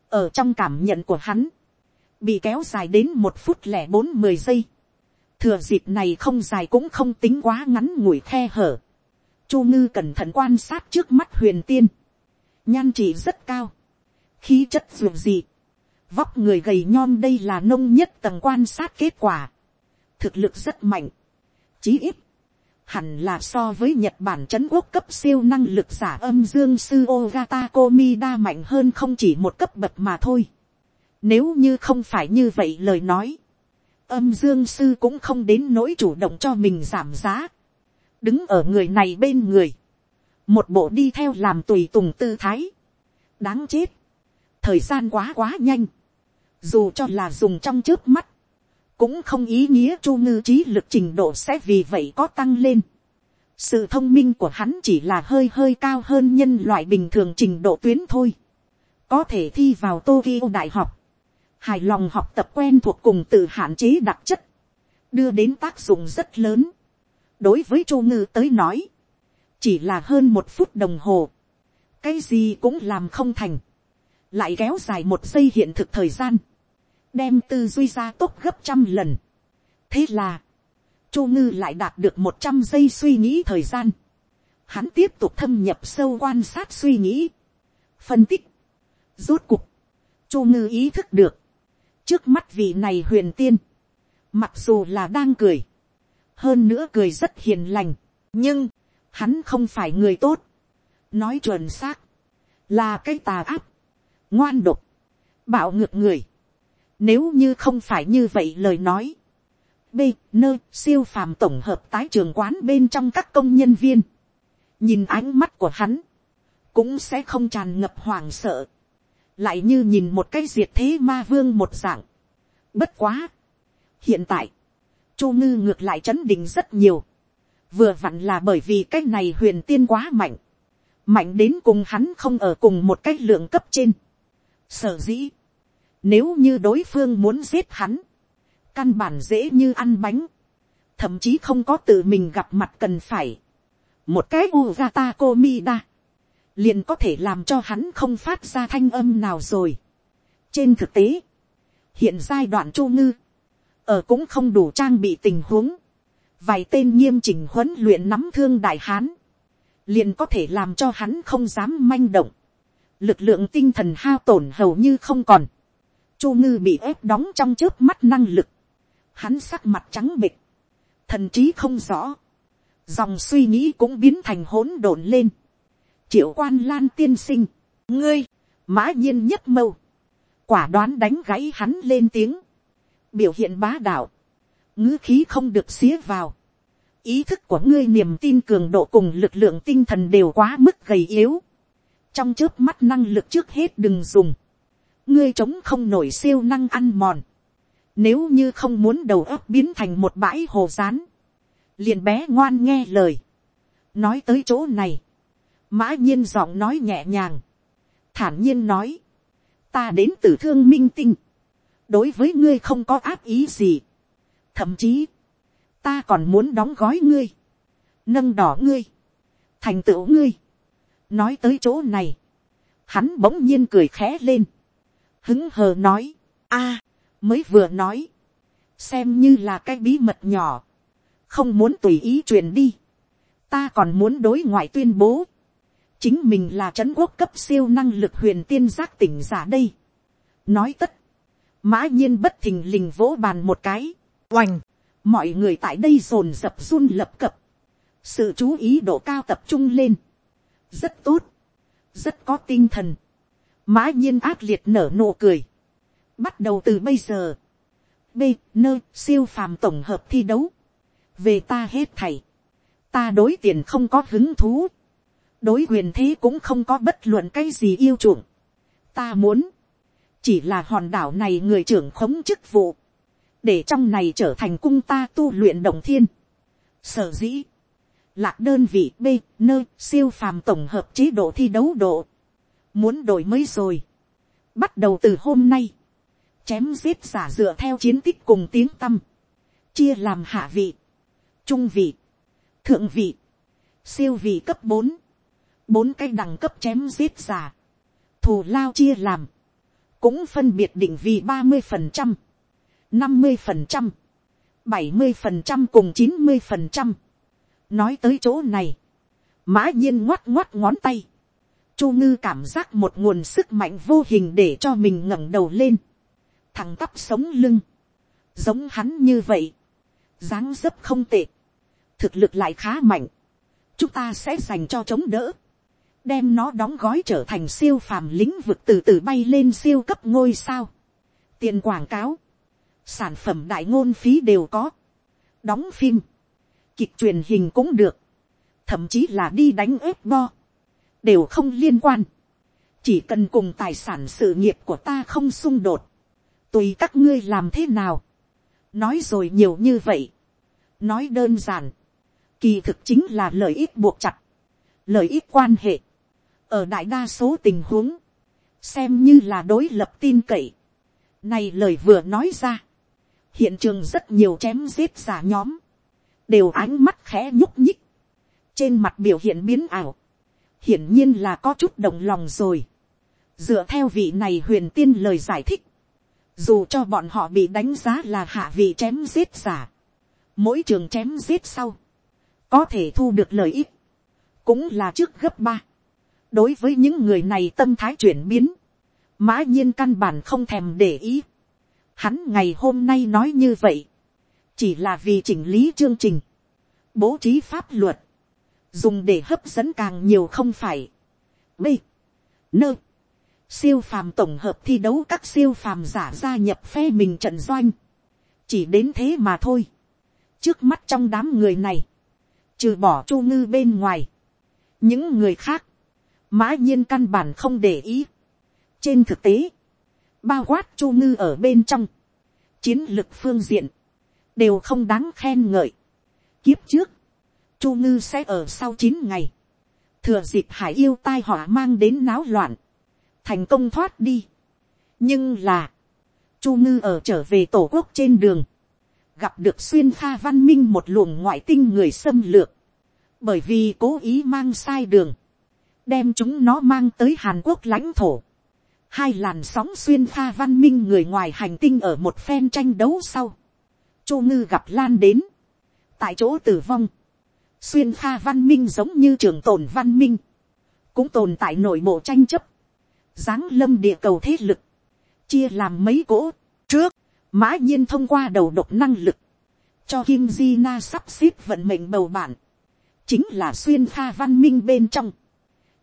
ở trong cảm nhận của hắn, bị kéo dài đến một phút lẻ bốn mười giây, thừa dịp này không dài cũng không tính quá ngắn ngủi khe hở, chu ngư cẩn thận quan sát trước mắt huyền tiên, nhan trị rất cao, khí chất ruột gì, vóc người gầy nhom đây là nông nhất tầng quan sát kết quả, thực lực rất mạnh, chí ít, hẳn là so với nhật bản c h ấ n quốc cấp siêu năng lực giả âm dương sư ogata komida mạnh hơn không chỉ một cấp bậc mà thôi. nếu như không phải như vậy lời nói, âm dương sư cũng không đến nỗi chủ động cho mình giảm giá. đứng ở người này bên người, một bộ đi theo làm tùy tùng tư thái. đáng chết, thời gian quá quá nhanh, dù cho là dùng trong trước mắt, cũng không ý nghĩa chu ngư trí lực trình độ sẽ vì vậy có tăng lên. sự thông minh của hắn chỉ là hơi hơi cao hơn nhân loại bình thường trình độ tuyến thôi. có thể thi vào tokyo đại học. hài lòng học tập quen thuộc cùng từ hạn chế đặc chất. đưa đến tác dụng rất lớn. đối với chu ngư tới nói, chỉ là hơn một phút đồng hồ. cái gì cũng làm không thành. lại kéo dài một giây hiện thực thời gian đem tư duy ra tốt gấp trăm lần. thế là, chu ngư lại đạt được một trăm giây suy nghĩ thời gian. hắn tiếp tục thâm nhập sâu quan sát suy nghĩ, phân tích, rốt cục, chu ngư ý thức được, trước mắt vị này huyền tiên, mặc dù là đang cười, hơn nữa cười rất hiền lành, nhưng, hắn không phải người tốt, nói chuẩn xác, là cái tà áp, ngoan độc, bạo ngược người, nếu như không phải như vậy lời nói, b nơ siêu phàm tổng hợp tái trường quán bên trong các công nhân viên, nhìn ánh mắt của hắn, cũng sẽ không tràn ngập hoàng sợ, lại như nhìn một cái diệt thế ma vương một dạng. Bất quá. hiện tại, chu ngư ngược lại chấn định rất nhiều, vừa vặn là bởi vì cái này huyền tiên quá mạnh, mạnh đến cùng hắn không ở cùng một cái lượng cấp trên. Sở dĩ, nếu như đối phương muốn giết hắn, căn bản dễ như ăn bánh, thậm chí không có tự mình gặp mặt cần phải. một cái Ugata Komida, liền có thể làm cho hắn không phát ra thanh âm nào rồi. trên thực tế, hiện giai đoạn chu ngư, ở cũng không đủ trang bị tình huống, vài tên nghiêm chỉnh huấn luyện nắm thương đại hán, liền có thể làm cho hắn không dám manh động, lực lượng tinh thần hao tổn hầu như không còn, chu ngư bị ép đóng trong trước mắt năng lực, hắn sắc mặt trắng bịch, thần trí không rõ, dòng suy nghĩ cũng biến thành hỗn độn lên, triệu quan lan tiên sinh, ngươi, mã nhiên nhất mâu, quả đoán đánh gãy hắn lên tiếng, biểu hiện bá đạo, ngữ khí không được xía vào, ý thức của ngươi niềm tin cường độ cùng lực lượng tinh thần đều quá mức gầy yếu, trong trước mắt năng lực trước hết đừng dùng, ngươi chống không nổi siêu năng ăn mòn, nếu như không muốn đầu óc biến thành một bãi hồ rán, liền bé ngoan nghe lời, nói tới chỗ này, mã nhiên giọng nói nhẹ nhàng, thản nhiên nói, ta đến từ thương minh tinh, đối với ngươi không có áp ý gì, thậm chí, ta còn muốn đóng gói ngươi, nâng đỏ ngươi, thành tựu ngươi. nói tới chỗ này, hắn bỗng nhiên cười khẽ lên, hứng hờ nói, a, mới vừa nói, xem như là cái bí mật nhỏ, không muốn tùy ý truyền đi, ta còn muốn đối ngoại tuyên bố, chính mình là trấn quốc cấp siêu năng lực huyền tiên giác tỉnh giả đây. nói tất, mã nhiên bất thình lình vỗ bàn một cái, oành, mọi người tại đây dồn dập run lập cập, sự chú ý độ cao tập trung lên, rất tốt, rất có tinh thần, mã nhiên ác liệt nở nụ cười, bắt đầu từ bây giờ, b nơ siêu phàm tổng hợp thi đấu, về ta hết thầy ta đối tiền không có hứng thú, đối quyền thế cũng không có bất luận cái gì yêu chuộng. ta muốn, chỉ là hòn đảo này người trưởng khống chức vụ, để trong này trở thành cung ta tu luyện động thiên. sở dĩ, lạc đơn vị b nơi siêu phàm tổng hợp chế độ thi đấu độ, muốn đổi mới rồi. bắt đầu từ hôm nay, chém giết giả dựa theo chiến tích cùng tiếng tâm, chia làm hạ vị, trung vị, thượng vị, siêu vị cấp bốn, bốn cái đẳng cấp chém giết giả, thù lao chia làm, cũng phân biệt định vị ba mươi phần trăm, năm mươi phần trăm, bảy mươi phần trăm cùng chín mươi phần trăm. nói tới chỗ này, mã nhiên ngoắt ngoắt ngón tay, chu ngư cảm giác một nguồn sức mạnh vô hình để cho mình ngẩng đầu lên, thằng tắp sống lưng, giống hắn như vậy, dáng dấp không tệ, thực lực lại khá mạnh, chúng ta sẽ dành cho chống đỡ, đem nó đóng gói trở thành siêu phàm lĩnh vực từ từ bay lên siêu cấp ngôi sao. tiền quảng cáo, sản phẩm đại ngôn phí đều có, đóng phim, kịch truyền hình cũng được, thậm chí là đi đánh ếp bo, đều không liên quan, chỉ cần cùng tài sản sự nghiệp của ta không xung đột, tùy các ngươi làm thế nào, nói rồi nhiều như vậy, nói đơn giản, kỳ thực chính là lợi ích buộc chặt, lợi ích quan hệ, ở đại đa số tình huống, xem như là đối lập tin cậy. Này lời vừa nói ra, hiện trường rất nhiều chém giết giả nhóm, đều ánh mắt khẽ nhúc nhích, trên mặt biểu hiện biến ảo, hiển nhiên là có chút động lòng rồi. Dựa theo vị này huyền tiên lời giải thích, dù cho bọn họ bị đánh giá là hạ vị chém giết giả, mỗi trường chém giết sau, có thể thu được lợi ích, cũng là trước gấp ba. Đối với những người này tâm thái chuyển biến, mã nhiên căn bản không thèm để ý. Hắn ngày hôm nay nói như vậy, chỉ là vì chỉnh lý chương trình, bố trí pháp luật, dùng để hấp dẫn càng nhiều không phải. B, nơ, siêu phàm tổng hợp thi đấu các siêu phàm giả gia nhập phe mình trận doanh, chỉ đến thế mà thôi. trước mắt trong đám người này, trừ bỏ chu ngư bên ngoài, những người khác, mã nhiên căn bản không để ý. trên thực tế, bao quát chu ngư ở bên trong, chiến lược phương diện, đều không đáng khen ngợi. kiếp trước, chu ngư sẽ ở sau chín ngày, thừa dịp hải yêu tai họa mang đến náo loạn, thành công thoát đi. nhưng là, chu ngư ở trở về tổ quốc trên đường, gặp được xuyên pha văn minh một luồng ngoại tinh người xâm lược, bởi vì cố ý mang sai đường, đem chúng nó mang tới hàn quốc lãnh thổ. hai làn sóng xuyên pha văn minh người ngoài hành tinh ở một phen tranh đấu sau, chu ngư gặp lan đến, tại chỗ tử vong, xuyên pha văn minh giống như trường tồn văn minh, cũng tồn tại nội bộ tranh chấp, giáng lâm địa cầu thế lực, chia làm mấy cỗ, trước, mã nhiên thông qua đầu độc năng lực, cho kim di na sắp xếp vận mệnh bầu bản, chính là xuyên pha văn minh bên trong.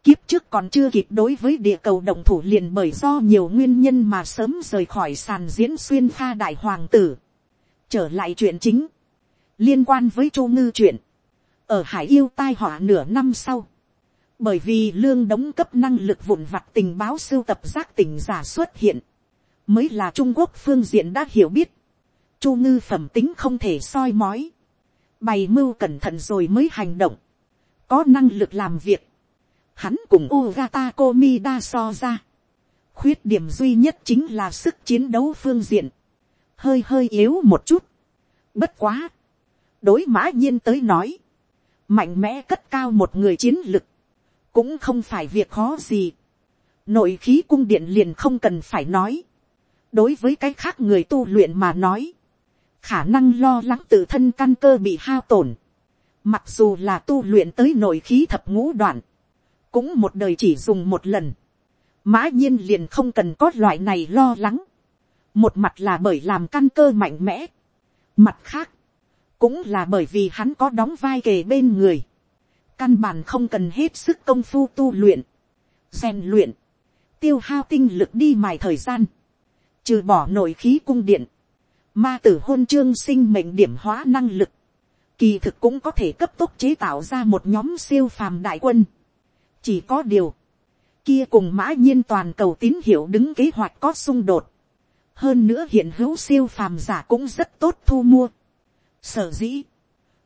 Kiếp trước còn chưa kịp đối với địa cầu đồng thủ liền bởi do nhiều nguyên nhân mà sớm rời khỏi sàn diễn xuyên pha đại hoàng tử. Trở lại chuyện chính. Liên quan với chu ngư chuyện. Ở hải yêu tai họa nửa năm sau. Bởi vì lương đóng cấp năng lực vụn vặt tình báo sưu tập giác tỉnh giả xuất hiện. Mới là Trung Quốc phương diện đã hiểu biết. Chu ngư phẩm tính không thể soi mói. Bày mưu cẩn thận rồi mới hành động, có năng lực làm việc, hắn cùng Ugata Komida so ra, khuyết điểm duy nhất chính là sức chiến đấu phương diện, hơi hơi yếu một chút, bất quá, đối mã nhiên tới nói, mạnh mẽ cất cao một người chiến lực, cũng không phải việc khó gì, nội khí cung điện liền không cần phải nói, đối với cái khác người tu luyện mà nói, khả năng lo lắng tự thân căn cơ bị hao tổn. Mặc dù là tu luyện tới nội khí thập ngũ đoạn, cũng một đời chỉ dùng một lần. Mã nhiên liền không cần có loại này lo lắng. Một mặt là bởi làm căn cơ mạnh mẽ. Mặt khác, cũng là bởi vì hắn có đóng vai kề bên người. Căn bản không cần hết sức công phu tu luyện, rèn luyện, tiêu hao tinh lực đi mài thời gian. Trừ bỏ nội khí cung điện, ma tử hôn chương sinh mệnh điểm hóa năng lực, kỳ thực cũng có thể cấp tốc chế tạo ra một nhóm siêu phàm đại quân. chỉ có điều, kia cùng mã nhiên toàn cầu tín hiệu đứng kế hoạch có xung đột. hơn nữa hiện hữu siêu phàm giả cũng rất tốt thu mua sở dĩ,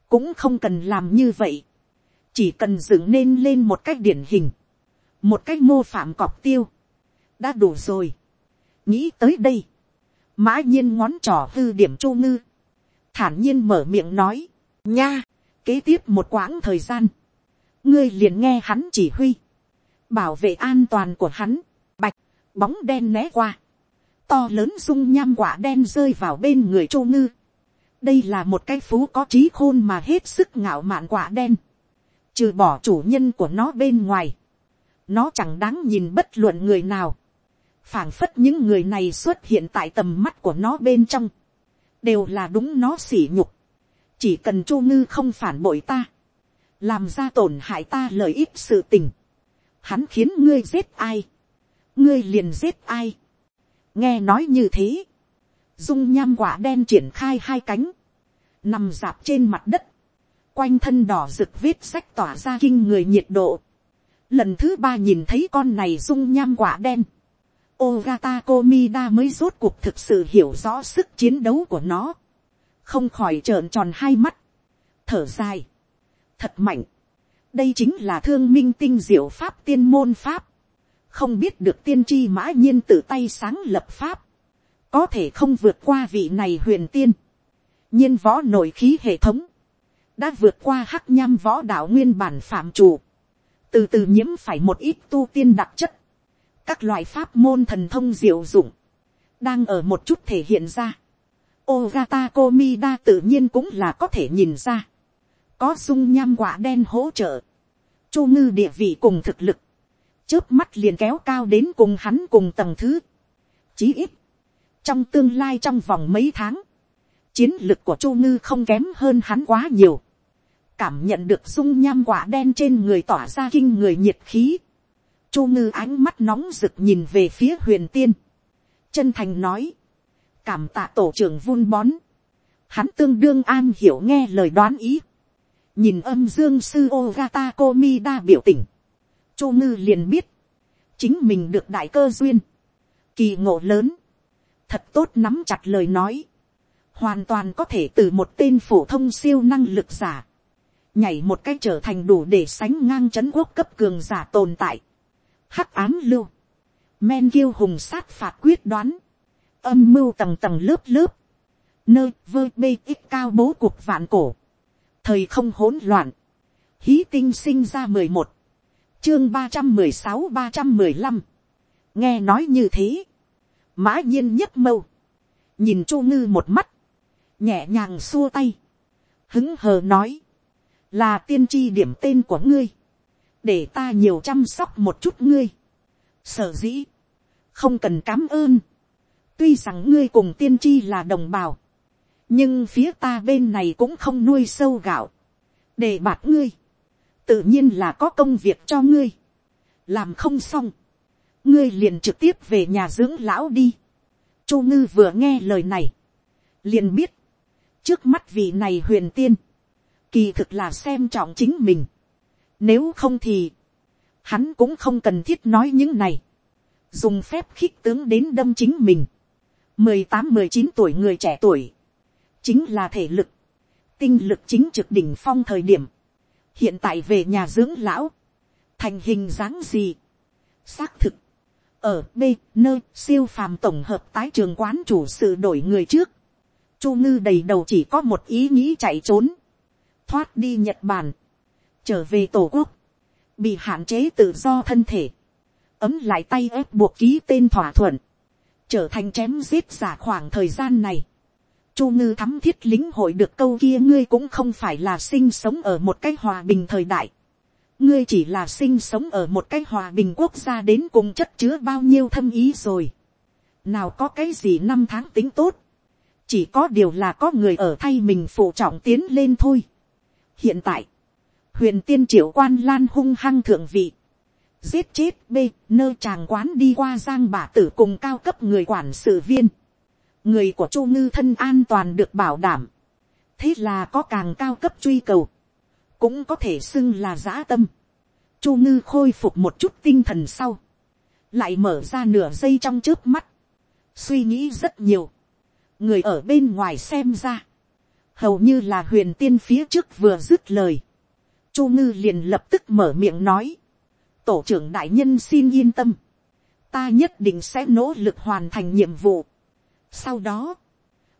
cũng không cần làm như vậy. chỉ cần dựng nên lên một cách điển hình, một cách mô phạm cọc tiêu, đã đủ rồi. nghĩ tới đây, mã nhiên ngón trỏ hư điểm chu ngư, thản nhiên mở miệng nói, nha, kế tiếp một quãng thời gian, ngươi liền nghe hắn chỉ huy, bảo vệ an toàn của hắn, bạch, bóng đen né qua, to lớn dung nham quả đen rơi vào bên người chu ngư, đây là một cái phú có trí khôn mà hết sức ngạo mạn quả đen, trừ bỏ chủ nhân của nó bên ngoài, nó chẳng đáng nhìn bất luận người nào, phảng phất những người này xuất hiện tại tầm mắt của nó bên trong, đều là đúng nó sỉ nhục, chỉ cần chu ngư không phản bội ta, làm ra tổn hại ta lợi ích sự tình, hắn khiến ngươi giết ai, ngươi liền giết ai, nghe nói như thế, dung nham quả đen triển khai hai cánh, nằm dạp trên mặt đất, quanh thân đỏ rực vết sách tỏa ra kinh người nhiệt độ. Lần thứ ba nhìn thấy con này dung nham quả đen, Ogata Komida mới rốt cuộc thực sự hiểu rõ sức chiến đấu của nó. Không khỏi trợn tròn hai mắt. Thở dài. Thật mạnh. Đây chính là thương minh tinh diệu pháp tiên môn pháp. Không biết được tiên tri mã nhiên tự tay sáng lập pháp. Có thể không vượt qua vị này huyền tiên. nhiên võ nội khí hệ thống. Đã vượt qua hắc nham võ đạo nguyên bản phạm chủ. Từ từ nhiễm phải một ít tu tiên đặc chất các loại pháp môn thần thông diệu dụng, đang ở một chút thể hiện ra. Ogata Komida tự nhiên cũng là có thể nhìn ra. Có dung nham quả đen hỗ trợ. Chu ngư địa vị cùng thực lực. chớp mắt liền kéo cao đến cùng hắn cùng tầng thứ. Chí ít, trong tương lai trong vòng mấy tháng, chiến lực của chu ngư không kém hơn hắn quá nhiều. cảm nhận được dung nham quả đen trên người tỏa ra kinh người nhiệt khí. chu ngư ánh mắt nóng rực nhìn về phía huyền tiên. chân thành nói, cảm tạ tổ trưởng vun bón. hắn tương đương an hiểu nghe lời đoán ý. nhìn âm dương sư ogata komida biểu tình. chu ngư liền biết, chính mình được đại cơ duyên, kỳ ngộ lớn, thật tốt nắm chặt lời nói, hoàn toàn có thể từ một tên phổ thông siêu năng lực giả, nhảy một cách trở thành đủ để sánh ngang c h ấ n quốc cấp cường giả tồn tại, hắc ám lưu, men kiêu hùng sát phạt quyết đoán, âm mưu tầng tầng lớp lớp, nơi vơ bê ít cao bố cuộc vạn cổ, thời không hỗn loạn, hí tinh sinh ra mười một, chương ba trăm mười sáu ba trăm mười lăm, nghe nói như thế, mã nhiên nhất mâu, nhìn chu ngư một mắt, nhẹ nhàng xua tay, hứng hờ nói, là tiên tri điểm tên của ngươi, để ta nhiều chăm sóc một chút ngươi. Sở dĩ, không cần cám ơn, tuy rằng ngươi cùng tiên tri là đồng bào, nhưng phía ta bên này cũng không nuôi sâu gạo, để bạt ngươi, tự nhiên là có công việc cho ngươi, làm không xong, ngươi liền trực tiếp về nhà dưỡng lão đi. Chu ngư vừa nghe lời này, liền biết, trước mắt vị này huyền tiên, kỳ thực là xem trọng chính mình. Nếu không thì, hắn cũng không cần thiết nói những này. Dùng phép khích tướng đến đâm chính mình. mười tám mười chín tuổi người trẻ tuổi. Chính là thể lực. Tinh lực chính trực đỉnh phong thời điểm. Hiện tại về nhà dưỡng lão. Thành hình dáng gì? Xác thực. Ở B, nơi siêu phàm tổng hợp tái trường quán chủ sự đổi người trước Chu ngư đầy đầu chỉ có một ý nghĩ chạy trốn. Thoát đi Nhật Bản. Trở về Tổ quốc. Bị hạn chế tự do thân thể. Ấm lại tay ép buộc ký tên thỏa thuận. Trở thành chém giết giả khoảng thời gian này. Chu ngư thắm thiết lính hội được câu kia ngươi cũng không phải là sinh sống ở một cái hòa bình thời đại. Ngươi chỉ là sinh sống ở một cái hòa bình quốc gia đến cùng chất chứa bao nhiêu thâm ý rồi. Nào có cái gì năm tháng tính tốt. Chỉ có điều là có người ở thay mình phụ trọng tiến lên thôi. hiện tại, huyền tiên triệu quan lan hung hăng thượng vị, giết chết b nơi tràng quán đi qua giang bà tử cùng cao cấp người quản sự viên, người của chu ngư thân an toàn được bảo đảm, thế là có càng cao cấp truy cầu, cũng có thể xưng là giã tâm. chu ngư khôi phục một chút tinh thần sau, lại mở ra nửa giây trong trước mắt, suy nghĩ rất nhiều, người ở bên ngoài xem ra, hầu như là huyền tiên phía trước vừa dứt lời, chu ngư liền lập tức mở miệng nói, tổ trưởng đại nhân xin yên tâm, ta nhất định sẽ nỗ lực hoàn thành nhiệm vụ. sau đó,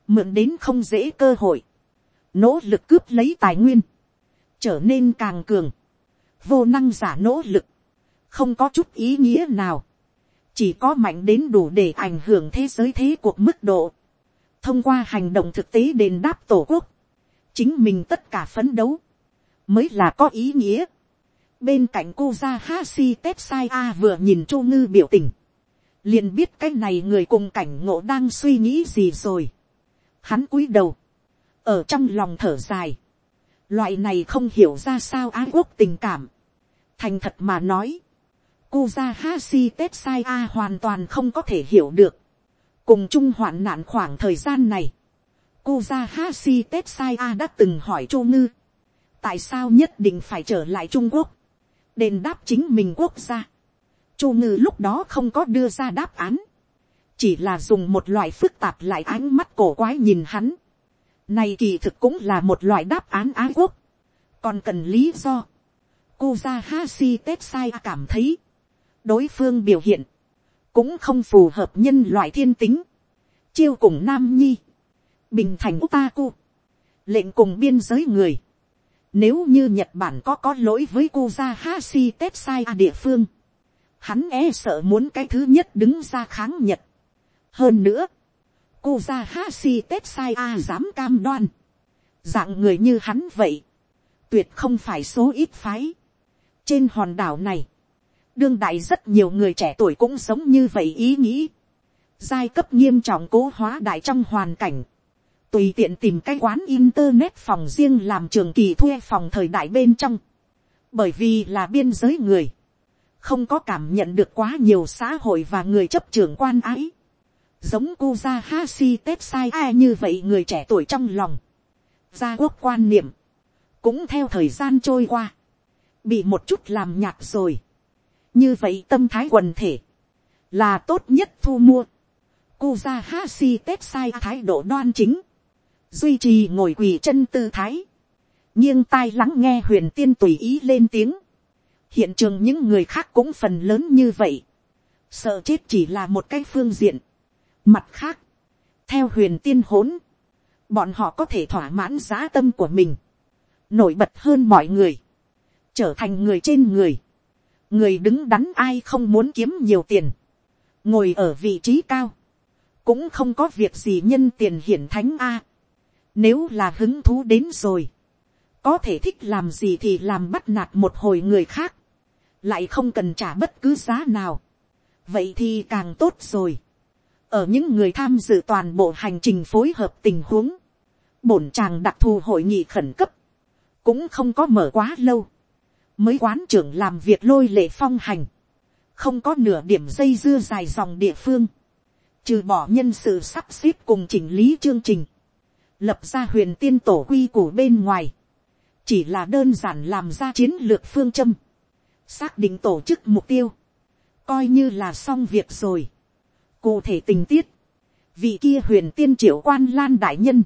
mượn đến không dễ cơ hội, nỗ lực cướp lấy tài nguyên, trở nên càng cường, vô năng giả nỗ lực, không có chút ý nghĩa nào, chỉ có mạnh đến đủ để ảnh hưởng thế giới thế cuộc mức độ, thông qua hành động thực tế đền đáp tổ quốc, chính mình tất cả phấn đấu, mới là có ý nghĩa. bên cạnh cô ra ha si sai a vừa nhìn chu ngư biểu tình, liền biết cái này người cùng cảnh ngộ đang suy nghĩ gì rồi. hắn cúi đầu, ở trong lòng thở dài, loại này không hiểu ra sao ái quốc tình cảm, thành thật mà nói, Kuza ra ha si tết sai a hoàn toàn không có thể hiểu được, cùng chung hoạn nạn khoảng thời gian này, Kuza Hashi Tetsai A đã từng hỏi Chu Ngư, tại sao nhất định phải trở lại Trung Quốc, đền đáp chính mình quốc gia. Chu Ngư lúc đó không có đưa ra đáp án, chỉ là dùng một loại phức tạp lại ánh mắt cổ quái nhìn hắn. Này kỳ thực cũng là một loại đáp án ái quốc, còn cần lý do. Kuza Hashi Tetsai cảm thấy, đối phương biểu hiện, cũng không phù hợp nhân loại thiên tính, chiêu cùng nam nhi, bình thành Utaku, lệnh cùng biên giới người, nếu như nhật bản có có lỗi với Kuza hashi tetsai à địa phương, hắn e sợ muốn cái thứ nhất đứng ra kháng nhật. hơn nữa, cô ra ha si tết sai a dám cam đoan, dạng người như hắn vậy, tuyệt không phải số ít phái. trên hòn đảo này, đương đại rất nhiều người trẻ tuổi cũng sống như vậy ý nghĩ, giai cấp nghiêm trọng cố hóa đại trong hoàn cảnh, tùy tiện tìm cái quán internet phòng riêng làm trường kỳ thuê phòng thời đại bên trong, bởi vì là biên giới người, không có cảm nhận được quá nhiều xã hội và người chấp trường quan ái, giống Kuza Hashi Tetsai ai như vậy người trẻ tuổi trong lòng, gia quốc quan niệm, cũng theo thời gian trôi qua, bị một chút làm nhạt rồi, như vậy tâm thái quần thể, là tốt nhất thu mua, Kuza Hashi Tetsai thái độ đoan chính, duy trì ngồi quỳ chân tư thái, nghiêng tai lắng nghe huyền tiên tùy ý lên tiếng, hiện trường những người khác cũng phần lớn như vậy, sợ chết chỉ là một cái phương diện, mặt khác, theo huyền tiên hỗn, bọn họ có thể thỏa mãn giá tâm của mình, nổi bật hơn mọi người, trở thành người trên người, người đứng đắn ai không muốn kiếm nhiều tiền, ngồi ở vị trí cao, cũng không có việc gì nhân tiền hiển thánh a. Nếu là hứng thú đến rồi, có thể thích làm gì thì làm bắt nạt một hồi người khác, lại không cần trả bất cứ giá nào. vậy thì càng tốt rồi ở những người tham dự toàn bộ hành trình phối hợp tình huống, bổn chàng đặc thù hội nghị khẩn cấp, cũng không có mở quá lâu, mới quán trưởng làm việc lôi lệ phong hành, không có nửa điểm dây dưa dài dòng địa phương, trừ bỏ nhân sự sắp xếp cùng chỉnh lý chương trình, lập ra huyền tiên tổ quy củ bên ngoài, chỉ là đơn giản làm ra chiến lược phương châm, xác định tổ chức mục tiêu, coi như là xong việc rồi cụ thể tình tiết, vị kia huyền tiên triệu quan lan đại nhân,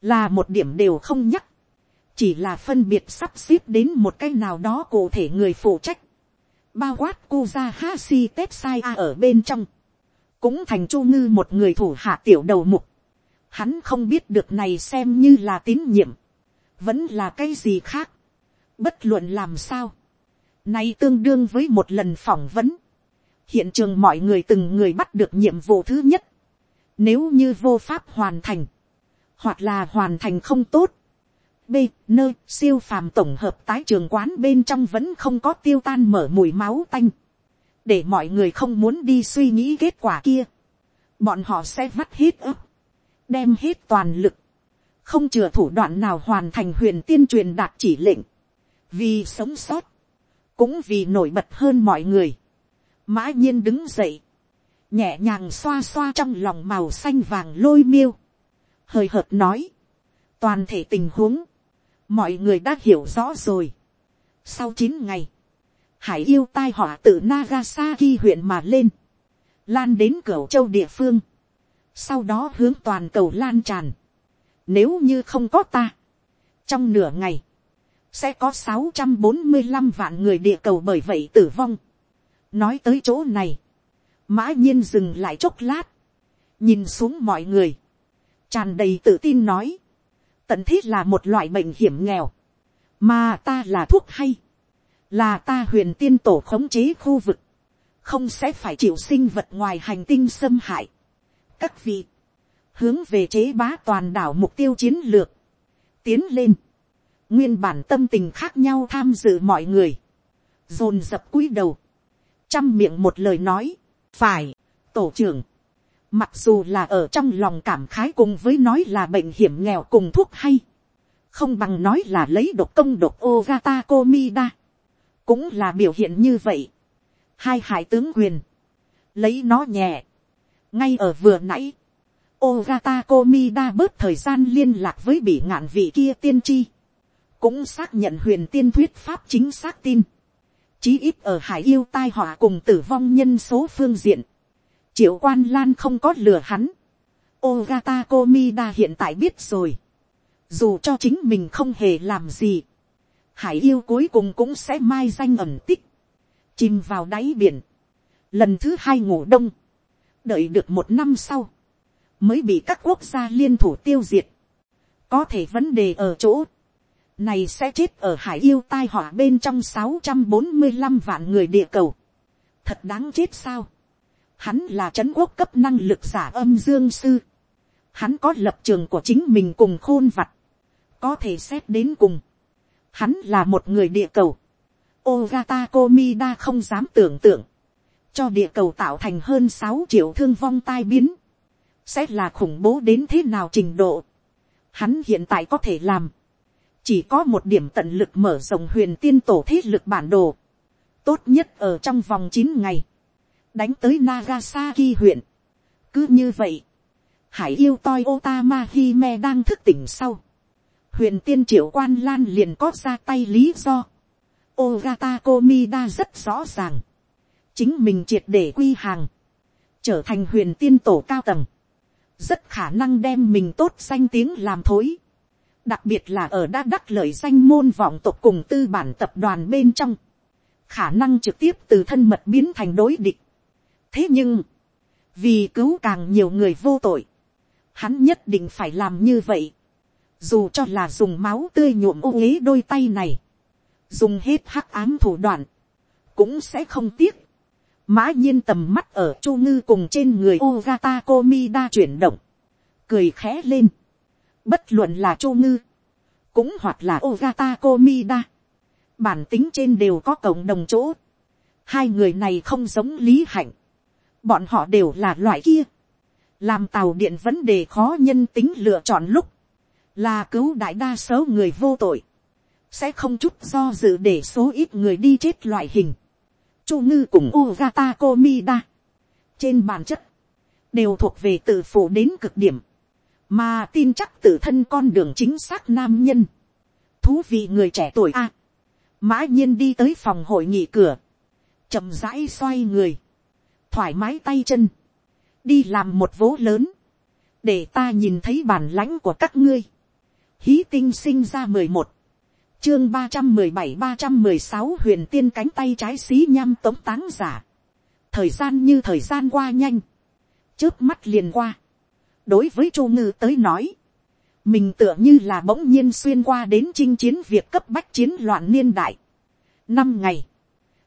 là một điểm đều không nhắc, chỉ là phân biệt sắp xếp đến một cái nào đó cụ thể người phụ trách, bao quát cu ra ha Hashi Tetsai A ở bên trong, cũng thành chu ngư một người thủ hạ tiểu đầu mục, hắn không biết được này xem như là tín nhiệm, vẫn là cái gì khác, bất luận làm sao, nay tương đương với một lần phỏng vấn, hiện trường mọi người từng người bắt được nhiệm vụ thứ nhất, nếu như vô pháp hoàn thành, hoặc là hoàn thành không tốt, b nơi siêu phàm tổng hợp tái trường quán bên trong vẫn không có tiêu tan mở mùi máu tanh, để mọi người không muốn đi suy nghĩ kết quả kia, bọn họ sẽ vắt hết ấp, đem hết toàn lực, không chừa thủ đoạn nào hoàn thành huyền tiên truyền đạt chỉ lệnh, vì sống sót, cũng vì nổi bật hơn mọi người, mã nhiên đứng dậy, nhẹ nhàng xoa xoa trong lòng màu xanh vàng lôi miêu, hơi hợt nói, toàn thể tình huống, mọi người đã hiểu rõ rồi. Sau chín ngày, hải yêu tai họa từ Nagasaki huyện mà lên, lan đến cửa châu địa phương, sau đó hướng toàn cầu lan tràn. Nếu như không có ta, trong nửa ngày, sẽ có sáu trăm bốn mươi 645 vạn người địa cầu bởi vậy tử vong. Nói tới chỗ này, mã nhiên dừng lại chốc lát, nhìn xuống mọi người, tràn đầy tự tin nói, tận thiết là một loại bệnh hiểm nghèo, mà ta là thuốc hay, là ta huyền tiên tổ khống chế khu vực, không sẽ phải chịu sinh vật ngoài hành tinh xâm hại. các vị, hướng về chế bá toàn đảo mục tiêu chiến lược, tiến lên, nguyên bản tâm tình khác nhau tham dự mọi người, dồn dập cúi đầu, chăm miệng một lời nói, phải, tổ trưởng, mặc dù là ở trong lòng cảm khái cùng với nói là bệnh hiểm nghèo cùng thuốc hay, không bằng nói là lấy độc công độc Ogata Komida, cũng là biểu hiện như vậy. Hai hải tướng quyền, lấy nó nhẹ, ngay ở vừa nãy, Ogata Komida bớt thời gian liên lạc với bị ngạn vị kia tiên tri, cũng xác nhận huyền tiên thuyết pháp chính xác tin, chí ít ở hải yêu tai họa cùng tử vong nhân số phương diện, triệu quan lan không có lừa hắn, Ogata Komida hiện tại biết rồi, dù cho chính mình không hề làm gì, hải yêu cuối cùng cũng sẽ mai danh ẩn tích, chìm vào đáy biển, lần thứ hai ngủ đông, đợi được một năm sau, mới bị các quốc gia liên thủ tiêu diệt, có thể vấn đề ở chỗ, này sẽ chết ở hải yêu tai họa bên trong sáu trăm bốn mươi 645 vạn người địa cầu. Thật đáng chết sao? Hắn là trấn quốc cấp năng lực giả âm dương sư. Hắn có lập trường của chính mình cùng khôn vặt. Có thể xét đến cùng. Hắn là một người địa cầu. Ogata Komida không dám tưởng tượng, cho địa cầu tạo thành hơn sáu triệu thương vong tai biến, sẽ là khủng bố đến thế nào trình độ. Hắn hiện tại có thể làm, chỉ có một điểm tận lực mở rộng huyền tiên tổ thế lực bản đồ, tốt nhất ở trong vòng chín ngày, đánh tới Nagasaki huyện. cứ như vậy, hải yêu toi Otama Hime đang thức tỉnh sau, huyền tiên triệu quan lan liền có ra tay lý do. Ogata Komida rất rõ ràng, chính mình triệt để quy hàng, trở thành huyền tiên tổ cao tầng, rất khả năng đem mình tốt danh tiếng làm thối đặc biệt là ở đã đắc lợi danh môn vọng tộc cùng tư bản tập đoàn bên trong, khả năng trực tiếp từ thân mật biến thành đối địch. thế nhưng, vì cứu càng nhiều người vô tội, hắn nhất định phải làm như vậy, dù cho là dùng máu tươi nhuộm ô ế đôi tay này, dùng hết hắc ám thủ đoạn, cũng sẽ không tiếc. mã nhiên tầm mắt ở chu ngư cùng trên người Ogata Komida chuyển động, cười khẽ lên Bất luận là Chu Ngư, cũng hoặc là Ogata Komida, bản tính trên đều có cộng đồng chỗ. Hai người này không giống lý hạnh, bọn họ đều là loại kia. Làm tàu điện vấn đề khó nhân tính lựa chọn lúc, là cứu đại đa số người vô tội, sẽ không chút do dự để số ít người đi chết loại hình. Chu ngư cùng Ogata Komida, trên bản chất, đều thuộc về tự phụ đến cực điểm mà tin chắc tự thân con đường chính xác nam nhân, thú vị người trẻ tuổi a, mã nhiên đi tới phòng hội nghị cửa, chậm rãi xoay người, thoải mái tay chân, đi làm một vố lớn, để ta nhìn thấy bản lãnh của các ngươi, hí tinh sinh ra mười một, chương ba trăm mười bảy ba trăm mười sáu huyền tiên cánh tay trái xí nhăm tống táng giả, thời gian như thời gian qua nhanh, trước mắt liền qua, đối với chu ngư tới nói, mình tựa như là bỗng nhiên xuyên qua đến chinh chiến việc cấp bách chiến loạn niên đại. năm ngày,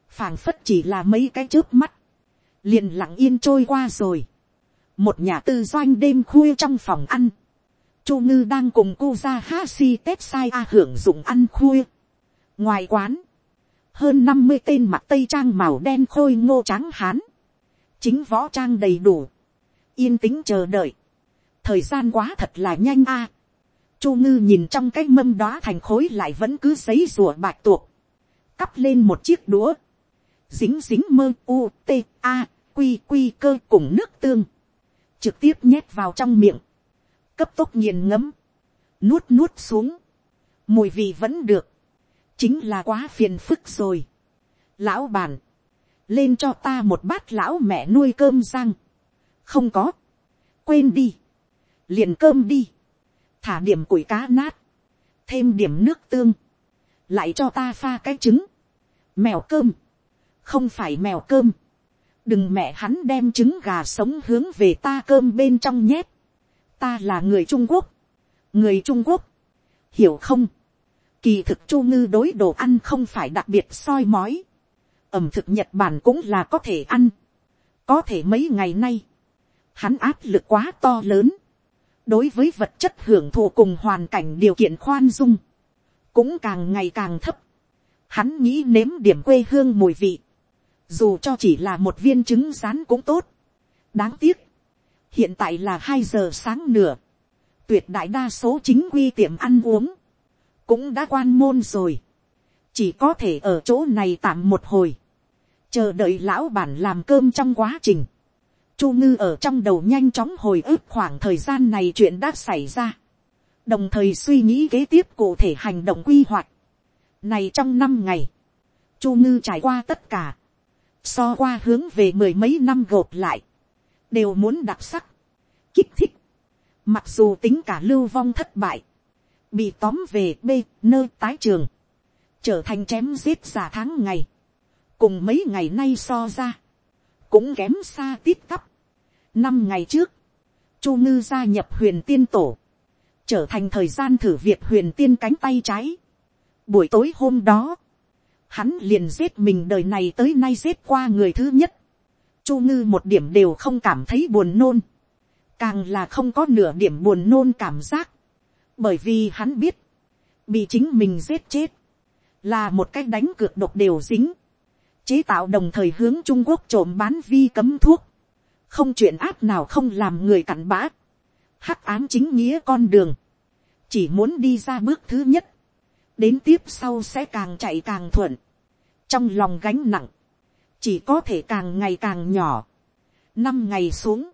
phảng phất chỉ là mấy cái trước mắt, liền lặng yên trôi qua rồi. một nhà tư doanh đêm khuya trong phòng ăn, chu ngư đang cùng cô ra ha si tép sai a hưởng dụng ăn khuya. ngoài quán, hơn năm mươi tên mặt tây trang màu đen khôi ngô trắng hán, chính võ trang đầy đủ, yên tĩnh chờ đợi, thời gian quá thật là nhanh a. chu ngư nhìn trong cái mâm đó thành khối lại vẫn cứ giấy rùa bạch tuộc, cắp lên một chiếc đũa, dính dính mơ u t a quy quy cơ cùng nước tương, trực tiếp nhét vào trong miệng, cấp tốc nghiền ngấm, nuốt nuốt xuống, mùi vị vẫn được, chính là quá phiền phức rồi. lão bàn, lên cho ta một bát lão mẹ nuôi cơm răng, không có, quên đi, liền cơm đi, thả điểm củi cá nát, thêm điểm nước tương, lại cho ta pha cái trứng, mèo cơm, không phải mèo cơm, đừng mẹ hắn đem trứng gà sống hướng về ta cơm bên trong nhét, ta là người trung quốc, người trung quốc, hiểu không, kỳ thực chu ngư đối đồ ăn không phải đặc biệt soi mói, ẩm thực nhật bản cũng là có thể ăn, có thể mấy ngày nay, hắn áp lực quá to lớn, đối với vật chất hưởng thụ cùng hoàn cảnh điều kiện khoan dung, cũng càng ngày càng thấp. Hắn nghĩ nếm điểm quê hương mùi vị, dù cho chỉ là một viên trứng rán cũng tốt. đáng tiếc, hiện tại là hai giờ sáng nửa, tuyệt đại đa số chính quy tiệm ăn uống, cũng đã quan môn rồi, chỉ có thể ở chỗ này tạm một hồi, chờ đợi lão bản làm cơm trong quá trình, Chu ngư ở trong đầu nhanh chóng hồi ức khoảng thời gian này chuyện đã xảy ra. Đồng thời suy nghĩ kế tiếp cụ thể hành động quy hoạch. Này trong năm ngày. Chu ngư trải qua tất cả. So qua hướng về mười mấy năm gộp lại. Đều muốn đặc sắc. Kích thích. Mặc dù tính cả lưu vong thất bại. Bị tóm về B nơi tái trường. Trở thành chém giết giả tháng ngày. Cùng mấy ngày nay so ra cũng kém xa tít tắp. Năm ngày trước, Chu Ngư gia nhập huyền tiên tổ, trở thành thời gian thử việc huyền tiên cánh tay trái. Buổi tối hôm đó, hắn liền giết mình đời này tới nay giết qua người thứ nhất. Chu Ngư một điểm đều không cảm thấy buồn nôn, càng là không có nửa điểm buồn nôn cảm giác, bởi vì hắn biết, bị chính mình giết chết, là một cái đánh cược độc đều dính, chế tạo đồng thời hướng trung quốc trộm bán vi cấm thuốc, không chuyện áp nào không làm người cặn bã, hắc ám chính nghĩa con đường, chỉ muốn đi ra bước thứ nhất, đến tiếp sau sẽ càng chạy càng thuận, trong lòng gánh nặng, chỉ có thể càng ngày càng nhỏ. năm ngày xuống,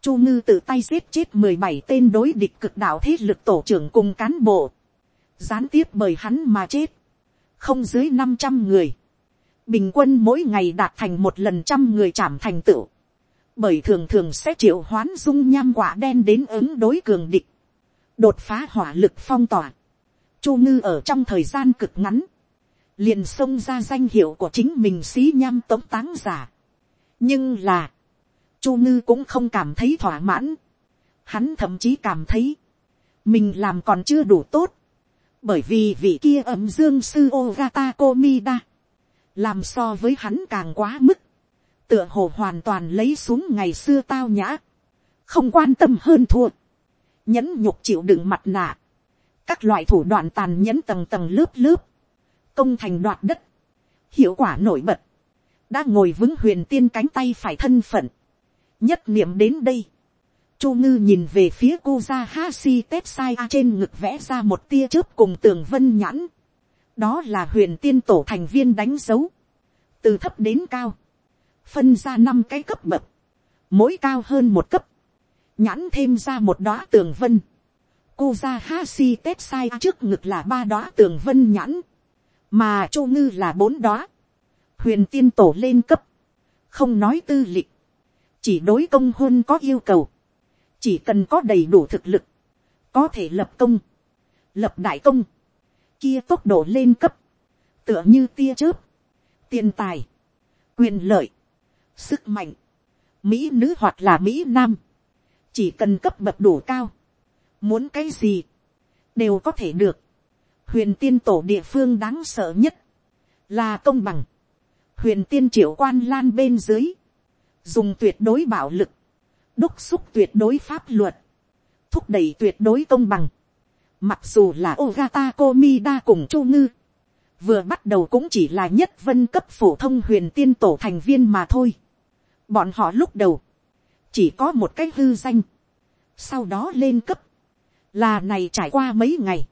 chu ngư tự tay giết chết mười bảy tên đối địch cực đạo thế lực tổ trưởng cùng cán bộ, gián tiếp bởi hắn mà chết, không dưới năm trăm người, bình quân mỗi ngày đạt thành một lần trăm người chạm thành tựu, bởi thường thường sẽ triệu hoán dung nham quả đen đến ứng đối cường địch, đột phá hỏa lực phong tỏa, chu ngư ở trong thời gian cực ngắn, liền xông ra danh hiệu của chính mình xí nham tống táng giả. nhưng là, chu ngư cũng không cảm thấy thỏa mãn, hắn thậm chí cảm thấy, mình làm còn chưa đủ tốt, bởi vì vị kia ẩm dương sư ogata komida, làm so với hắn càng quá mức, tựa hồ hoàn toàn lấy xuống ngày xưa tao nhã, không quan tâm hơn thua, nhẫn nhục chịu đựng mặt nạ, các loại thủ đoạn tàn nhẫn tầng tầng lớp lớp, công thành đoạt đất, hiệu quả nổi bật, đã ngồi vững huyền tiên cánh tay phải thân phận, nhất niệm đến đây, chu ngư nhìn về phía cô ra ha si tép sai a trên ngực vẽ ra một tia chớp cùng tường vân nhãn, đó là huyền tiên tổ thành viên đánh dấu, từ thấp đến cao, phân ra năm cái cấp bậc, mỗi cao hơn một cấp, nhãn thêm ra một đóa tường vân, cô ra ha si tết sai trước ngực là ba đóa tường vân nhãn, mà châu ngư là bốn đóa, huyền tiên tổ lên cấp, không nói tư lịch, chỉ đối công hôn có yêu cầu, chỉ cần có đầy đủ thực lực, có thể lập công, lập đại công, kia tốc độ lên cấp, tựa như tia chớp, tiền tài, quyền lợi, sức mạnh, mỹ nữ hoặc là mỹ nam, chỉ cần cấp bậc đủ cao, muốn cái gì, đều có thể được. huyền tiên tổ địa phương đáng sợ nhất, là công bằng. huyền tiên triệu quan lan bên dưới, dùng tuyệt đối bạo lực, đúc xúc tuyệt đối pháp luật, thúc đẩy tuyệt đối công bằng. Mặc dù là Ogata Komida cùng Chu Ngư, vừa bắt đầu cũng chỉ là nhất vân cấp phổ thông huyền tiên tổ thành viên mà thôi. Bọn họ lúc đầu, chỉ có một cái hư danh, sau đó lên cấp, là này trải qua mấy ngày,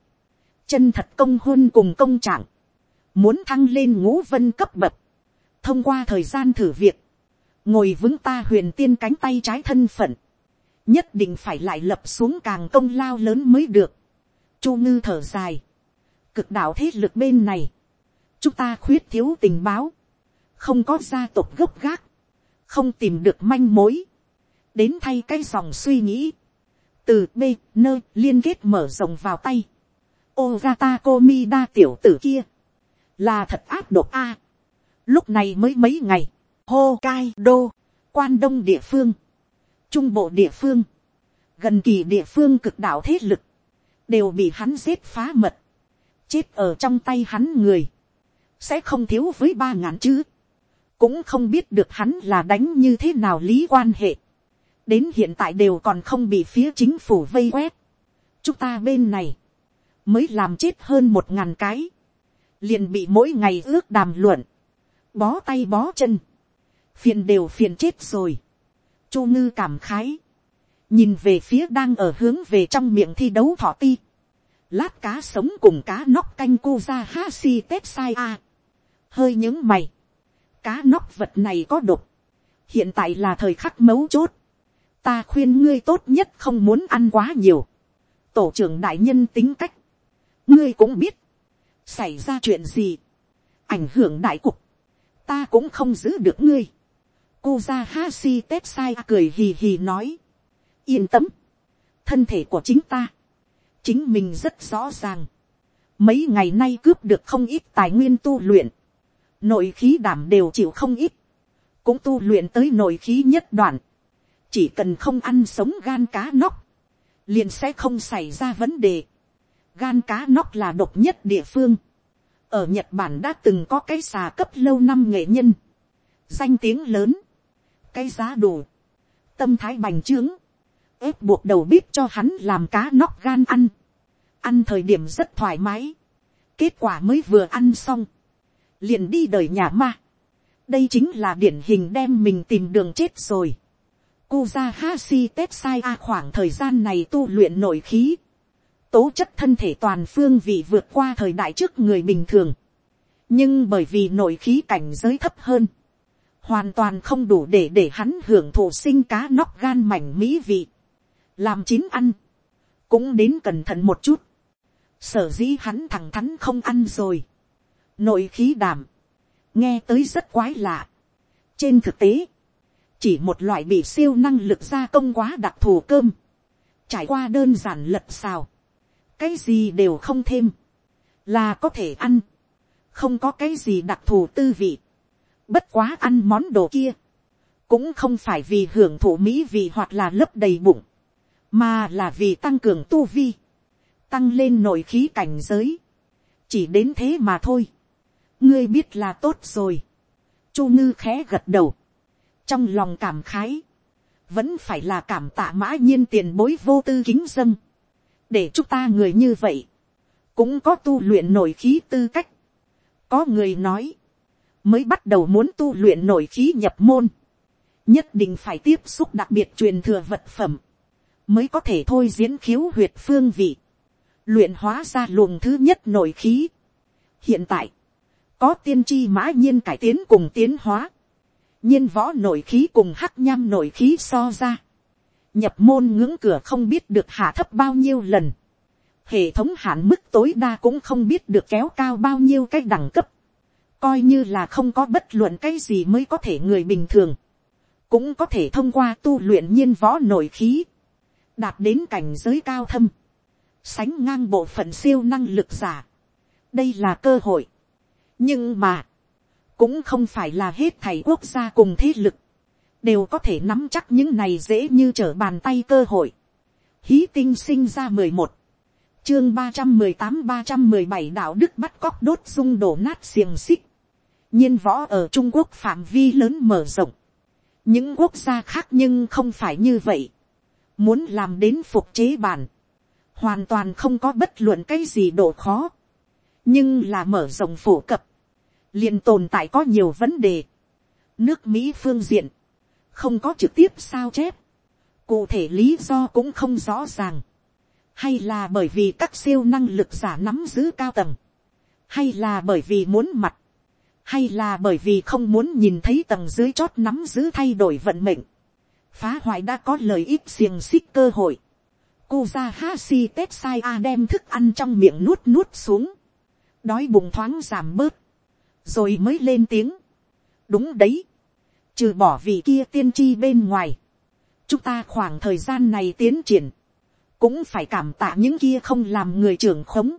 chân thật công hôn cùng công trạng, muốn thăng lên ngũ vân cấp bậc, thông qua thời gian thử việc, ngồi vững ta huyền tiên cánh tay trái thân phận, nhất định phải lại lập xuống càng công lao lớn mới được. Chu ngư thở dài, cực đạo thế lực bên này, chúng ta khuyết thiếu tình báo, không có gia tộc gốc gác, không tìm được manh mối, đến thay cái dòng suy nghĩ, từ b nơ liên kết mở rộng vào tay. Ogata Komida tiểu tử kia, là thật áp độc a. lúc này mới mấy ngày, Hokkaido, quan đông địa phương, trung bộ địa phương, gần kỳ địa phương cực đạo thế lực, đều bị hắn giết phá mật, chết ở trong tay hắn người, sẽ không thiếu với ba ngàn chứ, cũng không biết được hắn là đánh như thế nào lý quan hệ, đến hiện tại đều còn không bị phía chính phủ vây quét. chúng ta bên này, mới làm chết hơn một ngàn cái, liền bị mỗi ngày ước đàm luận, bó tay bó chân, phiền đều phiền chết rồi. chu ngư cảm khái, nhìn về phía đang ở hướng về trong miệng thi đấu thọ ti, lát cá sống cùng cá nóc canh cô ra ha si tép sai a, hơi những mày, cá nóc vật này có độc, hiện tại là thời khắc mấu chốt, ta khuyên ngươi tốt nhất không muốn ăn quá nhiều. tổ trưởng đại nhân tính cách, ngươi cũng biết, xảy ra chuyện gì, ảnh hưởng đại cục, ta cũng không giữ được ngươi. cô ra ha si tép sai cười hì hì nói, yên tâm, thân thể của chính ta, chính mình rất rõ ràng, mấy ngày nay cướp được không ít tài nguyên tu luyện, nội khí đảm đều chịu không ít, cũng tu luyện tới nội khí nhất đoạn, chỉ cần không ăn sống gan cá nóc, liền sẽ không xảy ra vấn đề. Gan cá nóc là độc nhất địa phương. ở nhật bản đã từng có cái xà cấp lâu năm nghệ nhân, danh tiếng lớn, cái giá đủ, tâm thái bành trướng, ép buộc đầu bếp cho hắn làm cá nóc gan ăn, ăn thời điểm rất thoải mái, kết quả mới vừa ăn xong, liền đi đời nhà ma. đây chính là điển hình đem mình tìm đường chết rồi. Kuza Hashi Tetsai A khoảng thời gian này tu luyện nội khí. Tố chất thân thể toàn phương vị vượt qua thời đại trước người bình thường. Nhưng bởi vì nội khí cảnh giới thấp hơn. Hoàn toàn không đủ để để hắn hưởng thụ sinh cá nóc gan mảnh mỹ vị. Làm chín ăn. Cũng đến cẩn thận một chút. Sở dĩ hắn thẳng thắn không ăn rồi. Nội khí đảm. Nghe tới rất quái lạ. Trên thực tế chỉ một loại bị siêu năng lực gia công quá đặc thù cơm, trải qua đơn giản lật xào, cái gì đều không thêm, là có thể ăn, không có cái gì đặc thù tư vị, bất quá ăn món đồ kia, cũng không phải vì hưởng thụ mỹ vị hoặc là lấp đầy bụng, mà là vì tăng cường tu vi, tăng lên nội khí cảnh giới, chỉ đến thế mà thôi, ngươi biết là tốt rồi, chu ngư khẽ gật đầu, trong lòng cảm khái, vẫn phải là cảm tạ mã nhiên tiền bối vô tư kính dân, để chúng ta người như vậy, cũng có tu luyện nội khí tư cách. có người nói, mới bắt đầu muốn tu luyện nội khí nhập môn, nhất định phải tiếp xúc đặc biệt truyền thừa vật phẩm, mới có thể thôi diễn khiếu huyệt phương vị, luyện hóa ra luồng thứ nhất nội khí. hiện tại, có tiên tri mã nhiên cải tiến cùng tiến hóa, nhiên võ nội khí cùng hắc nham nội khí so ra. Nhập môn ngưỡng cửa không biết được hạ thấp bao nhiêu lần. Hệ thống hạn mức tối đa cũng không biết được kéo cao bao nhiêu cái đẳng cấp. Coi như là không có bất luận cái gì mới có thể người bình thường. Cũng có thể thông qua tu luyện nhiên võ nội khí. Đạt đến cảnh giới cao thâm. Sánh ngang bộ phận siêu năng lực giả. Đây là cơ hội. Nhưng mà cũng không phải là hết thầy quốc gia cùng thế lực, đều có thể nắm chắc những này dễ như trở bàn tay cơ hội. Hí tinh sinh ra mười một, chương ba trăm mười tám ba trăm mười bảy đạo đức bắt cóc đốt dung đổ nát xiềng xích. nhiên võ ở Trung Quốc phạm vi lớn mở rộng. Những quốc gia khác nhưng không phải như vậy. Muốn làm đến phục chế bản. Hoàn toàn không có bất luận cái gì độ khó. Nhưng là mở rộng phổ cập liền tồn tại có nhiều vấn đề. nước mỹ phương diện, không có trực tiếp sao chép, cụ thể lý do cũng không rõ ràng, hay là bởi vì các siêu năng lực giả nắm giữ cao tầng, hay là bởi vì muốn mặt, hay là bởi vì không muốn nhìn thấy tầng dưới chót nắm giữ thay đổi vận mệnh, phá hoại đã có lợi ích xiềng xích cơ hội, Kuza Hashi Tetsai A đem thức ăn trong miệng nuốt nuốt xuống. Đói bụng thoáng giảm bớt. Rồi mới lên tiếng. đúng đấy, trừ bỏ vị kia tiên tri bên ngoài, chúng ta khoảng thời gian này tiến triển, cũng phải cảm tạ những kia không làm người trưởng khống.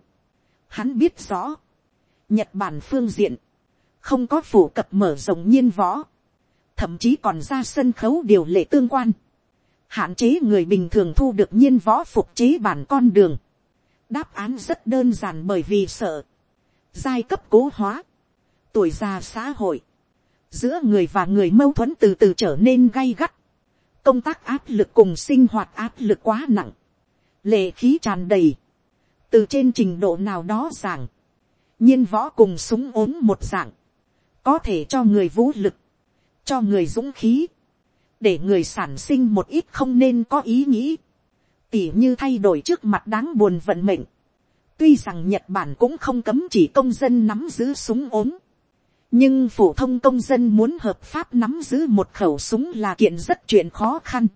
Hắn biết rõ, nhật bản phương diện, không có phủ cập mở rộng nhiên võ, thậm chí còn ra sân khấu điều lệ tương quan, hạn chế người bình thường thu được nhiên võ phục chế bản con đường. đáp án rất đơn giản bởi vì sợ, giai cấp cố hóa, tuổi già xã hội, giữa người và người mâu thuẫn từ từ trở nên gay gắt, công tác áp lực cùng sinh hoạt áp lực quá nặng, lệ khí tràn đầy, từ trên trình độ nào đó giảng, nhiên võ cùng súng ốm một dạng, có thể cho người vũ lực, cho người dũng khí, để người sản sinh một ít không nên có ý nghĩ, tỉ như thay đổi trước mặt đáng buồn vận mệnh. tuy rằng nhật bản cũng không cấm chỉ công dân nắm giữ súng ốm, nhưng phổ thông công dân muốn hợp pháp nắm giữ một khẩu súng là kiện rất chuyện khó khăn.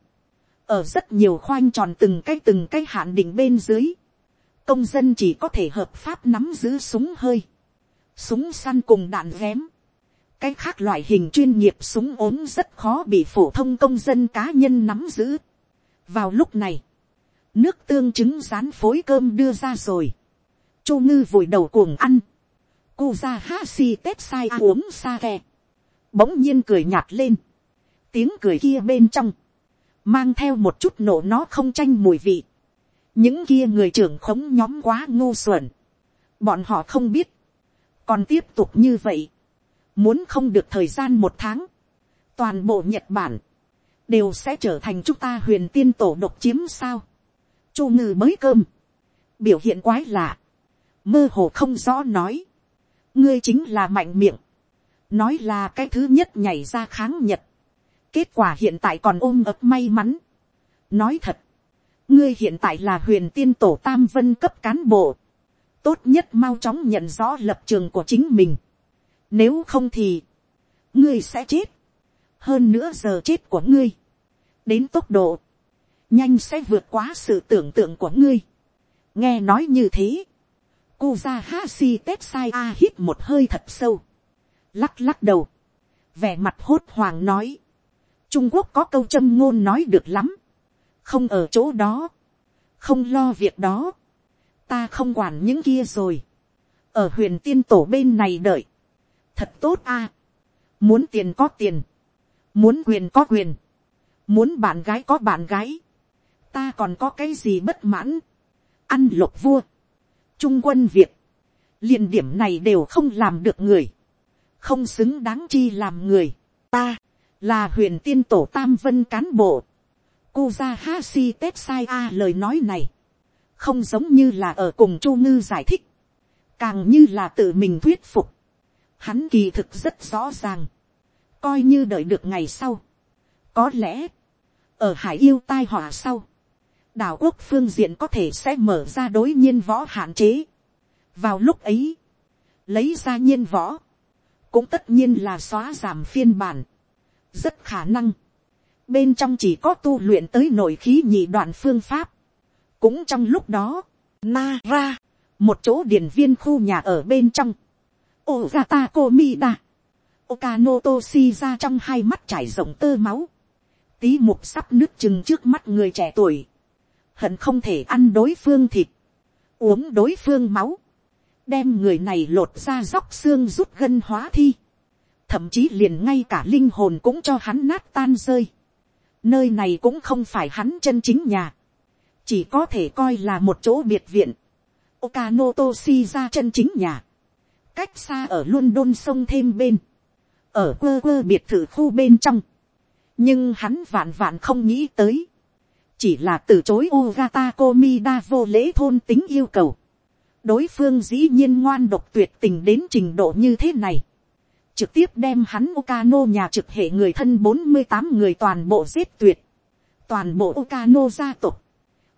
ở rất nhiều khoanh tròn từng cái từng cái hạn định bên dưới, công dân chỉ có thể hợp pháp nắm giữ súng hơi, súng săn cùng đạn ghém cái khác loại hình chuyên nghiệp súng ốm rất khó bị phổ thông công dân cá nhân nắm giữ. vào lúc này, nước tương chứng rán phối cơm đưa ra rồi, chu ngư vùi đầu cuồng ăn, Kuza Hashi Tetsai uống sa kè. Bỗng nhiên cười nhạt lên. Tiếng cười kia bên trong. Mang theo một chút nổ nó không tranh mùi vị. Những kia người trưởng khống nhóm quá ngu xuẩn. Bọn họ không biết. Còn tiếp tục như vậy. Muốn không được thời gian một tháng. Toàn bộ Nhật Bản. Đều sẽ trở thành chúng ta huyền tiên tổ độc chiếm sao. Chu ngư mới cơm. Biểu hiện quái lạ mơ hồ không rõ nói, ngươi chính là mạnh miệng, nói là cái thứ nhất nhảy ra kháng nhật, kết quả hiện tại còn ôm ấp may mắn, nói thật, ngươi hiện tại là huyền tiên tổ tam vân cấp cán bộ, tốt nhất mau chóng nhận rõ lập trường của chính mình, nếu không thì, ngươi sẽ chết, hơn nữa giờ chết của ngươi, đến tốc độ, nhanh sẽ vượt quá sự tưởng tượng của ngươi. nghe nói như thế, Kuza Hashi Tetsai A hít một hơi thật sâu. Lắc lắc đầu. Vẻ mặt hốt hoàng nói. Trung Quốc có câu châm ngôn nói được lắm. Không ở chỗ đó. Không lo việc đó. Ta không quản những kia rồi. Ở huyền tiên tổ bên này đợi. Thật tốt a Muốn tiền có tiền. Muốn quyền có quyền. Muốn bạn gái có bạn gái. Ta còn có cái gì bất mãn. Ăn lục vua trung quân việt liền điểm này đều không làm được người, không xứng đáng chi làm người, ta, là huyền tiên tổ tam vân cán bộ, Kuza Hashi Tetsai A lời nói này, không giống như là ở cùng Chu Ngư giải thích, càng như là tự mình thuyết phục. Hắn kỳ thực rất rõ ràng, coi như đợi được ngày sau. Có lẽ, ở hải yêu tai họa sau, đảo quốc phương diện có thể sẽ mở ra đối nhiên võ hạn chế. vào lúc ấy, lấy ra nhiên võ, cũng tất nhiên là xóa giảm phiên bản. rất khả năng, bên trong chỉ có tu luyện tới nội khí nhị đoạn phương pháp. cũng trong lúc đó, na ra, một chỗ điển viên khu nhà ở bên trong, Ogata Komida, Okano Toshi ra trong hai mắt trải rộng tơ máu, tí mục sắp nước chừng trước mắt người trẻ tuổi, hận không thể ăn đối phương thịt, uống đối phương máu, đem người này lột ra dóc xương rút gân hóa thi, thậm chí liền ngay cả linh hồn cũng cho hắn nát tan rơi. Nơi này cũng không phải hắn chân chính nhà, chỉ có thể coi là một chỗ biệt viện. Okano Toshi ra chân chính nhà, cách xa ở London sông thêm bên, ở quơ quơ biệt thự khu bên trong, nhưng hắn vạn vạn không nghĩ tới, chỉ là từ chối Ogata Komida vô lễ thôn tính yêu cầu. đối phương dĩ nhiên ngoan độc tuyệt tình đến trình độ như thế này. trực tiếp đem hắn Okano nhà trực hệ người thân bốn mươi tám người toàn bộ giết tuyệt. toàn bộ Okano gia tộc.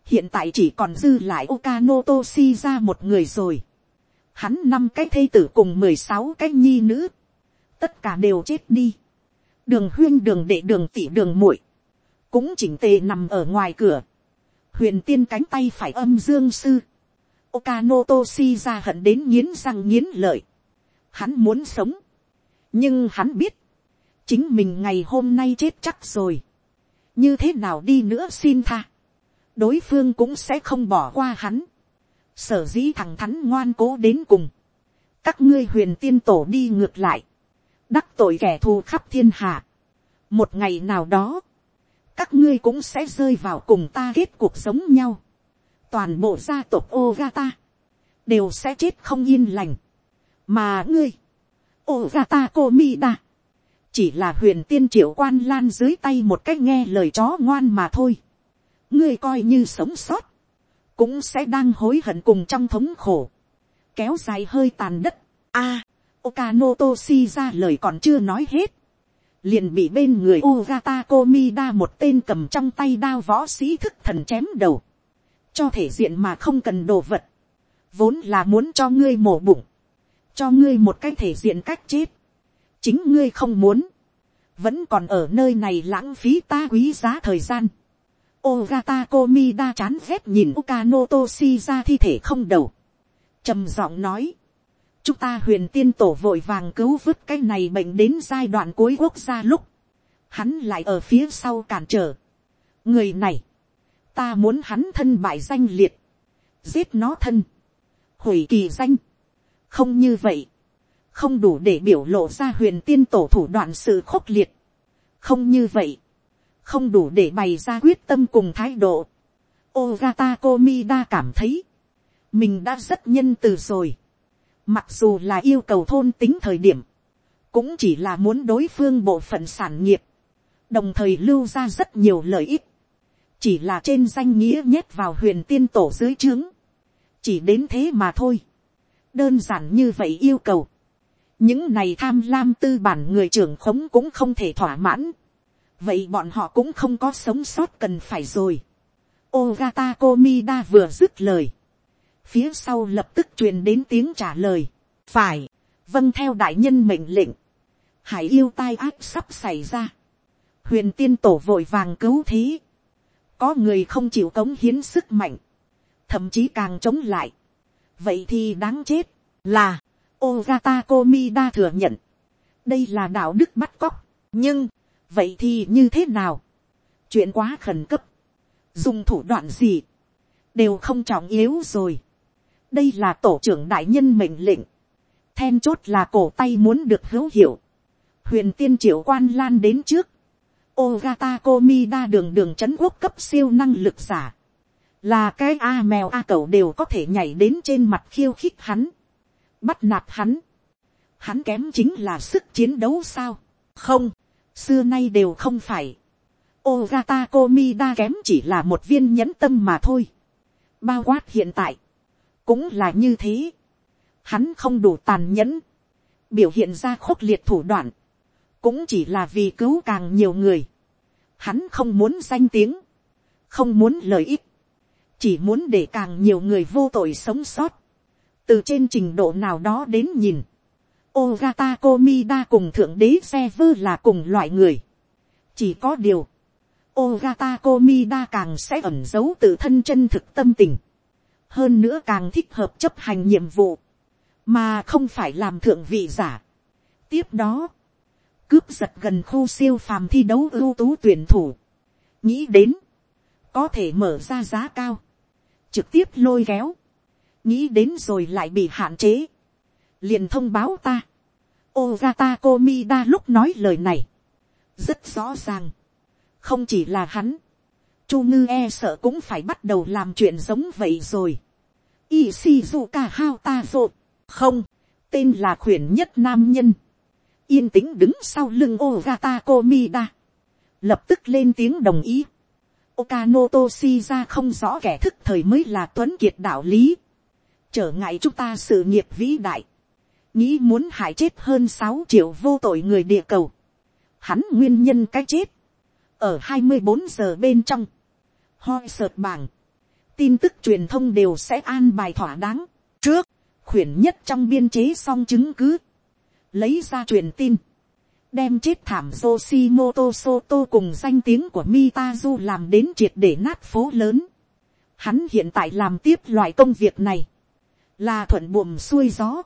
hiện tại chỉ còn dư lại Okano Toshi ra một người rồi hắn năm cái thây tử cùng mười sáu cái nhi nữ. tất cả đều chết đi. đường huyên đường đệ đường tỷ đường muội. Cũng chỉnh tề nằm ở ngoài cửa, huyền tiên cánh tay phải âm dương sư, Okano Toshi ra hận đến nghiến răng nghiến lợi, hắn muốn sống, nhưng hắn biết, chính mình ngày hôm nay chết chắc rồi, như thế nào đi nữa xin tha, đối phương cũng sẽ không bỏ qua hắn, sở dĩ thằng thắn ngoan cố đến cùng, các ngươi huyền tiên tổ đi ngược lại, đắc tội kẻ thù khắp thiên hạ. một ngày nào đó, các ngươi cũng sẽ rơi vào cùng ta kết cuộc sống nhau. toàn bộ gia tộc Ogata đều sẽ chết không yên lành. mà ngươi, Ogata Komida, chỉ là huyền tiên triệu quan lan dưới tay một cách nghe lời chó ngoan mà thôi. ngươi coi như sống sót, cũng sẽ đang hối hận cùng trong thống khổ, kéo dài hơi tàn đất. a, à, Okano Toshi ra lời còn chưa nói hết liền bị bên người Ugata Komida một tên cầm trong tay đao võ sĩ thức thần chém đầu. Cho thể diện mà không cần đồ vật. Vốn là muốn cho ngươi mổ bụng. Cho ngươi một cái thể diện cách chết. Chính ngươi không muốn. Vẫn còn ở nơi này lãng phí ta quý giá thời gian. Ogata Komida chán ghét nhìn Ukano Toshi ra thi thể không đầu. trầm giọng nói chúng ta huyền tiên tổ vội vàng cứu vớt cái này bệnh đến giai đoạn cuối quốc gia lúc, hắn lại ở phía sau cản trở. người này, ta muốn hắn thân bại danh liệt, giết nó thân, hủy kỳ danh, không như vậy, không đủ để biểu lộ ra huyền tiên tổ thủ đoạn sự khốc liệt, không như vậy, không đủ để bày ra quyết tâm cùng thái độ. Ogata Komida cảm thấy, mình đã rất nhân từ rồi. Mặc dù là yêu cầu thôn tính thời điểm, cũng chỉ là muốn đối phương bộ phận sản nghiệp, đồng thời lưu ra rất nhiều lợi ích, chỉ là trên danh nghĩa nhét vào huyền tiên tổ dưới trướng, chỉ đến thế mà thôi. đơn giản như vậy yêu cầu, những này tham lam tư bản người trưởng khống cũng không thể thỏa mãn, vậy bọn họ cũng không có sống sót cần phải rồi. Ogata Komida vừa dứt lời, phía sau lập tức truyền đến tiếng trả lời, phải, vâng theo đại nhân mệnh lệnh, hải yêu tai ác sắp xảy ra, huyền tiên tổ vội vàng cứu thế, có người không chịu cống hiến sức mạnh, thậm chí càng chống lại, vậy thì đáng chết, là, Ogata Komida thừa nhận, đây là đạo đức bắt cóc, nhưng, vậy thì như thế nào, chuyện quá khẩn cấp, dùng thủ đoạn gì, đều không trọng yếu rồi. đây là tổ trưởng đại nhân mệnh lệnh, then chốt là cổ tay muốn được hữu hiệu, huyền tiên triệu quan lan đến trước, Ogata Komida đường đường chấn quốc cấp siêu năng lực giả, là cái a mèo a cẩu đều có thể nhảy đến trên mặt khiêu khích hắn, bắt nạt hắn, hắn kém chính là sức chiến đấu sao, không, xưa nay đều không phải, Ogata Komida kém chỉ là một viên nhẫn tâm mà thôi, bao quát hiện tại, cũng là như thế, hắn không đủ tàn nhẫn, biểu hiện ra khốc liệt thủ đoạn, cũng chỉ là vì cứu càng nhiều người, hắn không muốn danh tiếng, không muốn lợi ích, chỉ muốn để càng nhiều người vô tội sống sót, từ trên trình độ nào đó đến nhìn, Ogata Komida cùng thượng đế Sever là cùng loại người. Chỉ có điều, Ogata Komida càng sẽ ẩn giấu tự thân chân thực tâm tình. Hơn nữa càng thích hợp chấp hành nhiệm vụ, mà không phải làm thượng vị giả. Tiếp đó, cướp giật gần khu siêu phàm thi đấu ưu tú tuyển thủ. Nghĩ đến, có thể mở ra giá cao, trực tiếp lôi kéo, nghĩ đến rồi lại bị hạn chế, liền thông báo ta. Ogata Komida lúc nói lời này, rất rõ ràng, không chỉ là hắn, chu ngư e sợ cũng phải bắt đầu làm chuyện giống vậy rồi. Ishizuka hao ta rộn. không, tên là khuyển nhất nam nhân, yên tĩnh đứng sau lưng Ogata Komida, lập tức lên tiếng đồng ý. Okano Toshi không rõ kẻ thức thời mới là tuấn kiệt đạo lý trở ngại chúng ta sự nghiệp vĩ đại, nghĩ muốn hại chết hơn sáu triệu vô tội người địa cầu, hắn nguyên nhân cái chết, ở hai mươi bốn giờ bên trong, hoi sợt bảng, tin tức truyền thông đều sẽ an bài thỏa đáng, trước, khuyển nhất trong biên chế xong chứng cứ, lấy ra truyền tin, đem chết thảm Yoshimoto Soto cùng danh tiếng của Mitazu làm đến triệt để nát phố lớn. Hắn hiện tại làm tiếp loại công việc này, là thuận buồm xuôi gió,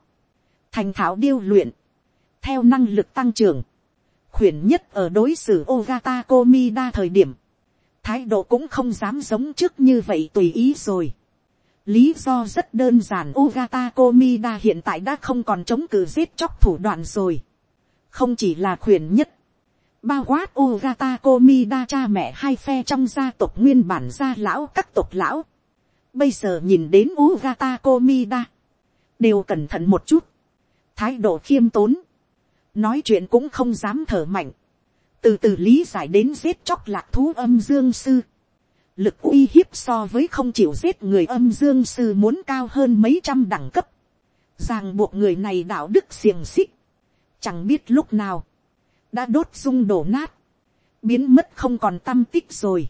thành thạo điêu luyện, theo năng lực tăng trưởng, khuyển nhất ở đối xử Ogata Komida thời điểm, thái độ cũng không dám giống trước như vậy tùy ý rồi. Lý do rất đơn giản Ogata Komida hiện tại đã không còn chống cự giết chóc thủ đoạn rồi. Không chỉ là khuyển nhất. Bao quát Ogata Komida cha mẹ hai phe trong gia tộc nguyên bản gia lão các tộc lão bây giờ nhìn đến Ogata Komida, đều cẩn thận một chút, thái độ khiêm tốn, nói chuyện cũng không dám thở mạnh, từ từ lý giải đến giết chóc lạc thú âm dương sư, lực uy hiếp so với không chịu giết người âm dương sư muốn cao hơn mấy trăm đẳng cấp, ràng buộc người này đạo đức xiềng xích, chẳng biết lúc nào, đã đốt dung đổ nát, biến mất không còn tâm tích rồi.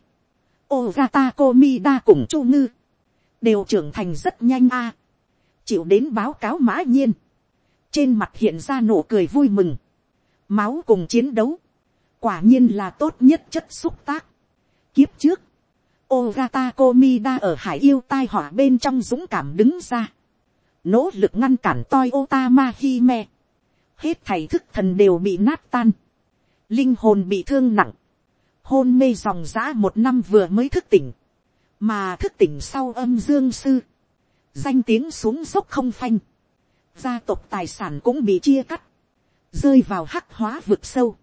Ogata Komida cùng Chu Ngư, đều trưởng thành rất nhanh a. chịu đến báo cáo mã nhiên, trên mặt hiện ra nụ cười vui mừng, máu cùng chiến đấu, quả nhiên là tốt nhất chất xúc tác. Kiếp trước, Ogata Komida ở hải yêu tai họa bên trong dũng cảm đứng ra, nỗ lực ngăn cản toi Otama Hime, hết thầy thức thần đều bị nát tan, linh hồn bị thương nặng, hôn mê dòng giã một năm vừa mới thức tỉnh, mà thức tỉnh sau âm dương sư, danh tiếng xuống dốc không phanh, gia tộc tài sản cũng bị chia cắt, rơi vào hắc hóa vực sâu,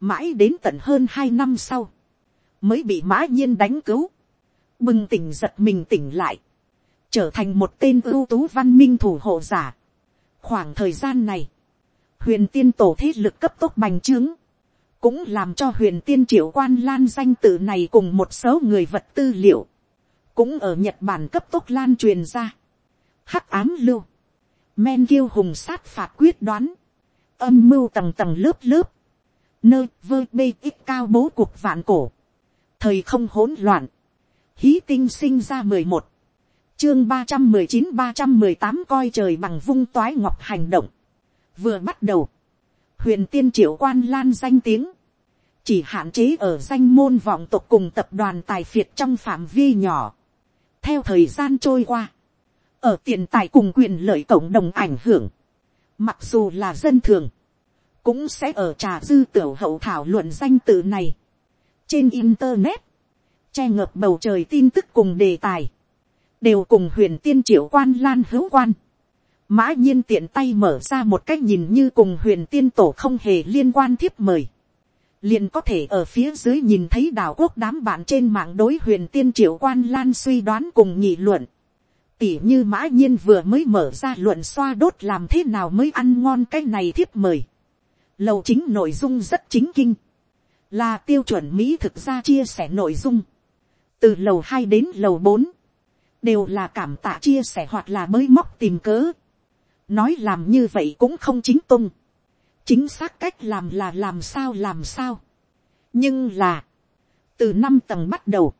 mãi đến tận hơn hai năm sau, mới bị mã nhiên đánh cứu, bừng tỉnh giật mình tỉnh lại, trở thành một tên ưu tú văn minh thủ hộ giả. khoảng thời gian này, huyền tiên tổ thế lực cấp tốc bành trướng, cũng làm cho huyền tiên triệu quan lan danh tự này cùng một số người vật tư liệu, cũng ở nhật bản cấp tốc lan truyền ra. hắc ám lưu, men kiêu hùng sát phạt quyết đoán, âm mưu tầng tầng lớp lớp, nơi vơ bê ít cao bố cuộc vạn cổ, thời không hỗn loạn, hí tinh sinh ra mười một, chương ba trăm mười chín ba trăm mười tám coi trời bằng vung toái ngọc hành động, vừa bắt đầu, huyền tiên triệu quan lan danh tiếng, chỉ hạn chế ở danh môn vọng tộc cùng tập đoàn tài phiệt trong phạm vi nhỏ. theo thời gian trôi qua, ở tiền tài cùng quyền lợi cộng đồng ảnh hưởng, mặc dù là dân thường, cũng sẽ ở trà dư tiểu hậu thảo luận danh tự này. trên internet, che ngợp bầu trời tin tức cùng đề tài, đều cùng huyền tiên triệu quan lan hữu quan. mã nhiên tiện tay mở ra một cách nhìn như cùng huyền tiên tổ không hề liên quan thiếp mời. liền có thể ở phía dưới nhìn thấy đảo quốc đám bạn trên mạng đối huyền tiên triệu quan lan suy đoán cùng nhị luận tỉ như mã nhiên vừa mới mở ra luận xoa đốt làm thế nào mới ăn ngon cái này thiếp mời. lầu chính nội dung rất chính kinh. là tiêu chuẩn mỹ thực ra chia sẻ nội dung. từ lầu hai đến lầu bốn đều là cảm tạ chia sẻ hoặc là mới móc tìm cớ. nói làm như vậy cũng không chính tung. chính xác cách làm là làm sao làm sao. nhưng là, từ năm tầng bắt đầu,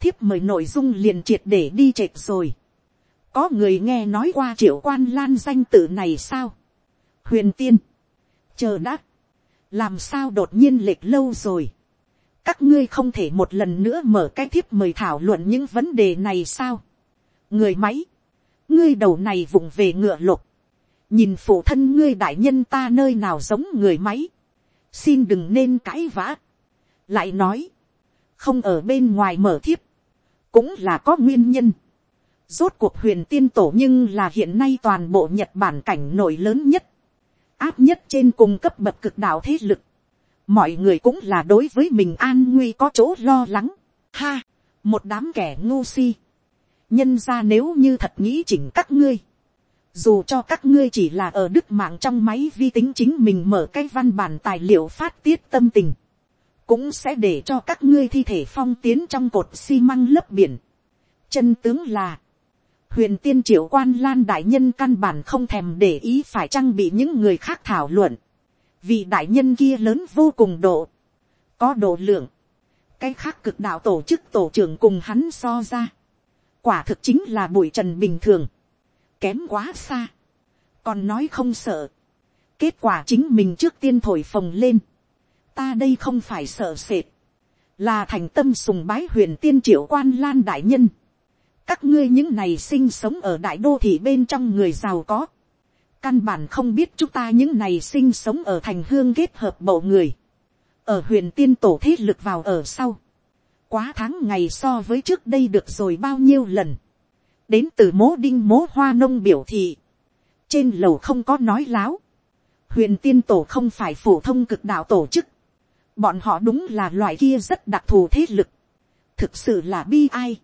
thiếp mời nội dung liền triệt để đi trệt rồi có người nghe nói qua triệu quan lan danh tự này sao. huyền tiên, chờ đã, làm sao đột nhiên lệch lâu rồi. các ngươi không thể một lần nữa mở cái thiếp mời thảo luận những vấn đề này sao? Người máy, ngươi đầu này vụng về ngựa lục, nhìn phụ thân ngươi đại nhân ta nơi nào giống người máy, xin đừng nên cãi vã, lại nói, không ở bên ngoài mở thiếp, cũng là có nguyên nhân. Rốt cuộc huyền tiên tổ nhưng là hiện nay toàn bộ Nhật Bản cảnh nổi lớn nhất, áp nhất trên cùng cấp bậc cực đạo thế lực. Mọi người cũng là đối với mình an nguy có chỗ lo lắng. Ha, một đám kẻ ngu si nhân ra nếu như thật nghĩ chỉnh các ngươi, dù cho các ngươi chỉ là ở đức mạng trong máy vi tính chính mình mở cái văn bản tài liệu phát tiết tâm tình, cũng sẽ để cho các ngươi thi thể phong tiến trong cột xi măng lớp biển. chân tướng là, huyền tiên triệu quan lan đại nhân căn bản không thèm để ý phải trang bị những người khác thảo luận, vì đại nhân kia lớn vô cùng độ, có độ lượng, cái khác cực đạo tổ chức tổ trưởng cùng hắn so ra, quả thực chính là bụi trần bình thường, kém quá xa, còn nói không sợ, kết quả chính mình trước tiên thổi phồng lên, ta đây không phải sợ sệt, là thành tâm sùng bái huyền tiên triệu quan lan đại nhân, các ngươi những này sinh sống ở đại đô thị bên trong người giàu có, căn bản không biết chúng ta những này sinh sống ở thành hương kết hợp bộ người, ở huyền tiên tổ thế lực vào ở sau, quá tháng ngày so với trước đây được rồi bao nhiêu lần. đến từ mố đinh mố hoa nông biểu thị. trên lầu không có nói láo. huyền tiên tổ không phải phổ thông cực đạo tổ chức. bọn họ đúng là loại kia rất đặc thù thế lực. thực sự là bi ai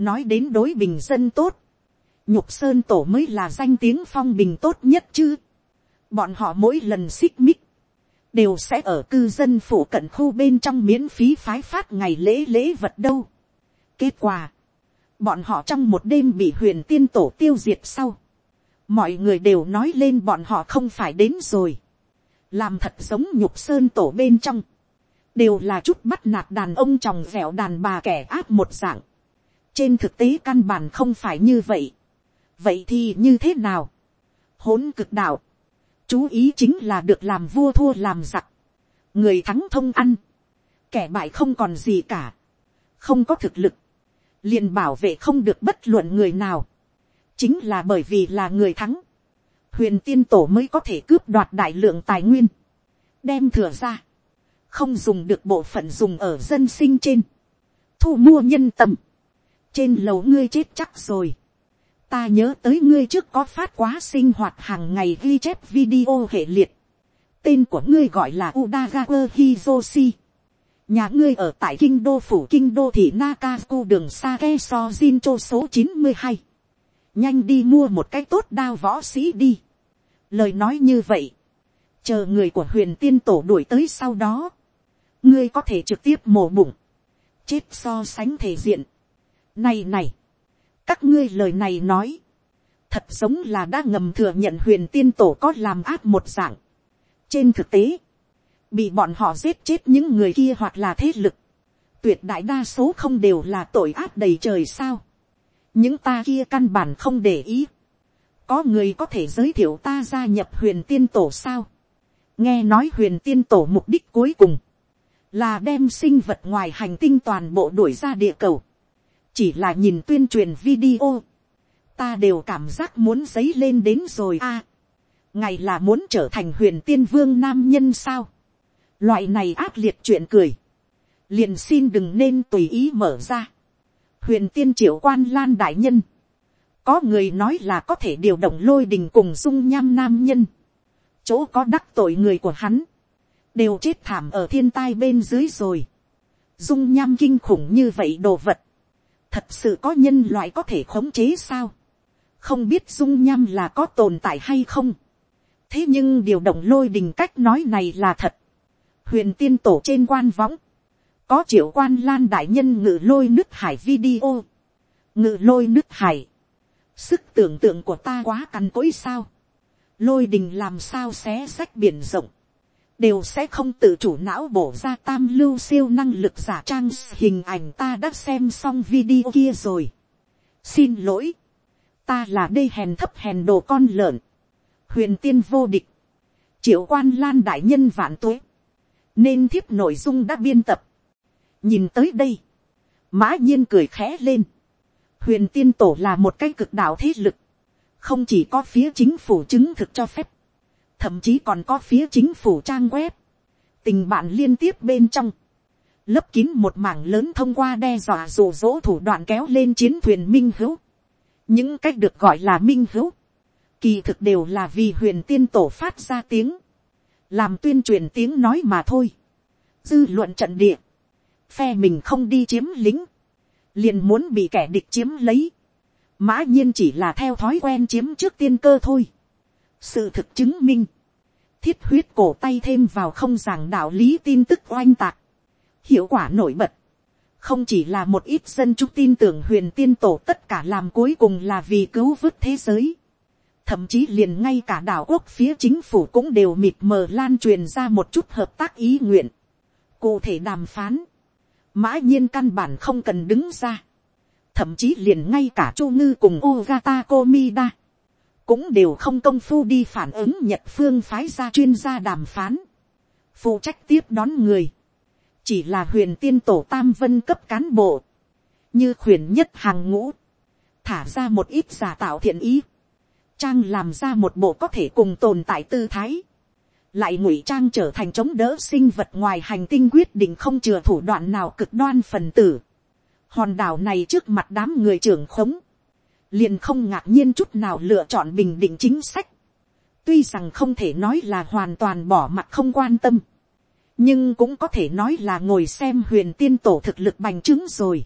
nói đến đối bình dân tốt. nhục sơn tổ mới là danh tiếng phong bình tốt nhất chứ. bọn họ mỗi lần xích mích đều sẽ ở cư dân phủ cận khu bên trong miễn phí phái phát ngày lễ lễ vật đâu. Kết quả, bọn họ trong một đêm bị huyền tiên tổ tiêu diệt sau. Mọi người đều nói lên bọn họ không phải đến rồi. Làm thật giống nhục sơn tổ bên trong. Đều là chút bắt nạt đàn ông chồng vẹo đàn bà kẻ áp một dạng. Trên thực tế căn bản không phải như vậy. Vậy thì như thế nào? Hỗn cực đạo. Chú ý chính là được làm vua thua làm giặc, người thắng thông ăn, kẻ bại không còn gì cả, không có thực lực, liền bảo vệ không được bất luận người nào, chính là bởi vì là người thắng, huyền tiên tổ mới có thể cướp đoạt đại lượng tài nguyên, đem thừa ra, không dùng được bộ phận dùng ở dân sinh trên, thu mua nhân tầm, trên lầu ngươi chết chắc rồi, ta nhớ tới ngươi trước có phát quá sinh hoạt hàng ngày ghi chép video hệ liệt. tên của ngươi gọi là Udagawa Hizoshi. nhà ngươi ở tại kinh đô phủ kinh đô thị Nakaku đường Sake Sojincho số chín mươi hai. nhanh đi mua một cái tốt đao võ sĩ đi. lời nói như vậy, chờ người của huyền tiên tổ đuổi tới sau đó, ngươi có thể trực tiếp mổ bụng, chết so sánh thể diện này này, các ngươi lời này nói, thật giống là đã ngầm thừa nhận huyền tiên tổ có làm áp một dạng. trên thực tế, bị bọn họ giết chết những người kia hoặc là thế lực, tuyệt đại đa số không đều là tội ác đầy trời sao. những ta kia căn bản không để ý. có người có thể giới thiệu ta gia nhập huyền tiên tổ sao. nghe nói huyền tiên tổ mục đích cuối cùng, là đem sinh vật ngoài hành tinh toàn bộ đuổi ra địa cầu chỉ là nhìn tuyên truyền video, ta đều cảm giác muốn dấy lên đến rồi a. À, ngày là muốn trở thành huyền tiên vương nam nhân sao. loại này ác liệt chuyện cười liền xin đừng nên tùy ý mở ra. huyền tiên triệu quan lan đại nhân, có người nói là có thể điều động lôi đình cùng dung nham nam nhân, chỗ có đắc tội người của hắn, đều chết thảm ở thiên tai bên dưới rồi. dung nham kinh khủng như vậy đồ vật, thật sự có nhân loại có thể khống chế sao, không biết dung nham là có tồn tại hay không. thế nhưng điều động lôi đình cách nói này là thật. huyền tiên tổ trên quan võng, có triệu quan lan đại nhân ngự lôi nước hải video, ngự lôi nước hải, sức tưởng tượng của ta quá cằn cỗi sao, lôi đình làm sao xé sách biển rộng, đều sẽ không tự chủ não bổ ra tam lưu siêu năng lực giả trang hình ảnh ta đã xem xong video kia rồi. xin lỗi, ta là đây hèn thấp hèn đồ con lợn, huyền tiên vô địch, triệu quan lan đại nhân vạn tuế, nên thiếp nội dung đã biên tập, nhìn tới đây, mã nhiên cười khẽ lên, huyền tiên tổ là một cái cực đạo thế lực, không chỉ có phía chính phủ chứng thực cho phép, thậm chí còn có phía chính phủ trang web, tình bạn liên tiếp bên trong, lấp kín một mảng lớn thông qua đe dọa rủ rỗ thủ đoạn kéo lên chiến thuyền minh hữu, những cách được gọi là minh hữu, kỳ thực đều là vì huyền tiên tổ phát ra tiếng, làm tuyên truyền tiếng nói mà thôi, dư luận trận địa, phe mình không đi chiếm lính, liền muốn bị kẻ địch chiếm lấy, mã nhiên chỉ là theo thói quen chiếm trước tiên cơ thôi sự thực chứng minh, thiết huyết cổ tay thêm vào không giảng đạo lý tin tức oanh tạc, hiệu quả nổi bật, không chỉ là một ít dân chúng tin tưởng huyền tiên tổ tất cả làm cuối cùng là vì cứu vớt thế giới, thậm chí liền ngay cả đảo quốc phía chính phủ cũng đều mịt mờ lan truyền ra một chút hợp tác ý nguyện, cụ thể đàm phán, mã nhiên căn bản không cần đứng ra, thậm chí liền ngay cả chu ngư cùng ugata Komida, cũng đều không công phu đi phản ứng nhật phương phái ra chuyên gia đàm phán, phụ trách tiếp đón người, chỉ là huyền tiên tổ tam vân cấp cán bộ, như khuyển nhất hàng ngũ, thả ra một ít giả tạo thiện ý, trang làm ra một bộ có thể cùng tồn tại tư thái, lại ngụy trang trở thành chống đỡ sinh vật ngoài hành tinh quyết định không chừa thủ đoạn nào cực đoan phần tử. hòn đảo này trước mặt đám người trưởng khống, liền không ngạc nhiên chút nào lựa chọn bình định chính sách. tuy rằng không thể nói là hoàn toàn bỏ mặt không quan tâm, nhưng cũng có thể nói là ngồi xem huyền tiên tổ thực lực bành trướng rồi.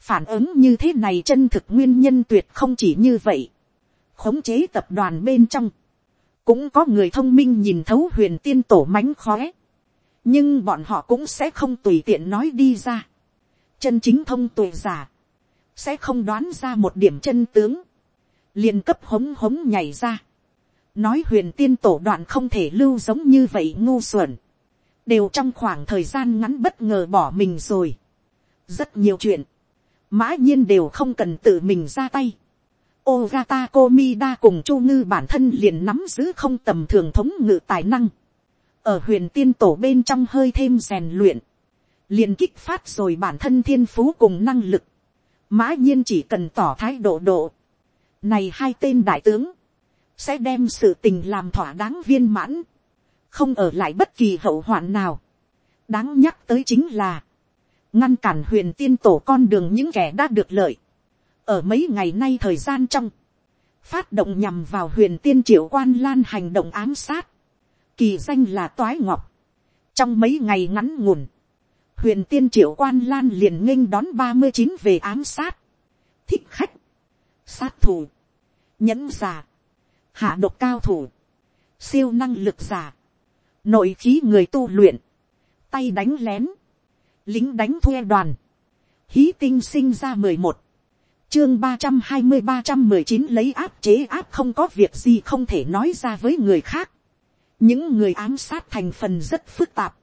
phản ứng như thế này chân thực nguyên nhân tuyệt không chỉ như vậy. khống chế tập đoàn bên trong, cũng có người thông minh nhìn thấu huyền tiên tổ mánh khóe, nhưng bọn họ cũng sẽ không tùy tiện nói đi ra. chân chính thông tuệ giả, sẽ không đoán ra một điểm chân tướng, liền cấp hống hống nhảy ra. nói huyền tiên tổ đoạn không thể lưu giống như vậy ngu xuẩn, đều trong khoảng thời gian ngắn bất ngờ bỏ mình rồi. rất nhiều chuyện, mã nhiên đều không cần tự mình ra tay. Ogata Komida cùng Chu Ngư bản thân liền nắm giữ không tầm thường thống ngự tài năng. Ở huyền tiên tổ bên trong hơi thêm rèn luyện. Liền kích phát rồi bản thân thiên phú cùng năng lực. Mã nhiên chỉ cần tỏ thái độ độ. Này hai tên đại tướng. Sẽ đem sự tình làm thỏa đáng viên mãn. Không ở lại bất kỳ hậu hoạn nào. Đáng nhắc tới chính là. Ngăn cản huyền tiên tổ con đường những kẻ đã được lợi ở mấy ngày nay thời gian trong, phát động nhằm vào huyền tiên triệu quan lan hành động ám sát, kỳ danh là toái ngọc. trong mấy ngày ngắn ngủn, huyền tiên triệu quan lan liền nghênh đón ba mươi chín về ám sát, thích khách, sát thủ, nhẫn giả, hạ độc cao thủ, siêu năng lực giả, nội khí người tu luyện, tay đánh lén, lính đánh thuê đoàn, hí tinh sinh ra mười một, chương ba trăm hai mươi ba trăm mười chín lấy áp chế áp không có việc gì không thể nói ra với người khác. những người ám sát thành phần rất phức tạp.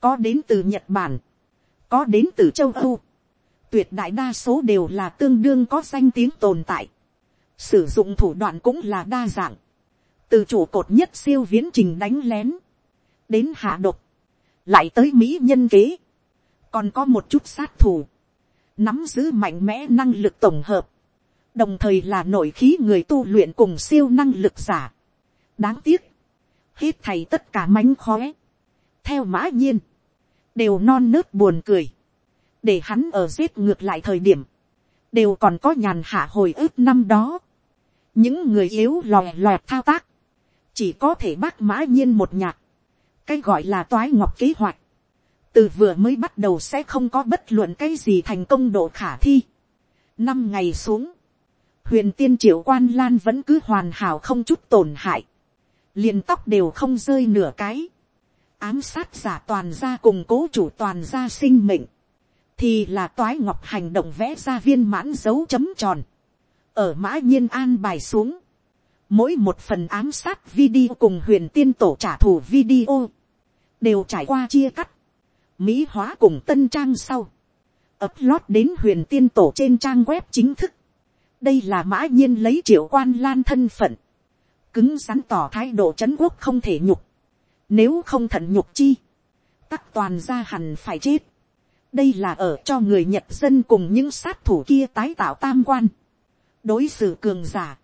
có đến từ nhật bản, có đến từ châu âu. tuyệt đại đa số đều là tương đương có danh tiếng tồn tại. sử dụng thủ đoạn cũng là đa dạng. từ chủ cột nhất siêu viễn trình đánh lén, đến hạ độc, lại tới mỹ nhân kế, còn có một chút sát thủ nắm giữ mạnh mẽ năng lực tổng hợp, đồng thời là nội khí người tu luyện cùng siêu năng lực giả. đáng tiếc, hết thầy tất cả mánh khóe, theo mã nhiên, đều non nớt buồn cười, để hắn ở giết ngược lại thời điểm, đều còn có nhàn hạ hồi ức năm đó. những người yếu lòe loẹt thao tác, chỉ có thể bác mã nhiên một nhạc, cái gọi là toái ngọc kế hoạch, từ vừa mới bắt đầu sẽ không có bất luận cái gì thành công độ khả thi. năm ngày xuống, huyền tiên triệu quan lan vẫn cứ hoàn hảo không chút tổn hại, liền tóc đều không rơi nửa cái, ám sát giả toàn gia cùng cố chủ toàn gia sinh mệnh, thì là toái ngọc hành động vẽ ra viên mãn dấu chấm tròn, ở mã nhiên an bài xuống, mỗi một phần ám sát video cùng huyền tiên tổ trả thù video, đều trải qua chia cắt, mỹ hóa cùng tân trang sau, upload đến huyền tiên tổ trên trang web chính thức. đây là mã nhiên lấy triệu quan lan thân phận, cứng rắn tỏ thái độ c h ấ n quốc không thể nhục, nếu không thận nhục chi, tắc toàn ra hẳn phải chết. đây là ở cho người nhật dân cùng những sát thủ kia tái tạo tam quan, đối xử cường giả,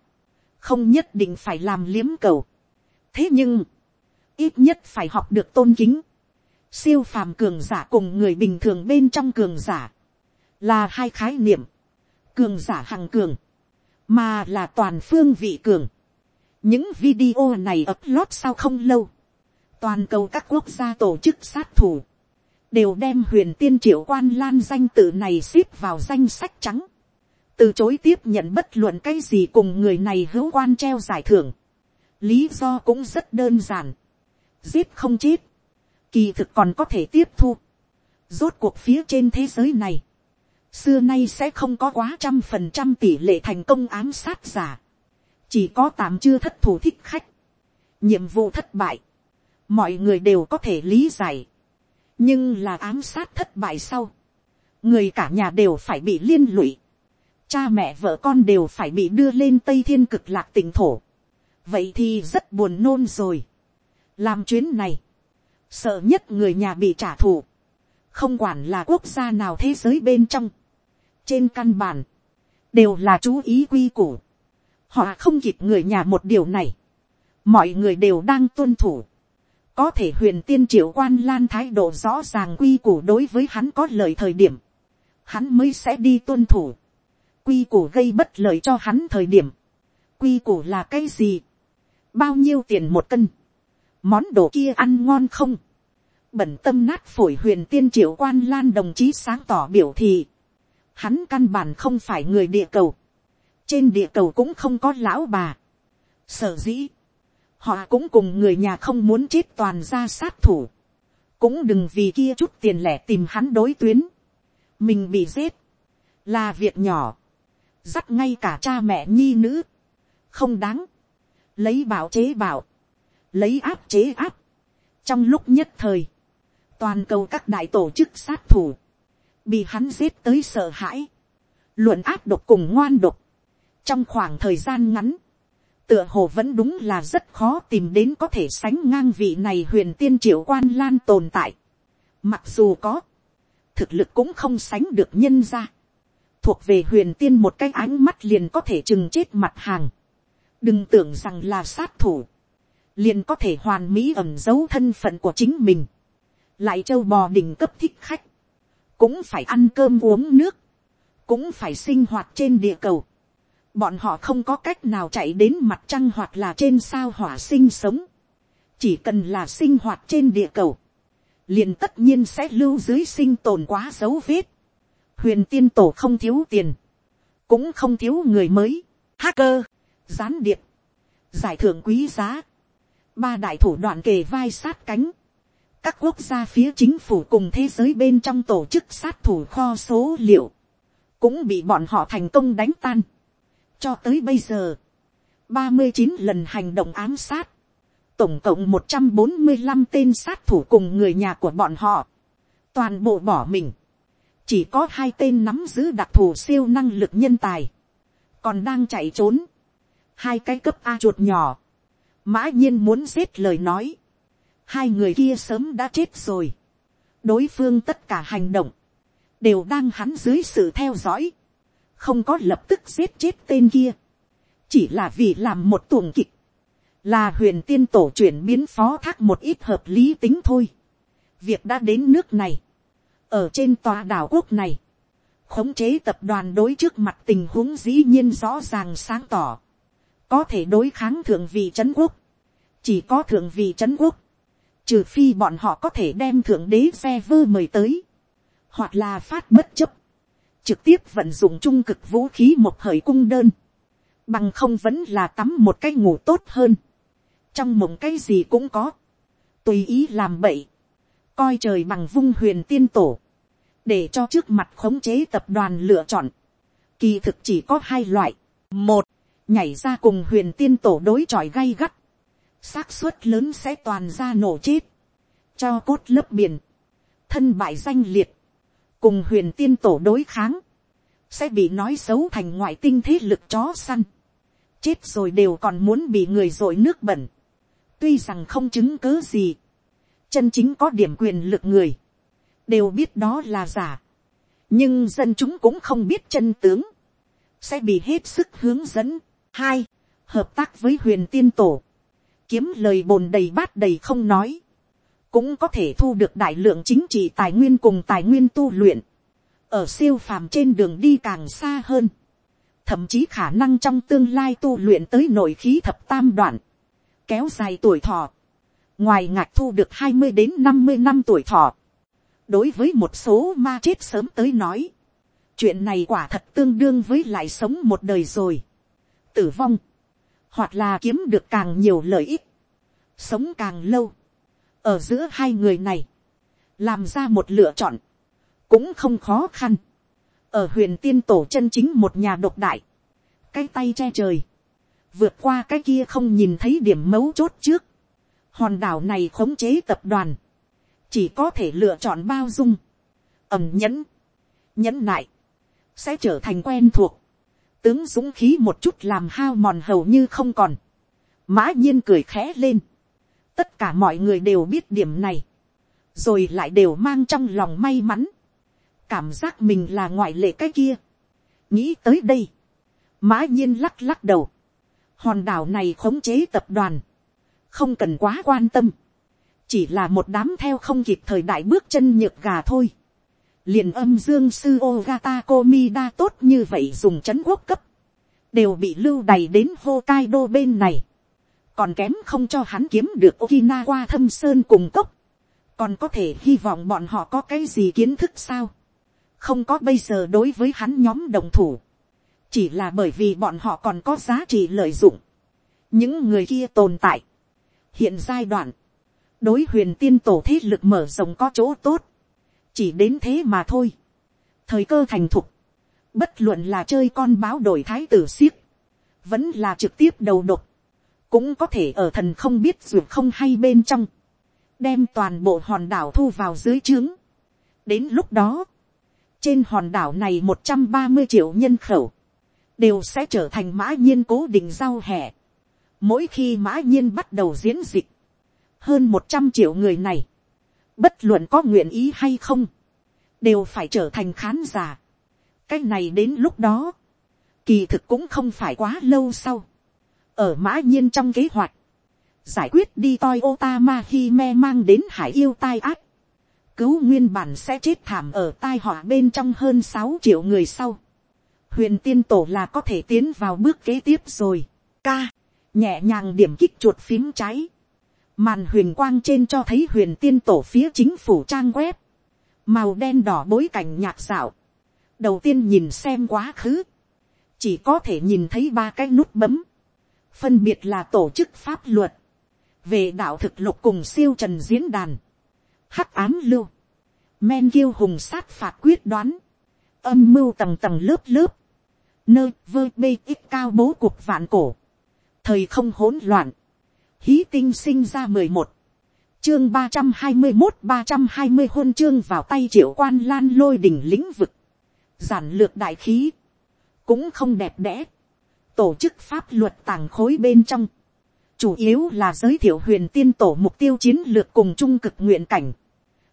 không nhất định phải làm liếm cầu. thế nhưng, ít nhất phải học được tôn kính, siêu phàm cường giả cùng người bình thường bên trong cường giả, là hai khái niệm, cường giả hằng cường, mà là toàn phương vị cường. những video này upload sau không lâu, toàn cầu các quốc gia tổ chức sát thủ, đều đem huyền tiên triệu quan lan danh tự này xếp vào danh sách trắng, từ chối tiếp nhận bất luận cái gì cùng người này hữu quan treo giải thưởng. lý do cũng rất đơn giản, giết không chết, kỳ thực còn có thể tiếp thu. Rốt cuộc phía trên thế giới này, xưa nay sẽ không có quá trăm phần trăm tỷ lệ thành công ám sát giả. Chỉ có tạm chưa thất thủ thích khách. Nhiệm vụ thất bại. Mọi người đều có thể lý giải. Nhưng là ám sát thất bại sau. Người cả nhà đều phải bị liên lụy. Cha mẹ vợ con đều phải bị đưa lên Tây Thiên cực lạc tỉnh thổ. Vậy thì rất buồn nôn rồi. Làm chuyến này sợ nhất người nhà bị trả thù, không quản là quốc gia nào thế giới bên trong, trên căn bản, đều là chú ý quy củ, họ không kịp người nhà một điều này, mọi người đều đang tuân thủ, có thể huyền tiên triệu quan lan thái độ rõ ràng quy củ đối với hắn có lợi thời điểm, hắn mới sẽ đi tuân thủ, quy củ gây bất lợi cho hắn thời điểm, quy củ là cái gì, bao nhiêu tiền một cân, món đồ kia ăn ngon không, bẩn tâm nát phổi huyền tiên triệu quan lan đồng chí sáng tỏ biểu thị, hắn căn bản không phải người địa cầu, trên địa cầu cũng không có lão bà, sở dĩ, họ cũng cùng người nhà không muốn chết toàn ra sát thủ, cũng đừng vì kia chút tiền lẻ tìm hắn đối tuyến, mình bị giết, là việc nhỏ, dắt ngay cả cha mẹ nhi nữ, không đáng, lấy bảo chế bảo, lấy áp chế áp. trong lúc nhất thời, toàn cầu các đại tổ chức sát thủ, bị hắn giết tới sợ hãi, luận áp độc cùng ngoan độc. trong khoảng thời gian ngắn, tựa hồ vẫn đúng là rất khó tìm đến có thể sánh ngang vị này huyền tiên triệu quan lan tồn tại. mặc dù có, thực lực cũng không sánh được nhân ra. thuộc về huyền tiên một cái ánh mắt liền có thể chừng chết mặt hàng. đừng tưởng rằng là sát thủ liền có thể hoàn mỹ ẩm giấu thân phận của chính mình, lại châu bò đỉnh cấp thích khách, cũng phải ăn cơm uống nước, cũng phải sinh hoạt trên địa cầu. Bọn họ không có cách nào chạy đến mặt trăng hoặc là trên sao hỏa sinh sống. Chỉ cần là sinh hoạt trên địa cầu. Liền tất nhiên sẽ lưu dưới sinh tồn quá dấu vết. Huyền tiên tổ không thiếu tiền. Cũng không thiếu người mới. Hacker. Gián điệp. Giải thưởng quý giá ba đại thủ đoạn kề vai sát cánh, các quốc gia phía chính phủ cùng thế giới bên trong tổ chức sát thủ kho số liệu, cũng bị bọn họ thành công đánh tan cho tới bây giờ, ba mươi chín lần hành động ám sát, tổng cộng một trăm bốn mươi năm tên sát thủ cùng người nhà của bọn họ, toàn bộ bỏ mình, chỉ có hai tên nắm giữ đặc thù siêu năng lực nhân tài, còn đang chạy trốn, hai cái cấp a chuột nhỏ, mã nhiên muốn giết lời nói, hai người kia sớm đã chết rồi, đối phương tất cả hành động, đều đang hắn dưới sự theo dõi, không có lập tức giết chết tên kia, chỉ là vì làm một tuồng kịch, là huyền tiên tổ chuyển biến phó thác một ít hợp lý tính thôi. việc đã đến nước này, ở trên tòa đảo quốc này, khống chế tập đoàn đối trước mặt tình huống dĩ nhiên rõ ràng sáng tỏ, có thể đối kháng thượng vị trấn quốc, chỉ có thượng vị trấn quốc, trừ phi bọn họ có thể đem thượng đế xe vơ mời tới, hoặc là phát bất chấp, trực tiếp vận dụng trung cực vũ khí một hởi cung đơn, bằng không vẫn là tắm một cái ngủ tốt hơn, trong mộng cái gì cũng có, tùy ý làm bậy, coi trời bằng vung huyền tiên tổ, để cho trước mặt khống chế tập đoàn lựa chọn, kỳ thực chỉ có hai loại, một, nhảy ra cùng huyền tiên tổ đối chọi gay gắt, xác suất lớn sẽ toàn ra nổ chết, cho cốt lớp biển, thân bại danh liệt, cùng huyền tiên tổ đối kháng, sẽ bị nói xấu thành ngoại tinh thế lực chó săn, chết rồi đều còn muốn bị người dội nước bẩn, tuy rằng không chứng cứ gì, chân chính có điểm quyền lực người, đều biết đó là giả, nhưng dân chúng cũng không biết chân tướng, sẽ bị hết sức hướng dẫn. hai, hợp tác với huyền tiên tổ, kiếm lời bồn đầy bát đầy không nói, cũng có thể thu được đại lượng chính trị tài nguyên cùng tài nguyên tu luyện, ở siêu phàm trên đường đi càng xa hơn, thậm chí khả năng trong tương lai tu luyện tới nội khí thập tam đoạn, kéo dài tuổi thọ, ngoài ngạc thu được hai mươi đến năm mươi năm tuổi thọ, đối với một số ma chết sớm tới nói, chuyện này quả thật tương đương với lại sống một đời rồi, tử vong, hoặc là kiếm được càng nhiều lợi ích, sống càng lâu, ở giữa hai người này, làm ra một lựa chọn, cũng không khó khăn, ở huyền tiên tổ chân chính một nhà độc đại, cái tay che trời, vượt qua cái kia không nhìn thấy điểm mấu chốt trước, hòn đảo này khống chế tập đoàn, chỉ có thể lựa chọn bao dung, ẩm nhẫn, nhẫn nại, sẽ trở thành quen thuộc, tướng dũng khí một chút làm hao mòn hầu như không còn, mã nhiên cười khẽ lên, tất cả mọi người đều biết điểm này, rồi lại đều mang trong lòng may mắn, cảm giác mình là ngoại lệ cái kia. nghĩ tới đây, mã nhiên lắc lắc đầu, hòn đảo này khống chế tập đoàn, không cần quá quan tâm, chỉ là một đám theo không kịp thời đại bước chân nhược gà thôi. liền âm dương sư ogata komida tốt như vậy dùng c h ấ n quốc cấp, đều bị lưu đày đến Hokkaido bên này, còn kém không cho hắn kiếm được Okinawa thâm sơn cùng cốc, còn có thể hy vọng bọn họ có cái gì kiến thức sao, không có bây giờ đối với hắn nhóm đồng thủ, chỉ là bởi vì bọn họ còn có giá trị lợi dụng, những người kia tồn tại, hiện giai đoạn, đối huyền tiên tổ thế lực mở rộng có chỗ tốt, chỉ đến thế mà thôi. thời cơ thành thục, bất luận là chơi con báo đổi thái tử siếc, vẫn là trực tiếp đầu độc, cũng có thể ở thần không biết dù không hay bên trong, đem toàn bộ hòn đảo thu vào dưới trướng. đến lúc đó, trên hòn đảo này một trăm ba mươi triệu nhân khẩu, đều sẽ trở thành mã nhiên cố định giao hẻ. mỗi khi mã nhiên bắt đầu diễn dịch, hơn một trăm triệu người này, bất luận có nguyện ý hay không, đều phải trở thành khán giả. cái này đến lúc đó, kỳ thực cũng không phải quá lâu sau, ở mã nhiên trong kế hoạch, giải quyết đi toi Otama Hime mang đến hải yêu tai ác, cứu nguyên bản sẽ chết thảm ở tai họa bên trong hơn sáu triệu người sau. Huyền tiên tổ là có thể tiến vào bước kế tiếp rồi. Ca, nhẹ nhàng điểm kích chuột phím cháy màn huyền quang trên cho thấy huyền tiên tổ phía chính phủ trang web, màu đen đỏ bối cảnh nhạc dạo. đầu tiên nhìn xem quá khứ, chỉ có thể nhìn thấy ba cái nút bấm, phân biệt là tổ chức pháp luật, về đạo thực lục cùng siêu trần diễn đàn, hắc án lưu, men kiêu hùng sát phạt quyết đoán, âm mưu tầng tầng lớp lớp, nơi vơ bê ít cao bố cuộc vạn cổ, thời không hỗn loạn, hí tinh sinh ra mười một, chương ba trăm hai mươi một ba trăm hai mươi hôn chương vào tay triệu quan lan lôi đỉnh lĩnh vực, giản lược đại khí, cũng không đẹp đẽ, tổ chức pháp luật tàng khối bên trong, chủ yếu là giới thiệu huyền tiên tổ mục tiêu chiến lược cùng trung cực nguyện cảnh,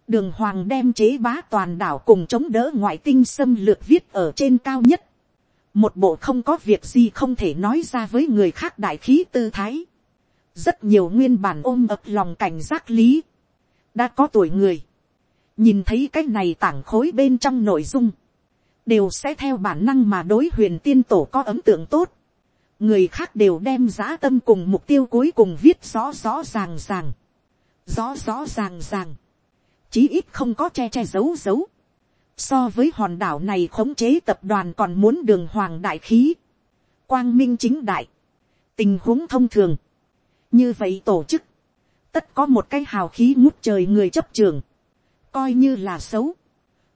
đường hoàng đem chế bá toàn đảo cùng chống đỡ ngoại tinh xâm lược viết ở trên cao nhất, một bộ không có việc gì không thể nói ra với người khác đại khí tư thái, rất nhiều nguyên bản ôm ập lòng cảnh giác lý, đã có tuổi người, nhìn thấy cái này tảng khối bên trong nội dung, đều sẽ theo bản năng mà đối huyền tiên tổ có ấn tượng tốt, người khác đều đem giá tâm cùng mục tiêu cuối cùng viết rõ rõ ràng ràng, rõ rõ ràng ràng, chí ít không có che che giấu giấu, so với hòn đảo này khống chế tập đoàn còn muốn đường hoàng đại khí, quang minh chính đại, tình huống thông thường, như vậy tổ chức, tất có một cái hào khí ngút trời người chấp trường, coi như là xấu,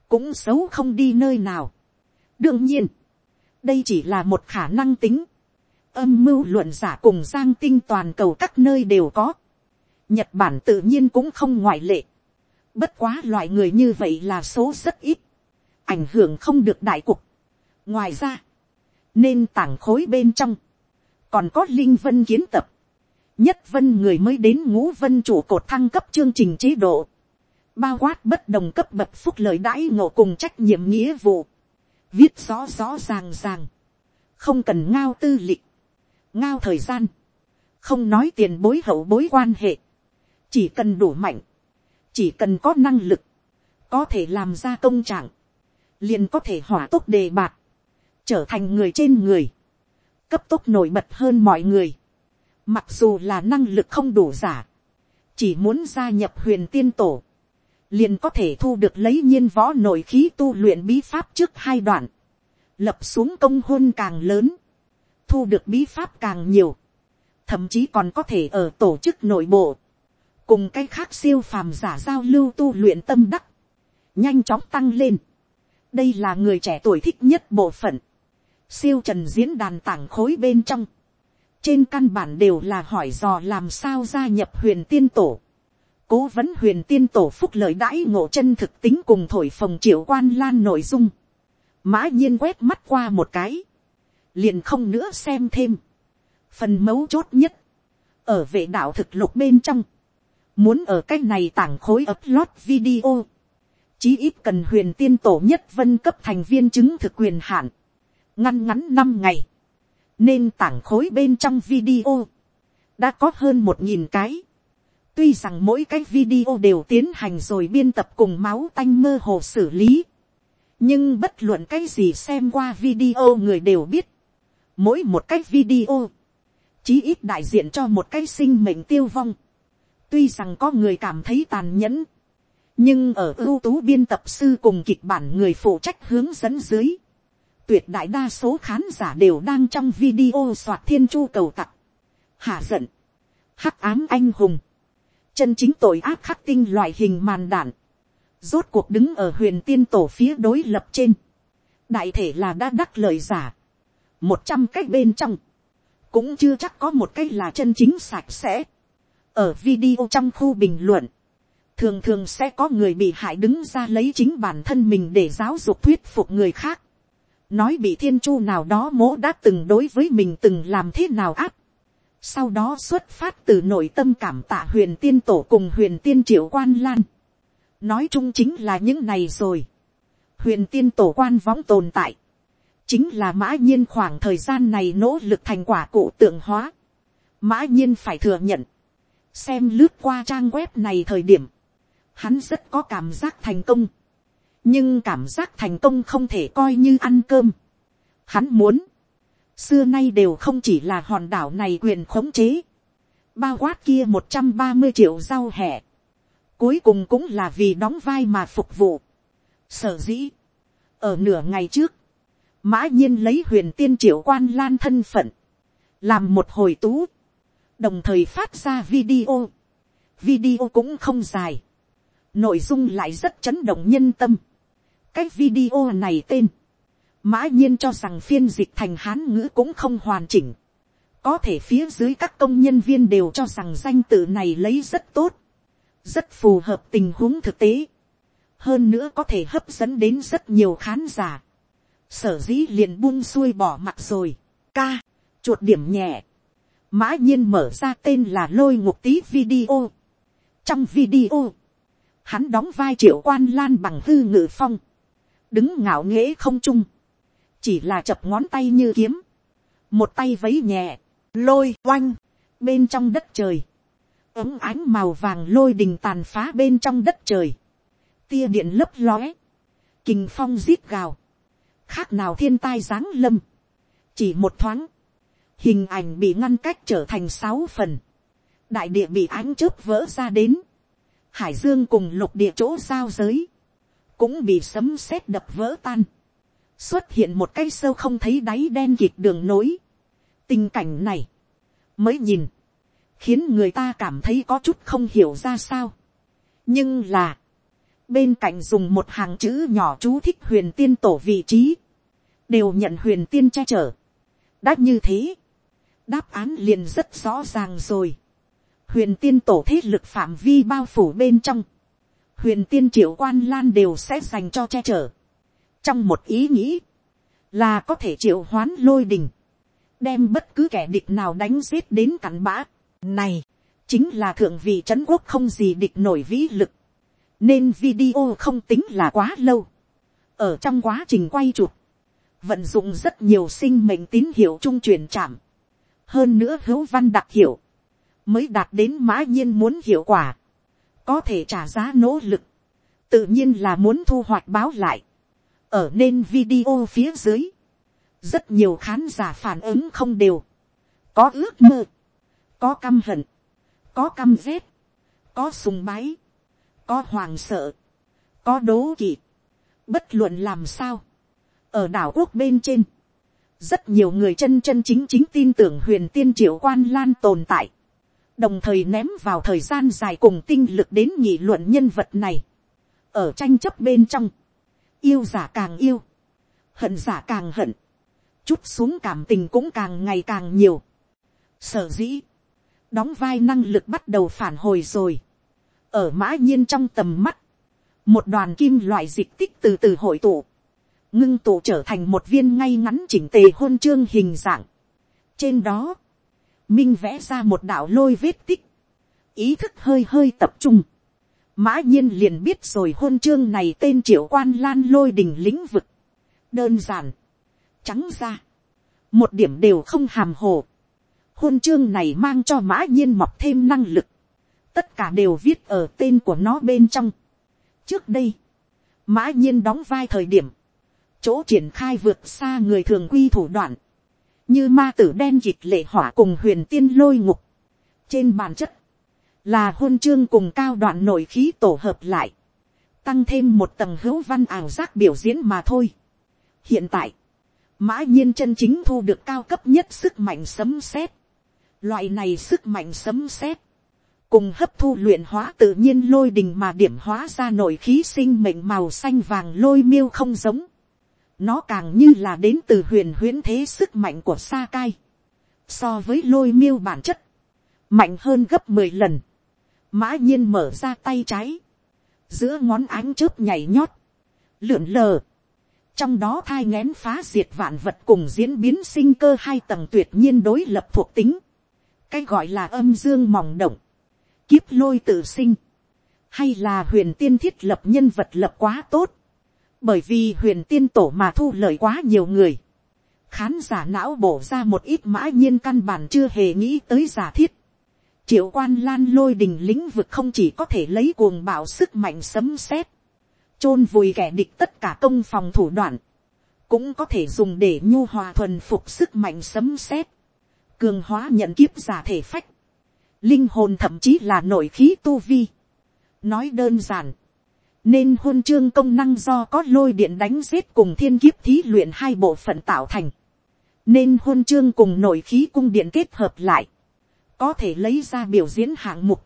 cũng xấu không đi nơi nào. đương nhiên, đây chỉ là một khả năng tính, âm mưu luận giả cùng giang tinh toàn cầu các nơi đều có, nhật bản tự nhiên cũng không ngoại lệ, bất quá loại người như vậy là số rất ít, ảnh hưởng không được đại cục. ngoài ra, nên tảng khối bên trong, còn có linh vân kiến tập, nhất vân người mới đến ngũ vân chủ cột thăng cấp chương trình chế độ, bao quát bất đồng cấp bậc phúc lợi đãi ngộ cùng trách nhiệm nghĩa vụ, viết rõ rõ ràng ràng, không cần ngao tư lịch, ngao thời gian, không nói tiền bối hậu bối quan hệ, chỉ cần đủ mạnh, chỉ cần có năng lực, có thể làm ra công trạng, liền có thể hỏa tốc đề bạt, trở thành người trên người, cấp tốc nổi bật hơn mọi người, Mặc dù là năng lực không đủ giả. Chỉ muốn gia nhập huyền tiên tổ. Liền có thể thu được lấy nhiên võ nội khí tu luyện bí pháp trước hai đoạn. Lập xuống công hôn càng lớn. Thu được bí pháp càng nhiều. Thậm chí còn có thể ở tổ chức nội bộ. Cùng cái khác siêu phàm giả giao lưu tu luyện tâm đắc. Nhanh chóng tăng lên. Đây là người trẻ tuổi thích nhất bộ phận. Siêu trần diễn đàn tảng khối bên trong, trên căn bản đều là hỏi dò làm sao gia nhập huyền tiên tổ. cố vấn huyền tiên tổ phúc lợi đãi ngộ chân thực tính cùng thổi phồng triệu quan lan nội dung. mã nhiên quét mắt qua một cái liền không nữa xem thêm. phần mấu chốt nhất. ở vệ đạo thực lục bên trong. muốn ở cái này tảng khối ấp lót video. chí ít cần huyền tiên tổ nhất vân cấp thành viên chứng thực quyền hạn. ngăn ngắn năm ngày nên tảng khối bên trong video, đã có hơn một nghìn cái. tuy rằng mỗi cái video đều tiến hành rồi biên tập cùng máu tanh mơ hồ xử lý, nhưng bất luận cái gì xem qua video người đều biết, mỗi một cái video, chí ít đại diện cho một cái sinh mệnh tiêu vong. tuy rằng có người cảm thấy tàn nhẫn, nhưng ở ưu tú biên tập sư cùng kịch bản người phụ trách hướng dẫn dưới, tuyệt đại đa số khán giả đều đang trong video soạt thiên chu cầu tặc, hạ giận, hắc ám anh hùng, chân chính tội ác khắc tinh loại hình màn đạn, rốt cuộc đứng ở huyền tiên tổ phía đối lập trên, đại thể là đã đắc lời giả, một trăm cách bên trong, cũng chưa chắc có một cách là chân chính sạch sẽ. ở video trong khu bình luận, thường thường sẽ có người bị hại đứng ra lấy chính bản thân mình để giáo dục thuyết phục người khác nói bị thiên chu nào đó mỗ đã từng đối với mình từng làm thế nào áp. sau đó xuất phát từ nội tâm cảm tạ huyền tiên tổ cùng huyền tiên triệu quan lan. nói chung chính là những này rồi. huyền tiên tổ quan võng tồn tại chính là mã nhiên khoảng thời gian này nỗ lực thành quả cụ tượng hóa. mã nhiên phải thừa nhận. xem lướt qua trang web này thời điểm. hắn rất có cảm giác thành công nhưng cảm giác thành công không thể coi như ăn cơm. Hắn muốn, xưa nay đều không chỉ là hòn đảo này quyền khống chế, bao quát kia một trăm ba mươi triệu rau hẻ, cuối cùng cũng là vì đóng vai mà phục vụ. Sở dĩ, ở nửa ngày trước, mã nhiên lấy huyền tiên triệu quan lan thân phận, làm một hồi tú, đồng thời phát ra video. Video cũng không dài, nội dung lại rất chấn động nhân tâm cái video này tên, mã nhiên cho rằng phiên dịch thành hán ngữ cũng không hoàn chỉnh. có thể phía dưới các công nhân viên đều cho rằng danh tự này lấy rất tốt, rất phù hợp tình huống thực tế. hơn nữa có thể hấp dẫn đến rất nhiều khán giả sở dĩ liền buông xuôi bỏ mặt rồi. ca, chuột điểm nhẹ. mã nhiên mở ra tên là lôi ngục tí video. trong video, hắn đóng vai triệu quan lan bằng hư ngự phong, đứng ngạo nghễ không trung, chỉ là chập ngón tay như kiếm, một tay vấy nhẹ, lôi oanh, bên trong đất trời, ống ánh màu vàng lôi đình tàn phá bên trong đất trời, tia điện lấp lóe, kình phong giết gào, khác nào thiên tai giáng lâm, chỉ một thoáng, hình ảnh bị ngăn cách trở thành sáu phần, đại địa bị ánh chớp vỡ ra đến, hải dương cùng lục địa chỗ giao giới, cũng bị sấm sét đập vỡ tan, xuất hiện một cây sâu không thấy đáy đen kịt đường nối. tình cảnh này, mới nhìn, khiến người ta cảm thấy có chút không hiểu ra sao. nhưng là, bên cạnh dùng một hàng chữ nhỏ chú thích huyền tiên tổ vị trí, đều nhận huyền tiên che chở. đã như thế, đáp án liền rất rõ ràng rồi. huyền tiên tổ thế lực phạm vi bao phủ bên trong, huyền tiên triệu quan lan đều sẽ dành cho che chở. trong một ý nghĩ, là có thể triệu hoán lôi đình, đem bất cứ kẻ địch nào đánh giết đến cắn bã. này, chính là thượng vị trấn quốc không gì địch nổi vĩ lực, nên video không tính là quá lâu. ở trong quá trình quay chụp, vận dụng rất nhiều sinh mệnh tín hiệu trung truyền chạm, hơn nữa hữu văn đặc hiệu, mới đạt đến mã nhiên muốn hiệu quả có thể trả giá nỗ lực, tự nhiên là muốn thu hoạch báo lại, ở nên video phía dưới, rất nhiều khán giả phản ứng không đều, có ước mơ, có căm hận, có căm rét, có sùng bái, có hoàng sợ, có đố kỵ, bất luận làm sao, ở đảo quốc bên trên, rất nhiều người chân chân chính chính tin tưởng huyền tiên triệu quan lan tồn tại, đồng thời ném vào thời gian dài cùng tinh lực đến nhị luận nhân vật này, ở tranh chấp bên trong, yêu giả càng yêu, hận giả càng hận, chút xuống cảm tình cũng càng ngày càng nhiều. Sở dĩ, đóng vai năng lực bắt đầu phản hồi rồi, ở mã nhiên trong tầm mắt, một đoàn kim loại dịch tích từ từ hội tụ, ngưng tụ trở thành một viên ngay ngắn chỉnh tề hôn chương hình dạng. trên đó, minh vẽ ra một đạo lôi vết tích, ý thức hơi hơi tập trung, mã nhiên liền biết rồi hôn chương này tên triệu quan lan lôi đình lĩnh vực, đơn giản, trắng ra, một điểm đều không hàm hồ, hôn chương này mang cho mã nhiên mọc thêm năng lực, tất cả đều viết ở tên của nó bên trong. trước đây, mã nhiên đóng vai thời điểm, chỗ triển khai vượt xa người thường quy thủ đoạn, như ma tử đen dịch lệ hỏa cùng huyền tiên lôi ngục. trên bản chất, là hôn chương cùng cao đoạn nội khí tổ hợp lại, tăng thêm một tầng hữu văn ảo giác biểu diễn mà thôi. hiện tại, mã nhiên chân chính thu được cao cấp nhất sức mạnh sấm sét. loại này sức mạnh sấm sét, cùng hấp thu luyện hóa tự nhiên lôi đình mà điểm hóa ra nội khí sinh mệnh màu xanh vàng lôi miêu không giống. Nó càng như là đến từ huyền huyễn thế sức mạnh của sa cai, so với lôi miêu bản chất, mạnh hơn gấp mười lần, mã nhiên mở ra tay trái, giữa ngón ánh chớp nhảy nhót, lượn lờ, trong đó thai ngén phá diệt vạn vật cùng diễn biến sinh cơ hai tầng tuyệt nhiên đối lập thuộc tính, cái gọi là âm dương mỏng động, kiếp lôi tự sinh, hay là huyền tiên thiết lập nhân vật lập quá tốt, bởi vì huyền tiên tổ mà thu lời quá nhiều người, khán giả não bổ ra một ít mã nhiên căn bản chưa hề nghĩ tới giả thiết. triệu quan lan lôi đình lĩnh vực không chỉ có thể lấy cuồng bạo sức mạnh sấm sét, chôn vùi kẻ địch tất cả công phòng thủ đoạn, cũng có thể dùng để nhu hòa thuần phục sức mạnh sấm sét, cường hóa nhận kiếp giả thể phách, linh hồn thậm chí là nội khí tu vi. nói đơn giản, nên hôn chương công năng do có lôi điện đánh giết cùng thiên kiếp thí luyện hai bộ phận tạo thành, nên hôn chương cùng nội khí cung điện kết hợp lại, có thể lấy ra biểu diễn hạng mục,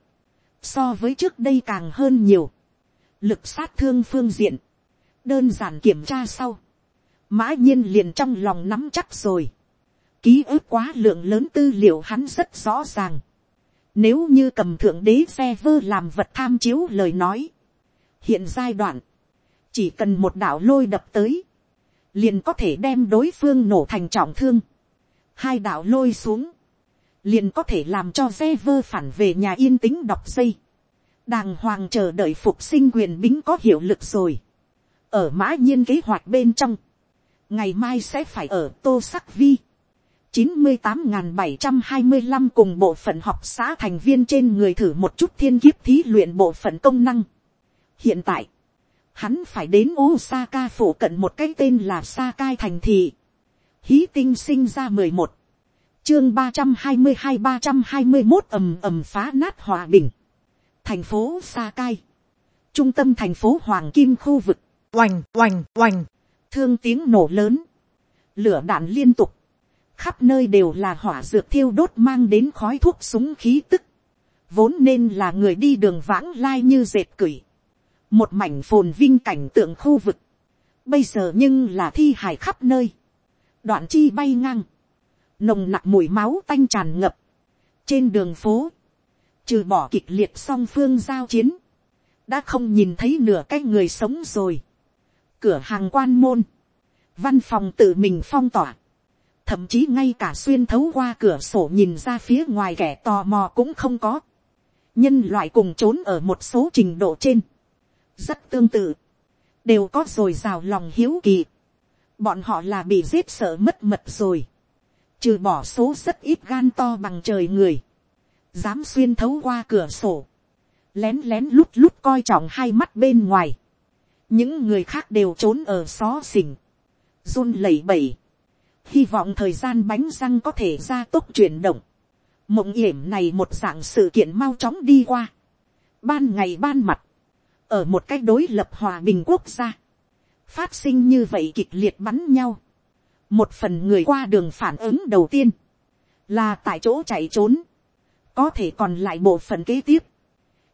so với trước đây càng hơn nhiều, lực sát thương phương diện, đơn giản kiểm tra sau, mã nhiên liền trong lòng nắm chắc rồi. ký ức quá lượng lớn tư liệu hắn rất rõ ràng nếu như cầm thượng đế xe vơ làm vật tham chiếu lời nói. hiện giai đoạn, chỉ cần một đạo lôi đập tới, liền có thể đem đối phương nổ thành trọng thương. hai đạo lôi xuống, liền có thể làm cho xe vơ phản về nhà yên tĩnh đọc dây. đàng hoàng chờ đợi phục sinh quyền bính có hiệu lực rồi. ở mã nhiên kế hoạch bên trong, ngày mai sẽ phải ở tô sắc vi chín mươi tám bảy trăm hai mươi 725 cùng bộ phận học xã thành viên trên người thử một chút thiên kiếp thí luyện bộ phận công năng. Hiện tại, hắn phải đến Osaka phủ cận một cái tên là Sakai thành thị. Hí tinh sinh ra mười một chương ba trăm hai mươi hai ba trăm hai mươi một ầm ầm phá nát hòa bình. Thành phố Sakai. Trung tâm thành phố Hoàng Kim khu vực. Oành, oành, oành thương tiếng nổ lớn, lửa đạn liên tục, khắp nơi đều là hỏa dược thiêu đốt mang đến khói thuốc súng khí tức, vốn nên là người đi đường vãng lai như dệt cửi, một mảnh phồn vinh cảnh tượng khu vực, bây giờ nhưng là thi hài khắp nơi, đoạn chi bay ngang, nồng nặc mùi máu tanh tràn ngập, trên đường phố, trừ bỏ kịch liệt song phương giao chiến, đã không nhìn thấy nửa cái người sống rồi. Cửa hàng quan môn, văn phòng tự mình phong tỏa, thậm chí ngay cả xuyên thấu qua cửa sổ nhìn ra phía ngoài kẻ tò mò cũng không có. nhân loại cùng trốn ở một số trình độ trên, rất tương tự, đều có rồi rào lòng hiếu kỳ. bọn họ là bị giết sợ mất mật rồi, trừ bỏ số rất ít gan to bằng trời người, dám xuyên thấu qua cửa sổ, lén lén lút lút coi trọng hai mắt bên ngoài, những người khác đều trốn ở xó xỉnh, run lẩy bẩy, hy vọng thời gian bánh răng có thể ra tốc chuyển động, mộng yểm này một dạng sự kiện mau chóng đi qua, ban ngày ban mặt, ở một cái đối lập hòa bình quốc gia, phát sinh như vậy kịch liệt bắn nhau, một phần người qua đường phản ứng đầu tiên, là tại chỗ chạy trốn, có thể còn lại bộ phận kế tiếp,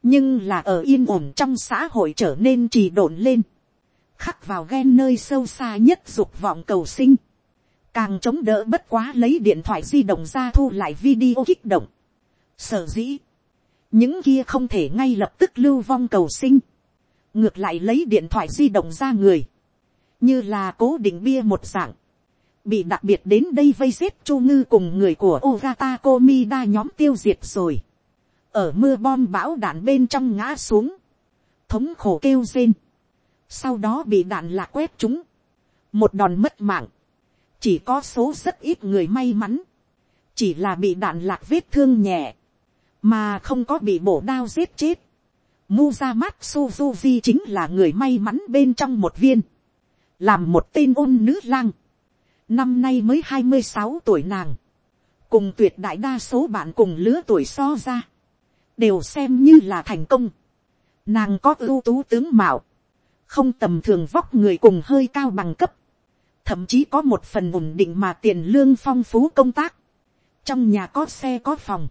nhưng là ở yên ổn trong xã hội trở nên trì độn lên, khắc vào ghen nơi sâu xa nhất dục vọng cầu sinh, càng chống đỡ bất quá lấy điện thoại di động ra thu lại video kích động. Sở dĩ, những kia không thể ngay lập tức lưu vong cầu sinh, ngược lại lấy điện thoại di động ra người, như là cố định bia một dạng, bị đặc biệt đến đây vây xếp chu ngư cùng người của Ogata Komida nhóm tiêu diệt rồi. Ở mưa bom bão đạn bên trong ngã xuống, thống khổ kêu rên, sau đó bị đạn lạc quét chúng, một đòn mất mạng, chỉ có số rất ít người may mắn, chỉ là bị đạn lạc vết thương nhẹ, mà không có bị bổ đao giết chết. Muzamat Suzuki chính là người may mắn bên trong một viên, làm một tên ôn nữ lang, năm nay mới hai mươi sáu tuổi nàng, cùng tuyệt đại đa số bạn cùng lứa tuổi so ra, đều xem như là thành công. Nàng có ưu tú tướng mạo, không tầm thường vóc người cùng hơi cao bằng cấp, thậm chí có một phần ổn định mà tiền lương phong phú công tác, trong nhà có xe có phòng,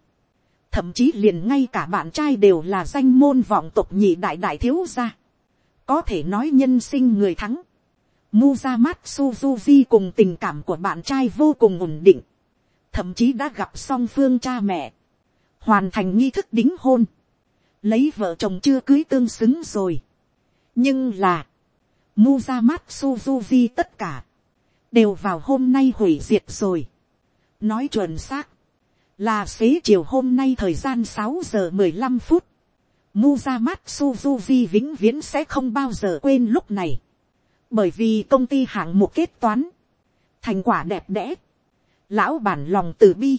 thậm chí liền ngay cả bạn trai đều là danh môn vọng tục nhị đại đại thiếu gia, có thể nói nhân sinh người thắng, Muzamat Suzuji cùng tình cảm của bạn trai vô cùng ổn định, thậm chí đã gặp song phương cha mẹ, hoàn thành nghi thức đính hôn, lấy vợ chồng chưa cưới tương xứng rồi. nhưng là, Muzamat Suzuji tất cả, đều vào hôm nay hủy diệt rồi. nói chuẩn xác, là xế chiều hôm nay thời gian sáu giờ mười lăm phút, Muzamat Suzuki vĩnh viễn sẽ không bao giờ quên lúc này, bởi vì công ty hạng mục kết toán, thành quả đẹp đẽ, lão bản lòng từ bi,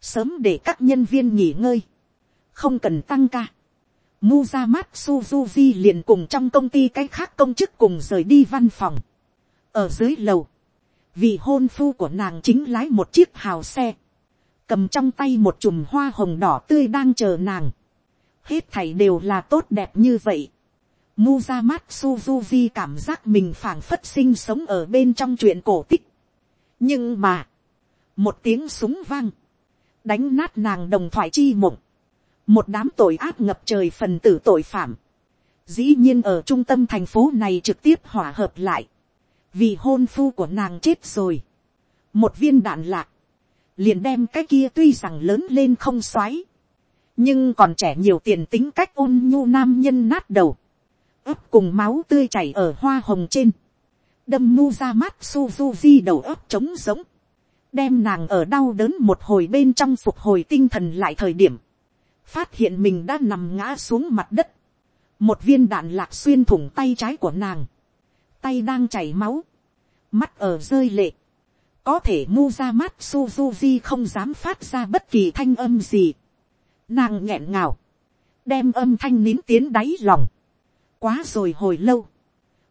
sớm để các nhân viên nghỉ ngơi, không cần tăng ca. Muzamat Suzuki liền cùng trong công ty cái khác công chức cùng rời đi văn phòng. Ở dưới lầu, vị hôn phu của nàng chính lái một chiếc hào xe, cầm trong tay một chùm hoa hồng đỏ tươi đang chờ nàng. Hết thảy đều là tốt đẹp như vậy. Muzamat Suzuki cảm giác mình phảng phất sinh sống ở bên trong chuyện cổ tích. Nhưng mà, một tiếng súng vang, đánh nát nàng đồng thoại chi mộng, một đám tội ác ngập trời phần tử tội phạm, dĩ nhiên ở trung tâm thành phố này trực tiếp hỏa hợp lại, vì hôn phu của nàng chết rồi, một viên đạn lạc, liền đem cái kia tuy rằng lớn lên không xoáy, nhưng còn trẻ nhiều tiền tính cách ôn nhu nam nhân nát đầu, ấp cùng máu tươi chảy ở hoa hồng trên, đâm mu ra mắt suzuki đầu ấp trống giống, đem nàng ở đau đớn một hồi bên trong phục hồi tinh thần lại thời điểm, phát hiện mình đã nằm ngã xuống mặt đất, một viên đạn lạc xuyên thủng tay trái của nàng, tay đang chảy máu, mắt ở rơi lệ, có thể mu ra mắt suzuki không dám phát ra bất kỳ thanh âm gì, nàng nghẹn ngào, đem âm thanh nín tiến đáy lòng, quá rồi hồi lâu,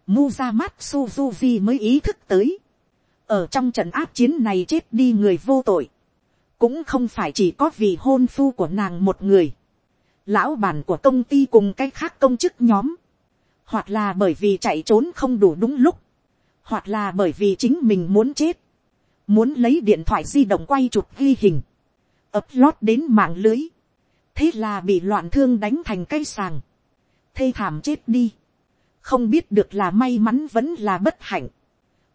mu ra mắt suzuki mới ý thức tới, ở trong trận áp chiến này chết đi người vô tội, cũng không phải chỉ có vì hôn phu của nàng một người, lão bản của công ty cùng cái khác công chức nhóm, hoặc là bởi vì chạy trốn không đủ đúng lúc, hoặc là bởi vì chính mình muốn chết, muốn lấy điện thoại di động quay chụp ghi hình, upload lót đến mạng lưới, thế là bị loạn thương đánh thành cây sàng, thê thảm chết đi, không biết được là may mắn vẫn là bất hạnh,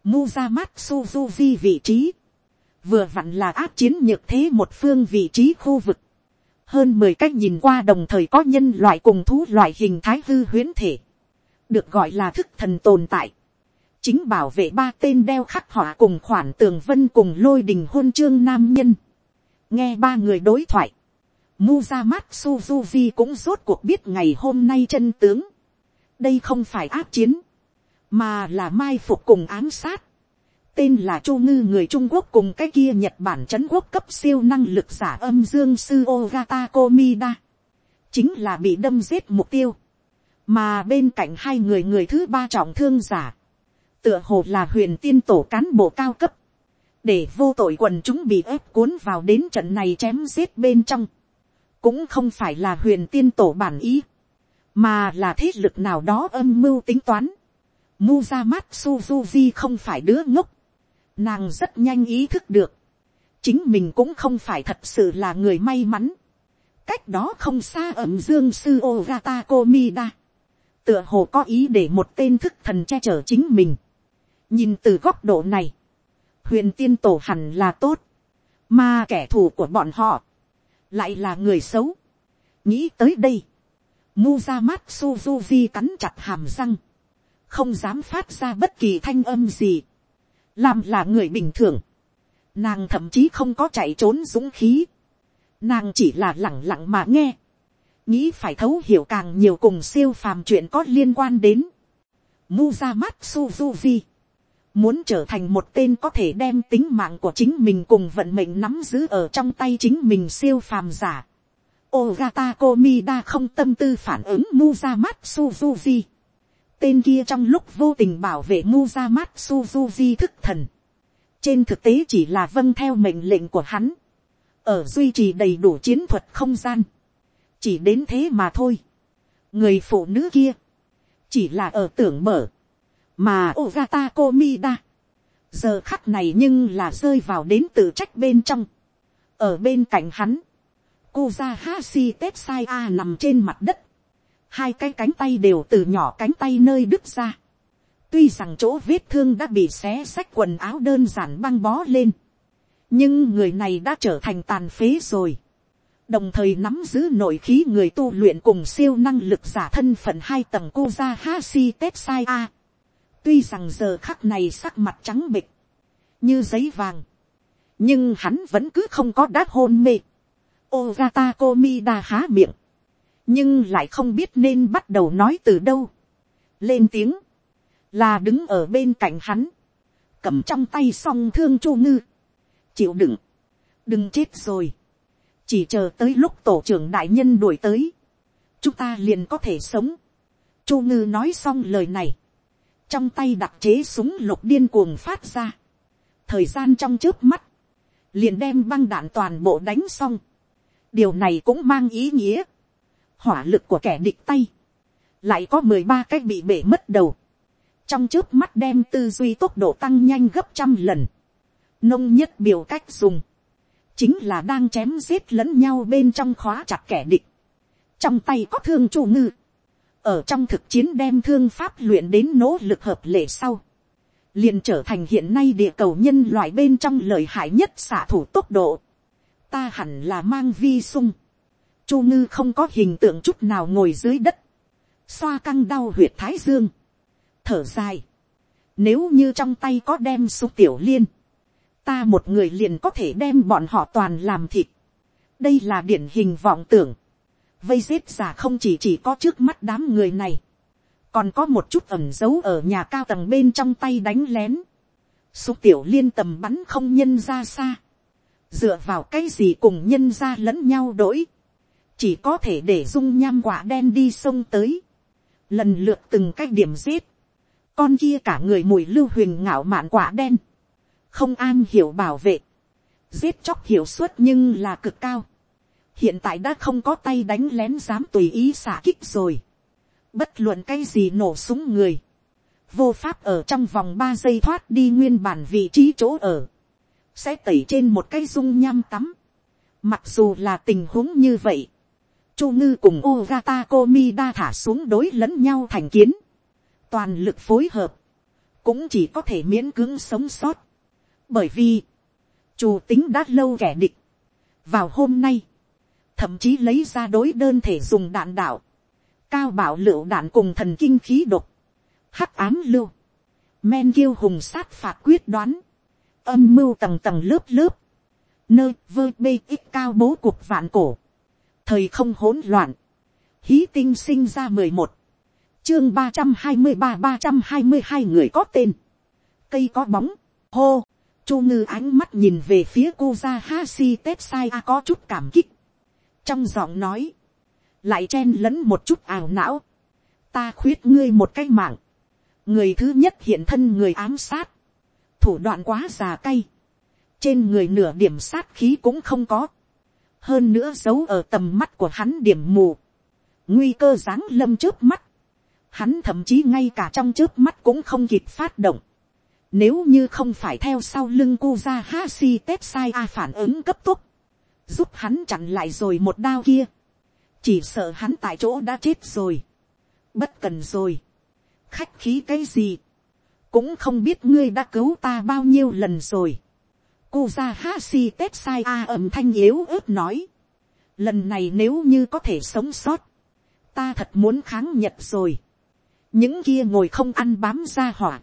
Muzamat Suzuji vị trí, vừa vặn là áp chiến nhược thế một phương vị trí khu vực, hơn mười cách nhìn qua đồng thời có nhân loại cùng thú loại hình thái hư huyến thể, được gọi là thức thần tồn tại, chính bảo vệ ba tên đeo khắc họa cùng khoản tường vân cùng lôi đình hôn chương nam nhân, nghe ba người đối thoại, Muzamatsu Suzuki cũng rốt cuộc biết ngày hôm nay chân tướng. Đây không phải áp chiến, mà là mai phục cùng ám sát. Tên là Chu Ngư người Trung Quốc cùng cái kia Nhật Bản chấn quốc cấp siêu năng lực giả âm dương sư Ogata Komida. Chính là bị đâm giết mục tiêu. Mà bên cạnh hai người người thứ ba trọng thương giả. Tựa hồ là huyền tiên tổ cán bộ cao cấp. Để vô tội quần chúng bị ép cuốn vào đến trận này chém giết bên trong cũng không phải là huyền tiên tổ bản ý, mà là thế lực nào đó âm mưu tính toán. Muzamat Suzuki không phải đứa ngốc, nàng rất nhanh ý thức được, chính mình cũng không phải thật sự là người may mắn. cách đó không xa ẩm dương sư Ogata Komida, tựa hồ có ý để một tên thức thần che chở chính mình. nhìn từ góc độ này, huyền tiên tổ hẳn là tốt, mà kẻ thù của bọn họ, lại là người xấu. nghĩ tới đây, Muzamat Suzuji cắn chặt hàm răng, không dám phát ra bất kỳ thanh âm gì, làm là người bình thường, nàng thậm chí không có chạy trốn dũng khí, nàng chỉ là lẳng lặng mà nghe, nghĩ phải thấu hiểu càng nhiều cùng siêu phàm chuyện có liên quan đến. Muzamat suzuvi muốn trở thành một tên có thể đem tính mạng của chính mình cùng vận mệnh nắm giữ ở trong tay chính mình siêu phàm giả. Ogata Komida không tâm tư phản ứng Muzamatsu Suzuki. Tên kia trong lúc vô tình bảo vệ Muzamatsu Suzuki thức thần. Trên thực tế chỉ là vâng theo mệnh lệnh của hắn. Ở duy trì đầy đủ chiến thuật không gian. Chỉ đến thế mà thôi. Người phụ nữ kia. Chỉ là ở tưởng mở mà Ogata Komida, giờ khắc này nhưng là rơi vào đến tự trách bên trong, ở bên cạnh hắn, Kuza Hashi Tetsai A nằm trên mặt đất, hai cái cánh tay đều từ nhỏ cánh tay nơi đứt ra, tuy rằng chỗ vết thương đã bị xé xách quần áo đơn giản băng bó lên, nhưng người này đã trở thành tàn phế rồi, đồng thời nắm giữ nội khí người tu luyện cùng siêu năng lực giả thân phận hai tầng cô Kuza Hashi Tetsai A Tuy rằng giờ khắc này sắc mặt trắng bịch. Như giấy vàng. Nhưng hắn vẫn cứ không có đát hôn mê. Ogata Komida há miệng. Nhưng lại không biết nên bắt đầu nói từ đâu. Lên tiếng. Là đứng ở bên cạnh hắn. Cầm trong tay song thương chu ngư. Chịu đựng. Đừng chết rồi. Chỉ chờ tới lúc tổ trưởng đại nhân đuổi tới. Chúng ta liền có thể sống. Chu ngư nói xong lời này. Trong tay đặc chế súng lục điên cuồng phát ra, thời gian trong trước mắt, liền đem băng đạn toàn bộ đánh xong, điều này cũng mang ý nghĩa, hỏa lực của kẻ địch tay, lại có mười ba cách bị bể mất đầu, trong trước mắt đem tư duy tốc độ tăng nhanh gấp trăm lần, nông nhất biểu cách dùng, chính là đang chém giết lẫn nhau bên trong khóa chặt kẻ địch, trong tay có thương chủ ngư, ở trong thực chiến đem thương pháp luyện đến nỗ lực hợp lệ sau, liền trở thành hiện nay địa cầu nhân loại bên trong lợi hại nhất xạ thủ tốc độ. ta hẳn là mang vi sung. chu ngư không có hình tượng chút nào ngồi dưới đất. xoa căng đau huyệt thái dương. thở dài. nếu như trong tay có đem xúc tiểu liên ta một người liền có thể đem bọn họ toàn làm thịt. đây là điển hình vọng tưởng. vây giết giả không chỉ chỉ có trước mắt đám người này. Còn có một chút ẩm dấu ở nhà cao tầng bên trong tay đánh lén, xúc tiểu liên tầm bắn không nhân ra xa, dựa vào cái gì cùng nhân ra lẫn nhau đổi, chỉ có thể để dung nham quả đen đi sông tới, lần lượt từng cái điểm giết, con kia cả người mùi lưu huyền ngạo mạn quả đen, không an hiểu bảo vệ, giết chóc hiệu suất nhưng là cực cao, hiện tại đã không có tay đánh lén dám tùy ý xả kích rồi, bất luận cái gì nổ súng người, vô pháp ở trong vòng ba giây thoát đi nguyên bản vị trí chỗ ở, sẽ tẩy trên một cái dung nham tắm. Mặc dù là tình huống như vậy, chu ngư cùng Ogata Komida thả xuống đối lẫn nhau thành kiến, toàn lực phối hợp, cũng chỉ có thể miễn cưỡng sống sót, bởi vì, chủ tính đã lâu kẻ địch, vào hôm nay, thậm chí lấy ra đối đơn thể dùng đạn đạo, cao bảo lựu đạn cùng thần kinh khí độc, hắc ám lưu, men kiêu hùng sát phạt quyết đoán, âm mưu tầng tầng lớp lớp, nơi vơ bê ít cao bố cuộc vạn cổ, thời không hỗn loạn, hí tinh sinh ra mười một, chương ba trăm hai mươi ba ba trăm hai mươi hai người có tên, cây có bóng, hô, chu ngư ánh mắt nhìn về phía cô ra ha si tết sai a có chút cảm kích, trong giọng nói, lại chen lẫn một chút ảo não, ta khuyết ngươi một cái mạng, người thứ nhất hiện thân người ám sát, thủ đoạn quá già cay, trên người nửa điểm sát khí cũng không có, hơn nữa giấu ở tầm mắt của hắn điểm mù, nguy cơ ráng lâm trước mắt, hắn thậm chí ngay cả trong trước mắt cũng không kịp phát động, nếu như không phải theo sau lưng cô ra ha si tép sai a phản ứng cấp tốc, giúp hắn chặn lại rồi một đao kia, chỉ sợ hắn tại chỗ đã chết rồi, bất cần rồi, khách khí cái gì, cũng không biết ngươi đã cứu ta bao nhiêu lần rồi. cô ra ha si tép sai a ẩm thanh yếu ớt nói, lần này nếu như có thể sống sót, ta thật muốn kháng nhật rồi. những kia ngồi không ăn bám ra hỏa,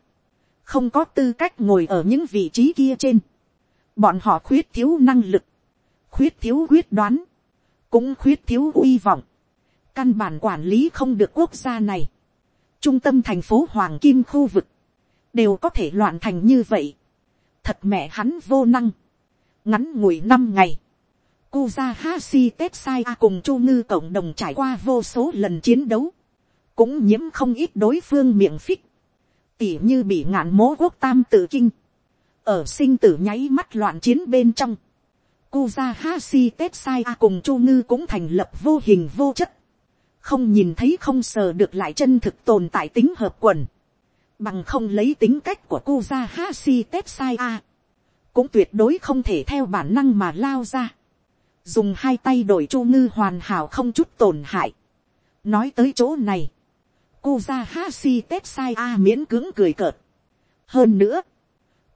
không có tư cách ngồi ở những vị trí kia trên. bọn họ khuyết thiếu năng lực, khuyết thiếu quyết đoán, cũng khuyết thiếu uy vọng, căn bản quản lý không được quốc gia này, trung tâm thành phố hoàng kim khu vực, đều có thể loạn thành như vậy, thật mẹ hắn vô năng, ngắn ngủi năm ngày, Kuzahashi Tetsai cùng Chu Ngư cộng đồng trải qua vô số lần chiến đấu, cũng nhiễm không ít đối phương miệng phích, tỉ như bị ngạn mố quốc tam tự kinh, ở sinh tử nháy mắt loạn chiến bên trong, Kuza Hashi Tetsai A cùng Chu Ngư cũng thành lập vô hình vô chất. Không nhìn thấy không sờ được lại chân thực tồn tại tính hợp quần. Bằng không lấy tính cách của Kuza Hashi Tetsai A. Cũng tuyệt đối không thể theo bản năng mà lao ra. Dùng hai tay đổi Chu Ngư hoàn hảo không chút tổn hại. Nói tới chỗ này. Kuza Hashi Tetsai A miễn cưỡng cười cợt. Hơn nữa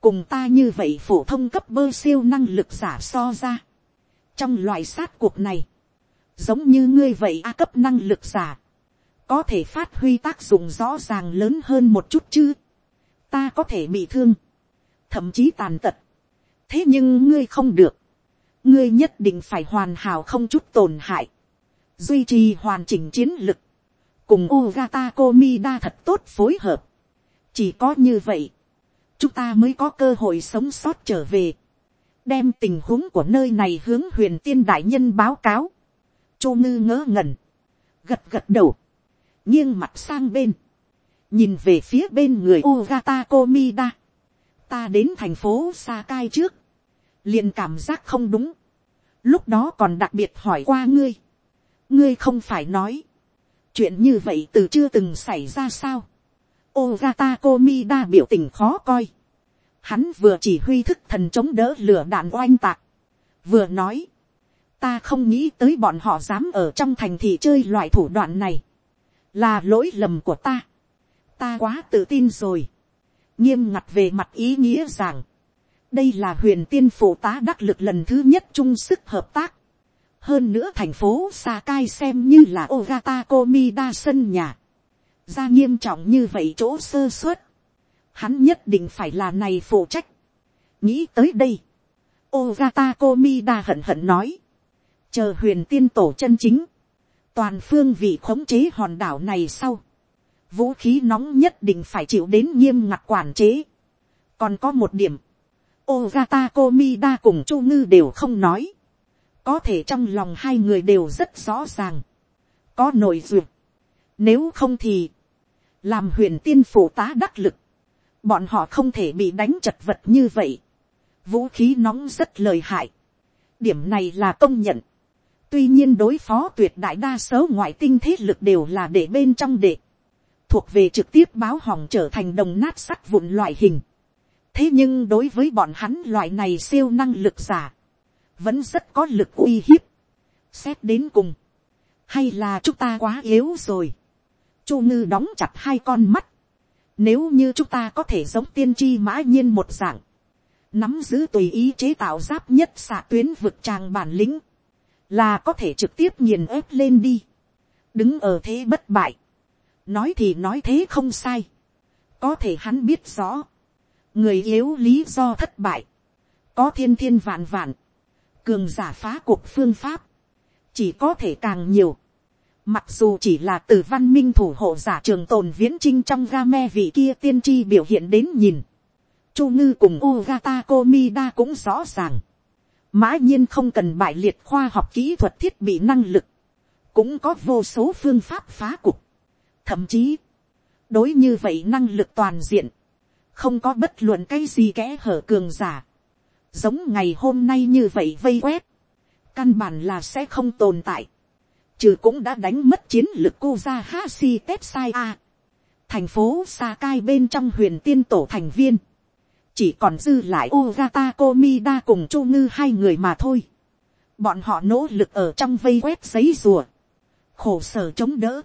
cùng ta như vậy phổ thông cấp bơ siêu năng lực giả so ra. trong loại sát cuộc này, giống như ngươi vậy a cấp năng lực giả, có thể phát huy tác dụng rõ ràng lớn hơn một chút chứ. ta có thể bị thương, thậm chí tàn tật. thế nhưng ngươi không được, ngươi nhất định phải hoàn hảo không chút tổn hại, duy trì hoàn chỉnh chiến lực, cùng Ugata Komida thật tốt phối hợp. chỉ có như vậy, chúng ta mới có cơ hội sống sót trở về, đem tình huống của nơi này hướng huyền tiên đại nhân báo cáo, chô ngư ngỡ ngẩn, gật gật đầu, nghiêng mặt sang bên, nhìn về phía bên người Ugata Komida, ta đến thành phố Sakai trước, liền cảm giác không đúng, lúc đó còn đặc biệt hỏi qua ngươi, ngươi không phải nói, chuyện như vậy từ chưa từng xảy ra sao, Ogata Komida biểu tình khó coi. Hắn vừa chỉ huy thức thần chống đỡ lửa đạn oanh tạc. Vừa nói. Ta không nghĩ tới bọn họ dám ở trong thành thị chơi loại thủ đoạn này. Là lỗi lầm của ta. Ta quá tự tin rồi. nghiêm ngặt về mặt ý nghĩa rằng, đây là huyền tiên phụ tá đắc lực lần thứ nhất chung sức hợp tác hơn nữa thành phố Sakai xem như là Ogata Komida sân nhà. ra nghiêm trọng như vậy chỗ sơ suất. hắn nhất định phải là này phụ trách. nghĩ tới đây. Ogata Komida hận hận nói. chờ huyền tiên tổ chân chính. toàn phương vị khống chế hòn đảo này sau. vũ khí nóng nhất định phải chịu đến nghiêm ngặt quản chế. còn có một điểm Ogata Komida cùng Chu Ngư đều không nói. Có thể trong lòng hai người đều rất rõ ràng. Có nội duyệt. Nếu không thì. Làm huyền tiên phủ tá đắc lực. Bọn họ không thể bị đánh chật vật như vậy. Vũ khí nóng rất lời hại. Điểm này là công nhận. Tuy nhiên đối phó tuyệt đại đa số ngoại tinh thế lực đều là để bên trong đệ. Thuộc về trực tiếp báo hỏng trở thành đồng nát sắt vụn loại hình thế nhưng đối với bọn hắn loại này siêu năng lực giả, vẫn rất có lực uy hiếp. xét đến cùng, hay là chúng ta quá yếu rồi. chu ngư đóng chặt hai con mắt. nếu như chúng ta có thể giống tiên tri mã nhiên một dạng, nắm giữ tùy ý chế tạo giáp nhất xạ tuyến vực tràng bản lĩnh, là có thể trực tiếp nghiền ép lên đi, đứng ở thế bất bại, nói thì nói thế không sai, có thể hắn biết rõ, người yếu lý do thất bại, có thiên thiên vạn vạn, cường giả phá cuộc phương pháp, chỉ có thể càng nhiều, mặc dù chỉ là từ văn minh thủ hộ giả trường tồn viễn trinh trong ga me vị kia tiên tri biểu hiện đến nhìn, chu ngư cùng Ugata Komida cũng rõ ràng, mã nhiên không cần bại liệt khoa học kỹ thuật thiết bị năng lực, cũng có vô số phương pháp phá cục, thậm chí, đối như vậy năng lực toàn diện, không có bất luận cái gì kẽ hở cường giả, giống ngày hôm nay như vậy vây quét, căn bản là sẽ không tồn tại, trừ cũng đã đánh mất chiến lược cô ra Hashi Tetsai A. Thành phố sa cai bên trong huyền tiên tổ thành viên. Chỉ còn dư lại Ugata Komida cùng Chu Ngư hai người mà thôi. Bọn họ nỗ lực ở trong vây quét giấy rùa. Khổ sở chống đỡ.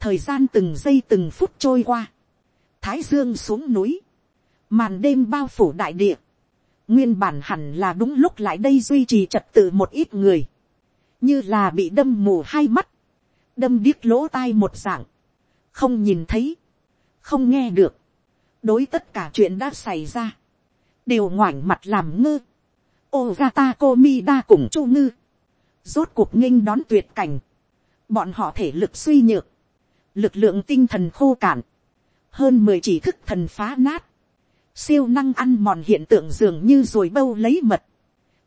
Thời gian từng giây từng phút trôi qua. Thái Dương xuống núi màn đêm bao phủ đại địa, nguyên bản hẳn là đúng lúc lại đây duy trì trật tự một ít người, như là bị đâm mù hai mắt, đâm điếc lỗ tai một dạng, không nhìn thấy, không nghe được, đối tất cả chuyện đã xảy ra, đều ngoảnh mặt làm ngơ, Ogata Komida cùng Chu Ngư, rốt cuộc nghinh đón tuyệt cảnh, bọn họ thể lực suy nhược, lực lượng tinh thần khô cạn, hơn mười chỉ thức thần phá nát, siêu năng ăn mòn hiện tượng dường như rồi bâu lấy mật,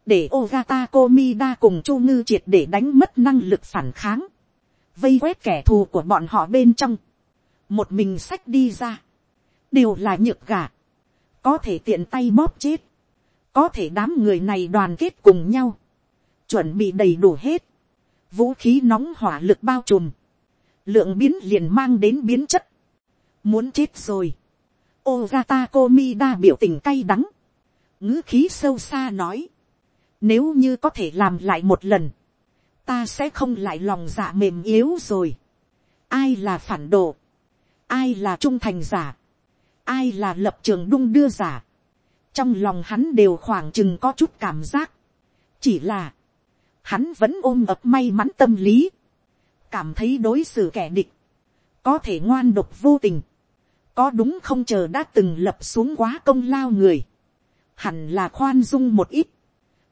để Ogata Komida cùng Chu Ngư triệt để đánh mất năng lực phản kháng, vây quét kẻ thù của bọn họ bên trong, một mình sách đi ra, đều là nhược gà, có thể tiện tay bóp chết, có thể đám người này đoàn kết cùng nhau, chuẩn bị đầy đủ hết, vũ khí nóng hỏa lực bao trùm, lượng biến liền mang đến biến chất, muốn chết rồi, Ogata Komida biểu tình cay đắng. ngữ khí sâu xa nói. Nếu như có thể làm lại một lần. Ta sẽ không lại lòng dạ mềm yếu rồi. Ai là phản đồ. Ai là trung thành giả. Ai là lập trường đung đưa giả. Trong lòng hắn đều khoảng chừng có chút cảm giác. Chỉ là. Hắn vẫn ôm ập may mắn tâm lý. Cảm thấy đối xử kẻ địch. Có thể ngoan độc vô tình có đúng không chờ đã từng lập xuống quá công lao người, hẳn là khoan dung một ít.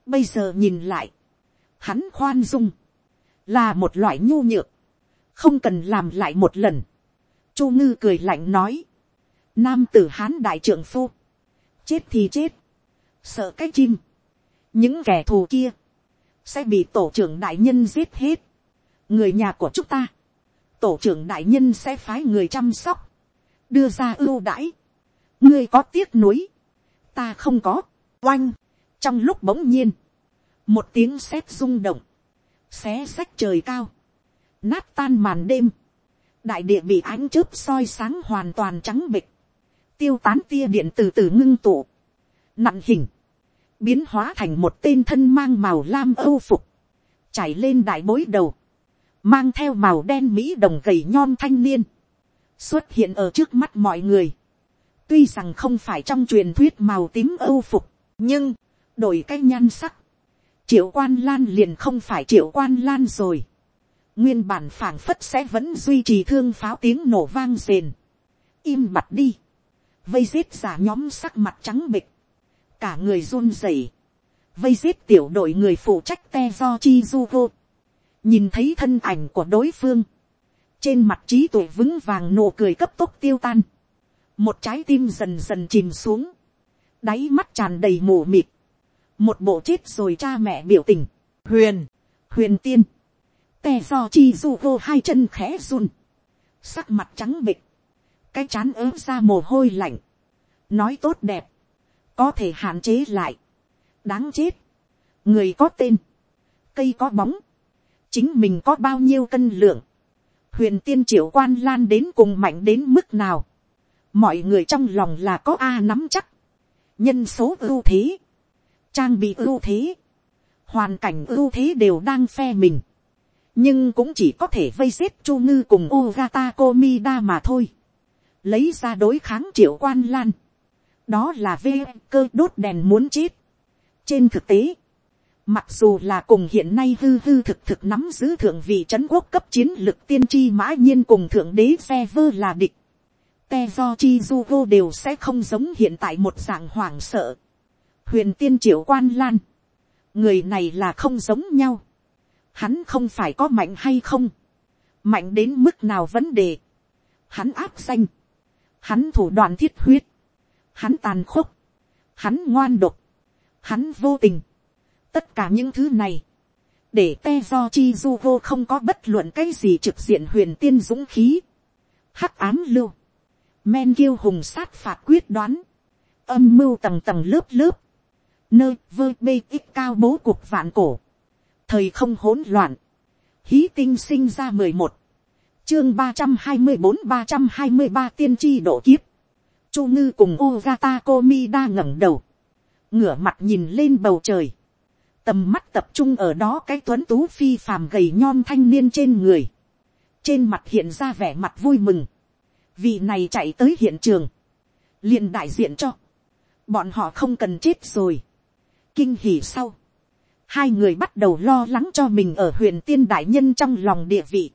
Bây giờ nhìn lại, hắn khoan dung, là một loại nhu nhược, không cần làm lại một lần. Chu ngư cười lạnh nói, nam tử hán đại trưởng phu, chết thì chết, sợ cái chim, những kẻ thù kia, sẽ bị tổ trưởng đại nhân giết hết, người nhà của chúng ta, tổ trưởng đại nhân sẽ phái người chăm sóc, đưa ra ưu đãi, ngươi có tiếc nuối, ta không có, oanh, trong lúc bỗng nhiên, một tiếng sét rung động, xé sách trời cao, nát tan màn đêm, đại địa bị ánh chớp soi sáng hoàn toàn trắng bịch, tiêu tán tia điện từ từ ngưng tụ, nặng hình, biến hóa thành một tên thân mang màu lam âu phục, chảy lên đại bối đầu, mang theo màu đen mỹ đồng gầy nhom thanh niên, xuất hiện ở trước mắt mọi người, tuy rằng không phải trong truyền thuyết màu tím âu phục, nhưng, đổi cái nhan sắc, triệu quan lan liền không phải triệu quan lan rồi. nguyên bản phảng phất sẽ vẫn duy trì thương pháo tiếng nổ vang rền. im mặt đi. vây giết giả nhóm sắc mặt trắng bịch. cả người run rẩy. vây giết tiểu đội người phụ trách te do chi du vô. nhìn thấy thân ảnh của đối phương trên mặt trí tuệ vững vàng nụ cười cấp tốc tiêu tan. một trái tim dần dần chìm xuống. đáy mắt tràn đầy mù mịt. Một bộ chết rồi cha mẹ biểu tình, huyền, huyền tiên, tè do chi du vô hai chân khẽ run, sắc mặt trắng bịch, cái chán ớ ra mồ hôi lạnh, nói tốt đẹp, có thể hạn chế lại, đáng chết, người có tên, cây có bóng, chính mình có bao nhiêu cân lượng, huyền tiên triệu quan lan đến cùng mạnh đến mức nào, mọi người trong lòng là có a nắm chắc, nhân số ưu thế, trang bị ưu thế, hoàn cảnh ưu thế đều đang phe mình, nhưng cũng chỉ có thể vây giết chu ngư cùng ogata komida mà thôi, lấy ra đối kháng triệu quan lan, đó là vê cơ đốt đèn muốn chết. trên thực tế, mặc dù là cùng hiện nay hư hư thực thực nắm giữ thượng vị trấn quốc cấp chiến lực tiên tri mã nhiên cùng thượng đế xe vơ là địch, te do chi du vô đều sẽ không giống hiện tại một dạng hoảng sợ. Huyền tiên triệu quan lan, người này là không giống nhau, hắn không phải có mạnh hay không, mạnh đến mức nào vấn đề, hắn áp danh, hắn thủ đoạn thiết huyết, hắn tàn khốc, hắn ngoan độc, hắn vô tình, tất cả những thứ này, để te do chi du vô không có bất luận cái gì trực diện huyền tiên dũng khí, hắc ám lưu, men kiêu hùng sát phạt quyết đoán, âm mưu tầng tầng lớp lớp, nơi vơ bê ít cao bố cuộc vạn cổ, thời không hỗn loạn, hí tinh sinh ra mười một, chương ba trăm hai mươi bốn ba trăm hai mươi ba tiên tri độ kiếp, chu ngư cùng ogata komi đa ngẩng đầu, ngửa mặt nhìn lên bầu trời, tầm mắt tập trung ở đó cái tuấn tú phi phàm gầy nhom thanh niên trên người, trên mặt hiện ra vẻ mặt vui mừng, vì này chạy tới hiện trường, liền đại diện cho, bọn họ không cần chết rồi, kinh hỉ sau, hai người bắt đầu lo lắng cho mình ở huyền tiên đại nhân trong lòng địa vị,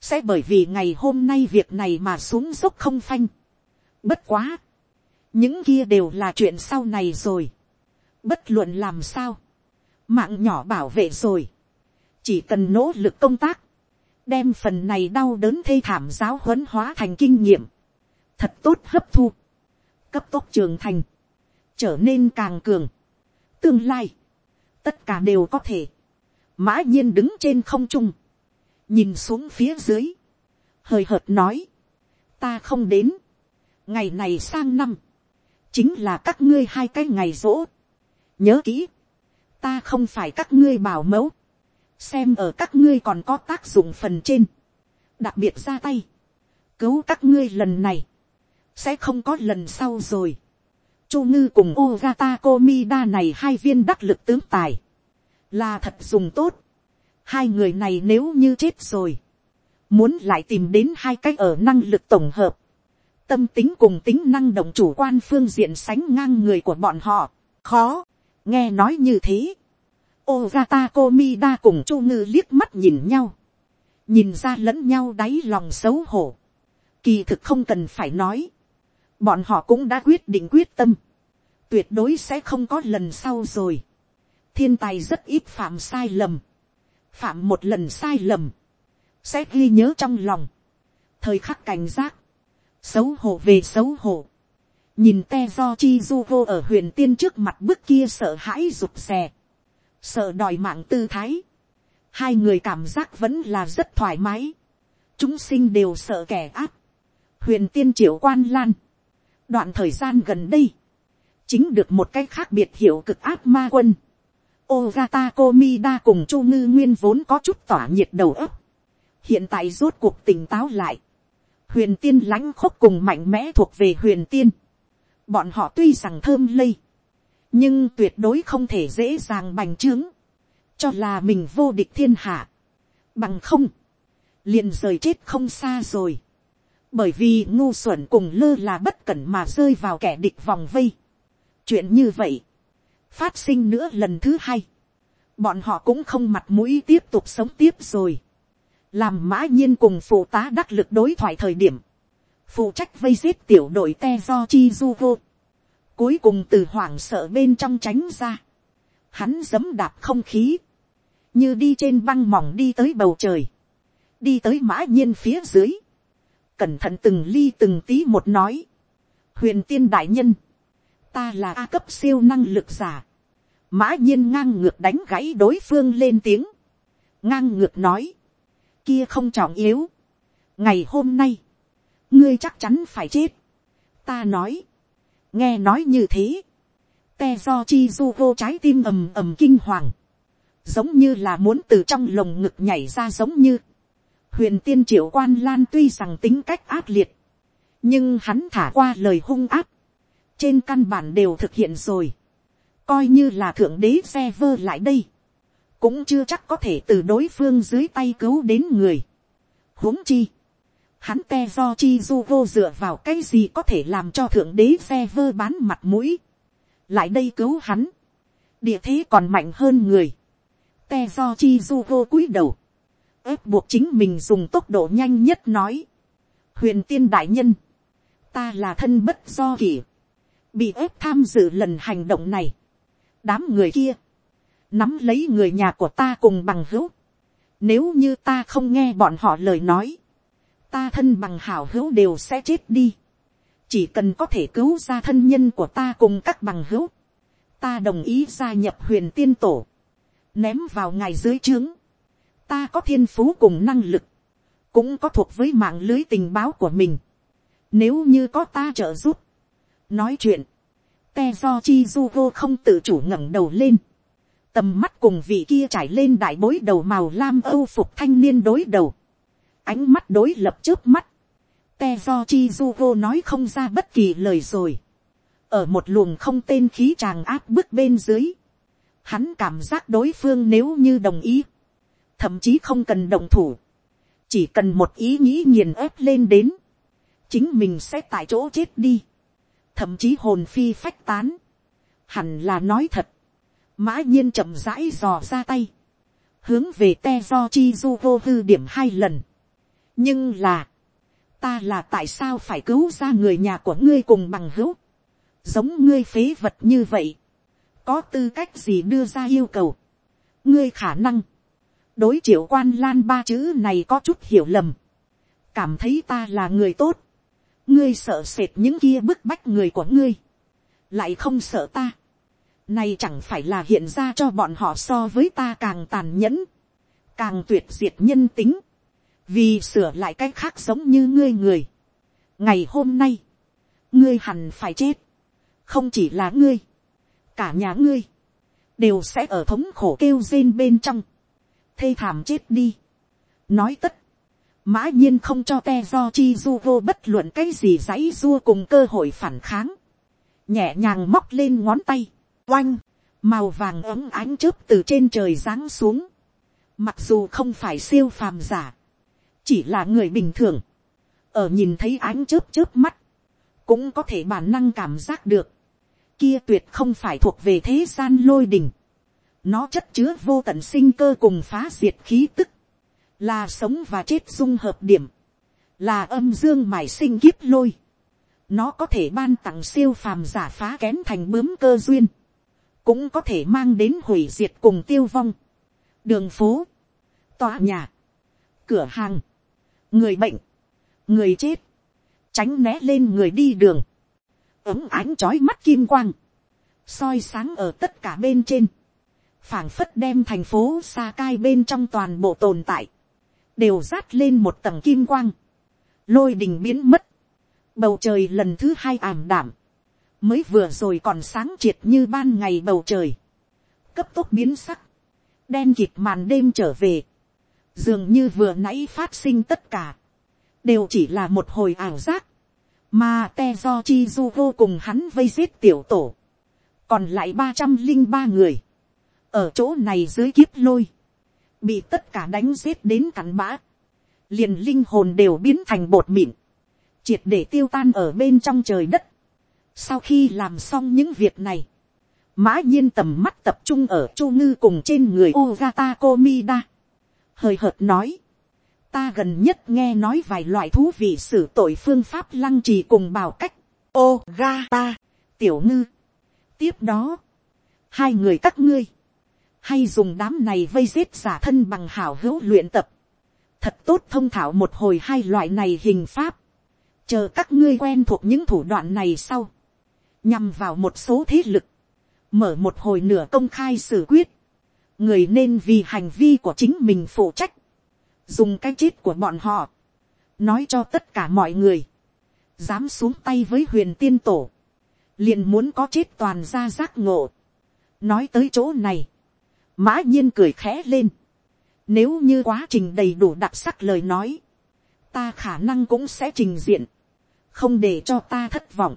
sẽ bởi vì ngày hôm nay việc này mà xuống dốc không phanh. Bất quá, những kia đều là chuyện sau này rồi. Bất luận làm sao, mạng nhỏ bảo vệ rồi, chỉ cần nỗ lực công tác, đem phần này đau đớn thê thảm giáo huấn hóa thành kinh nghiệm, thật tốt hấp thu, cấp tốc trường thành, trở nên càng cường, tương lai, tất cả đều có thể, mã nhiên đứng trên không trung, nhìn xuống phía dưới, hời hợt nói, ta không đến, ngày này sang năm, chính là các ngươi hai cái ngày rỗ, nhớ kỹ, ta không phải các ngươi bảo mẫu, xem ở các ngươi còn có tác dụng phần trên, đặc biệt ra tay, cứu các ngươi lần này, sẽ không có lần sau rồi. Chu ngư cùng Ogata Komida này hai viên đắc lực tướng tài. Là thật dùng tốt. Hai người này nếu như chết rồi. Muốn lại tìm đến hai cái ở năng lực tổng hợp. Tâm tính cùng tính năng động chủ quan phương diện sánh ngang người của bọn họ. Khó. Nghe nói như thế. Ogata Komida cùng Chu ngư liếc mắt nhìn nhau. Nhìn ra lẫn nhau đáy lòng xấu hổ. Kỳ thực không cần phải nói bọn họ cũng đã quyết định quyết tâm, tuyệt đối sẽ không có lần sau rồi. thiên tài rất ít phạm sai lầm, phạm một lần sai lầm, sẽ ghi nhớ trong lòng, thời khắc cảnh giác, xấu hổ về xấu hổ, nhìn te do chi du vô ở huyền tiên trước mặt bước kia sợ hãi rụt rè, sợ đòi mạng tư thái, hai người cảm giác vẫn là rất thoải mái, chúng sinh đều sợ kẻ áp, huyền tiên triệu quan lan, đoạn thời gian gần đây, chính được một cái khác biệt hiệu cực áp ma quân. Ogata Komida cùng Chu Ngư Nguyên vốn có chút tỏa nhiệt đầu óc. Hiện tại rốt cuộc tỉnh táo lại. Huyền tiên lãnh khốc cùng mạnh mẽ thuộc về huyền tiên. Bọn họ tuy rằng thơm lây. Nhưng tuyệt đối không thể dễ dàng bành trướng. Cho là mình vô địch thiên hạ. Bằng không. Liền rời chết không xa rồi bởi vì ngu xuẩn cùng lơ là bất cẩn mà rơi vào kẻ địch vòng vây. chuyện như vậy, phát sinh nữa lần thứ hai, bọn họ cũng không mặt mũi tiếp tục sống tiếp rồi. làm mã nhiên cùng phụ tá đắc lực đối thoại thời điểm, phụ trách vây giết tiểu đội te do chi du vô, cuối cùng từ hoảng sợ bên trong tránh ra, hắn giấm đạp không khí, như đi trên băng mỏng đi tới bầu trời, đi tới mã nhiên phía dưới, cẩn thận từng ly từng tí một nói, huyền tiên đại nhân, ta là a cấp siêu năng lực giả, mã nhiên ngang ngược đánh gãy đối phương lên tiếng, ngang ngược nói, kia không trọng yếu, ngày hôm nay, ngươi chắc chắn phải chết, ta nói, nghe nói như thế, te do chi du vô trái tim ầm ầm kinh hoàng, giống như là muốn từ trong lồng ngực nhảy ra giống như, huyền tiên triệu quan lan tuy rằng tính cách ác liệt, nhưng hắn thả qua lời hung áp, trên căn bản đều thực hiện rồi, coi như là thượng đế xe vơ lại đây, cũng chưa chắc có thể từ đối phương dưới tay cứu đến người. huống chi, hắn te do chi du vô dựa vào cái gì có thể làm cho thượng đế xe vơ bán mặt mũi, lại đây cứu hắn, địa thế còn mạnh hơn người, te do chi du vô cúi đầu, ép buộc chính mình dùng tốc độ nhanh nhất nói. huyền tiên đại nhân, ta là thân bất do kỷ, bị ép tham dự lần hành động này. đám người kia, nắm lấy người nhà của ta cùng bằng hữu. nếu như ta không nghe bọn họ lời nói, ta thân bằng hảo hữu đều sẽ chết đi. chỉ cần có thể cứu ra thân nhân của ta cùng các bằng hữu, ta đồng ý gia nhập huyền tiên tổ, ném vào ngài dưới trướng. Ta có thiên phú cùng năng lực, cũng có thuộc với mạng lưới tình báo của mình. Nếu như có ta trợ giúp, nói chuyện, te do chi du vô không tự chủ ngẩng đầu lên, tầm mắt cùng vị kia trải lên đại bối đầu màu lam âu phục thanh niên đối đầu, ánh mắt đối lập trước mắt, te do chi du vô nói không ra bất kỳ lời rồi, ở một luồng không tên khí tràng áp bức bên dưới, hắn cảm giác đối phương nếu như đồng ý, thậm chí không cần động thủ, chỉ cần một ý nghĩ nghiền ép lên đến, chính mình sẽ tại chỗ chết đi, thậm chí hồn phi phách tán, hẳn là nói thật, mã nhiên chậm rãi dò ra tay, hướng về te do chi du vô hư điểm hai lần, nhưng là, ta là tại sao phải cứu ra người nhà của ngươi cùng bằng hữu, giống ngươi phế vật như vậy, có tư cách gì đưa ra yêu cầu, ngươi khả năng, đối triệu quan lan ba chữ này có chút hiểu lầm, cảm thấy ta là người tốt, ngươi sợ sệt những kia bức bách người của ngươi, lại không sợ ta, này chẳng phải là hiện ra cho bọn họ so với ta càng tàn nhẫn, càng tuyệt diệt nhân tính, vì sửa lại cái khác giống như ngươi người. ngày hôm nay, ngươi hẳn phải chết, không chỉ là ngươi, cả nhà ngươi, đều sẽ ở thống khổ kêu rên bên trong, thê thảm chết đi. nói tất, mã nhiên không cho te do chi du vô bất luận cái gì dãy dua cùng cơ hội phản kháng, nhẹ nhàng móc lên ngón tay, oanh, màu vàng ấm ánh chớp từ trên trời giáng xuống, mặc dù không phải siêu phàm giả, chỉ là người bình thường, ở nhìn thấy ánh chớp chớp mắt, cũng có thể bản năng cảm giác được, kia tuyệt không phải thuộc về thế gian lôi đình, nó chất chứa vô tận sinh cơ cùng phá diệt khí tức. Là sống và chết dung hợp điểm. Là âm dương mài sinh kiếp lôi. Nó có thể ban tặng siêu phàm giả phá kén thành bướm cơ duyên. Cũng có thể mang đến hủy diệt cùng tiêu vong. Đường phố. Tòa nhà. Cửa hàng. Người bệnh. Người chết. Tránh né lên người đi đường. Ấm ánh chói mắt kim quang. soi sáng ở tất cả bên trên phảng phất đem thành phố xa cai bên trong toàn bộ tồn tại, đều rát lên một tầng kim quang, lôi đình biến mất, bầu trời lần thứ hai ảm đảm, mới vừa rồi còn sáng triệt như ban ngày bầu trời, cấp tốc biến sắc, đen kịt màn đêm trở về, dường như vừa nãy phát sinh tất cả, đều chỉ là một hồi ảo giác, mà te do chi du vô cùng hắn vây giết tiểu tổ, còn lại ba trăm linh ba người, ở chỗ này dưới kiếp lôi, bị tất cả đánh giết đến cắn bã, liền linh hồn đều biến thành bột mịn, triệt để tiêu tan ở bên trong trời đất. sau khi làm xong những việc này, mã nhiên tầm mắt tập trung ở chu ngư cùng trên người Ogata Komida hơi hợt nói, ta gần nhất nghe nói vài loại thú vị xử tội phương pháp lăng trì cùng bào cách. ta tiểu ngư. tiếp đó, hai người các ngươi, hay dùng đám này vây giết giả thân bằng hảo hữu luyện tập, thật tốt thông thảo một hồi hai loại này hình pháp, chờ các ngươi quen thuộc những thủ đoạn này sau, nhằm vào một số thế lực, mở một hồi nửa công khai xử quyết, người nên vì hành vi của chính mình phụ trách, dùng cái chết của bọn họ, nói cho tất cả mọi người, dám xuống tay với huyền tiên tổ, liền muốn có chết toàn ra giác ngộ. nói tới chỗ này, mã nhiên cười khẽ lên, nếu như quá trình đầy đủ đặc sắc lời nói, ta khả năng cũng sẽ trình diện, không để cho ta thất vọng.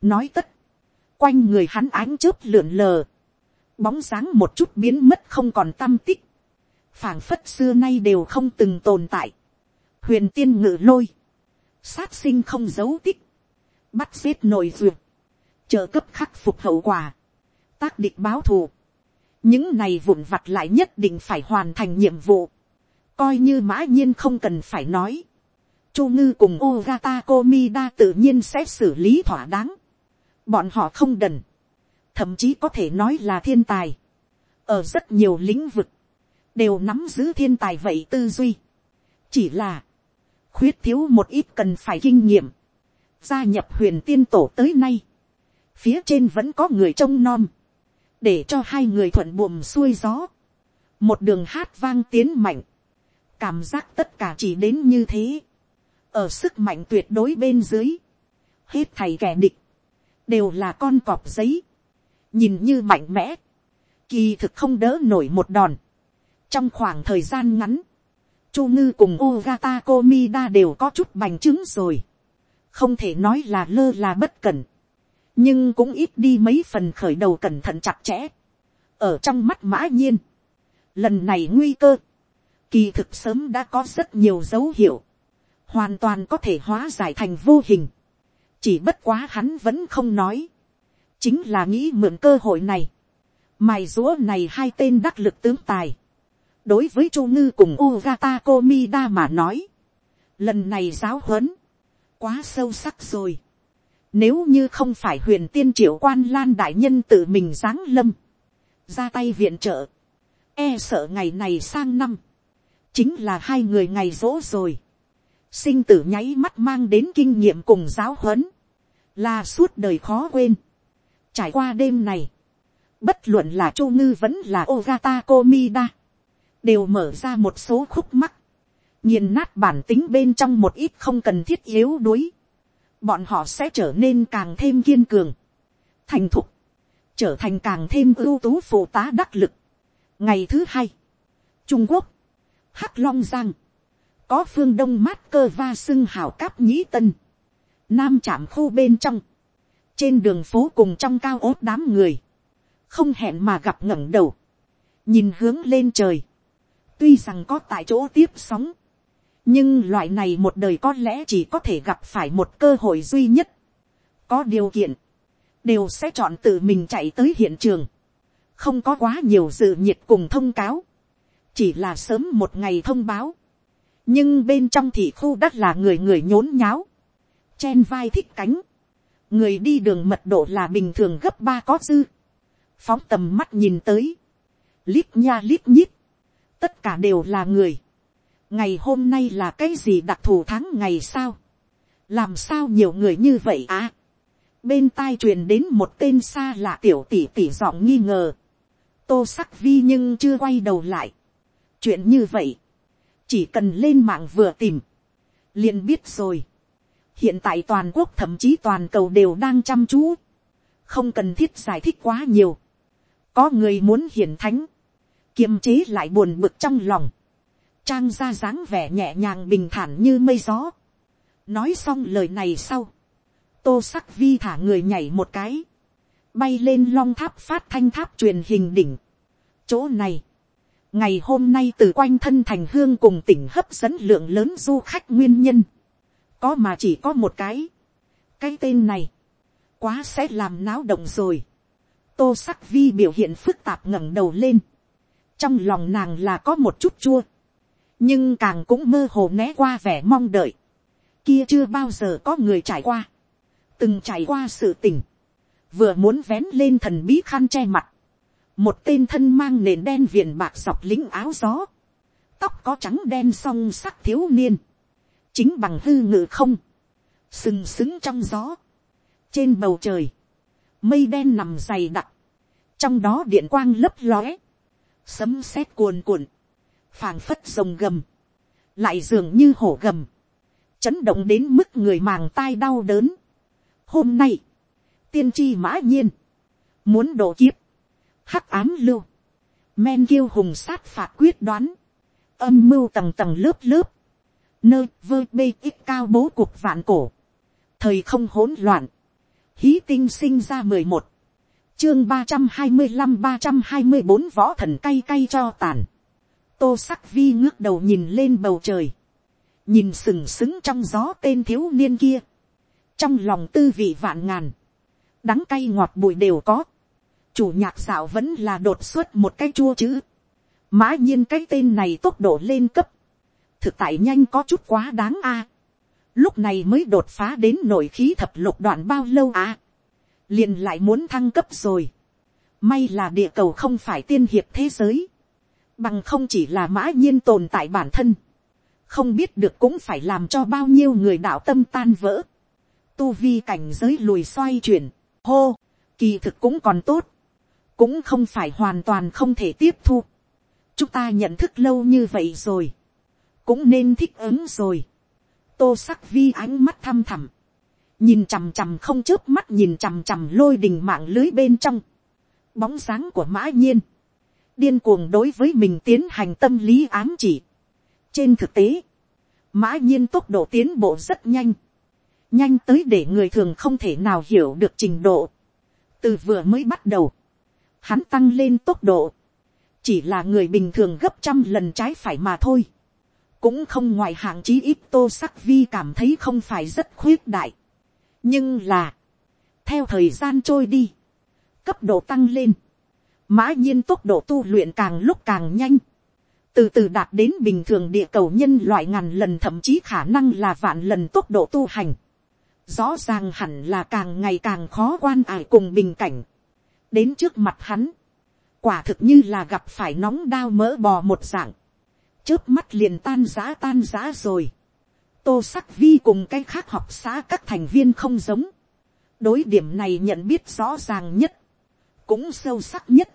nói tất, quanh người hắn ánh chớp lượn lờ, bóng dáng một chút biến mất không còn tâm tích, phảng phất xưa nay đều không từng tồn tại, huyền tiên ngự lôi, sát sinh không giấu tích, bắt xếp nội duyệt, trợ cấp khắc phục hậu quả, tác địch báo thù, những này vụn vặt lại nhất định phải hoàn thành nhiệm vụ, coi như mã nhiên không cần phải nói, chu ngư cùng ogata komida tự nhiên sẽ xử lý thỏa đáng, bọn họ không đần, thậm chí có thể nói là thiên tài, ở rất nhiều lĩnh vực, đều nắm giữ thiên tài vậy tư duy, chỉ là, khuyết thiếu một ít cần phải kinh nghiệm, gia nhập huyền tiên tổ tới nay, phía trên vẫn có người trông nom, để cho hai người thuận buồm xuôi gió, một đường hát vang tiến mạnh, cảm giác tất cả chỉ đến như thế, ở sức mạnh tuyệt đối bên dưới, hết thầy kẻ địch, đều là con cọp giấy, nhìn như mạnh mẽ, kỳ thực không đỡ nổi một đòn. trong khoảng thời gian ngắn, chu ngư cùng Ogata Komida đều có chút bành trướng rồi, không thể nói là lơ là bất cẩn, nhưng cũng ít đi mấy phần khởi đầu cẩn thận chặt chẽ, ở trong mắt mã nhiên, lần này nguy cơ, kỳ thực sớm đã có rất nhiều dấu hiệu, hoàn toàn có thể hóa giải thành vô hình, chỉ bất quá hắn vẫn không nói, chính là nghĩ mượn cơ hội này, mài rúa này hai tên đắc lực tướng tài, đối với chu ngư cùng Ugata Komida mà nói, lần này giáo huấn, quá sâu sắc rồi, nếu như không phải huyền tiên triệu quan lan đại nhân tự mình giáng lâm. Ra tay viện trợ. E sợ ngày này sang năm. Chính là hai người ngày rỗ rồi. Sinh tử nháy mắt mang đến kinh nghiệm cùng giáo huấn. Là suốt đời khó quên. Trải qua đêm này. Bất luận là Chu Ngư vẫn là Ogata Komida. Đều mở ra một số khúc mắc. nghiền nát bản tính bên trong một ít không cần thiết yếu đuối bọn họ sẽ trở nên càng thêm kiên cường, thành thục, trở thành càng thêm ưu tú phụ tá đắc lực. ngày thứ hai, trung quốc, hắc long giang, có phương đông mát cơ va xưng hào cáp nhĩ tân, nam trạm khu bên trong, trên đường phố cùng trong cao ốt đám người, không hẹn mà gặp ngẩng đầu, nhìn hướng lên trời, tuy rằng có tại chỗ tiếp sóng, nhưng loại này một đời có lẽ chỉ có thể gặp phải một cơ hội duy nhất. có điều kiện, đều sẽ chọn tự mình chạy tới hiện trường. không có quá nhiều dự nhiệt cùng thông cáo. chỉ là sớm một ngày thông báo. nhưng bên trong thị khu đất là người người nhốn nháo. chen vai thích cánh người đi đường mật độ là bình thường gấp ba có dư. phóng tầm mắt nhìn tới. lít nha lít nhít. tất cả đều là người. Ngày hôm nay là cái gì đặc thù tháng ngày sao, làm sao nhiều người như vậy à, bên tai truyền đến một tên xa lạ tiểu tỷ tỷ giọng nghi ngờ, tô sắc vi nhưng chưa quay đầu lại, chuyện như vậy, chỉ cần lên mạng vừa tìm, liền biết rồi, hiện tại toàn quốc thậm chí toàn cầu đều đang chăm chú, không cần thiết giải thích quá nhiều, có người muốn hiển thánh, kiềm chế lại buồn bực trong lòng, trang ra dáng vẻ nhẹ nhàng bình thản như mây gió. nói xong lời này sau, tô sắc vi thả người nhảy một cái, bay lên long tháp phát thanh tháp truyền hình đỉnh. chỗ này, ngày hôm nay từ quanh thân thành hương cùng tỉnh hấp dẫn lượng lớn du khách nguyên nhân, có mà chỉ có một cái, cái tên này, quá sẽ làm náo động rồi, tô sắc vi biểu hiện phức tạp ngẩng đầu lên, trong lòng nàng là có một chút chua, nhưng càng cũng mơ hồ né qua vẻ mong đợi, kia chưa bao giờ có người trải qua, từng trải qua sự tình, vừa muốn vén lên thần bí khăn che mặt, một tên thân mang nền đen viền bạc dọc lính áo gió, tóc có trắng đen song sắc thiếu niên, chính bằng hư ngự không, sừng sững trong gió, trên bầu trời, mây đen nằm dày đặc, trong đó điện quang lấp lóe, sấm sét cuồn cuộn, phảng phất rồng gầm, lại dường như hổ gầm, chấn động đến mức người màng tai đau đớn. Hôm nay, tiên tri mã nhiên, muốn độ kiếp, hắc ám lưu, men kiêu hùng sát phạt quyết đoán, âm mưu tầng tầng lớp lớp, nơi vơ bê ít cao bố cuộc vạn cổ, thời không hỗn loạn, hí tinh sinh ra mười một, chương ba trăm hai mươi năm ba trăm hai mươi bốn võ thần cay cay cho tàn, tô sắc vi ngước đầu nhìn lên bầu trời, nhìn sừng sững trong gió tên thiếu niên kia, trong lòng tư vị vạn ngàn, đắng cay ngọt bụi đều có, chủ nhạc xạo vẫn là đột xuất một cái chua chữ, mã nhiên cái tên này tốc độ lên cấp, thực tại nhanh có chút quá đáng a, lúc này mới đột phá đến nội khí thập lục đoạn bao lâu à, liền lại muốn thăng cấp rồi, may là địa cầu không phải tiên hiệp thế giới, bằng không chỉ là mã nhiên tồn tại bản thân, không biết được cũng phải làm cho bao nhiêu người đạo tâm tan vỡ, tu vi cảnh giới lùi xoay chuyển, hô, kỳ thực cũng còn tốt, cũng không phải hoàn toàn không thể tiếp thu. chúng ta nhận thức lâu như vậy rồi, cũng nên thích ứng rồi. tô sắc vi ánh mắt thăm thẳm, nhìn chằm chằm không chớp mắt nhìn chằm chằm lôi đình mạng lưới bên trong, bóng sáng của mã nhiên, điên cuồng đối với mình tiến hành tâm lý ám chỉ. trên thực tế, mã nhiên tốc độ tiến bộ rất nhanh, nhanh tới để người thường không thể nào hiểu được trình độ. từ vừa mới bắt đầu, hắn tăng lên tốc độ, chỉ là người bình thường gấp trăm lần trái phải mà thôi, cũng không ngoài hạng chí ít tô sắc vi cảm thấy không phải rất khuyết đại, nhưng là, theo thời gian trôi đi, cấp độ tăng lên, mã nhiên tốc độ tu luyện càng lúc càng nhanh, từ từ đạt đến bình thường địa cầu nhân loại ngàn lần thậm chí khả năng là vạn lần tốc độ tu hành, rõ ràng hẳn là càng ngày càng khó quan ải cùng bình cảnh, đến trước mặt hắn, quả thực như là gặp phải nóng đao mỡ bò một dạng, chớp mắt liền tan giá tan giá rồi, tô sắc vi cùng cái khác học xã các thành viên không giống, đối điểm này nhận biết rõ ràng nhất, cũng sâu sắc nhất,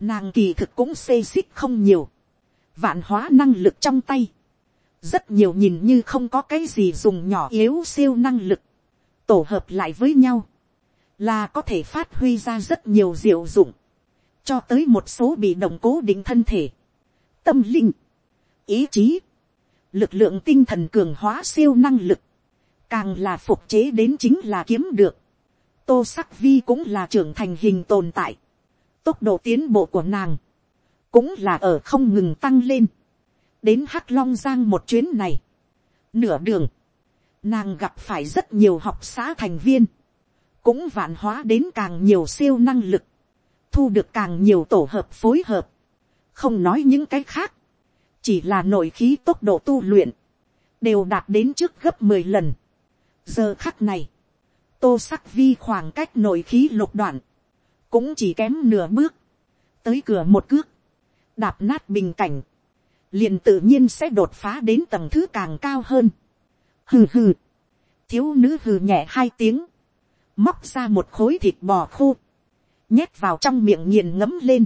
nàng kỳ thực cũng xê xích không nhiều, vạn hóa năng lực trong tay, rất nhiều nhìn như không có cái gì dùng nhỏ yếu siêu năng lực, tổ hợp lại với nhau, là có thể phát huy ra rất nhiều diệu dụng, cho tới một số bị động cố định thân thể, tâm linh, ý chí, lực lượng tinh thần cường hóa siêu năng lực, càng là phục chế đến chính là kiếm được. tô sắc vi cũng là trưởng thành hình tồn tại, tốc độ tiến bộ của nàng, cũng là ở không ngừng tăng lên, đến hắc long giang một chuyến này, nửa đường, nàng gặp phải rất nhiều học xã thành viên, cũng vạn hóa đến càng nhiều siêu năng lực, thu được càng nhiều tổ hợp phối hợp, không nói những cái khác, chỉ là nội khí tốc độ tu luyện, đều đạt đến trước gấp mười lần. giờ khắc này, tô sắc vi khoảng cách nội khí lục đoạn, cũng chỉ kém nửa bước, tới cửa một cước, đạp nát bình cảnh, liền tự nhiên sẽ đột phá đến tầng thứ càng cao hơn. hừ hừ, thiếu nữ hừ nhẹ hai tiếng, móc ra một khối thịt bò khô, nhét vào trong miệng nghiền ngấm lên,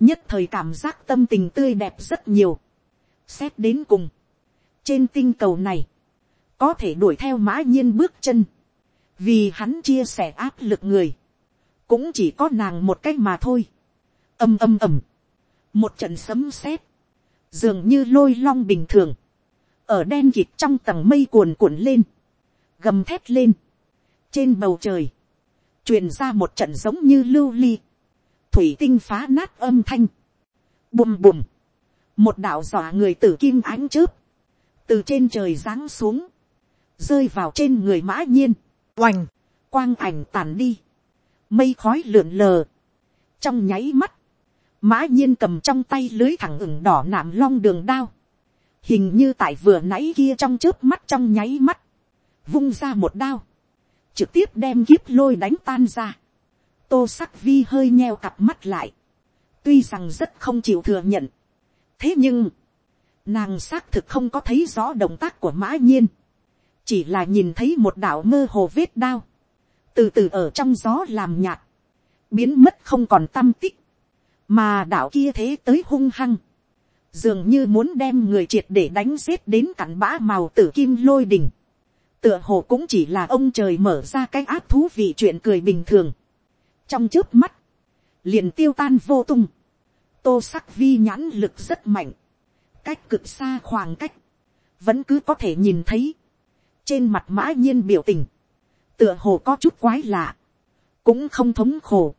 nhất thời cảm giác tâm tình tươi đẹp rất nhiều. Xét đến cùng, trên tinh cầu này, có thể đuổi theo mã nhiên bước chân, vì hắn chia sẻ áp lực người, cũng chỉ có nàng một cách mà thôi. âm âm ầm, một trận sấm sét, dường như lôi long bình thường, ở đen kịt trong tầng mây cuồn cuộn lên, gầm thét lên, trên bầu trời, truyền ra một trận giống như lưu ly, thủy tinh phá nát âm thanh, bùm bùm, một đạo dọa người tử kim ánh chớp, từ trên trời giáng xuống, rơi vào trên người mã nhiên, oành, quang ảnh tàn đi, mây khói lượn lờ, trong nháy mắt, mã nhiên cầm trong tay lưới thẳng ửng đỏ nạm long đường đao, hình như tại vừa nãy kia trong trước mắt trong nháy mắt, vung ra một đao, trực tiếp đem kiếp lôi đánh tan ra, tô sắc vi hơi nheo cặp mắt lại, tuy rằng rất không chịu thừa nhận, thế nhưng, nàng xác thực không có thấy rõ động tác của mã nhiên, chỉ là nhìn thấy một đạo mơ hồ vết đao, từ từ ở trong gió làm nhạt, biến mất không còn tâm tích, mà đạo kia thế tới hung hăng, dường như muốn đem người triệt để đánh giết đến cặn bã màu tử kim lôi đình, tựa hồ cũng chỉ là ông trời mở ra cái áp thú vị chuyện cười bình thường, trong trước mắt, liền tiêu tan vô tung, tô sắc vi nhãn lực rất mạnh, cách cực xa khoảng cách, vẫn cứ có thể nhìn thấy, trên mặt mã nhiên biểu tình, tựa hồ có chút quái lạ, cũng không thống khổ,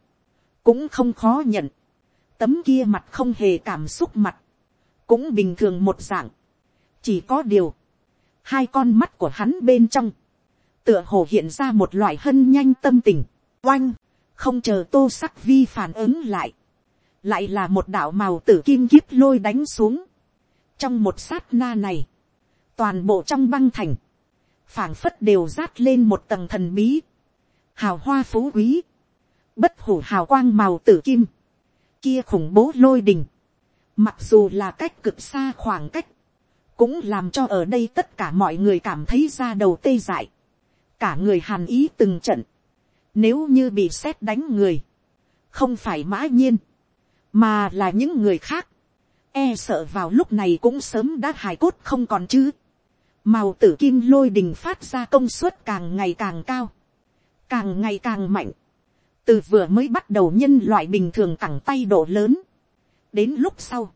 cũng không khó nhận, tấm kia mặt không hề cảm xúc mặt, cũng bình thường một dạng, chỉ có điều, hai con mắt của hắn bên trong, tựa hồ hiện ra một loại hân nhanh tâm tình, oanh, không chờ tô sắc vi phản ứng lại, lại là một đạo màu tử kim kiếp lôi đánh xuống, trong một sát na này, toàn bộ trong băng thành, phảng phất đều rát lên một tầng thần bí, hào hoa phú quý, bất hủ hào quang màu tử kim, kia khủng bố lôi đình, mặc dù là cách cực xa khoảng cách, cũng làm cho ở đây tất cả mọi người cảm thấy ra đầu tê dại, cả người hàn ý từng trận, nếu như bị xét đánh người, không phải mã nhiên, mà là những người khác, e sợ vào lúc này cũng sớm đã hài cốt không còn chứ. Màu tử kim lôi đình phát ra công suất càng ngày càng cao, càng ngày càng mạnh. Từ vừa mới bắt đầu nhân loại bình thường cẳng tay độ lớn. Đến lúc sau,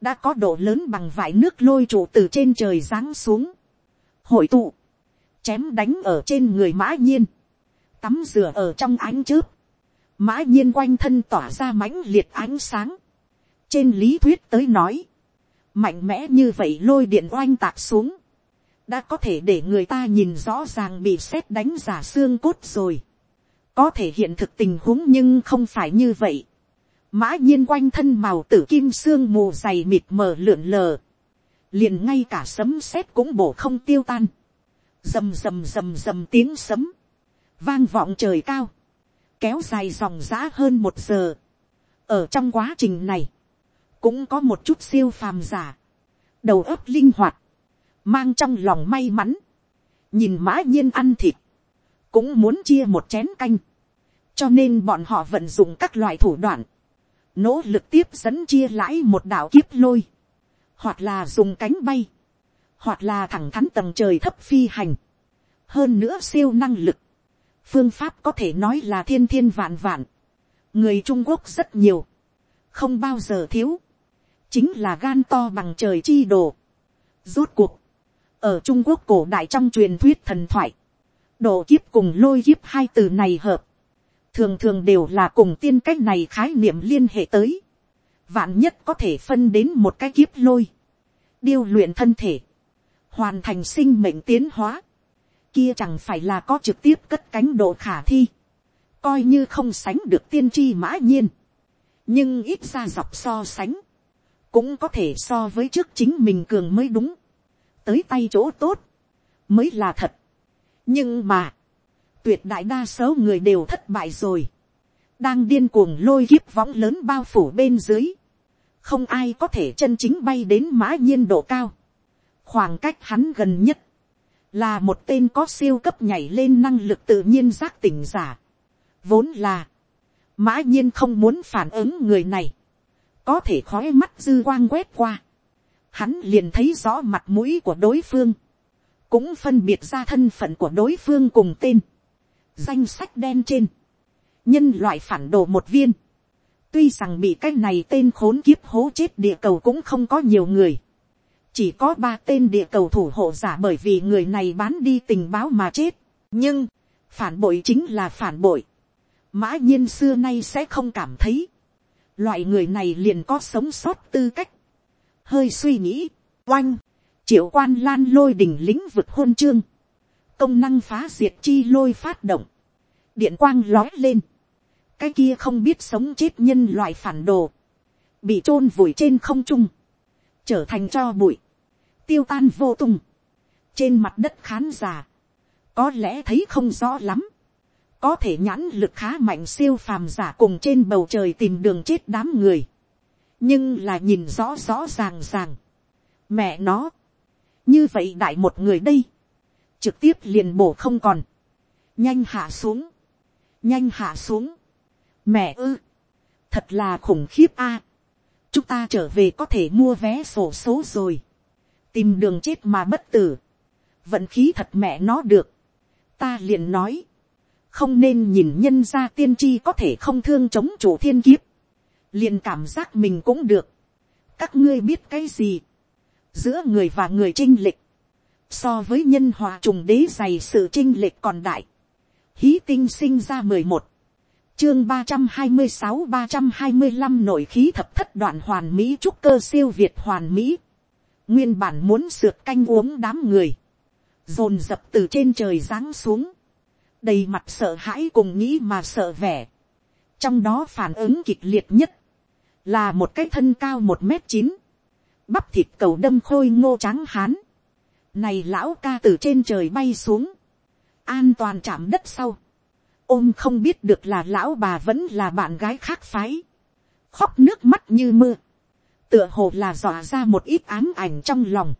đã có độ lớn bằng vải nước lôi trụ từ trên trời giáng xuống. Hội tụ, chém đánh ở trên người mã nhiên, tắm rửa ở trong ánh chớp. Mã nhiên quanh thân tỏa ra mãnh liệt ánh sáng. Trên lý thuyết tới nói, mạnh mẽ như vậy lôi điện oanh tạc xuống, đã có thể để người ta nhìn rõ ràng bị xét đánh giả xương cốt rồi. có thể hiện thực tình huống nhưng không phải như vậy. mã nhiên quanh thân màu tử kim xương mù dày mịt mờ lượn lờ, liền ngay cả sấm sét cũng bổ không tiêu tan, rầm rầm rầm rầm tiếng sấm, vang vọng trời cao, kéo dài dòng giã hơn một giờ. ở trong quá trình này, cũng có một chút siêu phàm giả, đầu óc linh hoạt, mang trong lòng may mắn, nhìn mã nhiên ăn thịt, cũng muốn chia một chén canh, cho nên bọn họ vận dụng các loại thủ đoạn, nỗ lực tiếp dẫn chia lãi một đạo kiếp lôi, hoặc là dùng cánh bay, hoặc là thẳng thắn tầng trời thấp phi hành, hơn nữa siêu năng lực, phương pháp có thể nói là thiên thiên vạn vạn, người trung quốc rất nhiều, không bao giờ thiếu, chính là gan to bằng trời chi đồ. Rốt cuộc, ở Trung Quốc cổ đại trong truyền thuyết thần thoại, độ kiếp cùng lôi kiếp hai từ này hợp, thường thường đều là cùng tiên cách này khái niệm liên hệ tới. Vạn nhất có thể phân đến một cái kiếp lôi, điêu luyện thân thể, hoàn thành sinh mệnh tiến hóa, kia chẳng phải là có trực tiếp cất cánh độ khả thi, coi như không sánh được tiên tri mã nhiên, nhưng ít ra dọc so sánh, cũng có thể so với trước chính mình cường mới đúng, tới tay chỗ tốt, mới là thật. nhưng mà, tuyệt đại đa số người đều thất bại rồi, đang điên cuồng lôi kiếp võng lớn bao phủ bên dưới, không ai có thể chân chính bay đến mã nhiên độ cao, khoảng cách hắn gần nhất, là một tên có siêu cấp nhảy lên năng lực tự nhiên giác tỉnh giả, vốn là, mã nhiên không muốn phản ứng người này, có thể khói mắt dư quang quét qua, hắn liền thấy rõ mặt mũi của đối phương, cũng phân biệt ra thân phận của đối phương cùng tên, danh sách đen trên, nhân loại phản đồ một viên, tuy rằng bị cái này tên khốn kiếp hố chết địa cầu cũng không có nhiều người, chỉ có ba tên địa cầu thủ hộ giả bởi vì người này bán đi tình báo mà chết, nhưng, phản bội chính là phản bội, mã nhiên xưa nay sẽ không cảm thấy, loại người này liền có sống sót tư cách, hơi suy nghĩ, oanh, triệu quan lan lôi đỉnh lĩnh vực hôn chương, công năng phá diệt chi lôi phát động, điện quang lói lên, cái kia không biết sống chết nhân loại phản đồ, bị t r ô n vùi trên không trung, trở thành cho bụi, tiêu tan vô tung, trên mặt đất khán giả, có lẽ thấy không rõ lắm, có thể nhãn lực khá mạnh siêu phàm giả cùng trên bầu trời tìm đường chết đám người, nhưng là nhìn rõ rõ ràng ràng, mẹ nó, như vậy đại một người đây, trực tiếp liền bổ không còn, nhanh hạ xuống, nhanh hạ xuống, mẹ ư, thật là khủng khiếp a chúng ta trở về có thể mua vé sổ số rồi, tìm đường chết mà bất tử, vận khí thật mẹ nó được, ta liền nói, không nên nhìn nhân ra tiên tri có thể không thương chống chủ thiên kiếp, liền cảm giác mình cũng được, các ngươi biết cái gì, giữa người và người trinh lịch, so với nhân hòa trùng đế dày sự trinh lịch còn đại, hí tinh sinh ra mười một, chương ba trăm hai mươi sáu, ba trăm hai mươi năm nội khí thập thất đoạn hoàn mỹ trúc cơ siêu việt hoàn mỹ. Nguyên bản muốn sượt canh uống đám người. Dồn dập từ trên trời giáng xuống. Đầy mặt sợ hãi cùng nghĩ mà sợ vẻ. Trong đó phản ứng kịch liệt nhất. Là một cái thân cao một mét chín. Bắp thịt cầu đâm khôi ngô trắng hán. Này lão ca từ trên trời bay xuống. An toàn chạm đất sau ôm không biết được là lão bà vẫn là bạn gái khác phái, khóc nước mắt như mưa, tựa hồ là dọa ra một ít ám ảnh trong lòng.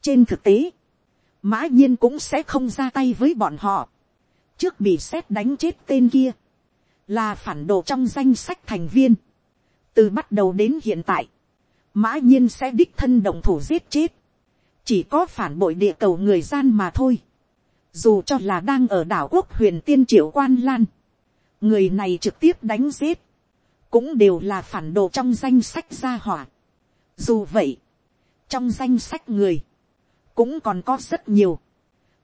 trên thực tế, mã nhiên cũng sẽ không ra tay với bọn họ, trước bị xét đánh chết tên kia, là phản đồ trong danh sách thành viên, từ bắt đầu đến hiện tại, mã nhiên sẽ đích thân động thủ giết chết, chỉ có phản bội địa cầu người gian mà thôi dù cho là đang ở đảo quốc huyền tiên triệu quan lan, người này trực tiếp đánh giết, cũng đều là phản đồ trong danh sách gia hỏa. Dù vậy, trong danh sách người, cũng còn có rất nhiều,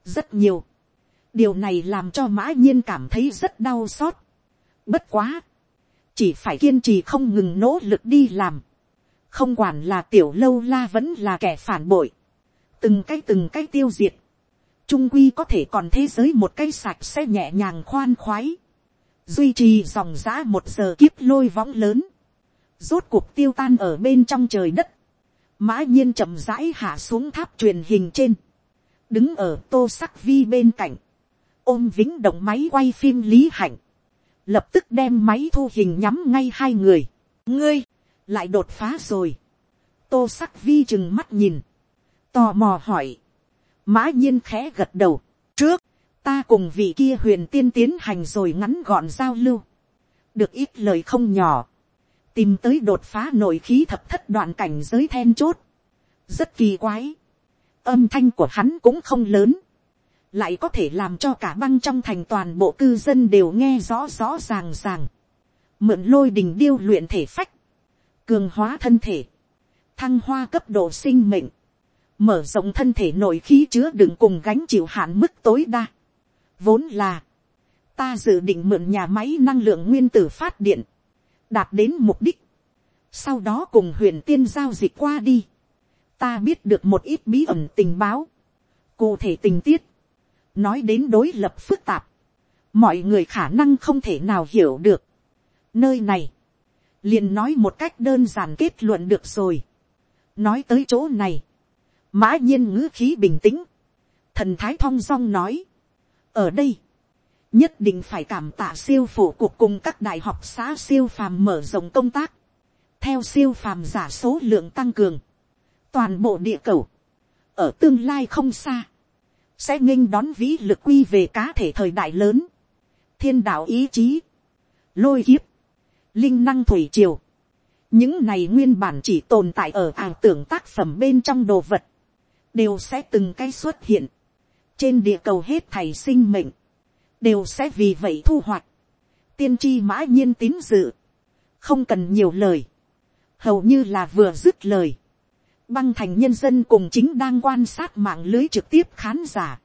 rất nhiều. điều này làm cho mã nhiên cảm thấy rất đau xót. bất quá, chỉ phải kiên trì không ngừng nỗ lực đi làm, không quản là tiểu lâu la vẫn là kẻ phản bội, từng cái từng cái tiêu diệt, trung quy có thể còn thế giới một cây sạch sẽ nhẹ nhàng khoan khoái, duy trì dòng giã một giờ kiếp lôi võng lớn, rốt cuộc tiêu tan ở bên trong trời đất, mã nhiên chậm rãi hạ xuống tháp truyền hình trên, đứng ở tô sắc vi bên cạnh, ôm vĩnh động máy quay phim lý hạnh, lập tức đem máy thu hình nhắm ngay hai người, ngươi, lại đột phá rồi, tô sắc vi chừng mắt nhìn, tò mò hỏi, mã nhiên khẽ gật đầu, trước, ta cùng vị kia huyền tiên tiến hành rồi ngắn gọn giao lưu, được ít lời không nhỏ, tìm tới đột phá nội khí thập thất đoạn cảnh giới then chốt, rất kỳ quái, âm thanh của hắn cũng không lớn, lại có thể làm cho cả băng trong thành toàn bộ cư dân đều nghe rõ rõ ràng ràng, mượn lôi đình điêu luyện thể phách, cường hóa thân thể, thăng hoa cấp độ sinh mệnh, mở rộng thân thể nội khí chứa đựng cùng gánh chịu hạn mức tối đa. Vốn là, ta dự định mượn nhà máy năng lượng nguyên tử phát điện, đạt đến mục đích. Sau đó cùng huyền tiên giao dịch qua đi. Ta biết được một ít bí ẩn tình báo. Cụ thể tình tiết. Nói đến đối lập phức tạp. Mọi người khả năng không thể nào hiểu được. Nơi này. liền nói một cách đơn giản kết luận được rồi. Nói tới chỗ này mã nhiên ngữ khí bình tĩnh, thần thái thong dong nói, ở đây, nhất định phải cảm tạ siêu phổ cuộc cùng các đại học xã siêu phàm mở rộng công tác, theo siêu phàm giả số lượng tăng cường, toàn bộ địa cầu, ở tương lai không xa, sẽ nghênh đón vĩ lực quy về cá thể thời đại lớn, thiên đạo ý chí, lôi kiếp, linh năng thủy triều, những này nguyên bản chỉ tồn tại ở ảo tưởng tác phẩm bên trong đồ vật, đều sẽ từng cái xuất hiện, trên địa cầu hết thầy sinh mệnh, đều sẽ vì vậy thu hoạch, tiên tri mã nhiên tín dự, không cần nhiều lời, hầu như là vừa dứt lời, băng thành nhân dân cùng chính đang quan sát mạng lưới trực tiếp khán giả,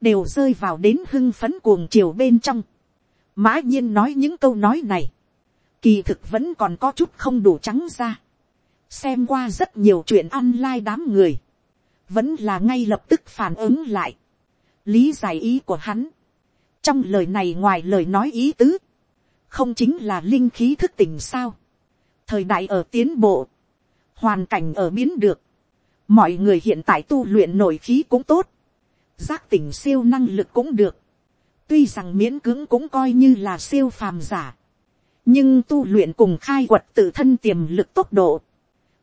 đều rơi vào đến hưng phấn cuồng chiều bên trong. Mã nhiên nói những câu nói này, kỳ thực vẫn còn có chút không đủ trắng ra. xem qua rất nhiều chuyện online đám người, vẫn là ngay lập tức phản ứng lại. lý giải ý của hắn, trong lời này ngoài lời nói ý tứ, không chính là linh khí thức tỉnh sao, thời đại ở tiến bộ, hoàn cảnh ở biến được, mọi người hiện tại tu luyện nổi khí cũng tốt, giác tỉnh siêu năng lực cũng được, tuy rằng miễn cưỡng cũng coi như là siêu phàm giả, nhưng tu luyện cùng khai quật tự thân tiềm lực tốc độ,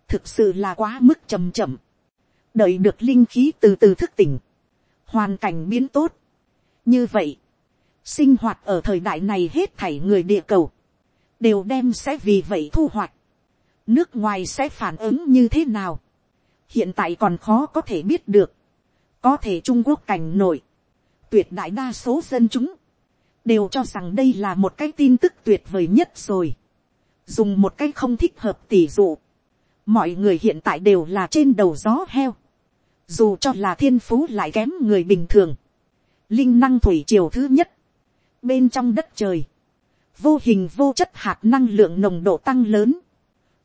thực sự là quá mức chậm chậm, đợi được linh khí từ từ thức tỉnh, hoàn cảnh biến tốt. như vậy, sinh hoạt ở thời đại này hết thảy người địa cầu, đều đem sẽ vì vậy thu hoạch, nước ngoài sẽ phản ứng như thế nào, hiện tại còn khó có thể biết được, có thể trung quốc cảnh nổi, tuyệt đại đa số dân chúng, đều cho rằng đây là một cái tin tức tuyệt vời nhất rồi, dùng một cái không thích hợp tỷ dụ, mọi người hiện tại đều là trên đầu gió heo, dù cho là thiên phú lại kém người bình thường, linh năng thủy triều thứ nhất, bên trong đất trời, vô hình vô chất hạt năng lượng nồng độ tăng lớn,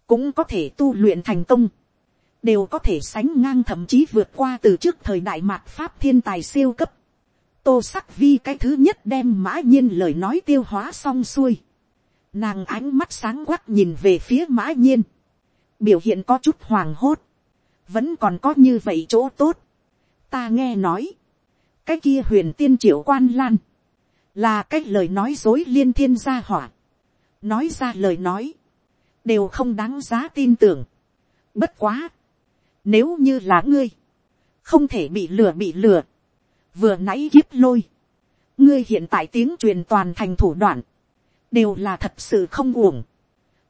cũng có thể tu luyện thành công, đều có thể sánh ngang thậm chí vượt qua từ trước thời đại mạt pháp thiên tài siêu cấp. tô sắc vi cái thứ nhất đem mã nhiên lời nói tiêu hóa xong xuôi. nàng ánh mắt sáng quắc nhìn về phía mã nhiên, biểu hiện có chút hoàng hốt, vẫn còn có như vậy chỗ tốt. ta nghe nói, cái kia huyền tiên triệu quan lan, là cái lời nói dối liên thiên gia hỏa, nói ra lời nói, đều không đáng giá tin tưởng. Bất quá, nếu như là ngươi, không thể bị lừa bị lừa, vừa nãy kiếp lôi, ngươi hiện tại tiếng truyền toàn thành thủ đoạn, đều là thật sự không uổng.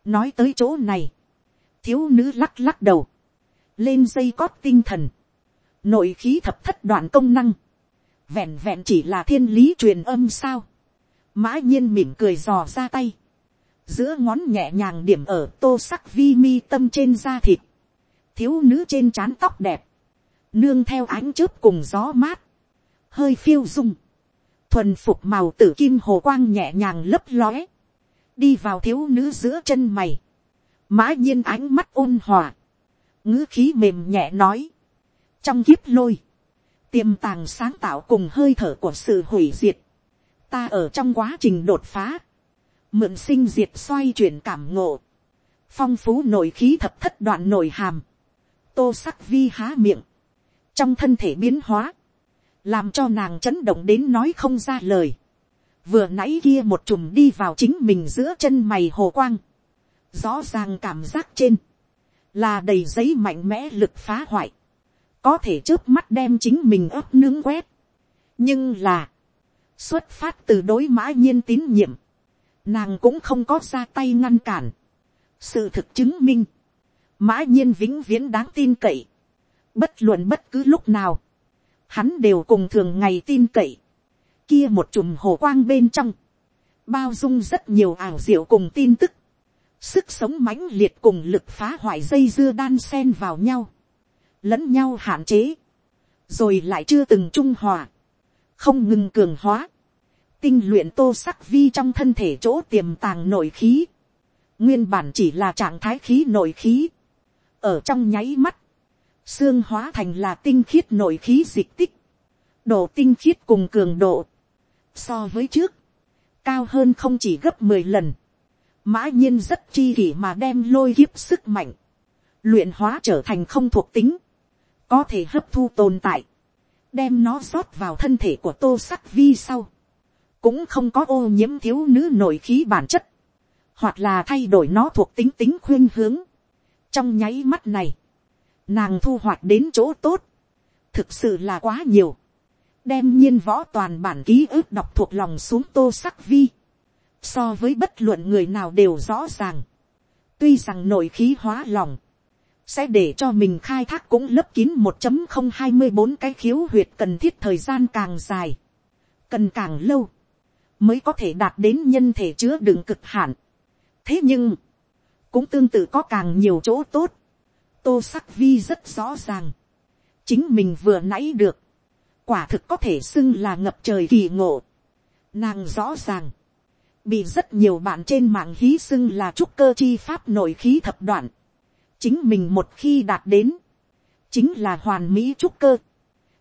nói tới chỗ này, thiếu nữ lắc lắc đầu, lên dây cót tinh thần, nội khí thập thất đoạn công năng, vẹn vẹn chỉ là thiên lý truyền âm sao, mã nhiên mỉm cười dò ra tay, giữa ngón nhẹ nhàng điểm ở tô sắc vi mi tâm trên da thịt, thiếu nữ trên trán tóc đẹp, nương theo ánh chớp cùng gió mát, hơi phiêu dung, thuần phục màu tử kim hồ quang nhẹ nhàng lấp lóe, đi vào thiếu nữ giữa chân mày, mã nhiên ánh mắt ôn hòa, ngữ khí mềm nhẹ nói, trong kiếp lôi, tiềm tàng sáng tạo cùng hơi thở của sự hủy diệt, ta ở trong quá trình đột phá, mượn sinh diệt xoay chuyển cảm ngộ, phong phú nội khí thập thất đoạn nội hàm, tô sắc vi há miệng, trong thân thể biến hóa, làm cho nàng chấn động đến nói không ra lời, vừa nãy kia một chùm đi vào chính mình giữa chân mày hồ quang, rõ ràng cảm giác trên, là đầy giấy mạnh mẽ lực phá hoại, có thể trước mắt đem chính mình ấp nướng quét, nhưng là, xuất phát từ đối mã nhiên tín nhiệm, nàng cũng không có ra tay ngăn cản. sự thực chứng minh, mã nhiên vĩnh viễn đáng tin cậy, bất luận bất cứ lúc nào, hắn đều cùng thường ngày tin cậy, kia một chùm hồ quang bên trong, bao dung rất nhiều ảo diệu cùng tin tức, sức sống mãnh liệt cùng lực phá hoại dây dưa đan sen vào nhau, lẫn nhau hạn chế, rồi lại chưa từng trung hòa, không ngừng cường hóa, tinh luyện tô sắc vi trong thân thể chỗ tiềm tàng nội khí, nguyên bản chỉ là trạng thái khí nội khí, ở trong nháy mắt, xương hóa thành là tinh khiết nội khí dịch tích, độ tinh khiết cùng cường độ, so với trước, cao hơn không chỉ gấp mười lần, mã nhiên rất chi kỷ mà đem lôi kiếp sức mạnh, luyện hóa trở thành không thuộc tính, có thể hấp thu tồn tại, đem nó rót vào thân thể của tô sắc vi sau, cũng không có ô nhiễm thiếu nữ nội khí bản chất, hoặc là thay đổi nó thuộc tính tính khuyên hướng. trong nháy mắt này, nàng thu hoạch đến chỗ tốt, thực sự là quá nhiều, đem nhiên võ toàn bản ký ức đọc thuộc lòng xuống tô sắc vi, so với bất luận người nào đều rõ ràng, tuy rằng nội khí hóa lòng, sẽ để cho mình khai thác cũng lấp kín một chấm không hai mươi bốn cái khiếu huyệt cần thiết thời gian càng dài, cần càng lâu, mới có thể đạt đến nhân thể chứa đựng cực hạn. thế nhưng, cũng tương tự có càng nhiều chỗ tốt. tô sắc vi rất rõ ràng. chính mình vừa nãy được, quả thực có thể xưng là ngập trời kỳ ngộ. nàng rõ ràng, bị rất nhiều bạn trên mạng hí xưng là trúc cơ chi pháp nội khí thập đoạn. chính mình một khi đạt đến, chính là hoàn mỹ trúc cơ.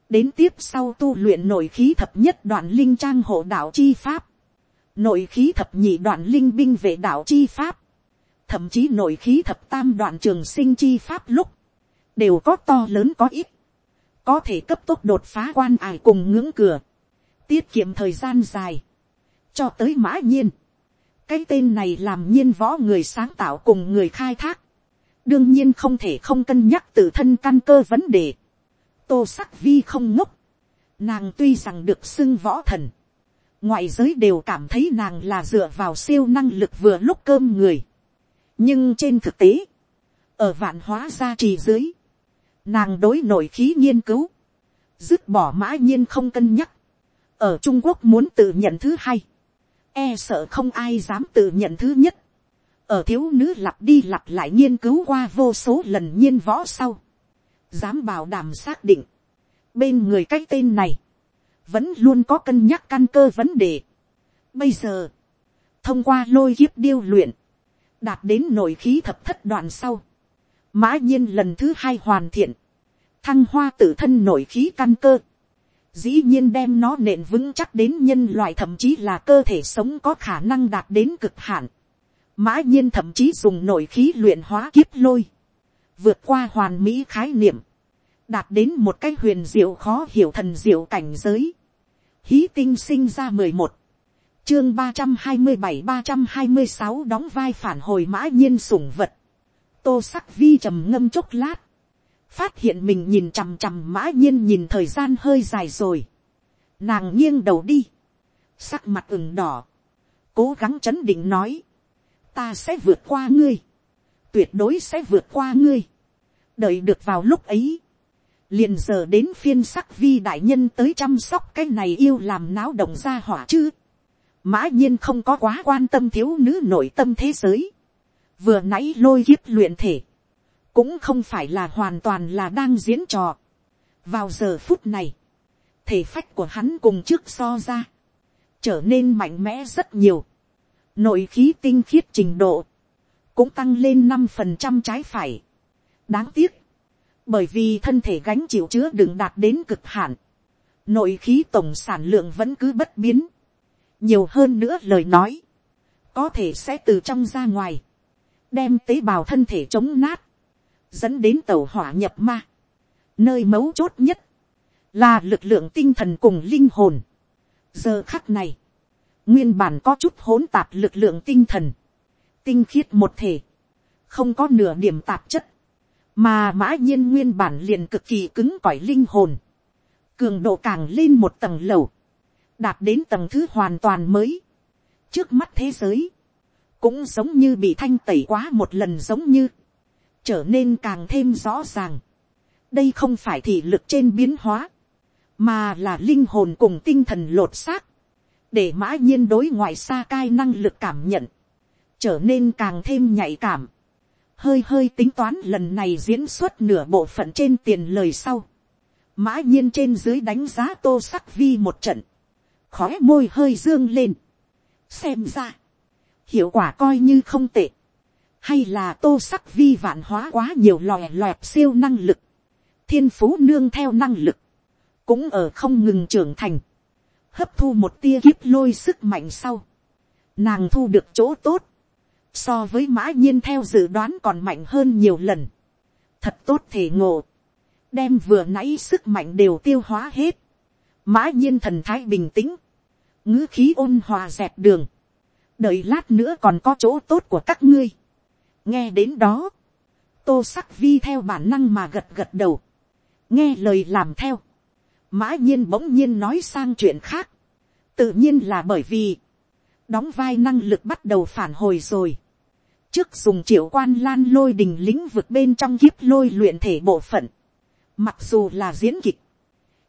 đến tiếp sau tu luyện nội khí thập nhất đoạn linh trang hộ đạo chi pháp, nội khí thập nhị đoạn linh binh vệ đạo chi pháp, thậm chí nội khí thập tam đoạn trường sinh chi pháp lúc, đều có to lớn có ít, có thể cấp tốc đột phá quan ải cùng ngưỡng cửa, tiết kiệm thời gian dài, cho tới mã nhiên. cái tên này làm nhiên võ người sáng tạo cùng người khai thác, đương nhiên không thể không cân nhắc tự thân căn cơ vấn đề. tô sắc vi không ngốc, nàng tuy rằng được xưng võ thần, ngoại giới đều cảm thấy nàng là dựa vào siêu năng lực vừa lúc cơm người. nhưng trên thực tế, ở vạn hóa gia trì dưới, nàng đối nội khí nghiên cứu, dứt bỏ mã nhiên không cân nhắc, ở trung quốc muốn tự nhận thứ hai, e sợ không ai dám tự nhận thứ nhất, ở thiếu nữ lặp đi lặp lại nghiên cứu qua vô số lần nhiên võ sau, dám bảo đảm xác định, bên người cái tên này, vẫn luôn có cân nhắc căn cơ vấn đề. Bây giờ, thông qua lôi kiếp điêu luyện, đạt đến nội khí thập thất đoạn sau, mã nhiên lần thứ hai hoàn thiện, thăng hoa tự thân nội khí căn cơ, dĩ nhiên đem nó nện vững chắc đến nhân loại thậm chí là cơ thể sống có khả năng đạt đến cực hạn. Mã nhiên thậm chí dùng nội khí luyện hóa kiếp lôi, vượt qua hoàn mỹ khái niệm, đạt đến một cái huyền diệu khó hiểu thần diệu cảnh giới. Hí tinh sinh ra mười một, chương ba trăm hai mươi bảy ba trăm hai mươi sáu đóng vai phản hồi mã nhiên sủng vật. Tô sắc vi trầm ngâm chốc lát, phát hiện mình nhìn chằm chằm mã nhiên nhìn thời gian hơi dài rồi. Nàng nghiêng đầu đi, sắc mặt ửng đỏ, cố gắng chấn định nói, ta sẽ vượt qua ngươi, tuyệt đối sẽ vượt qua ngươi, đợi được vào lúc ấy, liền giờ đến phiên sắc vi đại nhân tới chăm sóc cái này yêu làm náo động ra hỏa chứ. mã nhiên không có quá quan tâm thiếu nữ nội tâm thế giới. vừa nãy lôi kiếp luyện thể, cũng không phải là hoàn toàn là đang diễn trò. vào giờ phút này, thể phách của hắn cùng trước so ra, trở nên mạnh mẽ rất nhiều. nội khí tinh khiết trình độ, cũng tăng lên năm phần trăm trái phải. đáng tiếc, bởi vì thân thể gánh chịu chứa đựng đạt đến cực hạn, nội khí tổng sản lượng vẫn cứ bất biến, nhiều hơn nữa lời nói, có thể sẽ từ trong ra ngoài, đem tế bào thân thể chống nát, dẫn đến tàu hỏa nhập ma, nơi mấu chốt nhất, là lực lượng tinh thần cùng linh hồn. giờ khắc này, nguyên bản có chút hỗn tạp lực lượng tinh thần, tinh khiết một thể, không có nửa điểm tạp chất, mà mã nhiên nguyên bản liền cực kỳ cứng cỏi linh hồn, cường độ càng lên một tầng lầu, đạt đến tầng thứ hoàn toàn mới, trước mắt thế giới, cũng giống như bị thanh tẩy quá một lần giống như, trở nên càng thêm rõ ràng. đây không phải thị lực trên biến hóa, mà là linh hồn cùng tinh thần lột xác, để mã nhiên đối ngoại xa cai năng lực cảm nhận, trở nên càng thêm nhạy cảm, hơi hơi tính toán lần này diễn xuất nửa bộ phận trên tiền lời sau, mã nhiên trên dưới đánh giá tô sắc vi một trận, khói môi hơi dương lên, xem ra, hiệu quả coi như không tệ, hay là tô sắc vi vạn hóa quá nhiều lòe loẹt siêu năng lực, thiên phú nương theo năng lực, cũng ở không ngừng trưởng thành, hấp thu một tia kiếp lôi sức mạnh sau, nàng thu được chỗ tốt, so với mã nhiên theo dự đoán còn mạnh hơn nhiều lần, thật tốt thể ngộ, đem vừa nãy sức mạnh đều tiêu hóa hết, mã nhiên thần thái bình tĩnh, ngữ khí ôn hòa dẹp đường, đợi lát nữa còn có chỗ tốt của các ngươi, nghe đến đó, tô sắc vi theo bản năng mà gật gật đầu, nghe lời làm theo, mã nhiên bỗng nhiên nói sang chuyện khác, tự nhiên là bởi vì, đóng vai năng lực bắt đầu phản hồi rồi, trước dùng triệu quan lan lôi đình lĩnh vực bên trong kiếp lôi luyện thể bộ phận, mặc dù là diễn kịch,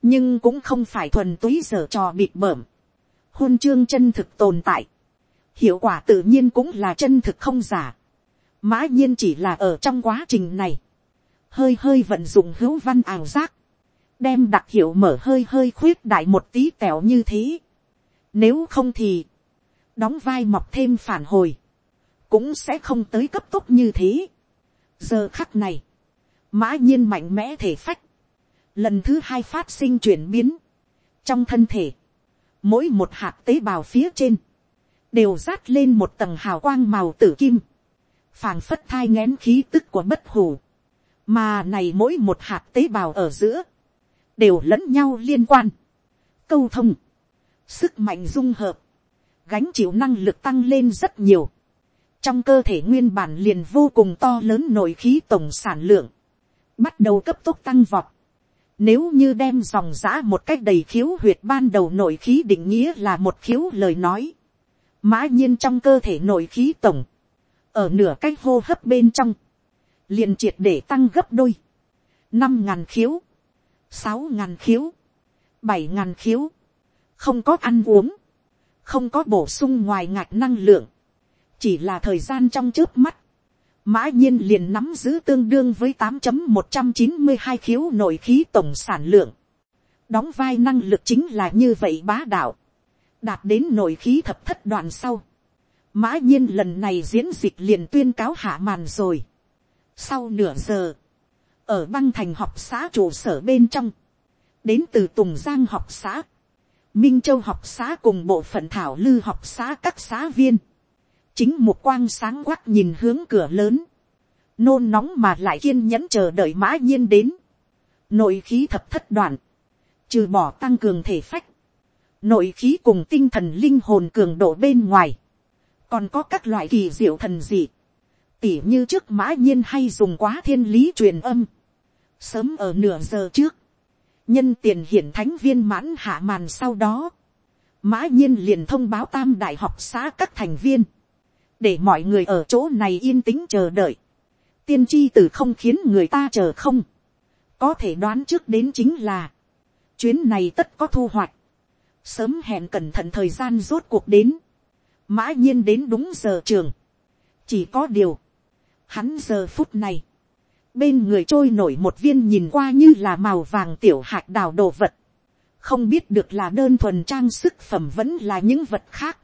nhưng cũng không phải thuần túy giờ trò bịt bởm, hôn chương chân thực tồn tại, hiệu quả tự nhiên cũng là chân thực không giả, mã nhiên chỉ là ở trong quá trình này, hơi hơi vận dụng hữu văn ảo giác, đem đặc hiệu mở hơi hơi khuyết đại một tí tẻo như thế. Nếu không thì, đóng vai mọc thêm phản hồi, cũng sẽ không tới cấp tốc như thế. giờ khắc này, mã nhiên mạnh mẽ thể phách, lần thứ hai phát sinh chuyển biến, trong thân thể, mỗi một hạt tế bào phía trên, đều rát lên một tầng hào quang màu tử kim, phảng phất thai ngén khí tức của bất hủ, mà này mỗi một hạt tế bào ở giữa, đều lẫn nhau liên quan, câu thông, sức mạnh dung hợp, gánh chịu năng lực tăng lên rất nhiều, trong cơ thể nguyên bản liền vô cùng to lớn nội khí tổng sản lượng, bắt đầu cấp tốc tăng vọt. Nếu như đem dòng giã một cách đầy khiếu huyệt ban đầu nội khí định nghĩa là một khiếu lời nói, mã nhiên trong cơ thể nội khí tổng, ở nửa cách hô hấp bên trong, liền triệt để tăng gấp đôi, năm ngàn khiếu, sáu ngàn khiếu, bảy ngàn khiếu, không có ăn uống, không có bổ sung ngoài ngạch năng lượng, chỉ là thời gian trong trước mắt, mã nhiên liền nắm giữ tương đương với tám một trăm chín mươi hai khiếu nội khí tổng sản lượng, đóng vai năng lực chính là như vậy bá đạo, đạt đến nội khí thập thất đoạn sau, mã nhiên lần này diễn dịch liền tuyên cáo hạ màn rồi. sau nửa giờ, ở băng thành học xã trụ sở bên trong, đến từ tùng giang học xã, minh châu học xã cùng bộ phận thảo lư học xã các xã viên, chính một quang sáng quắc nhìn hướng cửa lớn, nôn nóng mà lại kiên nhẫn chờ đợi mã nhiên đến, nội khí thập thất đoạn, trừ bỏ tăng cường thể phách, nội khí cùng tinh thần linh hồn cường độ bên ngoài, còn có các loại kỳ diệu thần dị, tỉ như trước mã nhiên hay dùng quá thiên lý truyền âm, sớm ở nửa giờ trước, nhân tiền hiển thánh viên mãn hạ màn sau đó, mã nhiên liền thông báo tam đại học xã các thành viên, để mọi người ở chỗ này yên tĩnh chờ đợi, tiên tri từ không khiến người ta chờ không, có thể đoán trước đến chính là, chuyến này tất có thu hoạch, sớm hẹn cẩn thận thời gian rốt cuộc đến, mã nhiên đến đúng giờ trường, chỉ có điều, hắn giờ phút này, bên người trôi nổi một viên nhìn qua như là màu vàng tiểu hạt đào đồ vật, không biết được là đơn thuần trang sức phẩm vẫn là những vật khác,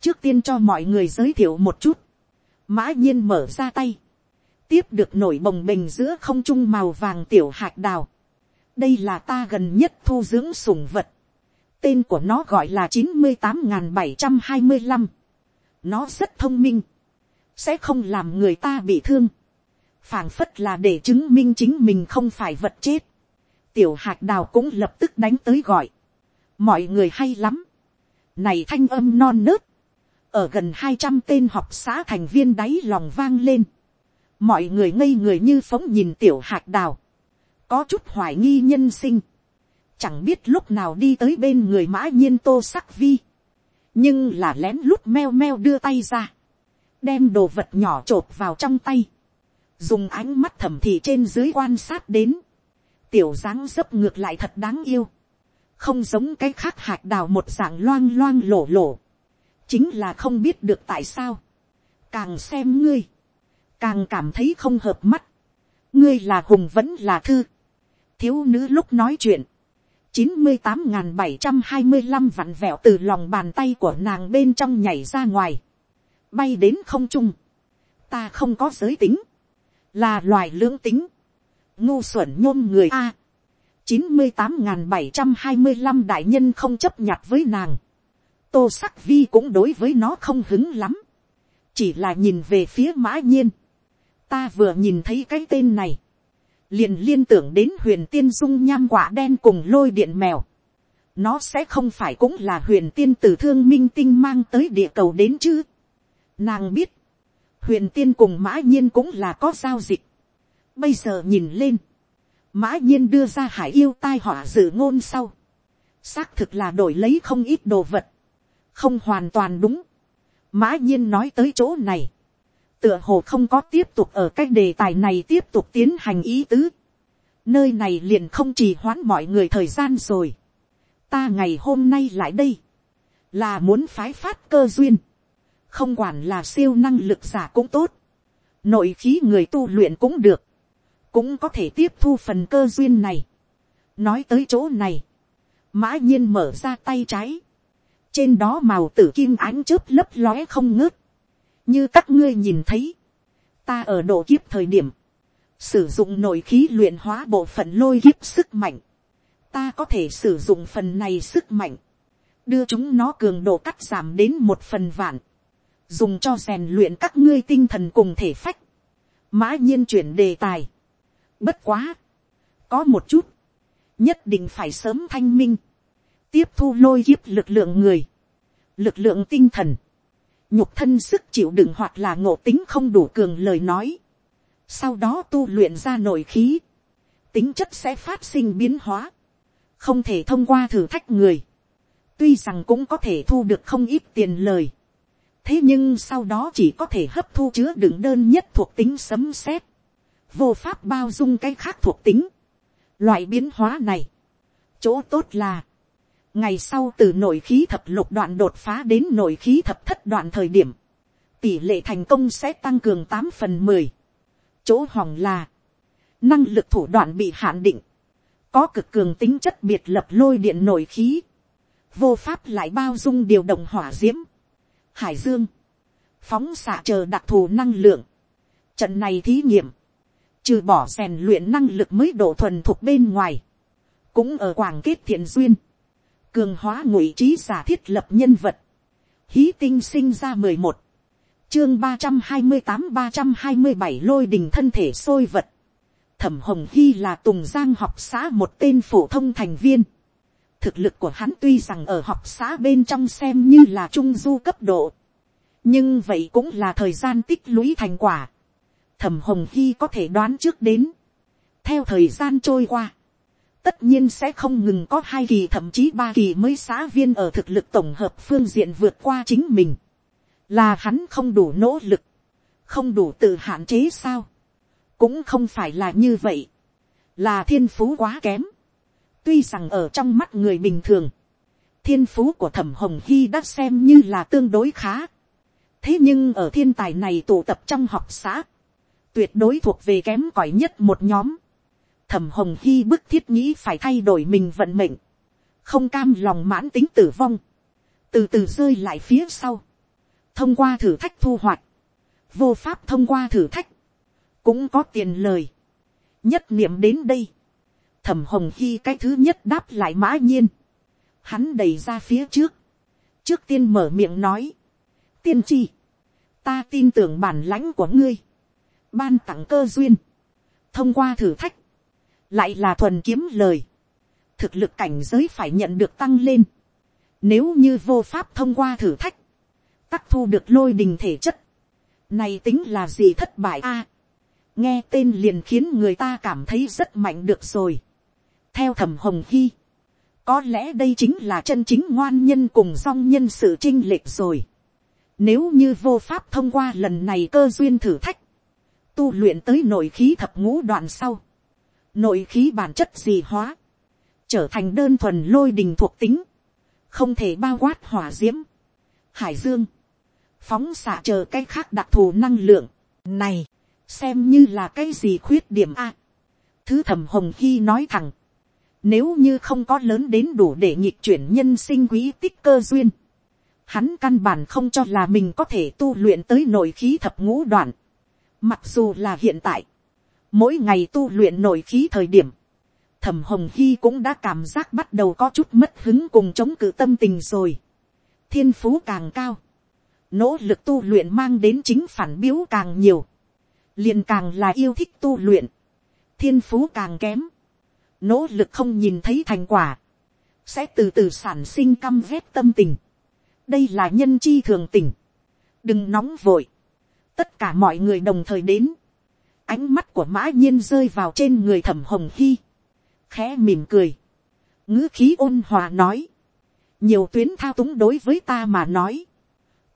trước tiên cho mọi người giới thiệu một chút, mã nhiên mở ra tay, tiếp được nổi bồng bềnh giữa không trung màu vàng tiểu hạt đào, đây là ta gần nhất thu dưỡng sủng vật, tên của nó gọi là chín mươi tám n bảy trăm hai mươi năm, nó rất thông minh, sẽ không làm người ta bị thương, phảng phất là để chứng minh chính mình không phải vật chết, tiểu hạt đào cũng lập tức đánh tới gọi, mọi người hay lắm, này thanh âm non nớt, ở gần hai trăm tên học xã thành viên đáy lòng vang lên, mọi người ngây người như phóng nhìn tiểu hạt đào, có chút hoài nghi nhân sinh, chẳng biết lúc nào đi tới bên người mã nhiên tô sắc vi, nhưng là lén lút meo meo đưa tay ra, đem đồ vật nhỏ t r ộ p vào trong tay, dùng ánh mắt thẩm thị trên dưới quan sát đến, tiểu dáng dấp ngược lại thật đáng yêu, không giống cái khác hạt đào một dạng loang loang lổ lổ, chính là không biết được tại sao, càng xem ngươi, càng cảm thấy không hợp mắt, ngươi là hùng vẫn là thư, thiếu nữ lúc nói chuyện, chín mươi tám n bảy trăm hai mươi năm vặn vẹo từ lòng bàn tay của nàng bên trong nhảy ra ngoài, bay đến không trung, ta không có giới tính, là loài lưỡng tính, ngu xuẩn nhôm người a, chín mươi tám n bảy trăm hai mươi năm đại nhân không chấp nhặt với nàng, tô sắc vi cũng đối với nó không hứng lắm, chỉ là nhìn về phía mã nhiên, ta vừa nhìn thấy cái tên này, liền liên tưởng đến huyền tiên dung nham quả đen cùng lôi điện mèo. nó sẽ không phải cũng là huyền tiên từ thương minh tinh mang tới địa cầu đến chứ. nàng biết, huyền tiên cùng mã nhiên cũng là có giao dịch. bây giờ nhìn lên, mã nhiên đưa ra hải yêu tai họa dự ngôn sau. xác thực là đổi lấy không ít đồ vật. không hoàn toàn đúng. mã nhiên nói tới chỗ này tựa hồ không có tiếp tục ở cái đề tài này tiếp tục tiến hành ý tứ. Nơi này liền không trì hoãn mọi người thời gian rồi. Ta ngày hôm nay lại đây. Là muốn phái phát cơ duyên. Không quản là siêu năng lực giả cũng tốt. Nội khí người tu luyện cũng được. Cũng có thể tiếp thu phần cơ duyên này. Nói tới chỗ này. Mã nhiên mở ra tay trái. Trên đó màu tử kim ánh chớp lấp lóe không ngớt như các ngươi nhìn thấy, ta ở độ kiếp thời điểm, sử dụng nội khí luyện hóa bộ phận lôi kiếp sức mạnh, ta có thể sử dụng phần này sức mạnh, đưa chúng nó cường độ cắt giảm đến một phần vạn, dùng cho rèn luyện các ngươi tinh thần cùng thể phách, mã nhiên chuyển đề tài, bất quá, có một chút, nhất định phải sớm thanh minh, tiếp thu lôi kiếp lực lượng người, lực lượng tinh thần, nhục thân sức chịu đựng hoặc là ngộ tính không đủ cường lời nói, sau đó tu luyện ra nội khí, tính chất sẽ phát sinh biến hóa, không thể thông qua thử thách người, tuy rằng cũng có thể thu được không ít tiền lời, thế nhưng sau đó chỉ có thể hấp thu chứa đựng đơn nhất thuộc tính sấm sét, vô pháp bao dung cái khác thuộc tính, loại biến hóa này, chỗ tốt là, ngày sau từ nội khí thập lục đoạn đột phá đến nội khí thập thất đoạn thời điểm, tỷ lệ thành công sẽ tăng cường tám phần mười, chỗ hỏng là, năng lực thủ đoạn bị hạn định, có cực cường tính chất biệt lập lôi điện nội khí, vô pháp lại bao dung điều động hỏa d i ễ m hải dương, phóng xạ chờ đặc thù năng lượng. Trận này thí nghiệm, trừ bỏ rèn luyện năng lực mới độ thuần thuộc bên ngoài, cũng ở quảng kết thiện duyên, cường hóa ngụy trí giả thiết lập nhân vật, hí tinh sinh ra mười một, chương ba trăm hai mươi tám ba trăm hai mươi bảy lôi đình thân thể sôi vật, thẩm hồng hy là tùng giang học xã một tên phổ thông thành viên, thực lực của hắn tuy rằng ở học xã bên trong xem như là trung du cấp độ, nhưng vậy cũng là thời gian tích lũy thành quả. thẩm hồng hy có thể đoán trước đến, theo thời gian trôi qua, tất nhiên sẽ không ngừng có hai kỳ thậm chí ba kỳ mới xã viên ở thực lực tổng hợp phương diện vượt qua chính mình, là hắn không đủ nỗ lực, không đủ tự hạn chế sao, cũng không phải là như vậy, là thiên phú quá kém, Tuy rằng ở trong mắt người bình thường, thiên phú của thẩm hồng hy đã xem như là tương đối khá. thế nhưng ở thiên tài này tụ tập trong học xã, tuyệt đối thuộc về kém cỏi nhất một nhóm thẩm hồng hy bức thiết nghĩ phải thay đổi mình vận mệnh, không cam lòng mãn tính tử vong, từ từ rơi lại phía sau, thông qua thử thách thu hoạch, vô pháp thông qua thử thách, cũng có tiền lời, nhất niệm đến đây, thẩm hồng hy cái thứ nhất đáp lại mã nhiên, hắn đẩy ra phía trước, trước tiên mở miệng nói, tiên tri, ta tin tưởng bản lãnh của ngươi, ban tặng cơ duyên, thông qua thử thách, lại là thuần kiếm lời, thực lực cảnh giới phải nhận được tăng lên, nếu như vô pháp thông qua thử thách, tắc thu được lôi đình thể chất, này tính là gì thất bại a, nghe tên liền khiến người ta cảm thấy rất mạnh được rồi. Theo thẩm hồng hy, có lẽ đây chính là chân chính ngoan nhân cùng song nhân sự trinh lệch rồi. Nếu như vô pháp thông qua lần này cơ duyên thử thách, tu luyện tới nội khí thập ngũ đoạn sau, nội khí bản chất gì hóa, trở thành đơn thuần lôi đình thuộc tính, không thể bao quát hỏa d i ễ m hải dương, phóng xạ chờ cái khác đặc thù năng lượng, này, xem như là cái gì khuyết điểm a. thứ thầm hồng khi nói thẳng, nếu như không có lớn đến đủ để nhịp chuyển nhân sinh quý tích cơ duyên. Hắn căn bản không cho là mình có thể tu luyện tới nội khí thập ngũ đoạn. Mặc dù là hiện tại. Mỗi ngày tu luyện nội khí thời điểm. Thẩm Hồng Hy cũng đã cảm giác bắt đầu có chút mất hứng cùng chống cự tâm tình rồi. Thiên phú càng cao. Nỗ lực tu luyện mang đến chính phản biếu càng nhiều. liền càng là yêu thích tu luyện. Thiên phú càng kém nỗ lực không nhìn thấy thành quả, sẽ từ từ sản sinh căm ghét tâm tình. đây là nhân chi thường tình. đừng nóng vội. tất cả mọi người đồng thời đến ánh mắt của mã nhiên rơi vào trên người thẩm hồng hy. khẽ mỉm cười. ngữ khí ôn hòa nói. nhiều tuyến thao túng đối với ta mà nói.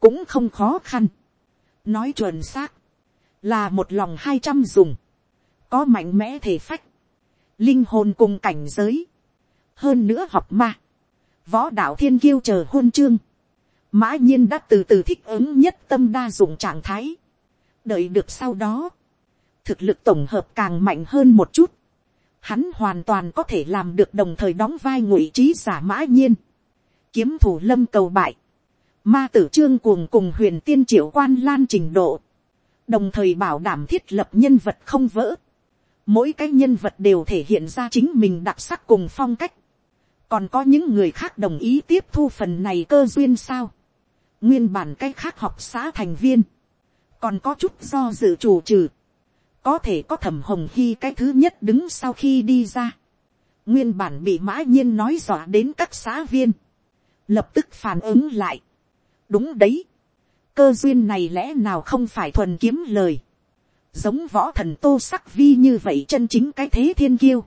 cũng không khó khăn. nói chuẩn xác. là một lòng hai trăm dùng. có mạnh mẽ thể phách linh hồn cùng cảnh giới, hơn nữa học ma, võ đạo thiên kiêu chờ hôn chương, mã nhiên đã từ từ thích ứng nhất tâm đa dụng trạng thái, đợi được sau đó, thực lực tổng hợp càng mạnh hơn một chút, hắn hoàn toàn có thể làm được đồng thời đóng vai ngụy trí giả mã nhiên, kiếm thủ lâm cầu bại, ma tử trương cuồng cùng huyền tiên triệu quan lan trình độ, đồng thời bảo đảm thiết lập nhân vật không vỡ, mỗi cái nhân vật đều thể hiện ra chính mình đặc sắc cùng phong cách, còn có những người khác đồng ý tiếp thu phần này cơ duyên sao, nguyên bản cái khác học xã thành viên, còn có chút do dự chủ trừ, có thể có thẩm hồng khi cái thứ nhất đứng sau khi đi ra, nguyên bản bị mã nhiên nói dọa đến các xã viên, lập tức phản ứng lại, đúng đấy, cơ duyên này lẽ nào không phải thuần kiếm lời, giống võ thần tô sắc vi như vậy chân chính cái thế thiên kiêu,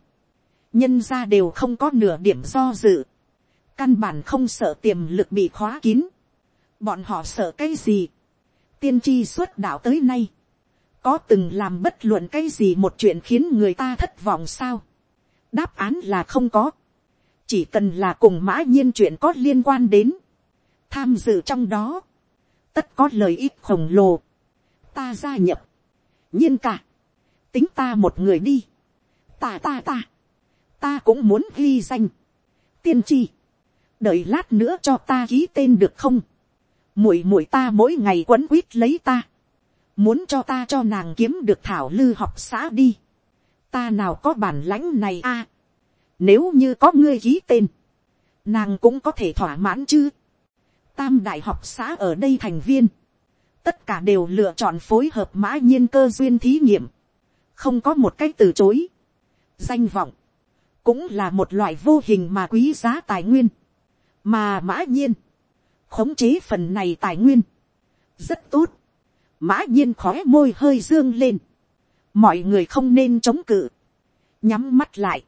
nhân ra đều không có nửa điểm do dự, căn bản không sợ tiềm lực bị khóa kín, bọn họ sợ cái gì, tiên tri xuất đạo tới nay, có từng làm bất luận cái gì một chuyện khiến người ta thất vọng sao, đáp án là không có, chỉ cần là cùng mã nhiên chuyện có liên quan đến, tham dự trong đó, tất có lợi ích khổng lồ, ta gia nhập, nhiên cả, tính ta một người đi, ta ta ta, ta cũng muốn ghi danh, tiên tri, đợi lát nữa cho ta ký tên được không, muội muội ta mỗi ngày quấn quýt lấy ta, muốn cho ta cho nàng kiếm được thảo lư học xã đi, ta nào có bản lãnh này a, nếu như có ngươi ký tên, nàng cũng có thể thỏa mãn chứ, tam đại học xã ở đây thành viên, tất cả đều lựa chọn phối hợp mã nhiên cơ duyên thí nghiệm, không có một cách từ chối. danh vọng, cũng là một loại vô hình mà quý giá tài nguyên, mà mã nhiên, khống chế phần này tài nguyên, rất tốt, mã nhiên khói môi hơi dương lên, mọi người không nên chống cự, nhắm mắt lại,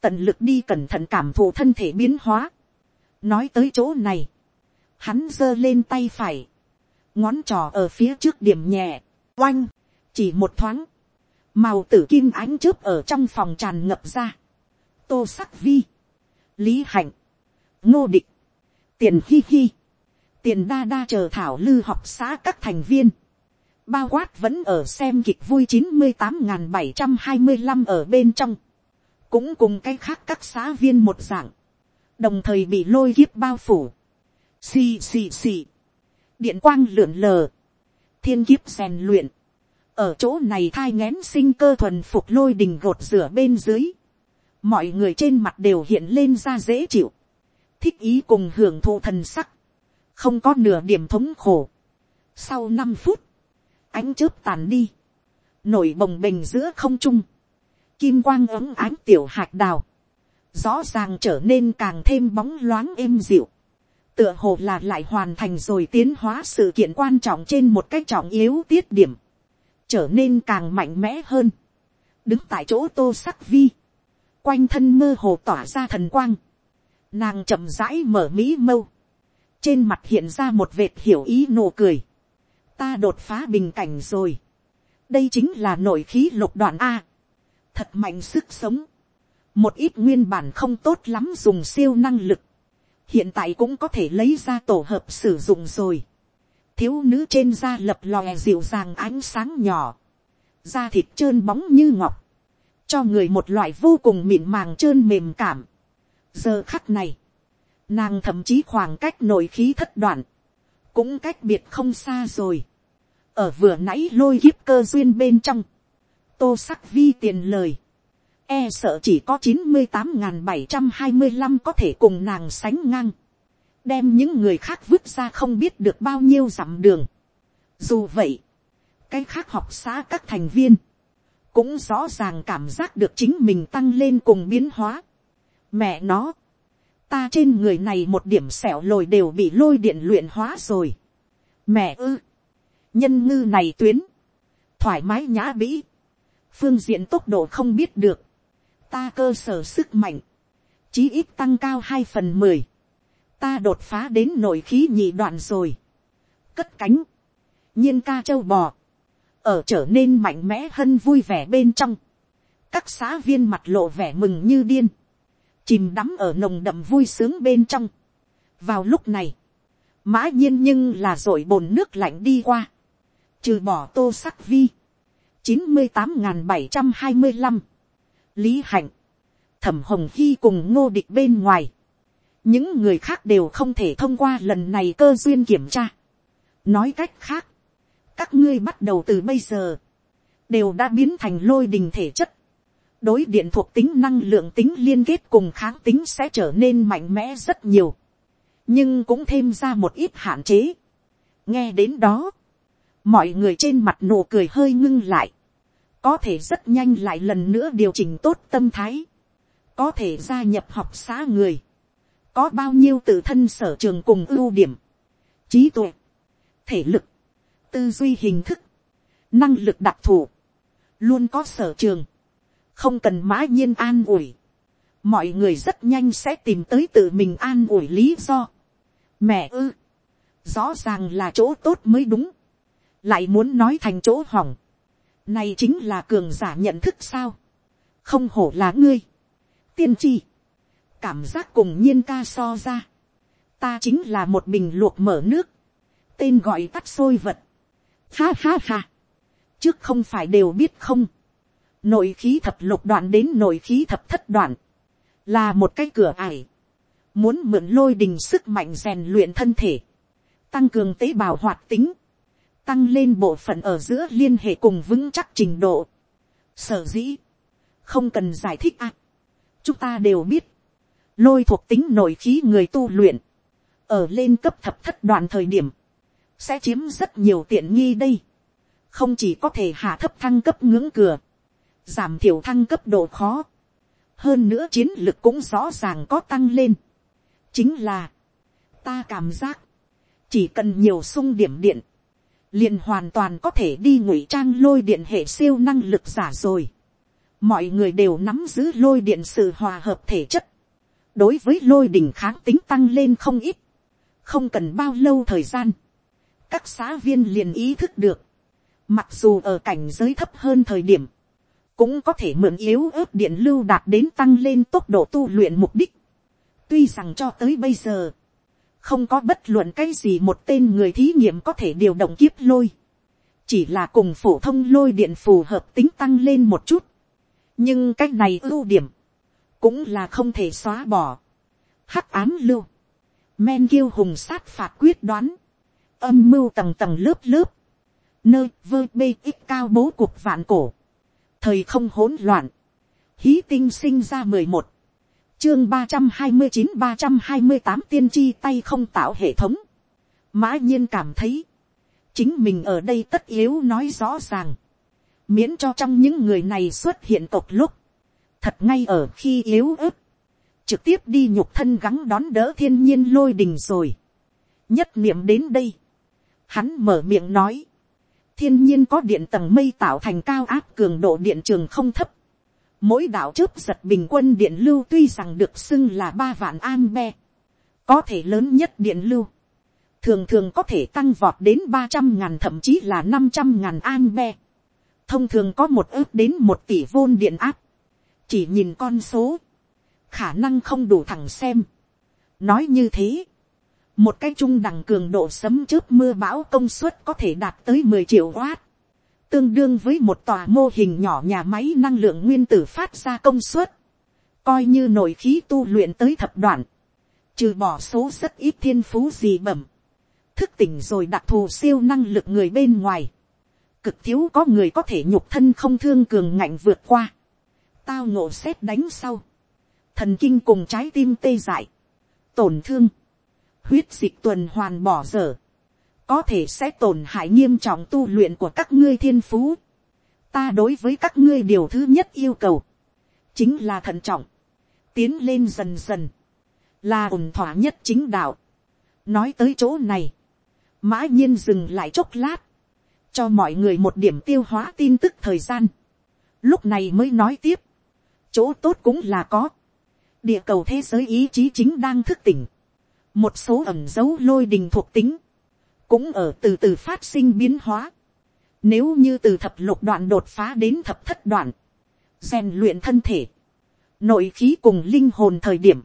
tận lực đi cẩn thận cảm thụ thân thể biến hóa. nói tới chỗ này, hắn giơ lên tay phải, ngón trò ở phía trước điểm nhẹ, oanh, chỉ một thoáng, màu tử kim ánh chớp ở trong phòng tràn ngập ra, tô sắc vi, lý hạnh, ngô địch, tiền hi hi, tiền đa đa chờ thảo lư học xã các thành viên, bao quát vẫn ở xem kịch vui chín mươi tám n g h n bảy trăm hai mươi năm ở bên trong, cũng cùng cái khác các xã viên một dạng, đồng thời bị lôi kiếp bao phủ, xì xì xì, điện quang lượn lờ, thiên kiếp rèn luyện, ở chỗ này thai ngén sinh cơ thuần phục lôi đình gột rửa bên dưới, mọi người trên mặt đều hiện lên ra dễ chịu, thích ý cùng hưởng thụ thần sắc, không có nửa điểm thống khổ. Sau năm phút, ánh chớp tàn đi, nổi bồng bềnh giữa không trung, kim quang ấm ánh tiểu hạt đào, rõ ràng trở nên càng thêm bóng loáng êm dịu, tựa hồ là lại hoàn thành rồi tiến hóa sự kiện quan trọng trên một cách trọng yếu tiết điểm, trở nên càng mạnh mẽ hơn, đứng tại chỗ tô sắc vi, quanh thân mơ hồ tỏa ra thần quang, nàng chậm rãi mở mỹ mâu, trên mặt hiện ra một vệt hiểu ý nụ cười, ta đột phá bình cảnh rồi, đây chính là nội khí lục đoạn a, thật mạnh sức sống, một ít nguyên bản không tốt lắm dùng siêu năng lực, hiện tại cũng có thể lấy ra tổ hợp sử dụng rồi, thiếu nữ trên da lập lòe dịu dàng ánh sáng nhỏ, da thịt trơn bóng như ngọc, cho người một loại vô cùng mịn màng trơn mềm cảm. giờ khắc này, Nàng thậm chí khoảng cách nội khí thất đoạn. Cũng cách biệt không xa rồi. Ở vừa nãy lôi kiếp cơ duyên bên trong. Tô sắc vi tiền lời. E sợ chỉ có chín mươi tám bảy trăm hai mươi 75 có thể cùng nàng sánh ngang. Đem những người khác vứt ra không biết được bao nhiêu dặm đường. Dù vậy. Cái khác học xã các thành viên cũng rõ ràng cảm giác được chính mình tăng lên cùng biến hóa. Mẹ nó, ta trên người này một điểm sẹo lồi đều bị lôi điện luyện hóa rồi. mẹ ư, nhân ngư này tuyến, thoải mái nhã bĩ, phương diện tốc độ không biết được, ta cơ sở sức mạnh, chí ít tăng cao hai phần mười, ta đột phá đến nội khí nhị đoạn rồi, cất cánh, nhiên ca châu bò, ở trở nên mạnh mẽ hơn vui vẻ bên trong, các xã viên mặt lộ vẻ mừng như điên, chìm đắm ở nồng đậm vui sướng bên trong. vào lúc này, mã nhiên nhưng là r ộ i bồn nước lạnh đi qua, trừ bỏ tô sắc vi, chín mươi tám n g h n bảy trăm hai mươi năm, lý hạnh, thẩm hồng hy cùng ngô địch bên ngoài, những người khác đều không thể thông qua lần này cơ duyên kiểm tra. nói cách khác, các ngươi bắt đầu từ bây giờ, đều đã biến thành lôi đình thể chất, đối điện thuộc tính năng lượng tính liên kết cùng kháng tính sẽ trở nên mạnh mẽ rất nhiều, nhưng cũng thêm ra một ít hạn chế. nghe đến đó, mọi người trên mặt nụ cười hơi ngưng lại, có thể rất nhanh lại lần nữa điều chỉnh tốt tâm thái, có thể gia nhập học xã người, có bao nhiêu tự thân sở trường cùng ưu điểm, trí tuệ, thể lực, tư duy hình thức, năng lực đặc thù, luôn có sở trường, không cần mã nhiên an ủi, mọi người rất nhanh sẽ tìm tới tự mình an ủi lý do. mẹ ư, rõ ràng là chỗ tốt mới đúng, lại muốn nói thành chỗ hỏng, này chính là cường giả nhận thức sao, không hổ là ngươi, tiên tri, cảm giác cùng nhiên ca so ra, ta chính là một bình luộc mở nước, tên gọi tắt sôi vật, ha ha ha, trước không phải đều biết không, nội khí thập lục đoạn đến nội khí thập thất đoạn, là một cái cửa ải, muốn mượn lôi đình sức mạnh rèn luyện thân thể, tăng cường tế bào hoạt tính, tăng lên bộ phận ở giữa liên hệ cùng vững chắc trình độ. Sở dĩ, không cần giải thích ạ. chúng ta đều biết, lôi thuộc tính nội khí người tu luyện, ở lên cấp thập thất đoạn thời điểm, sẽ chiếm rất nhiều tiện nghi đây. không chỉ có thể hạ thấp thăng cấp ngưỡng cửa, giảm thiểu thăng cấp độ khó, hơn nữa chiến lực cũng rõ ràng có tăng lên. chính là, ta cảm giác, chỉ cần nhiều sung điểm điện, liền hoàn toàn có thể đi ngụy trang lôi điện hệ siêu năng lực giả rồi. mọi người đều nắm giữ lôi điện sự hòa hợp thể chất. đối với lôi đỉnh kháng tính tăng lên không ít, không cần bao lâu thời gian, các xã viên liền ý thức được, mặc dù ở cảnh giới thấp hơn thời điểm, cũng có thể mượn yếu ớt điện lưu đạt đến tăng lên tốc độ tu luyện mục đích. tuy rằng cho tới bây giờ, không có bất luận cái gì một tên người thí nghiệm có thể điều động kiếp lôi, chỉ là cùng phổ thông lôi điện phù hợp tính tăng lên một chút, nhưng cái này ưu điểm, cũng là không thể xóa bỏ. hắc ám lưu, men kiêu hùng sát phạt quyết đoán, âm mưu tầng tầng lớp lớp, nơi vơ bê ít cao bố cuộc vạn cổ, thời không hỗn loạn, hí tinh sinh ra mười một, chương ba trăm hai mươi chín ba trăm hai mươi tám tiên tri tay không tạo hệ thống. mã nhiên cảm thấy, chính mình ở đây tất yếu nói rõ ràng, miễn cho trong những người này xuất hiện tộc lúc, thật ngay ở khi yếu ớt, trực tiếp đi nhục thân gắng đón đỡ thiên nhiên lôi đình rồi. nhất niệm đến đây, hắn mở miệng nói, thiên nhiên có điện tầng mây tạo thành cao áp cường độ điện trường không thấp, Mỗi đạo chớp giật bình quân điện lưu tuy rằng được xưng là ba vạn ampe. Có thể lớn nhất điện lưu. Thường thường có thể tăng vọt đến ba trăm ngàn thậm chí là năm trăm ngàn ampe. Thông thường có một ước đến một tỷ vôn điện áp. Chỉ nhìn con số. Khả năng không đủ thẳng xem. Nói như thế. Một cái trung đẳng cường độ sấm chớp mưa bão công suất có thể đạt tới mười triệu watt tương đương với một tòa mô hình nhỏ nhà máy năng lượng nguyên tử phát ra công suất, coi như nội khí tu luyện tới thập đoạn, trừ bỏ số rất ít thiên phú gì bẩm, thức tỉnh rồi đặc thù siêu năng lực người bên ngoài, cực thiếu có người có thể nhục thân không thương cường ngạnh vượt qua, tao ngộ xét đánh sau, thần kinh cùng trái tim tê dại, tổn thương, huyết dịch tuần hoàn bỏ dở, có thể sẽ tổn hại nghiêm trọng tu luyện của các ngươi thiên phú. ta đối với các ngươi điều thứ nhất yêu cầu, chính là thận trọng, tiến lên dần dần, là ổn thỏa nhất chính đạo. nói tới chỗ này, mã nhiên dừng lại chốc lát, cho mọi người một điểm tiêu hóa tin tức thời gian. lúc này mới nói tiếp, chỗ tốt cũng là có, địa cầu thế giới ý chí chính đang thức tỉnh, một số ẩm dấu lôi đình thuộc tính, cũng ở từ từ phát sinh biến hóa. Nếu như từ thập lục đoạn đột phá đến thập thất đoạn, rèn luyện thân thể, nội khí cùng linh hồn thời điểm,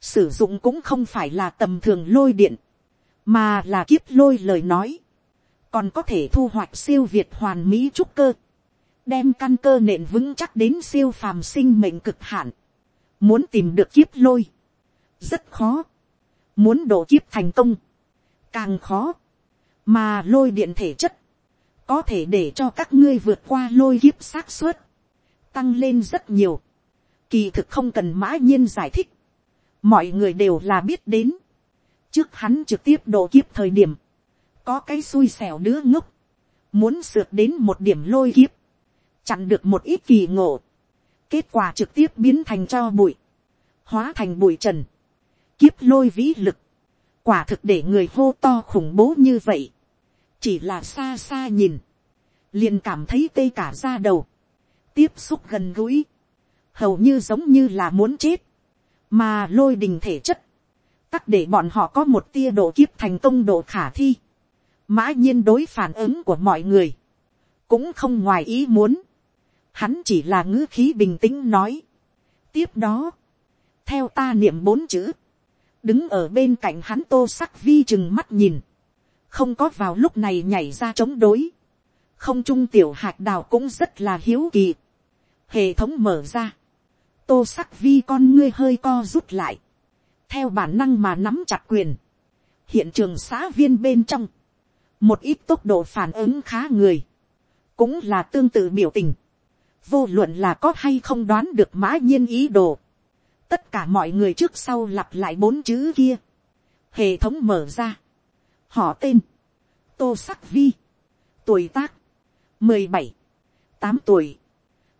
sử dụng cũng không phải là tầm thường lôi điện, mà là kiếp lôi lời nói, còn có thể thu hoạch siêu việt hoàn mỹ trúc cơ, đem căn cơ nện vững chắc đến siêu phàm sinh mệnh cực hạn, muốn tìm được kiếp lôi, rất khó, muốn độ kiếp thành công, càng khó, mà lôi điện thể chất, có thể để cho các ngươi vượt qua lôi kiếp xác suất, tăng lên rất nhiều, kỳ thực không cần mã nhiên giải thích, mọi người đều là biết đến, trước hắn trực tiếp độ kiếp thời điểm, có cái xui xẻo đứa ngốc, muốn sượt đến một điểm lôi kiếp, chặn được một ít kỳ ngộ, kết quả trực tiếp biến thành cho bụi, hóa thành bụi trần, kiếp lôi vĩ lực, quả thực để người hô to khủng bố như vậy, chỉ là xa xa nhìn, liền cảm thấy tê cả ra đầu, tiếp xúc gần gũi, hầu như giống như là muốn chết, mà lôi đình thể chất, tắc để bọn họ có một tia độ kiếp thành công độ khả thi, mã nhiên đối phản ứng của mọi người, cũng không ngoài ý muốn, hắn chỉ là ngữ khí bình tĩnh nói. tiếp đó, theo ta niệm bốn chữ, đứng ở bên cạnh hắn tô sắc vi chừng mắt nhìn, không có vào lúc này nhảy ra chống đối, không trung tiểu hạt đào cũng rất là hiếu kỳ, hệ thống mở ra, tô sắc vi con ngươi hơi co rút lại, theo bản năng mà nắm chặt quyền, hiện trường xã viên bên trong, một ít tốc độ phản ứng khá người, cũng là tương tự biểu tình, vô luận là có hay không đoán được mã nhiên ý đồ, tất cả mọi người trước sau lặp lại bốn chữ kia, hệ thống mở ra, họ tên, tô sắc vi, tuổi tác, mười bảy, tám tuổi,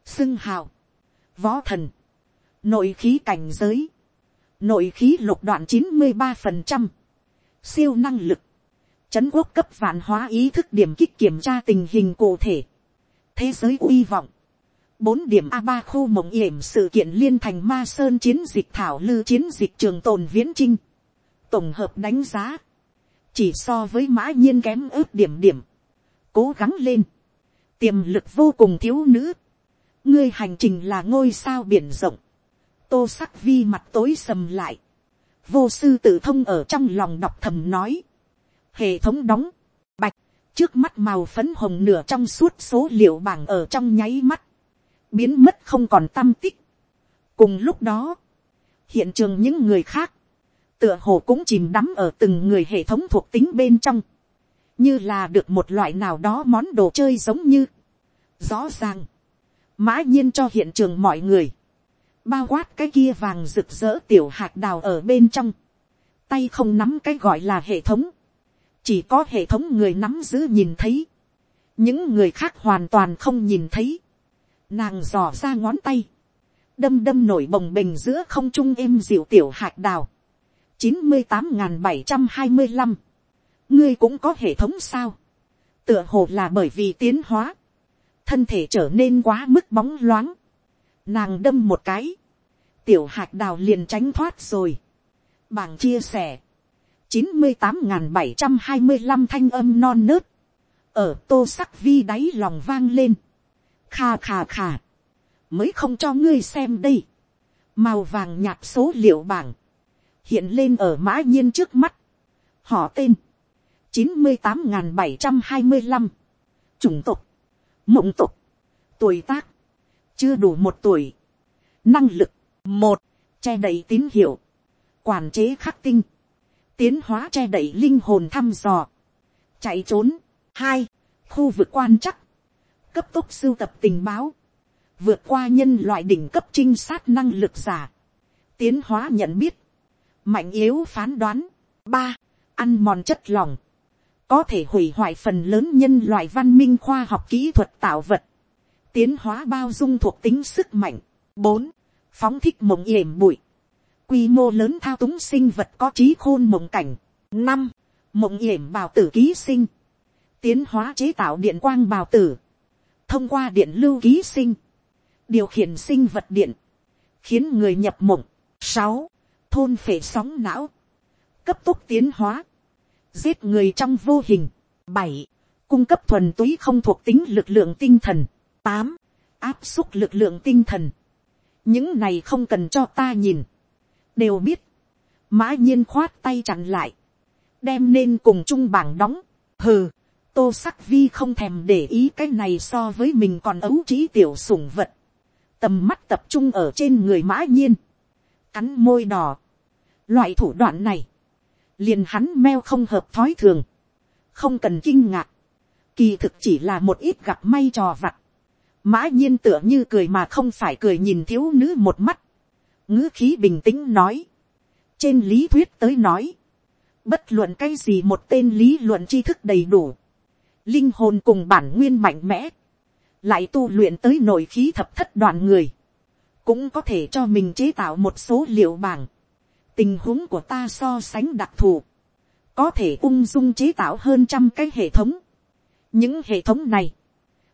xưng hào, võ thần, nội khí cảnh giới, nội khí lục đoạn chín mươi ba phần trăm, siêu năng lực, Trấn quốc cấp vạn hóa ý thức điểm kích kiểm tra tình hình cụ thể. Thế giới uy vọng. Bốn điểm a ba khu mộng yểm sự kiện liên thành ma sơn chiến dịch thảo lư chiến dịch trường tồn viễn trinh. Tổng hợp đánh giá. Chỉ so với mã nhiên kém ước điểm điểm. Cố gắng lên. Tiềm lực vô cùng thiếu nữ. Ngươi hành trình là ngôi sao biển rộng. Tô sắc vi mặt tối sầm lại. Vô sư tự thông ở trong lòng đọc thầm nói hệ thống đóng, bạch, trước mắt màu phấn hồng nửa trong suốt số liệu bảng ở trong nháy mắt, biến mất không còn tâm tích. cùng lúc đó, hiện trường những người khác, tựa hồ cũng chìm đắm ở từng người hệ thống thuộc tính bên trong, như là được một loại nào đó món đồ chơi giống như. Rõ ràng, mã nhiên cho hiện trường mọi người, bao quát cái kia vàng rực rỡ tiểu hạt đào ở bên trong, tay không nắm cái gọi là hệ thống, chỉ có hệ thống người nắm giữ nhìn thấy, những người khác hoàn toàn không nhìn thấy, nàng dò ra ngón tay, đâm đâm nổi bồng bềnh giữa không trung êm dịu tiểu hạt đào, chín mươi tám n g h n bảy trăm hai mươi năm, ngươi cũng có hệ thống sao, tựa hồ là bởi vì tiến hóa, thân thể trở nên quá mức bóng loáng, nàng đâm một cái, tiểu hạt đào liền tránh thoát rồi, bảng chia sẻ, chín mươi tám bảy trăm hai mươi năm thanh âm non nớt, ở tô sắc vi đáy lòng vang lên, kha kha kha, mới không cho ngươi xem đây, màu vàng nhạt số liệu bảng, hiện lên ở mã nhiên trước mắt, họ tên, chín mươi tám bảy trăm hai mươi năm, chủng tục, mộng tục, tuổi tác, chưa đủ một tuổi, năng lực, một, che đậy tín hiệu, quản chế khắc tinh, tiến hóa che đậy linh hồn thăm dò, chạy trốn, hai, khu vực quan chắc, cấp tốc sưu tập tình báo, vượt qua nhân loại đỉnh cấp trinh sát năng lực giả, tiến hóa nhận biết, mạnh yếu phán đoán, ba, ăn mòn chất lòng, có thể hủy hoại phần lớn nhân loại văn minh khoa học kỹ thuật tạo vật, tiến hóa bao dung thuộc tính sức mạnh, bốn, phóng thích mộng yểm bụi, quy mô lớn thao túng sinh vật có trí khôn mộng cảnh. năm, mộng yểm bào tử ký sinh, tiến hóa chế tạo điện quang bào tử, thông qua điện lưu ký sinh, điều khiển sinh vật điện, khiến người nhập mộng. sáu, thôn phệ sóng não, cấp tốc tiến hóa, giết người trong vô hình. bảy, cung cấp thuần túy không thuộc tính lực lượng tinh thần. tám, áp xúc lực lượng tinh thần. những này không cần cho ta nhìn đều biết, mã nhiên khoát tay chặn lại, đem nên cùng chung bảng đóng, hừ, tô sắc vi không thèm để ý cái này so với mình còn ấu trí tiểu sủng vật, tầm mắt tập trung ở trên người mã nhiên, cắn môi đỏ, loại thủ đoạn này, liền hắn meo không hợp thói thường, không cần kinh ngạc, kỳ thực chỉ là một ít gặp may trò vặt, mã nhiên tựa như cười mà không phải cười nhìn thiếu nữ một mắt, ngữ khí bình tĩnh nói, trên lý thuyết tới nói, bất luận cái gì một tên lý luận tri thức đầy đủ, linh hồn cùng bản nguyên mạnh mẽ, lại tu luyện tới nội khí thập thất đoàn người, cũng có thể cho mình chế tạo một số liệu bảng, tình huống của ta so sánh đặc thù, có thể ung dung chế tạo hơn trăm cái hệ thống. những hệ thống này,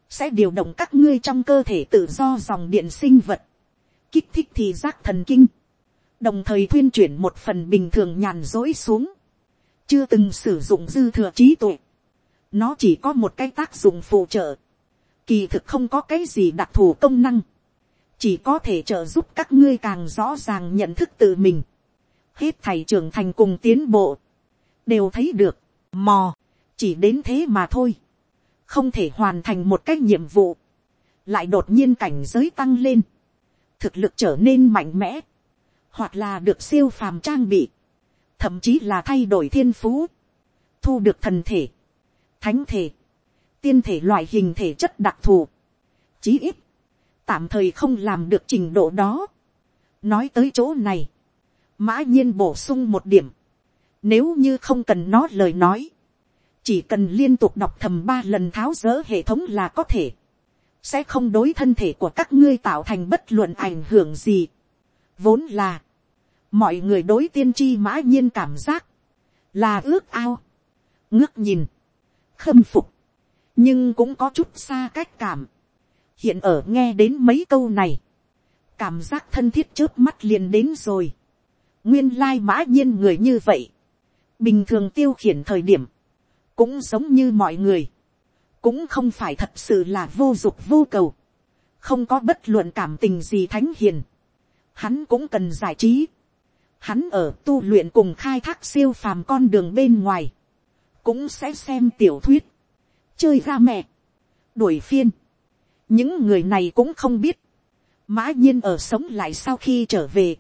sẽ điều động các ngươi trong cơ thể tự do dòng điện sinh vật, kích thích thì giác thần kinh, đồng thời thuyên chuyển một phần bình thường nhàn dối xuống, chưa từng sử dụng dư thừa trí tuệ, nó chỉ có một cái tác dụng phụ trợ, kỳ thực không có cái gì đặc thù công năng, chỉ có thể trợ giúp các ngươi càng rõ ràng nhận thức tự mình, hết thầy trưởng thành cùng tiến bộ, đều thấy được, mò, chỉ đến thế mà thôi, không thể hoàn thành một cái nhiệm vụ, lại đột nhiên cảnh giới tăng lên, thực lực trở nên mạnh mẽ, hoặc là được siêu phàm trang bị, thậm chí là thay đổi thiên phú, thu được thần thể, thánh thể, tiên thể loại hình thể chất đặc thù, chí ít, tạm thời không làm được trình độ đó. nói tới chỗ này, mã nhiên bổ sung một điểm, nếu như không cần nó lời nói, chỉ cần liên tục đọc thầm ba lần tháo rỡ hệ thống là có thể, sẽ không đối thân thể của các ngươi tạo thành bất luận ảnh hưởng gì. vốn là, mọi người đối tiên tri mã nhiên cảm giác, là ước ao, ngước nhìn, khâm phục, nhưng cũng có chút xa cách cảm. hiện ở nghe đến mấy câu này, cảm giác thân thiết trước mắt liền đến rồi. nguyên lai mã nhiên người như vậy, bình thường tiêu khiển thời điểm, cũng giống như mọi người, cũng không phải thật sự là vô dục vô cầu, không có bất luận cảm tình gì thánh hiền, hắn cũng cần giải trí, hắn ở tu luyện cùng khai thác siêu phàm con đường bên ngoài, cũng sẽ xem tiểu thuyết, chơi ra mẹ, đuổi phiên. những người này cũng không biết, mã nhiên ở sống lại sau khi trở về,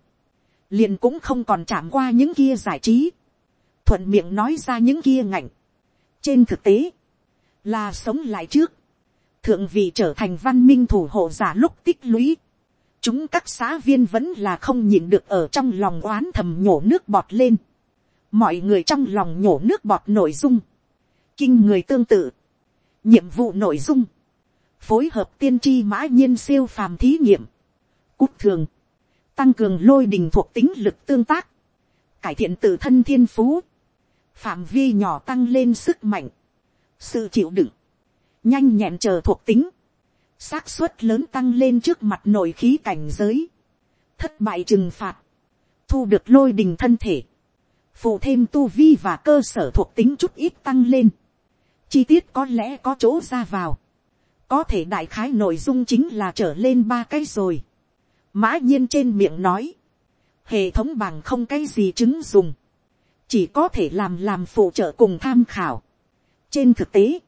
liền cũng không còn chạm qua những kia giải trí, thuận miệng nói ra những kia ngạnh. trên thực tế, là sống lại trước, thượng vị trở thành văn minh thủ hộ giả lúc tích lũy, chúng các xã viên vẫn là không nhìn được ở trong lòng oán thầm nhổ nước bọt lên, mọi người trong lòng nhổ nước bọt nội dung, kinh người tương tự, nhiệm vụ nội dung, phối hợp tiên tri mã nhiên siêu phàm thí nghiệm, cút thường, tăng cường lôi đình thuộc tính lực tương tác, cải thiện tự thân thiên phú, phạm vi nhỏ tăng lên sức mạnh, sự chịu đựng, nhanh nhẹn chờ thuộc tính, xác suất lớn tăng lên trước mặt nội khí cảnh giới, thất bại trừng phạt, thu được lôi đình thân thể, phụ thêm tu vi và cơ sở thuộc tính chút ít tăng lên, chi tiết có lẽ có chỗ ra vào, có thể đại khái nội dung chính là trở lên ba cái rồi, mã nhiên trên miệng nói, hệ thống bằng không cái gì chứng dùng, chỉ có thể làm làm phụ trợ cùng tham khảo. trên thực tế,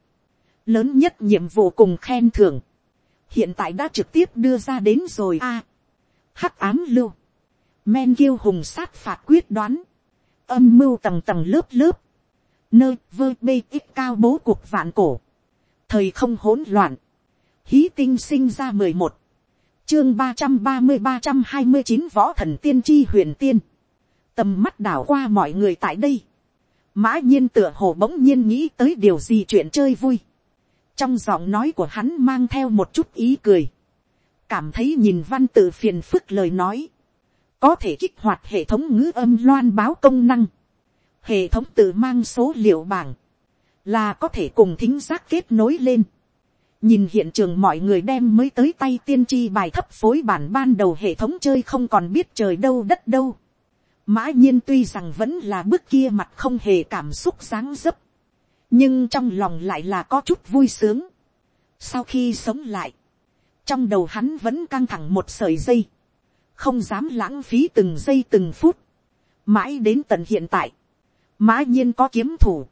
lớn nhất nhiệm vụ cùng khen thưởng, hiện tại đã trực tiếp đưa ra đến rồi a. hắc ám lưu, men kiêu hùng sát phạt quyết đoán, âm mưu tầng tầng lớp lớp, nơi vơ bê ít cao bố cuộc vạn cổ, thời không hỗn loạn, hí tinh sinh ra mười một, chương ba trăm ba mươi ba trăm hai mươi chín võ thần tiên tri huyền tiên, tầm mắt đảo qua mọi người tại đây, mã nhiên tựa hồ bỗng nhiên nghĩ tới điều gì chuyện chơi vui, trong giọng nói của hắn mang theo một chút ý cười, cảm thấy nhìn văn tự phiền phức lời nói, có thể kích hoạt hệ thống ngữ âm loan báo công năng, hệ thống tự mang số liệu bảng, là có thể cùng thính giác kết nối lên. nhìn hiện trường mọi người đem mới tới tay tiên tri bài thấp phối bản ban đầu hệ thống chơi không còn biết trời đâu đất đâu. mã nhiên tuy rằng vẫn là bước kia mặt không hề cảm xúc sáng dấp, nhưng trong lòng lại là có chút vui sướng. sau khi sống lại, trong đầu hắn vẫn căng thẳng một sợi dây, không dám lãng phí từng giây từng phút, mãi đến tận hiện tại, mã nhiên có kiếm thủ,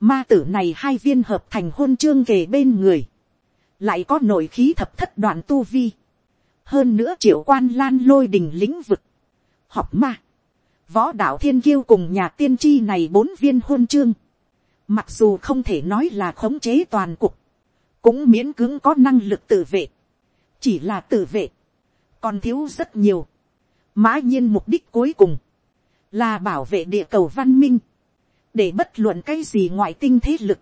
ma tử này hai viên hợp thành hôn chương kề bên người, lại có nội khí thập thất đoạn tu vi, hơn nữa triệu quan lan lôi đình lĩnh vực, học ma, võ đạo thiên kiêu cùng nhà tiên tri này bốn viên hôn chương, mặc dù không thể nói là khống chế toàn cục, cũng miễn cưỡng có năng lực tự vệ, chỉ là tự vệ, còn thiếu rất nhiều. mã nhiên mục đích cuối cùng, là bảo vệ địa cầu văn minh, để bất luận cái gì ngoại tinh thế lực,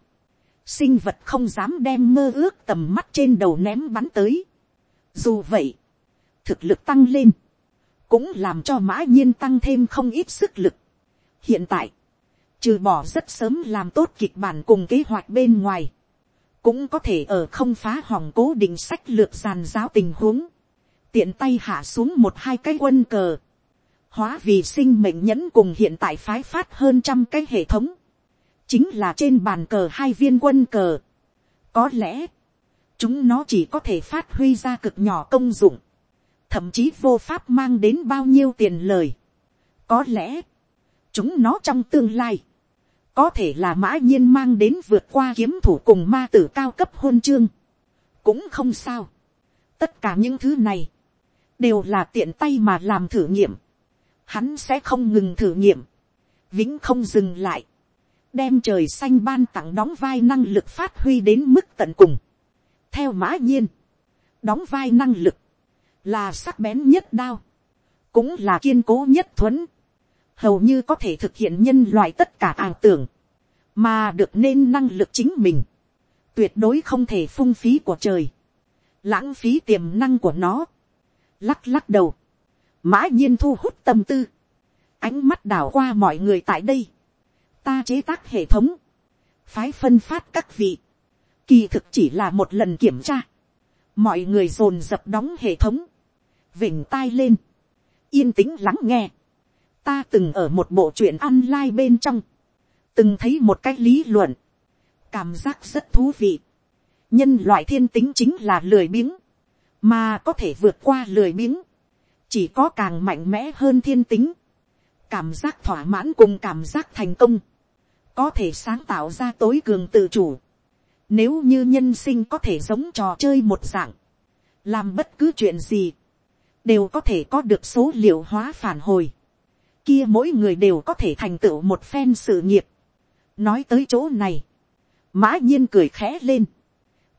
sinh vật không dám đem mơ ước tầm mắt trên đầu ném bắn tới. Dù vậy, thực lực tăng lên, cũng làm cho mã nhiên tăng thêm không ít sức lực. hiện tại, trừ bỏ rất sớm làm tốt kịch bản cùng kế hoạch bên ngoài, cũng có thể ở không phá hỏng cố định sách lược giàn giáo tình huống, tiện tay hạ xuống một hai cái quân cờ, hóa vì sinh mệnh nhẫn cùng hiện tại phái phát hơn trăm cái hệ thống, chính là trên bàn cờ hai viên quân cờ. có lẽ, chúng nó chỉ có thể phát huy ra cực nhỏ công dụng, thậm chí vô pháp mang đến bao nhiêu tiền lời. có lẽ, chúng nó trong tương lai, có thể là mã nhiên mang đến vượt qua kiếm thủ cùng ma tử cao cấp hôn chương. cũng không sao. tất cả những thứ này, đều là tiện tay mà làm thử nghiệm. hắn sẽ không ngừng thử nghiệm, vĩnh không dừng lại, đem trời xanh ban tặng đóng vai năng lực phát huy đến mức tận cùng. theo mã nhiên, đóng vai năng lực, là sắc bén nhất đao, cũng là kiên cố nhất thuấn, hầu như có thể thực hiện nhân loại tất cả ảo tưởng, mà được nên năng lực chính mình, tuyệt đối không thể phung phí của trời, lãng phí tiềm năng của nó, lắc lắc đầu, mã nhiên thu hút tâm tư, ánh mắt đảo qua mọi người tại đây, ta chế tác hệ thống, phái phân phát các vị, kỳ thực chỉ là một lần kiểm tra, mọi người dồn dập đóng hệ thống, vỉnh tai lên, yên tĩnh lắng nghe, ta từng ở một bộ truyện online bên trong, từng thấy một cái lý luận, cảm giác rất thú vị. nhân loại thiên tính chính là lười biếng, mà có thể vượt qua lười biếng, chỉ có càng mạnh mẽ hơn thiên tính, cảm giác thỏa mãn cùng cảm giác thành công, có thể sáng tạo ra tối cường tự chủ. Nếu như nhân sinh có thể giống trò chơi một dạng, làm bất cứ chuyện gì, đều có thể có được số liệu hóa phản hồi. Kia mỗi người đều có thể thành tựu một phen sự nghiệp nói tới chỗ này, mã nhiên cười khẽ lên,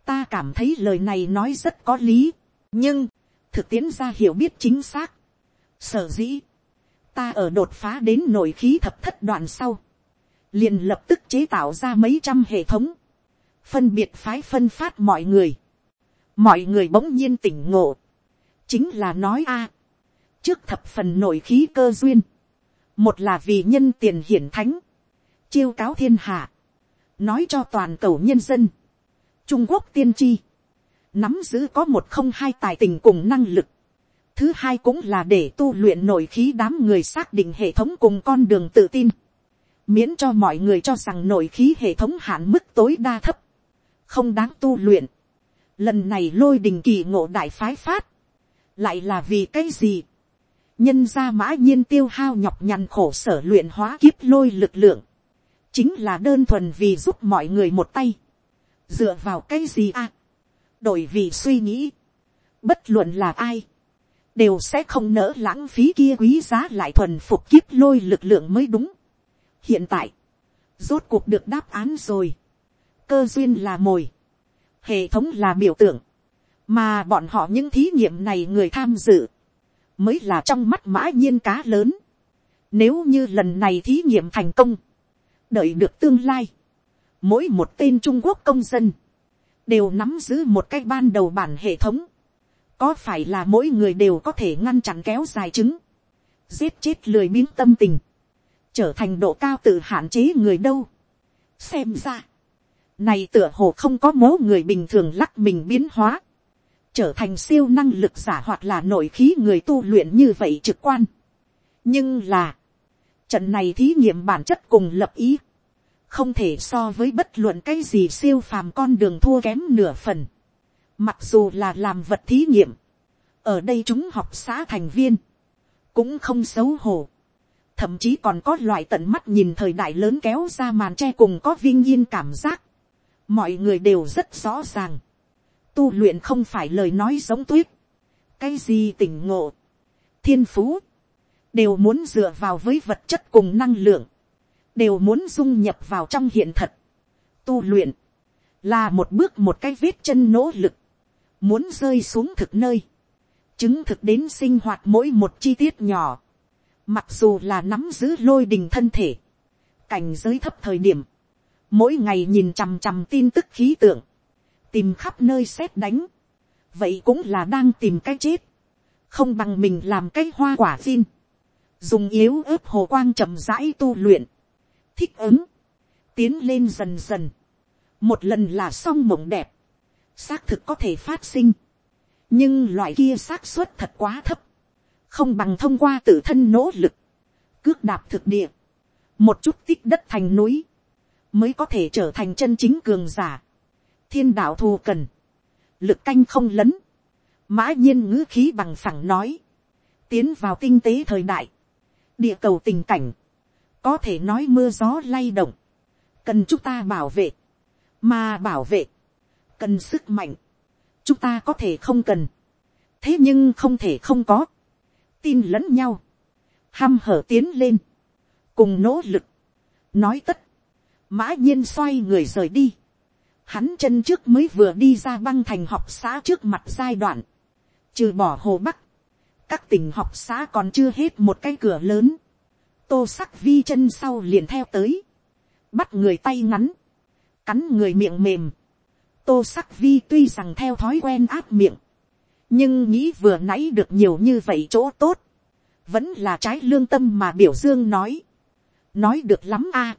ta cảm thấy lời này nói rất có lý, nhưng, thực tiễn ra hiểu biết chính xác. Sở dĩ, ta ở đột phá đến nội khí thập thất đoạn sau, liền lập tức chế tạo ra mấy trăm hệ thống, phân biệt phái phân phát mọi người. Mọi người bỗng nhiên tỉnh ngộ, chính là nói a, trước thập phần nội khí cơ duyên, một là vì nhân tiền hiển thánh, chiêu cáo thiên hạ, nói cho toàn cầu nhân dân, trung quốc tiên tri, nắm giữ có một không hai tài tình cùng năng lực, thứ hai cũng là để tu luyện nội khí đám người xác định hệ thống cùng con đường tự tin, miễn cho mọi người cho rằng nội khí hệ thống hạn mức tối đa thấp, không đáng tu luyện. Lần này lôi đình kỳ ngộ đại phái phát, lại là vì cái gì? nhân ra mã nhiên tiêu hao nhọc nhằn khổ sở luyện hóa kiếp lôi lực lượng, chính là đơn thuần vì giúp mọi người một tay, dựa vào cái gì à, đổi vì suy nghĩ, bất luận là ai, đều sẽ không nỡ lãng phí kia quý giá lại thuần phục kiếp lôi lực lượng mới đúng. hiện tại, rốt cuộc được đáp án rồi, cơ duyên là mồi, hệ thống là biểu tượng, mà bọn họ những thí nghiệm này người tham dự, mới là trong mắt mã nhiên cá lớn. Nếu như lần này thí nghiệm thành công, đợi được tương lai, mỗi một tên trung quốc công dân, đều nắm giữ một cái ban đầu bản hệ thống, có phải là mỗi người đều có thể ngăn chặn kéo dài chứng, giết chết lười biếng tâm tình, trở thành độ cao tự hạn chế người đâu. xem ra, này tựa hồ không có mố người bình thường lắc mình biến hóa, trở thành siêu năng lực giả hoặc là nội khí người tu luyện như vậy trực quan. nhưng là, Trận này thí nghiệm bản chất cùng lập ý. Không thể so với bất luận cái gì siêu phàm con đường thua kém nửa phần. Mặc dù là làm vật thí nghiệm. Ở đây chúng học xã thành viên. Cũng không xấu hổ. Thậm chí còn có loại tận mắt nhìn thời đại lớn kéo ra màn tre cùng có vinh yên cảm giác. Mọi người đều rất rõ ràng. Tu luyện không phải lời nói giống tuyết. Cái gì tỉnh ngộ. Thiên phú đều muốn dựa vào với vật chất cùng năng lượng, đều muốn dung nhập vào trong hiện thật. Tu luyện, là một bước một cái vết chân nỗ lực, muốn rơi xuống thực nơi, chứng thực đến sinh hoạt mỗi một chi tiết nhỏ, mặc dù là nắm giữ lôi đình thân thể, cảnh giới thấp thời điểm, mỗi ngày nhìn chằm chằm tin tức khí tượng, tìm khắp nơi xét đánh, vậy cũng là đang tìm cái chết, không bằng mình làm cái hoa quả xin dùng yếu ớt hồ quang chậm rãi tu luyện, thích ứng, tiến lên dần dần, một lần là xong mộng đẹp, xác thực có thể phát sinh, nhưng loại kia xác suất thật quá thấp, không bằng thông qua tự thân nỗ lực, cước đạp thực địa, một chút tích đất thành núi, mới có thể trở thành chân chính cường giả. thiên đạo thù cần, lực canh không lấn, mã nhiên ngữ khí bằng phẳng nói, tiến vào tinh tế thời đại, địa cầu tình cảnh, có thể nói mưa gió lay động, cần chúng ta bảo vệ, mà bảo vệ, cần sức mạnh, chúng ta có thể không cần, thế nhưng không thể không có, tin lẫn nhau, ham hở tiến lên, cùng nỗ lực, nói tất, mã nhiên xoay người rời đi, hắn chân trước mới vừa đi ra băng thành học xã trước mặt giai đoạn, trừ bỏ hồ bắc, các tỉnh học xã còn chưa hết một cái cửa lớn, tô sắc vi chân sau liền theo tới, bắt người tay ngắn, cắn người miệng mềm, tô sắc vi tuy rằng theo thói quen áp miệng, nhưng nghĩ vừa nãy được nhiều như vậy chỗ tốt, vẫn là trái lương tâm mà biểu dương nói, nói được lắm a,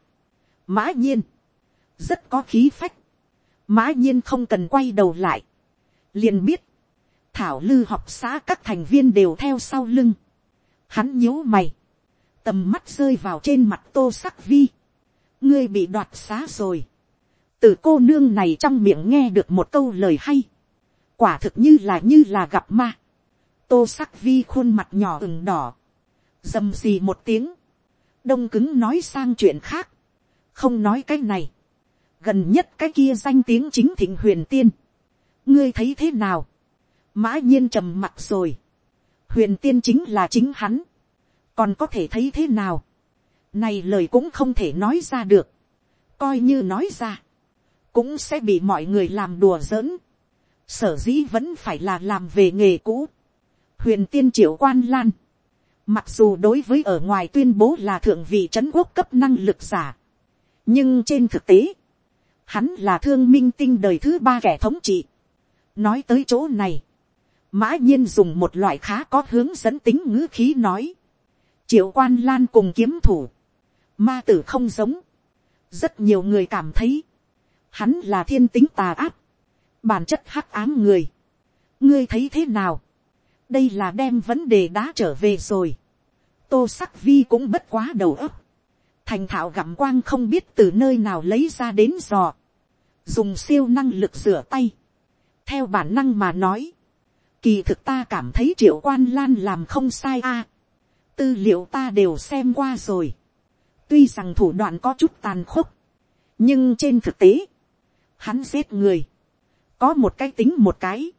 mã nhiên, rất có khí phách, mã nhiên không cần quay đầu lại, liền biết, thảo lư học xã các thành viên đều theo sau lưng, hắn nhíu mày, tầm mắt rơi vào trên mặt tô sắc vi, ngươi bị đoạt xá rồi, từ cô nương này trong miệng nghe được một câu lời hay, quả thực như là như là gặp ma, tô sắc vi khuôn mặt nhỏ ửng đỏ, dầm gì một tiếng, đông cứng nói sang chuyện khác, không nói cái này, gần nhất cái kia danh tiếng chính thịnh huyền tiên, ngươi thấy thế nào, mã nhiên trầm mặt rồi, huyền tiên chính là chính hắn, còn có thể thấy thế nào, này lời cũng không thể nói ra được, coi như nói ra, cũng sẽ bị mọi người làm đùa giỡn, sở dĩ vẫn phải là làm về nghề cũ, huyền tiên triệu quan lan, mặc dù đối với ở ngoài tuyên bố là thượng vị trấn quốc cấp năng lực giả, nhưng trên thực tế, hắn là thương minh tinh đời thứ ba kẻ thống trị. nói tới chỗ này, mã nhiên dùng một loại khá có hướng dẫn tính ngữ khí nói, triệu quan lan cùng kiếm thủ, ma tử không giống, rất nhiều người cảm thấy, hắn là thiên tính tà ác, bản chất hắc ám người, ngươi thấy thế nào, đây là đem vấn đề đã trở về rồi, tô sắc vi cũng bất quá đầu óc, thành thạo gặm quang không biết từ nơi nào lấy ra đến giò, dùng siêu năng lực rửa tay, theo bản năng mà nói, kỳ thực ta cảm thấy triệu quan lan làm không sai a, tư liệu ta đều xem qua rồi, tuy rằng thủ đoạn có chút tàn khốc, nhưng trên thực tế, hắn giết người, có một cái tính một cái,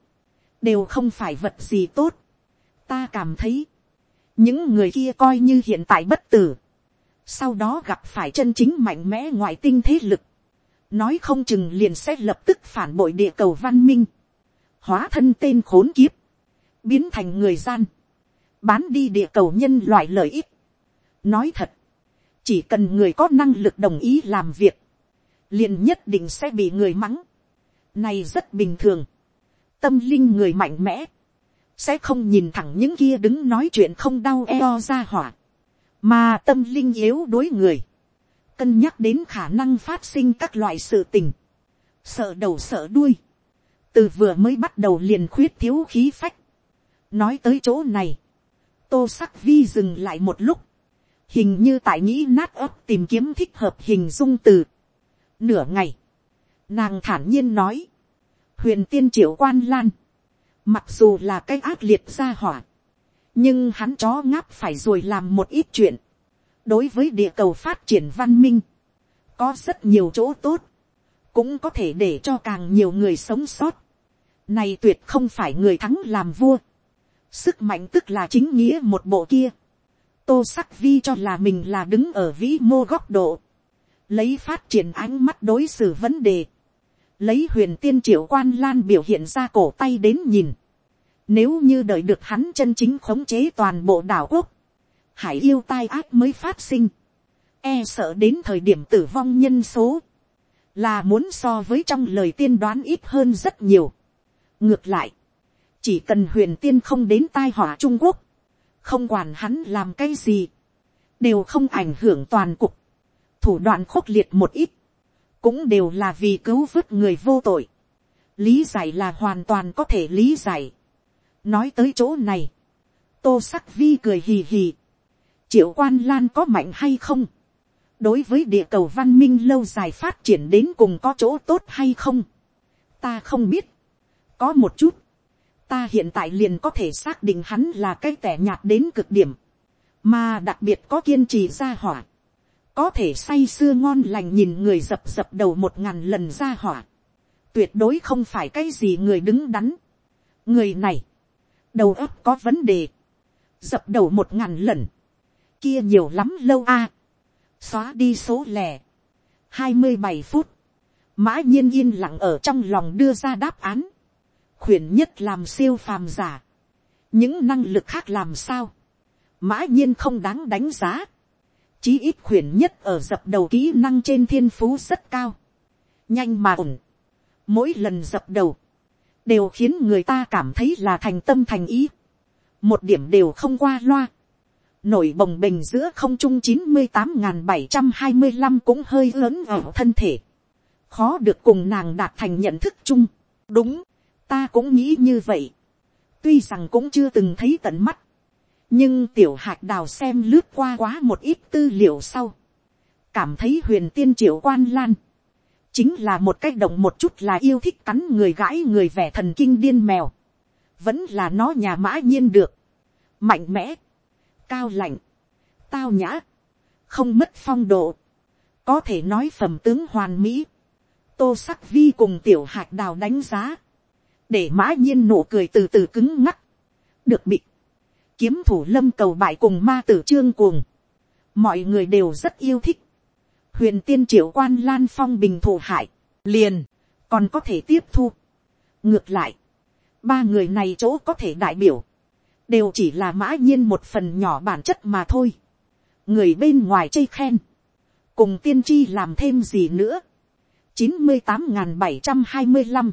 đều không phải vật gì tốt. ta cảm thấy, những người kia coi như hiện tại bất tử, sau đó gặp phải chân chính mạnh mẽ ngoại tinh thế lực, nói không chừng liền sẽ lập tức phản bội địa cầu văn minh, hóa thân tên khốn kiếp, biến thành người gian, bán đi địa cầu nhân loại lợi ích. nói thật, chỉ cần người có năng lực đồng ý làm việc, liền nhất định sẽ bị người mắng. này rất bình thường, tâm linh người mạnh mẽ, sẽ không nhìn thẳng những kia đứng nói chuyện không đau eo ra hỏa, mà tâm linh yếu đối người, cân nhắc đến khả năng phát sinh các loại sự tình, sợ đầu sợ đuôi, từ vừa mới bắt đầu liền khuyết thiếu khí phách, nói tới chỗ này, tô sắc vi dừng lại một lúc, hình như tại nghĩ nát ấp tìm kiếm thích hợp hình dung từ. Nửa ngày, nàng thản nhiên nói, huyền tiên triệu quan lan, mặc dù là cái ác liệt ra hỏa, nhưng hắn chó ngáp phải rồi làm một ít chuyện, đối với địa cầu phát triển văn minh, có rất nhiều chỗ tốt, cũng có thể để cho càng nhiều người sống sót. Này tuyệt không phải người thắng làm vua, sức mạnh tức là chính nghĩa một bộ kia. tô sắc vi cho là mình là đứng ở vĩ mô góc độ, lấy phát triển ánh mắt đối xử vấn đề, lấy huyền tiên triệu quan lan biểu hiện ra cổ tay đến nhìn, nếu như đợi được hắn chân chính khống chế toàn bộ đảo quốc, hải yêu tai ác mới phát sinh, e sợ đến thời điểm tử vong nhân số, là muốn so với trong lời tiên đoán ít hơn rất nhiều. ngược lại, chỉ cần huyền tiên không đến tai họa trung quốc, không quản hắn làm cái gì, đều không ảnh hưởng toàn cục, thủ đoạn khốc liệt một ít, cũng đều là vì cứu vớt người vô tội. lý giải là hoàn toàn có thể lý giải. nói tới chỗ này, tô sắc vi cười hì hì, triệu quan lan có mạnh hay không, đối với địa cầu văn minh lâu dài phát triển đến cùng có chỗ tốt hay không, ta không biết, có một chút, ta hiện tại liền có thể xác định hắn là cái tẻ nhạt đến cực điểm, mà đặc biệt có kiên trì ra hỏa, có thể say sưa ngon lành nhìn người dập dập đầu một ngàn lần ra hỏa, tuyệt đối không phải cái gì người đứng đắn. người này, đầu óc có vấn đề, dập đầu một ngàn lần, kia nhiều lắm lâu a, xóa đi số lẻ, hai mươi bảy phút, mã nhiên yên lặng ở trong lòng đưa ra đáp án, khuyển nhất làm siêu phàm giả, những năng lực khác làm sao, mã nhiên không đáng đánh giá, chí ít khuyển nhất ở dập đầu kỹ năng trên thiên phú rất cao, nhanh mà ổn, mỗi lần dập đầu, đều khiến người ta cảm thấy là thành tâm thành ý, một điểm đều không qua loa, nổi bồng bềnh giữa không trung chín mươi tám n bảy trăm hai mươi năm cũng hơi lớn ở thân thể, khó được cùng nàng đạt thành nhận thức chung, đúng, ta cũng nghĩ như vậy, tuy rằng cũng chưa từng thấy tận mắt, nhưng tiểu hạt đào xem lướt qua quá một ít tư liệu sau, cảm thấy huyền tiên triệu quan lan, chính là một cách động một chút là yêu thích cắn người gãi người vẻ thần kinh điên mèo, vẫn là nó nhà mã nhiên được, mạnh mẽ, cao lạnh, tao nhã, không mất phong độ, có thể nói phẩm tướng hoàn mỹ, tô sắc vi cùng tiểu hạt đào đánh giá, để mã nhiên nụ cười từ từ cứng ngắc, được bị, kiếm thủ lâm cầu bại cùng ma tử trương cuồng, mọi người đều rất yêu thích, huyền tiên triệu quan lan phong bình thủ hại, liền, còn có thể tiếp thu. ngược lại, ba người này chỗ có thể đại biểu, đều chỉ là mã nhiên một phần nhỏ bản chất mà thôi. người bên ngoài chây khen, cùng tiên tri làm thêm gì nữa, chín mươi tám n g h n bảy trăm hai mươi năm,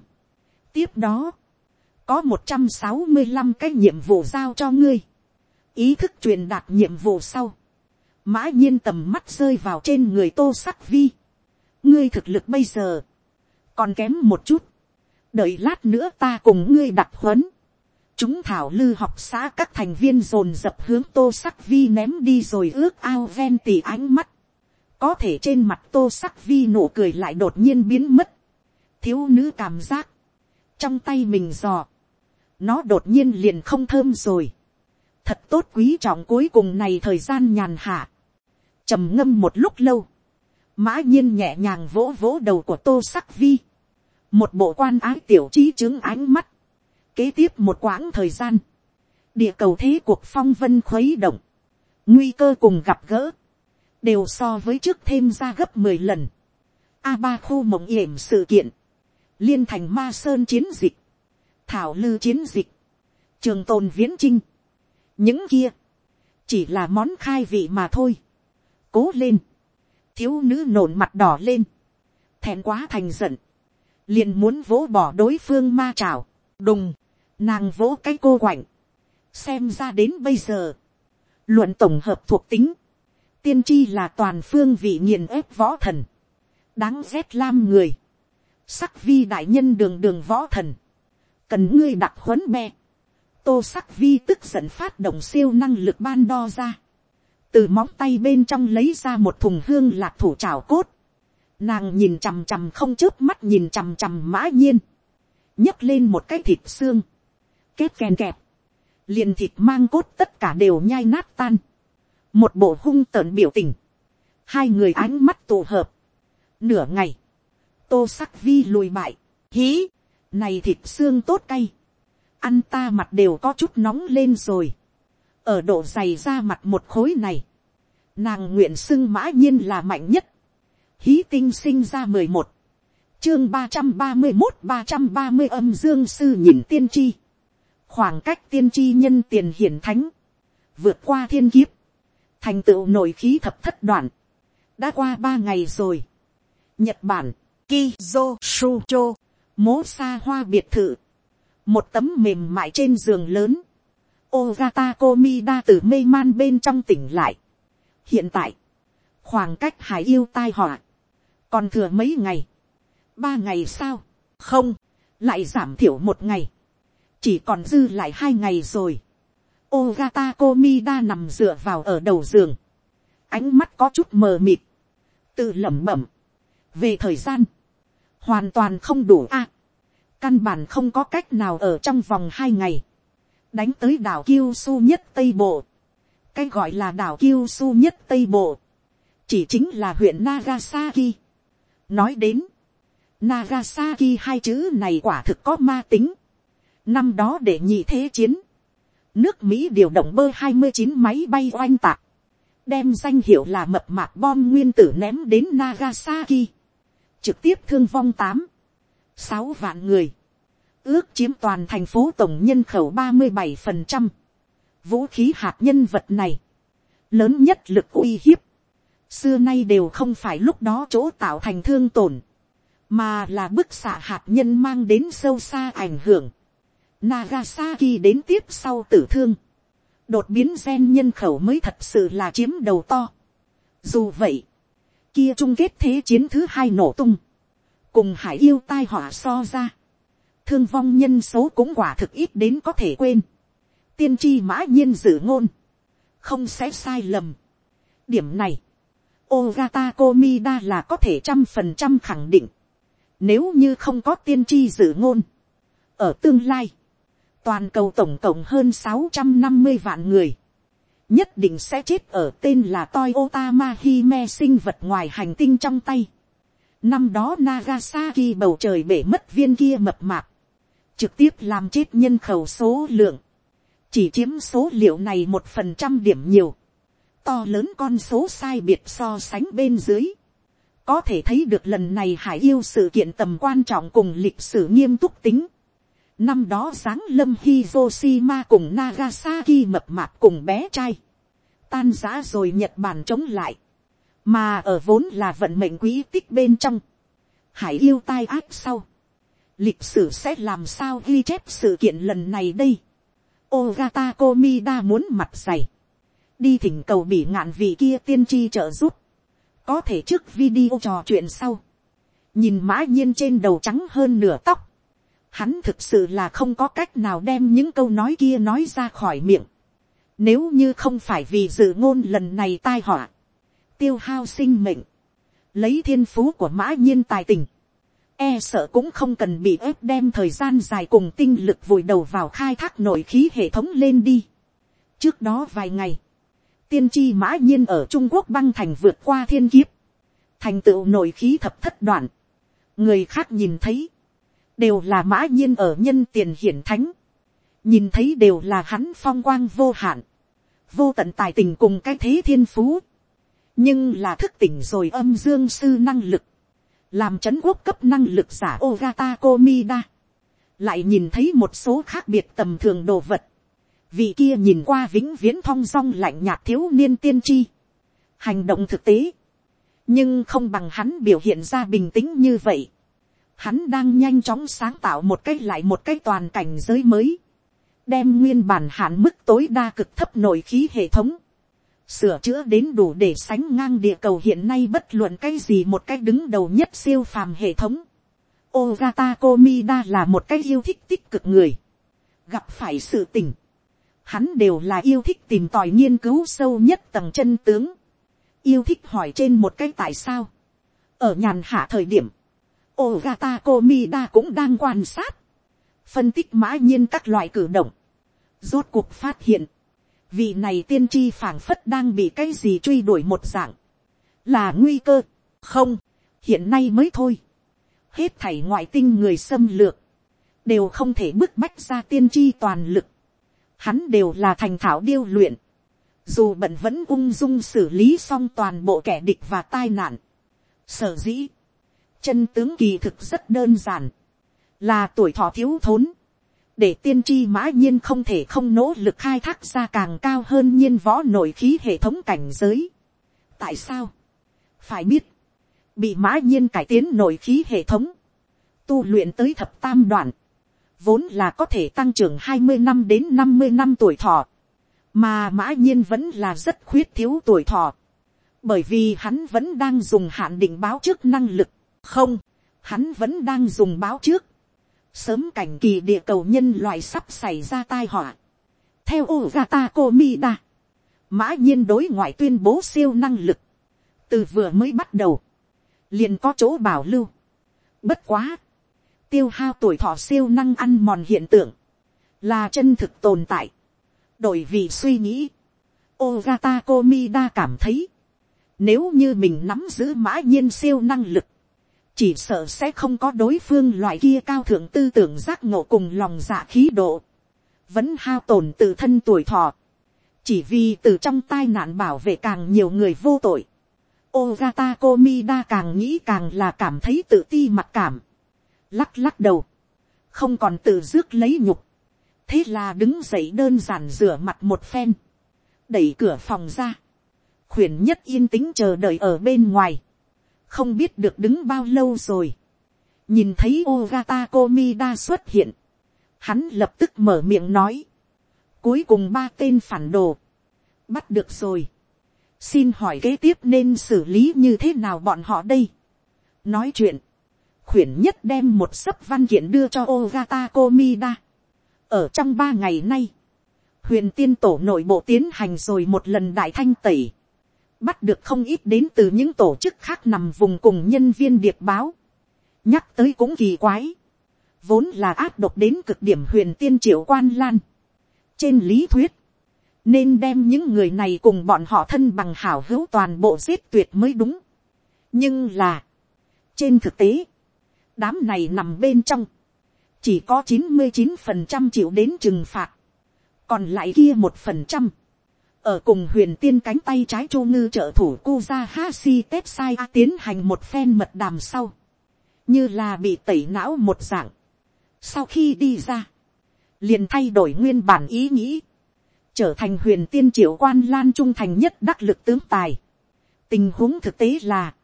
tiếp đó, có một trăm sáu mươi năm cái nhiệm vụ giao cho ngươi, ý thức truyền đạt nhiệm vụ sau, mã nhiên tầm mắt rơi vào trên người tô sắc vi, ngươi thực lực bây giờ, còn kém một chút, đợi lát nữa ta cùng ngươi đặt huấn, chúng thảo lư học xã các thành viên dồn dập hướng tô sắc vi ném đi rồi ước ao ven tỉ ánh mắt. có thể trên mặt tô sắc vi nụ cười lại đột nhiên biến mất. thiếu nữ cảm giác, trong tay mình dò, nó đột nhiên liền không thơm rồi. thật tốt quý trọng cuối cùng này thời gian nhàn hạ. trầm ngâm một lúc lâu, mã nhiên nhẹ nhàng vỗ vỗ đầu của tô sắc vi. một bộ quan ái tiểu trí chứng ánh mắt kế tiếp một quãng thời gian, địa cầu thế cuộc phong vân khuấy động, nguy cơ cùng gặp gỡ, đều so với trước thêm ra gấp mười lần. A ba khu mộng yểm sự kiện, liên thành ma sơn chiến dịch, thảo lư chiến dịch, trường tồn viễn trinh, những kia, chỉ là món khai vị mà thôi. cố lên, thiếu nữ nổn mặt đỏ lên, thẹn quá thành giận, liền muốn vỗ bỏ đối phương ma trào, đùng, Nàng vỗ cái cô quạnh. Xem ra đến bây giờ. Luận tổng hợp thuộc tính. Tiên tri là toàn phương vị nghiền ép võ thần. Đáng ghét lam người. Sắc vi đại nhân đường đường võ thần. Cần ngươi đặc huấn me. Tô sắc vi tức giận phát động siêu năng lực ban đo ra. Từ móng tay bên trong lấy ra một thùng hương lạc thủ trào cốt. Nàng nhìn chằm chằm không chớp mắt nhìn chằm chằm mã nhiên. nhấc lên một cái thịt xương kết kèn kẹp, liền thịt mang cốt tất cả đều nhai nát tan, một bộ hung tợn biểu tình, hai người ánh mắt tụ hợp, nửa ngày, tô sắc vi lùi bại, hí, này thịt xương tốt cay, ăn ta mặt đều có chút nóng lên rồi, ở độ dày ra mặt một khối này, nàng nguyện xưng mã nhiên là mạnh nhất, hí tinh sinh ra mười một, chương ba trăm ba mươi một ba trăm ba mươi âm dương sư nhìn tiên tri. khoảng cách tiên tri nhân tiền hiển thánh. vượt qua thiên kiếp. thành tựu nội khí thập thất đoạn. đã qua ba ngày rồi. nhật bản, kizo shucho, mố xa hoa biệt thự. một tấm mềm mại trên giường lớn. Ogata Komida từ mê man bên trong tỉnh lại. hiện tại, khoảng cách hải yêu tai họa, còn thừa mấy ngày ba ngày sao, không, lại giảm thiểu một ngày, chỉ còn dư lại hai ngày rồi. Ogata Komida nằm dựa vào ở đầu giường, ánh mắt có chút mờ mịt, tự lẩm bẩm, về thời gian, hoàn toàn không đủ a, căn bản không có cách nào ở trong vòng hai ngày, đánh tới đảo Kiêu Su nhất Tây Bộ, cái gọi là đảo Kiêu Su nhất Tây Bộ, chỉ chính là huyện Nagasaki. nói đến, Nagasaki hai chữ này quả thực có ma tính. Năm đó để nhị thế chiến. Nước Mỹ điều động bơ 29 máy bay oanh tạc. Đem danh hiệu là mập mạp bom nguyên tử ném đến Nagasaki. Trực tiếp thương vong 8. 6 vạn người. Ước chiếm toàn thành phố tổng nhân khẩu 37%. Vũ khí hạt nhân vật này. Lớn nhất lực uy hiếp. Xưa nay đều không phải lúc đó chỗ tạo thành thương tổn mà là bức xạ hạt nhân mang đến sâu xa ảnh hưởng. Nagasaki đến tiếp sau tử thương. Đột biến gen nhân khẩu mới thật sự là chiếm đầu to. Dù vậy, kia chung kết thế chiến thứ hai nổ tung. Cùng hải yêu tai họa so ra. Thương vong nhân số cũng quả thực ít đến có thể quên. Tiên tri mã nhiên dự ngôn. Không sẽ sai lầm. Điểm này. Ogata Komida là có thể trăm phần trăm khẳng định nếu như không có tiên tri dự ngôn. Ở tương lai. Toàn cầu tổng cộng hơn sáu trăm năm mươi vạn người. Nhất định sẽ chết ở tên là Toyota Mahime sinh vật ngoài hành tinh trong tay. Năm đó Nagasaki bầu trời bể mất viên kia mập mạp. Trực tiếp làm chết nhân khẩu số lượng. Chỉ chiếm số liệu này một phần trăm điểm nhiều. To lớn con số sai biệt so sánh bên dưới có thể thấy được lần này hải yêu sự kiện tầm quan trọng cùng lịch sử nghiêm túc tính. Năm đó sáng lâm Hiroshima cùng Nagasaki mập mạp cùng bé trai. Tan giã rồi Nhật Bản chống lại. Mà ở vốn là vận mệnh quý tích bên trong. Hải yêu tai ác sau. Lịch sử sẽ làm sao ghi chép sự kiện lần này đây. Ogata Komida muốn mặt dày. Đi thỉnh cầu bị ngạn vị kia tiên tri trợ giúp có thể trước video trò chuyện sau, nhìn mã nhiên trên đầu trắng hơn nửa tóc, hắn thực sự là không có cách nào đem những câu nói kia nói ra khỏi miệng, nếu như không phải vì dự ngôn lần này tai họa, tiêu hao sinh mệnh, lấy thiên phú của mã nhiên tài tình, e sợ cũng không cần bị ép đem thời gian dài cùng tinh lực vùi đầu vào khai thác nội khí hệ thống lên đi. trước đó vài ngày, tiên tri mã nhiên ở trung quốc băng thành vượt qua thiên kiếp, thành tựu nội khí thập thất đoạn, người khác nhìn thấy, đều là mã nhiên ở nhân tiền hiển thánh, nhìn thấy đều là hắn phong quang vô hạn, vô tận tài tình cùng cái thế thiên phú, nhưng là thức tỉnh rồi âm dương sư năng lực, làm c h ấ n quốc cấp năng lực giả Ogata Komida, lại nhìn thấy một số khác biệt tầm thường đồ vật, vị kia nhìn qua vĩnh viễn thong dong lạnh nhạt thiếu niên tiên tri, hành động thực tế, nhưng không bằng hắn biểu hiện ra bình tĩnh như vậy. Hắn đang nhanh chóng sáng tạo một cái lại một cái toàn cảnh giới mới, đem nguyên bản hạn mức tối đa cực thấp nội khí hệ thống, sửa chữa đến đủ để sánh ngang địa cầu hiện nay bất luận cái gì một cái đứng đầu nhất siêu phàm hệ thống. Ogata Komida là một cái yêu thích tích cực người, gặp phải sự tình, hắn đều là yêu thích tìm tòi nghiên cứu sâu nhất tầng chân tướng, yêu thích hỏi trên một cái tại sao, ở nhàn hạ thời điểm, Ogata Komida cũng đang quan sát, phân tích mã nhiên các loại cử động, rốt cuộc phát hiện, vị này tiên tri phảng phất đang bị cái gì truy đuổi một dạng, là nguy cơ, không, hiện nay mới thôi, hết thảy ngoại tinh người xâm lược, đều không thể bức bách ra tiên tri toàn lực, hắn đều là thành thảo điêu luyện, dù bận vẫn ung dung xử lý xong toàn bộ kẻ địch và tai nạn. Sở dĩ, Chân tướng kỳ thực rất đơn giản. Là tuổi thọ thiếu thốn. Để tiên tri mã nhiên không thể không nỗ lực khai thác ra càng cao hơn nhiên võ nội khí hệ thống cảnh giới. Tại sao? Phải biết. Bị mã nhiên cải tiến nội khí hệ thống. Tu luyện tới thập tam đoạn. Vốn là có thể tăng trưởng hai mươi năm đến năm mươi năm tuổi thọ. Mà mã nhiên vẫn là rất khuyết thiếu tuổi thọ bởi vì hắn vẫn đang dùng hạn định báo trước năng lực, không, hắn vẫn đang dùng báo trước, sớm cảnh kỳ địa cầu nhân loại sắp xảy ra tai họa. theo Ogata Komida, mã nhiên đối ngoại tuyên bố siêu năng lực, từ vừa mới bắt đầu, liền có chỗ bảo lưu. bất quá, tiêu hao tuổi thọ siêu năng ăn mòn hiện tượng, là chân thực tồn tại. đổi vì suy nghĩ, Ogata Komida cảm thấy, nếu như mình nắm giữ mã nhiên siêu năng lực, chỉ sợ sẽ không có đối phương loại kia cao thượng tư tưởng giác ngộ cùng lòng dạ khí độ, vẫn hao tổn tự thân tuổi thọ, chỉ vì từ trong tai nạn bảo vệ càng nhiều người vô tội. Ogata Komida càng nghĩ càng là cảm thấy tự ti mặc cảm, lắc lắc đầu, không còn tự rước lấy nhục, thế là đứng dậy đơn giản rửa mặt một phen, đẩy cửa phòng ra, khuyển nhất yên tĩnh chờ đợi ở bên ngoài, không biết được đứng bao lâu rồi, nhìn thấy Ogata Komida xuất hiện, hắn lập tức mở miệng nói, cuối cùng ba tên phản đồ, bắt được rồi, xin hỏi kế tiếp nên xử lý như thế nào bọn họ đây, nói chuyện, khuyển nhất đem một sấp văn kiện đưa cho Ogata Komida, ở trong ba ngày nay, huyền tiên tổ nội bộ tiến hành rồi một lần đại thanh tẩy, bắt được không ít đến từ những tổ chức khác nằm vùng cùng nhân viên điệp báo. nhắc tới cũng kỳ quái, vốn là áp độc đến cực điểm huyền tiên triệu quan lan. trên lý thuyết, nên đem những người này cùng bọn họ thân bằng hảo hữu toàn bộ giết tuyệt mới đúng. nhưng là, trên thực tế, đám này nằm bên trong, chỉ có chín mươi chín phần trăm chịu đến trừng phạt, còn lại kia một phần trăm, ở cùng huyền tiên cánh tay trái chu ngư trợ thủ Kuza Hashi Tetsai tiến hành một phen mật đàm sau, như là bị tẩy não một dạng. Sau khi đi ra, liền thay đổi nguyên bản ý nghĩ, trở thành huyền tiên triệu quan lan trung thành nhất đắc lực tướng tài. Tình huống thực tế là,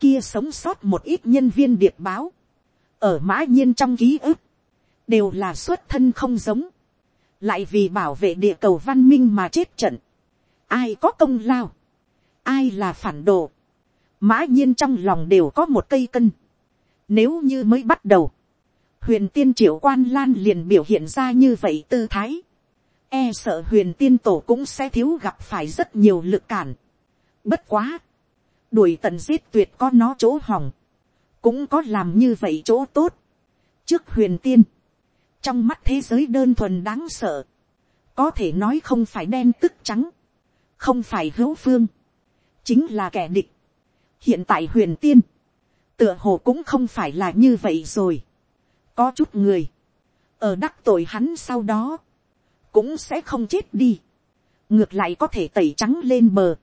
kia sống sót một ít nhân viên điệp báo, ở mã nhiên trong ký ức, đều là xuất thân không giống, lại vì bảo vệ địa cầu văn minh mà chết trận ai có công lao, ai là phản đồ, mã nhiên trong lòng đều có một cây cân. Nếu như mới bắt đầu, huyền tiên triệu quan lan liền biểu hiện ra như vậy tư thái, e sợ huyền tiên tổ cũng sẽ thiếu gặp phải rất nhiều lực cản. Bất quá, đuổi tận giết tuyệt có nó chỗ hỏng, cũng có làm như vậy chỗ tốt. trước huyền tiên, trong mắt thế giới đơn thuần đáng sợ, có thể nói không phải đen tức trắng, không phải hữu phương, chính là kẻ địch. hiện tại huyền tiên, tựa hồ cũng không phải là như vậy rồi. có chút người, ở đắc tội hắn sau đó, cũng sẽ không chết đi, ngược lại có thể tẩy trắng lên bờ,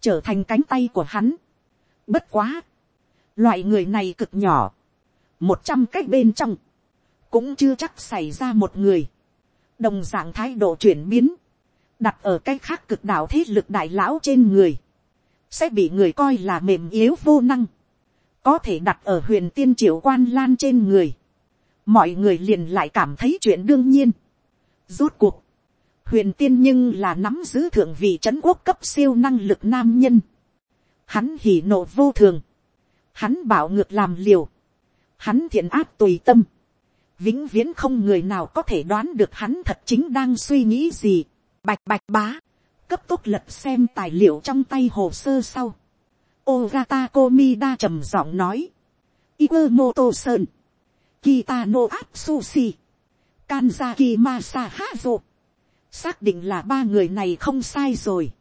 trở thành cánh tay của hắn. bất quá, loại người này cực nhỏ, một trăm cách bên trong, cũng chưa chắc xảy ra một người, đồng d ạ n g thái độ chuyển biến, đặt ở cái khác cực đạo thế lực đại lão trên người, sẽ bị người coi là mềm yếu vô năng, có thể đặt ở huyền tiên triệu quan lan trên người, mọi người liền lại cảm thấy chuyện đương nhiên. Rốt cuộc, huyền tiên nhưng là nắm giữ thượng vị c quốc cấp siêu năng lực nam nhân, hắn hỉ nộ vô thường, hắn bảo ngược làm liều, hắn thiện áp tùy tâm, vĩnh viễn không người nào có thể đoán được hắn thật chính đang suy nghĩ gì. Bạch bạch bá. Cấp tốc lật xem tài liệu trong tay hồ sơ sau. Ogata Komida trầm giọng nói. Iwamoto Sơn. Kitano Atsushi. Kanzaki Masahazo. Xác định là ba người này không sai rồi.